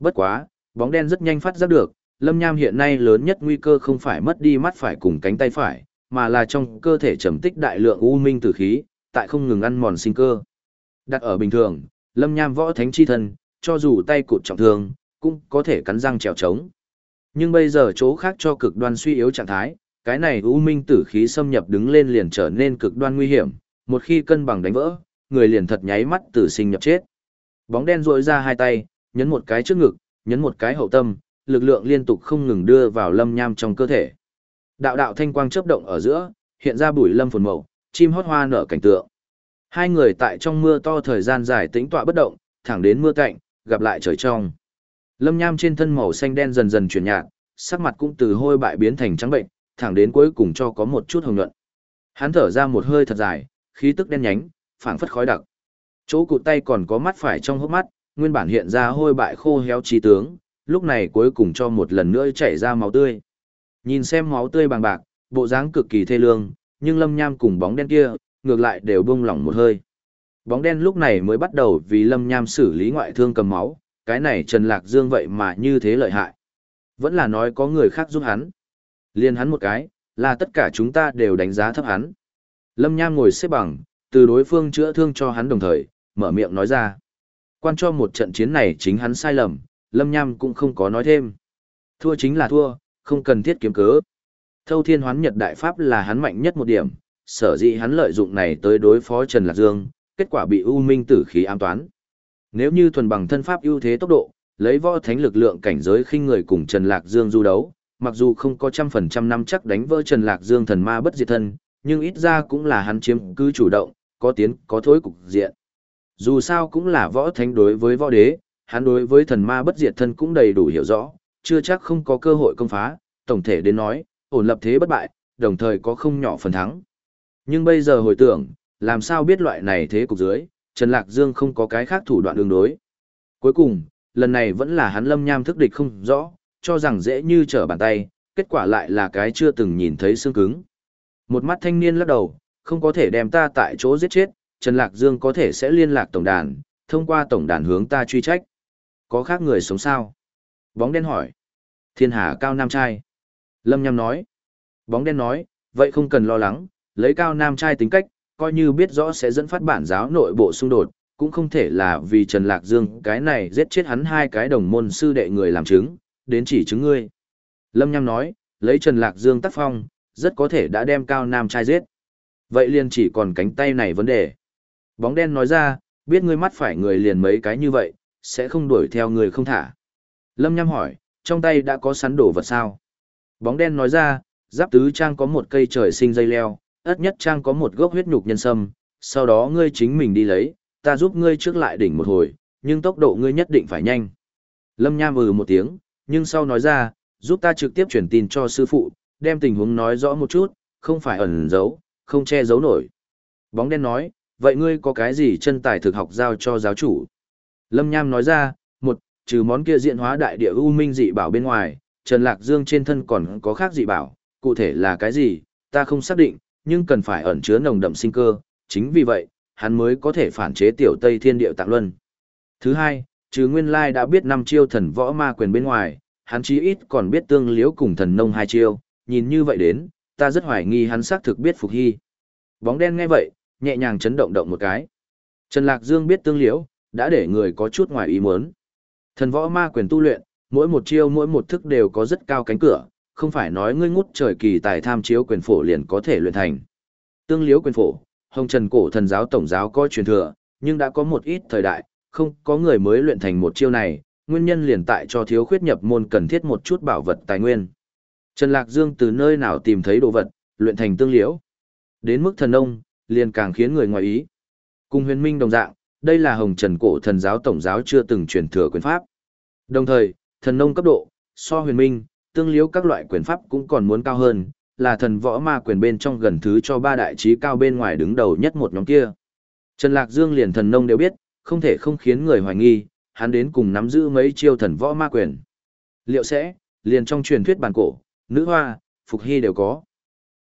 Bất quá, bóng đen rất nhanh phát giác được, lâm nham hiện nay lớn nhất nguy cơ không phải mất đi mắt phải cùng cánh tay phải, mà là trong cơ thể trầm tích đại lượng u minh tử khí, tại không ngừng ăn mòn sinh cơ. Đặt ở bình thường, lâm nham võ thánh chi thân, cho dù tay cụt trọng thương, cũng có thể cắn răng trèo trống. Nhưng bây giờ chỗ khác cho cực đoan suy yếu trạng thái, cái này u minh tử khí xâm nhập đứng lên liền trở nên cực đoan nguy hiểm, một khi cân bằng đánh vỡ, người liền thật nháy mắt tử sinh nhập chết. Bóng đen rỗi ra hai tay, nhấn một cái trước ngực, nhấn một cái hậu tâm, lực lượng liên tục không ngừng đưa vào lâm nham trong cơ thể. Đạo đạo thanh quang chớp động ở giữa, hiện ra bụi lâm phồn màu, chim hót hoa nở cảnh tượng. Hai người tại trong mưa to thời gian dài tĩnh tọa bất động, thẳng đến mưa cạnh, gặp lại trời trong. Lâm nham trên thân màu xanh đen dần dần chuyển nhạt, sắc mặt cũng từ hôi bại biến thành trắng bệnh, thẳng đến cuối cùng cho có một chút hồng nhuận. Hắn thở ra một hơi thật dài, khí tức đen nhánh, phảng phất khói đặc. Chỗ cụt tay còn có mắt phải trong hốc mắt, nguyên bản hiện ra hôi bại khô héo trí tướng, lúc này cuối cùng cho một lần nữa chảy ra máu tươi. Nhìn xem máu tươi bằng bạc, bộ dáng cực kỳ thê lương, nhưng Lâm Nham cùng bóng đen kia, ngược lại đều bông lỏng một hơi. Bóng đen lúc này mới bắt đầu vì Lâm Nham xử lý ngoại thương cầm máu, cái này Trần Lạc Dương vậy mà như thế lợi hại. Vẫn là nói có người khác giúp hắn. Liên hắn một cái, là tất cả chúng ta đều đánh giá thấp hắn. Lâm Nham ngồi xếp bằng, từ đối phương chữa thương cho hắn đồng thời, mở miệng nói ra. Quan cho một trận chiến này chính hắn sai lầm, Lâm Nham cũng không có nói thêm. Thua chính là thua, không cần thiết kiếm cớ. Thâu thiên hoán nhật đại pháp là hắn mạnh nhất một điểm, sở dĩ hắn lợi dụng này tới đối phó Trần Lạc Dương, kết quả bị U Minh tử khí ám toán. Nếu như thuần bằng thân pháp ưu thế tốc độ, lấy võ thánh lực lượng cảnh giới khinh người cùng Trần Lạc Dương du đấu, mặc dù không có trăm phần trăm năm chắc đánh vỡ Trần Lạc Dương thần ma bất diệt thân, nhưng ít ra cũng là hắn chiếm cứ chủ động, có tiến, có thối cục diện. Dù sao cũng là võ thánh đối với võ đế, hắn đối với thần ma bất diệt thân cũng đầy đủ hiểu rõ, chưa chắc không có cơ hội công phá, tổng thể đến nói, ổn lập thế bất bại, đồng thời có không nhỏ phần thắng. Nhưng bây giờ hồi tưởng, làm sao biết loại này thế cục dưới, Trần Lạc Dương không có cái khác thủ đoạn đường đối. Cuối cùng, lần này vẫn là hắn lâm nham thức địch không rõ, cho rằng dễ như trở bàn tay, kết quả lại là cái chưa từng nhìn thấy xương cứng. Một mắt thanh niên lắc đầu, không có thể đem ta tại chỗ giết chết, Trần Lạc Dương có thể sẽ liên lạc tổng đàn, thông qua tổng đàn hướng ta truy trách. Có khác người sống sao? Bóng đen hỏi. Thiên hà cao nam trai. Lâm nham nói. Bóng đen nói, vậy không cần lo lắng, lấy cao nam trai tính cách, coi như biết rõ sẽ dẫn phát bản giáo nội bộ xung đột, cũng không thể là vì Trần Lạc Dương cái này giết chết hắn hai cái đồng môn sư đệ người làm chứng, đến chỉ chứng ngươi. Lâm Nham nói, lấy Trần Lạc Dương tác phong, rất có thể đã đem cao nam trai giết. Vậy liền chỉ còn cánh tay này vấn đề. Bóng đen nói ra, biết ngươi mắt phải người liền mấy cái như vậy, sẽ không đuổi theo người không thả. Lâm Nham hỏi, trong tay đã có sắn đổ vật sao? Bóng đen nói ra, giáp tứ trang có một cây trời sinh dây leo, ất nhất trang có một gốc huyết nhục nhân sâm, sau đó ngươi chính mình đi lấy, ta giúp ngươi trước lại đỉnh một hồi, nhưng tốc độ ngươi nhất định phải nhanh. Lâm Nham ừ một tiếng, nhưng sau nói ra, giúp ta trực tiếp chuyển tin cho sư phụ, đem tình huống nói rõ một chút, không phải ẩn giấu, không che giấu nổi. Bóng đen nói, vậy ngươi có cái gì chân tài thực học giao cho giáo chủ? Lâm Nham nói ra, một, trừ món kia diện hóa đại địa u minh dị bảo bên ngoài, Trần Lạc Dương trên thân còn có khác dị bảo, cụ thể là cái gì, ta không xác định, nhưng cần phải ẩn chứa nồng đậm sinh cơ, chính vì vậy, hắn mới có thể phản chế tiểu Tây Thiên Điệu Tạng Luân. Thứ hai, trừ nguyên lai đã biết năm chiêu thần võ ma quyền bên ngoài, hắn chí ít còn biết tương liễu cùng thần nông hai chiêu, nhìn như vậy đến, ta rất hoài nghi hắn xác thực biết phục hy. Bóng đen nghe vậy, nhẹ nhàng chấn động động một cái. Trần Lạc Dương biết tương liễu, đã để người có chút ngoài ý muốn. Thần võ ma quyền tu luyện, mỗi một chiêu mỗi một thức đều có rất cao cánh cửa, không phải nói ngươi ngút trời kỳ tài tham chiếu quyền phổ liền có thể luyện thành. Tương liễu quyền phổ, hồng trần cổ thần giáo tổng giáo có truyền thừa, nhưng đã có một ít thời đại, không có người mới luyện thành một chiêu này, nguyên nhân liền tại cho thiếu khuyết nhập môn cần thiết một chút bảo vật tài nguyên. Trần Lạc Dương từ nơi nào tìm thấy đồ vật, luyện thành tương liễu. Đến mức thần ông, liền càng khiến người ngoài ý. Cùng huyền minh đồng dạng, đây là hồng trần cổ thần giáo tổng giáo chưa từng truyền thừa quyền pháp. Đồng thời, thần nông cấp độ, so huyền minh, tương liếu các loại quyền pháp cũng còn muốn cao hơn, là thần võ ma quyền bên trong gần thứ cho ba đại trí cao bên ngoài đứng đầu nhất một nhóm kia. Trần Lạc Dương liền thần nông đều biết, không thể không khiến người hoài nghi, hắn đến cùng nắm giữ mấy chiêu thần võ ma quyền. Liệu sẽ, liền trong truyền thuyết bản cổ, nữ hoa, phục hy đều có.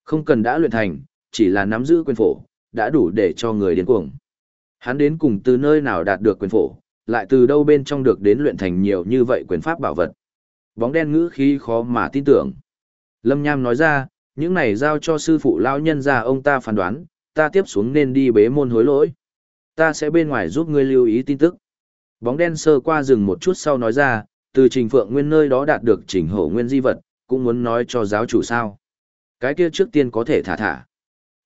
Không cần đã luyện thành, chỉ là nắm giữ quyền phổ, đã đủ để cho người điên cuồng. Hắn đến cùng từ nơi nào đạt được quyền phổ, lại từ đâu bên trong được đến luyện thành nhiều như vậy quyền pháp bảo vật. Bóng đen ngữ khí khó mà tin tưởng. Lâm Nham nói ra, những này giao cho sư phụ lão nhân ra ông ta phán đoán, ta tiếp xuống nên đi bế môn hối lỗi. Ta sẽ bên ngoài giúp ngươi lưu ý tin tức. Bóng đen sơ qua rừng một chút sau nói ra, từ trình phượng nguyên nơi đó đạt được trình hổ nguyên di vật, cũng muốn nói cho giáo chủ sao. Cái kia trước tiên có thể thả thả.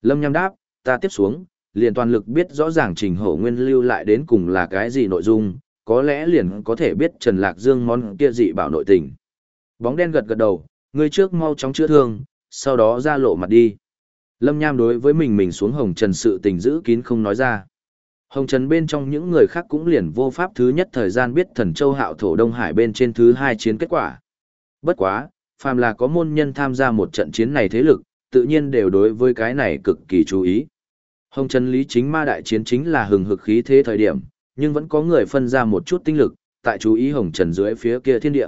Lâm Nham đáp, ta tiếp xuống, liền toàn lực biết rõ ràng trình hổ nguyên lưu lại đến cùng là cái gì nội dung, có lẽ liền có thể biết Trần Lạc Dương món kia dị bảo nội tình. Bóng đen gật gật đầu, ngươi trước mau chóng chữa thương, sau đó ra lộ mặt đi. Lâm Nham đối với mình mình xuống hồng trần sự tình giữ kín không nói ra. Hồng trần bên trong những người khác cũng liền vô pháp thứ nhất thời gian biết thần châu hạo thổ Đông Hải bên trên thứ hai chiến kết quả. Bất quá, phàm là có môn nhân tham gia một trận chiến này thế lực, tự nhiên đều đối với cái này cực kỳ chú ý. Hồng Trần Lý chính ma đại chiến chính là hừng hực khí thế thời điểm, nhưng vẫn có người phân ra một chút tinh lực, tại chú ý Hồng Trần dưới phía kia thiên địa.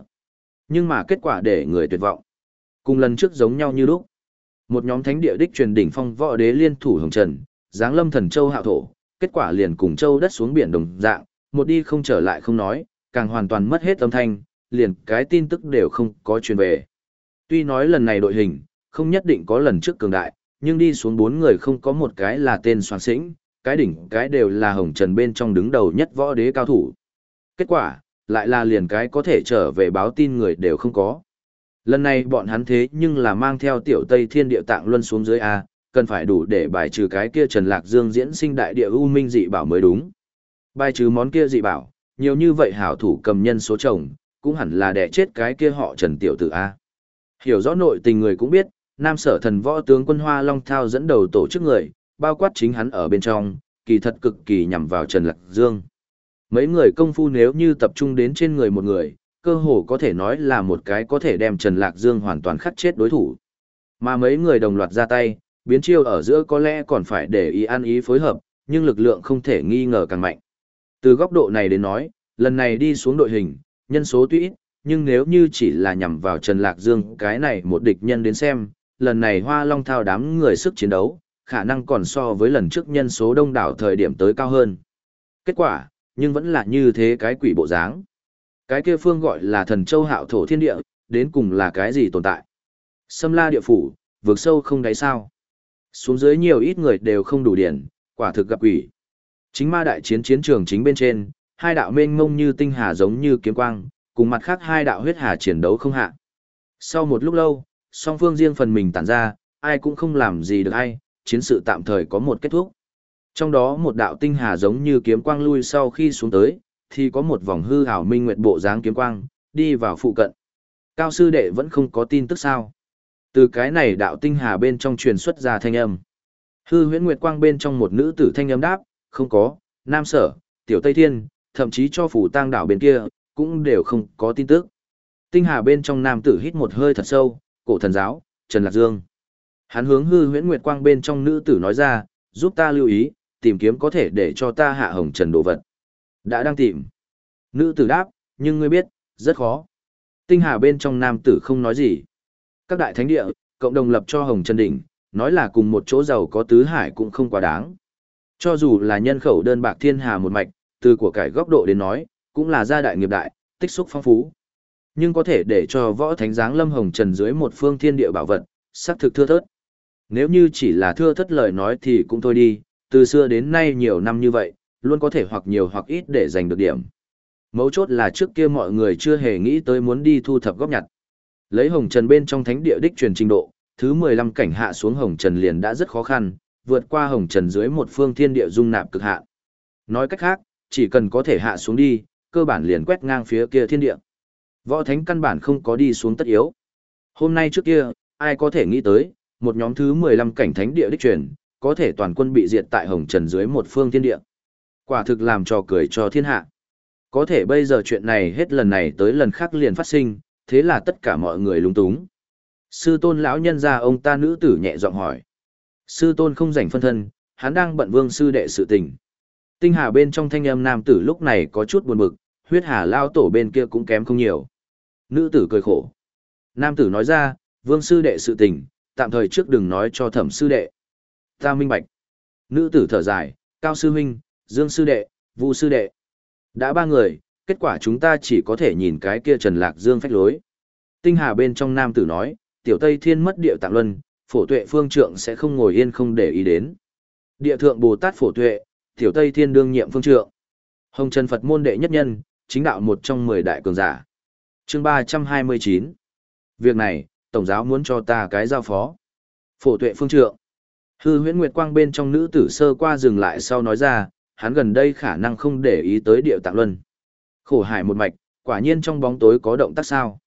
Nhưng mà kết quả để người tuyệt vọng. Cùng lần trước giống nhau như lúc. Một nhóm thánh địa đích truyền đỉnh phong võ đế liên thủ Hồng Trần, giáng lâm thần châu hạo thổ, kết quả liền cùng châu đất xuống biển đồng dạng, một đi không trở lại không nói, càng hoàn toàn mất hết âm thanh, liền cái tin tức đều không có truyền về. Tuy nói lần này đội hình, không nhất định có lần trước cường đại, nhưng đi xuống bốn người không có một cái là tên soạn sĩnh, cái đỉnh cái đều là hồng trần bên trong đứng đầu nhất võ đế cao thủ. Kết quả, lại là liền cái có thể trở về báo tin người đều không có. Lần này bọn hắn thế nhưng là mang theo tiểu Tây Thiên địa tạng luân xuống dưới A, cần phải đủ để bài trừ cái kia Trần Lạc Dương diễn sinh đại địa u minh dị bảo mới đúng. Bài trừ món kia dị bảo, nhiều như vậy hảo thủ cầm nhân số chồng, cũng hẳn là đẻ chết cái kia họ Trần Tiểu Tử A. Hiểu rõ nội tình người cũng biết, Nam Sở Thần Võ tướng quân Hoa Long Thao dẫn đầu tổ chức người, bao quát chính hắn ở bên trong, kỳ thật cực kỳ nhằm vào Trần Lạc Dương. Mấy người công phu nếu như tập trung đến trên người một người, cơ hồ có thể nói là một cái có thể đem Trần Lạc Dương hoàn toàn khắc chết đối thủ. Mà mấy người đồng loạt ra tay, biến chiêu ở giữa có lẽ còn phải để ý ăn ý phối hợp, nhưng lực lượng không thể nghi ngờ càng mạnh. Từ góc độ này đến nói, lần này đi xuống đội hình, nhân số tuy ít, nhưng nếu như chỉ là nhằm vào Trần Lạc Dương cái này một địch nhân đến xem, lần này Hoa Long thao đám người sức chiến đấu, khả năng còn so với lần trước nhân số đông đảo thời điểm tới cao hơn. Kết quả, nhưng vẫn là như thế cái quỷ bộ dáng. Cái kia phương gọi là thần châu hạo thổ thiên địa, đến cùng là cái gì tồn tại. Xâm la địa phủ, vượt sâu không đáy sao. Xuống dưới nhiều ít người đều không đủ điển, quả thực gặp quỷ. Chính ma đại chiến chiến trường chính bên trên, hai đạo mênh mông như tinh hà giống như kiếm quang, cùng mặt khác hai đạo huyết hà chiến đấu không hạ. Sau một lúc lâu, song phương riêng phần mình tản ra, ai cũng không làm gì được ai, chiến sự tạm thời có một kết thúc. Trong đó một đạo tinh hà giống như kiếm quang lui sau khi xuống tới, thì có một vòng hư ảo minh nguyệt bộ dáng kiếm quang, đi vào phụ cận. Cao sư đệ vẫn không có tin tức sao. Từ cái này đạo tinh hà bên trong truyền xuất ra thanh âm. Hư huyễn nguyệt quang bên trong một nữ tử thanh âm đáp, không có, nam sở, tiểu tây thiên, thậm chí cho phủ tang đảo bên kia, cũng đều không có tin tức. Tinh hà bên trong nam tử hít một hơi thật sâu, cổ thần giáo, Trần Lạc Dương. Hắn hướng hư huyễn nguyệt quang bên trong nữ tử nói ra, giúp ta lưu ý, tìm kiếm có thể để cho ta hạ hồng trần đồ vật. Đã đang tìm. Nữ tử đáp, nhưng ngươi biết, rất khó. Tinh hà bên trong nam tử không nói gì. Các đại thánh địa, cộng đồng lập cho hồng trần đỉnh, nói là cùng một chỗ giàu có tứ hải cũng không quá đáng. Cho dù là nhân khẩu đơn bạc thiên hà một mạch, từ của cải góc độ đến nói, cũng là gia đại nghiệp đại, tích xúc phong phú. Nhưng có thể để cho võ thánh giáng lâm hồng trần dưới một phương thiên địa bảo vật, xác thực thưa thớt. Nếu như chỉ là thưa thất lời nói thì cũng thôi đi, từ xưa đến nay nhiều năm như vậy, luôn có thể hoặc nhiều hoặc ít để giành được điểm. Mấu chốt là trước kia mọi người chưa hề nghĩ tới muốn đi thu thập góp nhặt. Lấy hồng trần bên trong thánh địa đích truyền trình độ, thứ 15 cảnh hạ xuống hồng trần liền đã rất khó khăn, vượt qua hồng trần dưới một phương thiên địa dung nạp cực hạn. Nói cách khác, chỉ cần có thể hạ xuống đi, cơ bản liền quét ngang phía kia thiên địa. Võ thánh căn bản không có đi xuống tất yếu. Hôm nay trước kia, ai có thể nghĩ tới, một nhóm thứ 15 cảnh thánh địa đích truyền, có thể toàn quân bị diệt tại hồng trần dưới một phương thiên địa. Quả thực làm trò cười cho thiên hạ. Có thể bây giờ chuyện này hết lần này tới lần khác liền phát sinh, thế là tất cả mọi người lúng túng. Sư tôn lão nhân ra ông ta nữ tử nhẹ giọng hỏi. Sư tôn không rảnh phân thân, hắn đang bận vương sư đệ sự tình. Tinh hà bên trong thanh âm nam tử lúc này có chút buồn bực, huyết hà lao tổ bên kia cũng kém không nhiều. Nữ tử cười khổ. Nam tử nói ra, vương sư đệ sự tình, tạm thời trước đừng nói cho thẩm sư đệ. Ta minh bạch. Nữ tử thở dài, cao sư huynh, dương sư đệ, vu sư đệ. Đã ba người, kết quả chúng ta chỉ có thể nhìn cái kia trần lạc dương phách lối. Tinh hà bên trong nam tử nói, tiểu tây thiên mất địa tạng luân, phổ tuệ phương trượng sẽ không ngồi yên không để ý đến. Địa thượng Bồ Tát phổ tuệ, tiểu tây thiên đương nhiệm phương trượng. Hồng Trần Phật môn đệ nhất nhân, chính đạo một trong mười đại cường giả. Chương ba trăm hai mươi chín Việc này, Tổng giáo muốn cho ta cái giao phó. Phổ tuệ phương trượng. Hư huyễn nguyệt quang bên trong nữ tử sơ qua dừng lại sau nói ra, hắn gần đây khả năng không để ý tới điệu tạng luân. Khổ hải một mạch, quả nhiên trong bóng tối có động tác sao?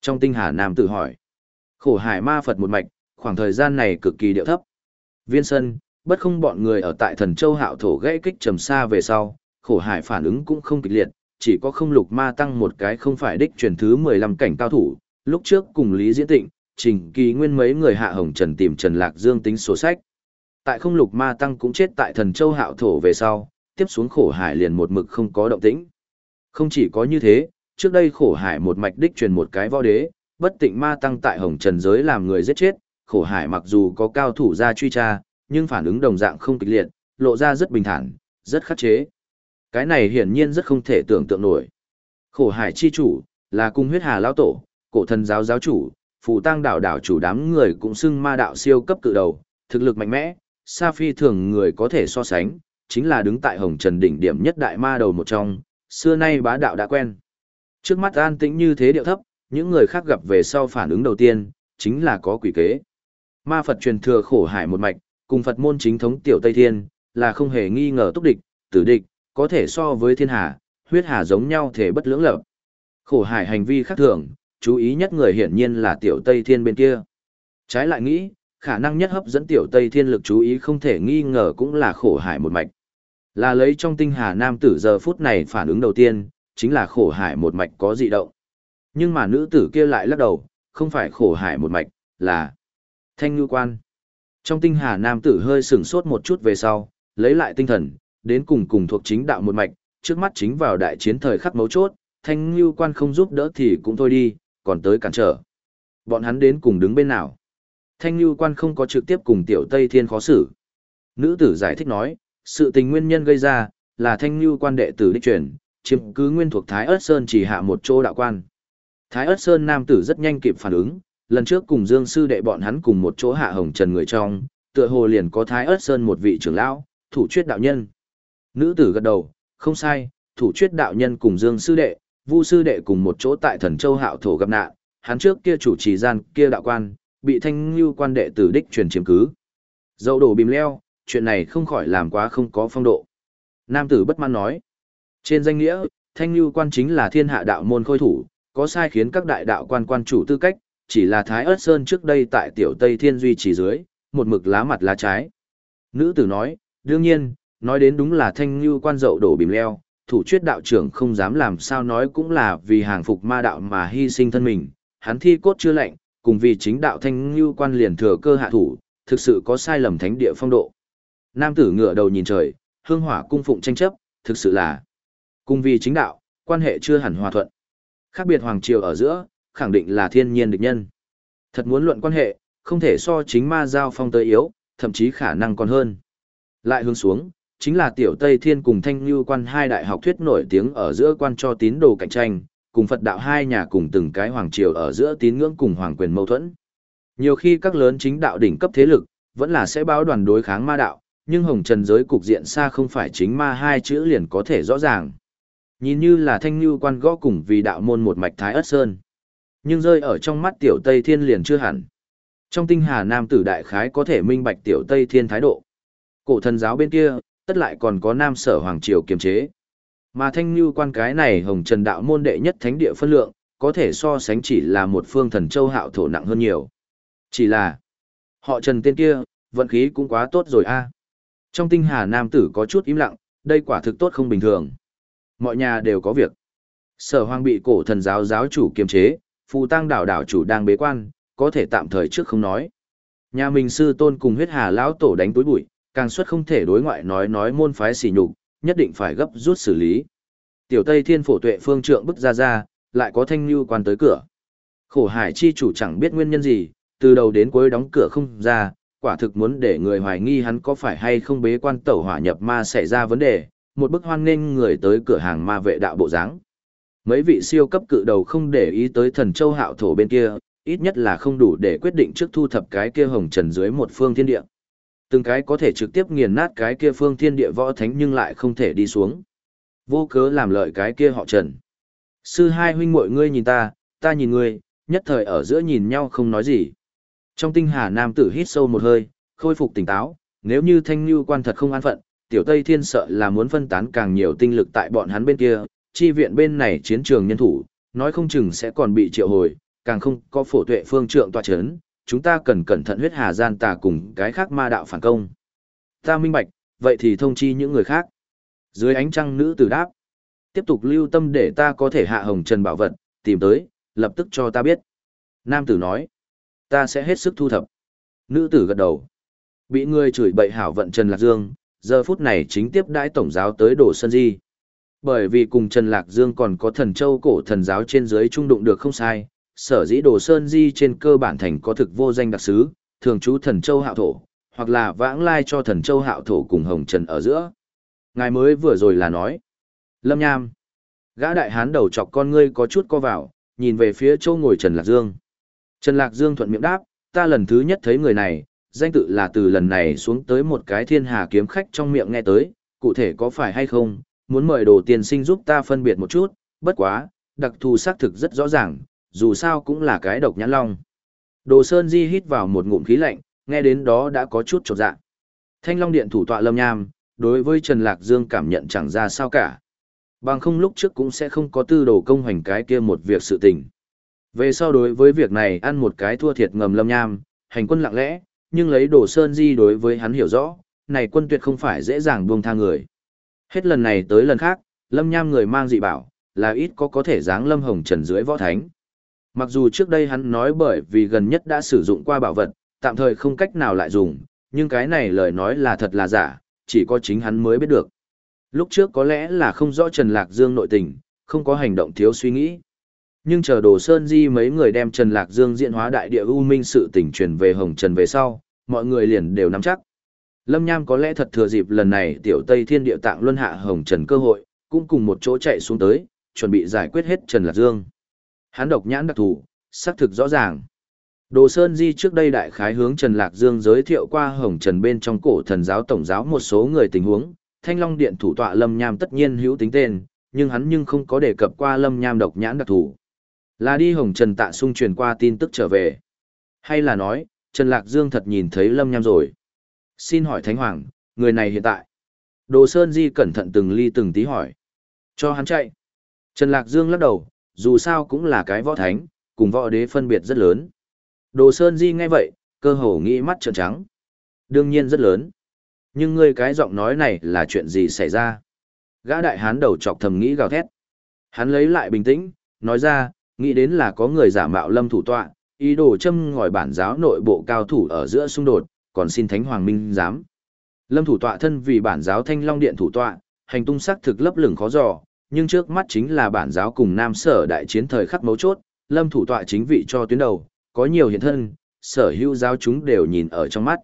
Trong tinh hà nam tử hỏi. Khổ hải ma Phật một mạch, khoảng thời gian này cực kỳ điệu thấp. Viên sân, bất không bọn người ở tại thần châu hạo thổ gãy kích trầm xa về sau, khổ hải phản ứng cũng không kịch liệt, chỉ có không lục ma tăng một cái không phải đích truyền thứ 15 cảnh cao thủ, lúc trước cùng Lý Diễn Tịnh, Trình Kỳ Nguyên mấy người hạ hồng trần tìm Trần Lạc Dương tính sổ sách. Tại không lục ma tăng cũng chết tại thần châu hạo thổ về sau, tiếp xuống khổ hải liền một mực không có động tĩnh. Không chỉ có như thế, trước đây khổ hải một mạch đích truyền một cái võ đế, bất tịnh ma tăng tại hồng trần giới làm người giết chết, khổ hải mặc dù có cao thủ ra truy tra, nhưng phản ứng đồng dạng không kịch liệt, lộ ra rất bình thản, rất khắc chế. Cái này hiển nhiên rất không thể tưởng tượng nổi. Khổ hải chi chủ, là cung huyết hà lão tổ, cổ thần giáo giáo chủ, phù tăng đảo đảo chủ đám người cũng xưng ma đạo siêu cấp cự đầu, thực lực mạnh mẽ, xa phi thường người có thể so sánh, chính là đứng tại hồng trần đỉnh điểm nhất đại ma đầu một trong, xưa nay bá đạo đã quen. Trước mắt an tĩnh như thế điệu thấp, những người khác gặp về sau phản ứng đầu tiên, chính là có quỷ kế. Ma Phật truyền thừa khổ hải một mạch, cùng Phật môn chính thống tiểu Tây Thiên, là không hề nghi ngờ túc địch, tử địch, có thể so với thiên hà, huyết hà giống nhau thể bất lưỡng lập. Khổ hải hành vi khác thường, chú ý nhất người hiển nhiên là tiểu Tây Thiên bên kia. Trái lại nghĩ, khả năng nhất hấp dẫn tiểu Tây Thiên lực chú ý không thể nghi ngờ cũng là khổ hải một mạch. Là lấy trong tinh hà nam tử giờ phút này phản ứng đầu tiên, chính là khổ hải một mạch có dị động. Nhưng mà nữ tử kia lại lắc đầu, không phải khổ hải một mạch, là thanh ngư quan. Trong tinh hà nam tử hơi sửng sốt một chút về sau, lấy lại tinh thần, đến cùng cùng thuộc chính đạo một mạch, trước mắt chính vào đại chiến thời khắc mấu chốt, thanh ngư quan không giúp đỡ thì cũng thôi đi, còn tới cản trở. Bọn hắn đến cùng đứng bên nào? Thanh Lưu quan không có trực tiếp cùng tiểu Tây Thiên khó xử. Nữ tử giải thích nói, sự tình nguyên nhân gây ra, là thanh Lưu quan đệ tử đích truyền, chiếm cứ nguyên thuộc Thái Ức Sơn chỉ hạ một chỗ đạo quan. Thái Ức Sơn nam tử rất nhanh kịp phản ứng, lần trước cùng Dương sư đệ bọn hắn cùng một chỗ hạ hồng trần người trong, tựa hồ liền có Thái Ức Sơn một vị trưởng lão, thủ chuyết đạo nhân. Nữ tử gật đầu, không sai, thủ chuyết đạo nhân cùng Dương sư đệ, Vu sư đệ cùng một chỗ tại Thần Châu Hạo thổ gặp nạn, hắn trước kia chủ trì gian kia đạo quan, bị Thanh Nưu quan đệ tử đích truyền chiếm cứ. Dậu đổ bìm leo, chuyện này không khỏi làm quá không có phong độ. Nam tử bất mãn nói, trên danh nghĩa, Thanh Nưu quan chính là thiên hạ đạo môn khôi thủ, có sai khiến các đại đạo quan quan chủ tư cách, chỉ là Thái Ức Sơn trước đây tại Tiểu Tây Thiên duy chỉ dưới, một mực lá mặt lá trái. Nữ tử nói, đương nhiên, nói đến đúng là thanh như quan dậu đổ bìm leo, thủ chuyết đạo trưởng không dám làm sao nói cũng là vì hàng phục ma đạo mà hy sinh thân mình, hắn thi cốt chưa lạnh, cùng vì chính đạo thanh như quan liền thừa cơ hạ thủ, thực sự có sai lầm thánh địa phong độ. Nam tử ngựa đầu nhìn trời, hương hỏa cung phụng tranh chấp, thực sự là cùng vì chính đạo, quan hệ chưa hẳn hòa thuận. Khác biệt hoàng triều ở giữa, khẳng định là thiên nhiên địch nhân. Thật muốn luận quan hệ, không thể so chính ma giao phong tới yếu, thậm chí khả năng còn hơn. Lại hướng xuống, chính là tiểu Tây Thiên cùng Thanh Như quan hai đại học thuyết nổi tiếng ở giữa quan cho tín đồ cạnh tranh, cùng Phật đạo hai nhà cùng từng cái hoàng triều ở giữa tín ngưỡng cùng hoàng quyền mâu thuẫn. Nhiều khi các lớn chính đạo đỉnh cấp thế lực, vẫn là sẽ báo đoàn đối kháng ma đạo, nhưng hồng trần giới cục diện xa không phải chính ma hai chữ liền có thể rõ ràng. Nhìn như là thanh như quan gõ cùng vì đạo môn một mạch thái ất sơn. Nhưng rơi ở trong mắt tiểu Tây Thiên liền chưa hẳn. Trong tinh hà nam tử đại khái có thể minh bạch tiểu Tây Thiên thái độ. Cổ thần giáo bên kia, tất lại còn có nam sở hoàng triều kiềm chế. Mà thanh như quan cái này hồng trần đạo môn đệ nhất thánh địa phân lượng, có thể so sánh chỉ là một phương thần châu hạo thổ nặng hơn nhiều. Chỉ là, họ trần tên kia, vận khí cũng quá tốt rồi a. Trong tinh hà nam tử có chút im lặng, đây quả thực tốt không bình thường. Mọi nhà đều có việc. Sở hoàng bị cổ thần giáo giáo chủ kiềm chế, phù tăng đảo đảo chủ đang bế quan, có thể tạm thời trước không nói. Nhà mình sư tôn cùng huyết hà lão tổ đánh túi bụi, càng suất không thể đối ngoại nói nói môn phái xỉ nhục, nhất định phải gấp rút xử lý. Tiểu Tây Thiên phổ tuệ phương trượng bức ra ra, lại có thanh lưu quan tới cửa. Khổ hải chi chủ chẳng biết nguyên nhân gì, từ đầu đến cuối đóng cửa không ra, quả thực muốn để người hoài nghi hắn có phải hay không bế quan tẩu hỏa nhập ma xảy ra vấn đề, một bức hoan nghênh người tới cửa hàng ma vệ đạo bộ dáng. Mấy vị siêu cấp cự đầu không để ý tới thần châu hạo thổ bên kia, ít nhất là không đủ để quyết định trước thu thập cái kia hồng trần dưới một phương thiên địa. Từng cái có thể trực tiếp nghiền nát cái kia phương thiên địa võ thánh nhưng lại không thể đi xuống. Vô cớ làm lợi cái kia họ trần. Sư hai huynh muội ngươi nhìn ta, ta nhìn ngươi, nhất thời ở giữa nhìn nhau không nói gì. Trong tinh hà nam tử hít sâu một hơi, khôi phục tỉnh táo, nếu như thanh như quan thật không an phận, tiểu Tây Thiên sợ là muốn phân tán càng nhiều tinh lực tại bọn hắn bên kia, chi viện bên này chiến trường nhân thủ, nói không chừng sẽ còn bị triệu hồi, càng không có phổ tuệ phương trượng tòa chấn, chúng ta cần cẩn thận huyết hà gian tà cùng cái khác ma đạo phản công. Ta minh bạch, vậy thì thông chi những người khác. Dưới ánh trăng nữ tử đáp, tiếp tục lưu tâm để ta có thể hạ hồng trần bảo vật, tìm tới, lập tức cho ta biết. Nam tử nói, ta sẽ hết sức thu thập. Nữ tử gật đầu. Bị người chửi bậy hảo vận Trần Lạc Dương, giờ phút này chính tiếp đãi tổng giáo tới đổ sân Di. Bởi vì cùng Trần Lạc Dương còn có thần châu cổ thần giáo trên dưới trung đụng được không sai, sở dĩ Đồ Sơn Di trên cơ bản thành có thực vô danh đặc sứ, thường trú thần châu hạo thổ, hoặc là vãng lai cho thần châu hạo thổ cùng hồng trần ở giữa. Ngài mới vừa rồi là nói. Lâm Nham. Gã đại hán đầu chọc con ngươi có chút co vào, nhìn về phía châu ngồi Trần Lạc Dương. Trần Lạc Dương thuận miệng đáp, ta lần thứ nhất thấy người này, danh tự là từ lần này xuống tới một cái thiên hà kiếm khách trong miệng nghe tới, cụ thể có phải hay không, muốn mời đồ tiền sinh giúp ta phân biệt một chút, bất quá, đặc thù xác thực rất rõ ràng, dù sao cũng là cái độc nhãn long. Đồ Sơn Di hít vào một ngụm khí lạnh, nghe đến đó đã có chút chột dạ. Thanh Long Điện thủ tọa Lâm Nham, đối với Trần Lạc Dương cảm nhận chẳng ra sao cả. Bằng không lúc trước cũng sẽ không có tư đồ công hành cái kia một việc sự tình. Về sau đối với việc này ăn một cái thua thiệt ngầm Lâm Nham, hành quân lặng lẽ, nhưng lấy Đồ Sơn Di đối với hắn hiểu rõ, này quân tuyệt không phải dễ dàng buông tha người. Hết lần này tới lần khác, Lâm Nham người mang dị bảo, là ít có có thể dáng Lâm Hồng Trần dưới võ thánh. Mặc dù trước đây hắn nói bởi vì gần nhất đã sử dụng qua bảo vật, tạm thời không cách nào lại dùng, nhưng cái này lời nói là thật là giả, chỉ có chính hắn mới biết được. Lúc trước có lẽ là không rõ Trần Lạc Dương nội tình, không có hành động thiếu suy nghĩ. Nhưng chờ Đồ Sơn Di mấy người đem Trần Lạc Dương diễn hóa đại địa u minh sự tình truyền về Hồng Trần về sau, mọi người liền đều nắm chắc. Lâm Nham có lẽ thật thừa dịp lần này tiểu Tây Thiên địa tạng luân hạ Hồng Trần cơ hội, cũng cùng một chỗ chạy xuống tới, chuẩn bị giải quyết hết Trần Lạc Dương. Hắn độc nhãn đặc thù, xác thực rõ ràng. Đồ Sơn Di trước đây đại khái hướng Trần Lạc Dương giới thiệu qua Hồng Trần bên trong cổ thần giáo tổng giáo một số người tình huống, Thanh Long Điện thủ tọa Lâm Nham tất nhiên hữu tính tên, nhưng hắn nhưng không có đề cập qua Lâm Nham độc nhãn đặc thù. Là đi Hồng Trần tạ sung truyền qua tin tức trở về. Hay là nói, Trần Lạc Dương thật nhìn thấy Lâm Nham rồi. Xin hỏi Thánh Hoàng, người này hiện tại. Đồ Sơn Di cẩn thận từng ly từng tí hỏi. Cho hắn chạy. Trần Lạc Dương lắc đầu, dù sao cũng là cái võ thánh, cùng võ đế phân biệt rất lớn. Đồ Sơn Di nghe vậy, cơ hồ nghĩ mắt trợn trắng. Đương nhiên rất lớn. Nhưng ngươi cái giọng nói này là chuyện gì xảy ra? Gã đại hán đầu chọc thầm nghĩ gào thét. Hắn lấy lại bình tĩnh, nói ra, nghĩ đến là có người giả mạo lâm thủ tọa, ý đồ châm ngòi bản giáo nội bộ cao thủ ở giữa xung đột, còn xin Thánh Hoàng Minh giám. Lâm thủ tọa thân vì bản giáo Thanh Long Điện thủ tọa, hành tung sắc thực lấp lửng khó dò, nhưng trước mắt chính là bản giáo cùng Nam Sở đại chiến thời khắc mấu chốt, Lâm thủ tọa chính vị cho tuyến đầu, có nhiều hiện thân, sở hữu giáo chúng đều nhìn ở trong mắt.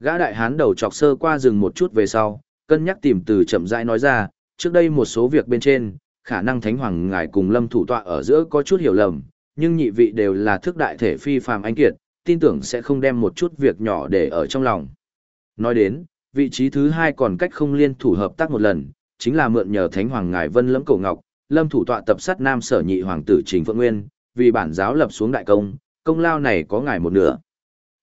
Gã đại hán đầu chọc sơ qua rừng một chút về sau, cân nhắc tìm từ chậm rãi nói ra, trước đây một số việc bên trên, khả năng thánh hoàng ngài cùng lâm thủ tọa ở giữa có chút hiểu lầm, nhưng nhị vị đều là thức đại thể phi phàm anh kiệt, tin tưởng sẽ không đem một chút việc nhỏ để ở trong lòng. Nói đến, vị trí thứ hai còn cách không liên thủ hợp tác một lần, chính là mượn nhờ thánh hoàng ngài vân lẫm cổ ngọc, lâm thủ tọa tập sát nam sở nhị hoàng tử trình phượng nguyên, vì bản giáo lập xuống đại công, công lao này có ngài một nửa.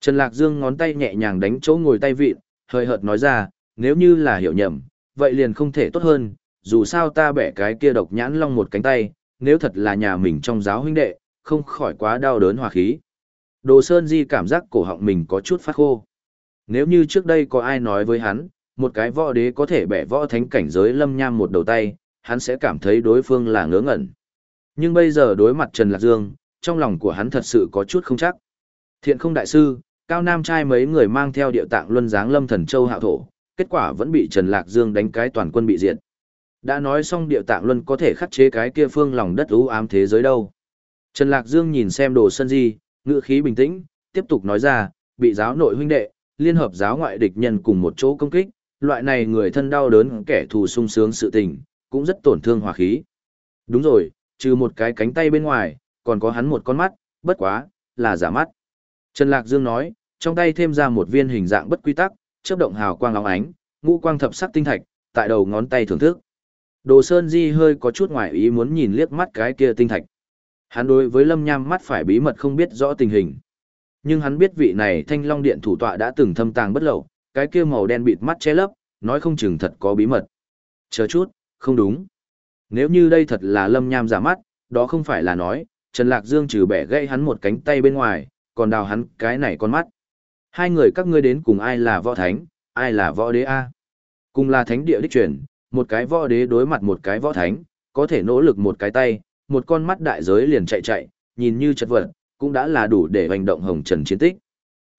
Trần Lạc Dương ngón tay nhẹ nhàng đánh chỗ ngồi tay vịn, hơi hợt nói ra, nếu như là hiểu nhầm, vậy liền không thể tốt hơn, dù sao ta bẻ cái kia độc nhãn long một cánh tay, nếu thật là nhà mình trong giáo huynh đệ, không khỏi quá đau đớn hòa khí. Đồ Sơn Di cảm giác cổ họng mình có chút phát khô. Nếu như trước đây có ai nói với hắn, một cái võ đế có thể bẻ võ thánh cảnh giới lâm nham một đầu tay, hắn sẽ cảm thấy đối phương là ngớ ngẩn. Nhưng bây giờ đối mặt Trần Lạc Dương, trong lòng của hắn thật sự có chút không chắc. Thiện không đại sư, cao nam trai mấy người mang theo địa tạng luân giáng lâm thần châu hạo thổ, kết quả vẫn bị Trần Lạc Dương đánh cái toàn quân bị diệt. Đã nói xong địa tạng luân có thể khắc chế cái kia phương lòng đất ú ám thế giới đâu. Trần Lạc Dương nhìn xem đồ sân di, ngựa khí bình tĩnh, tiếp tục nói ra, bị giáo nội huynh đệ, liên hợp giáo ngoại địch nhân cùng một chỗ công kích, loại này người thân đau đớn kẻ thù sung sướng sự tình, cũng rất tổn thương hòa khí. Đúng rồi, trừ một cái cánh tay bên ngoài, còn có hắn một con mắt, bất quá, là giả mắt. Trần Lạc Dương nói, trong tay thêm ra một viên hình dạng bất quy tắc, chớp động hào quang lóng ánh, ngũ quang thập sắc tinh thạch, tại đầu ngón tay thưởng thức. Đồ Sơn Di hơi có chút ngoài ý muốn nhìn liếc mắt cái kia tinh thạch. Hắn đối với Lâm Nham mắt phải bí mật không biết rõ tình hình. Nhưng hắn biết vị này Thanh Long Điện thủ tọa đã từng thâm tàng bất lậu, cái kia màu đen bịt mắt che lấp, nói không chừng thật có bí mật. Chờ chút, không đúng. Nếu như đây thật là Lâm Nham giả mắt, đó không phải là nói, Trần Lạc Dương trừ bẻ gãy hắn một cánh tay bên ngoài, còn đào hắn cái này con mắt. Hai người các ngươi đến cùng ai là võ thánh, ai là võ đế A. Cùng là thánh địa đích truyền, một cái võ đế đối mặt một cái võ thánh, có thể nỗ lực một cái tay, một con mắt đại giới liền chạy chạy, nhìn như chật vật, cũng đã là đủ để hành động hồng trần chiến tích.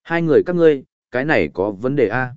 Hai người các ngươi, cái này có vấn đề A.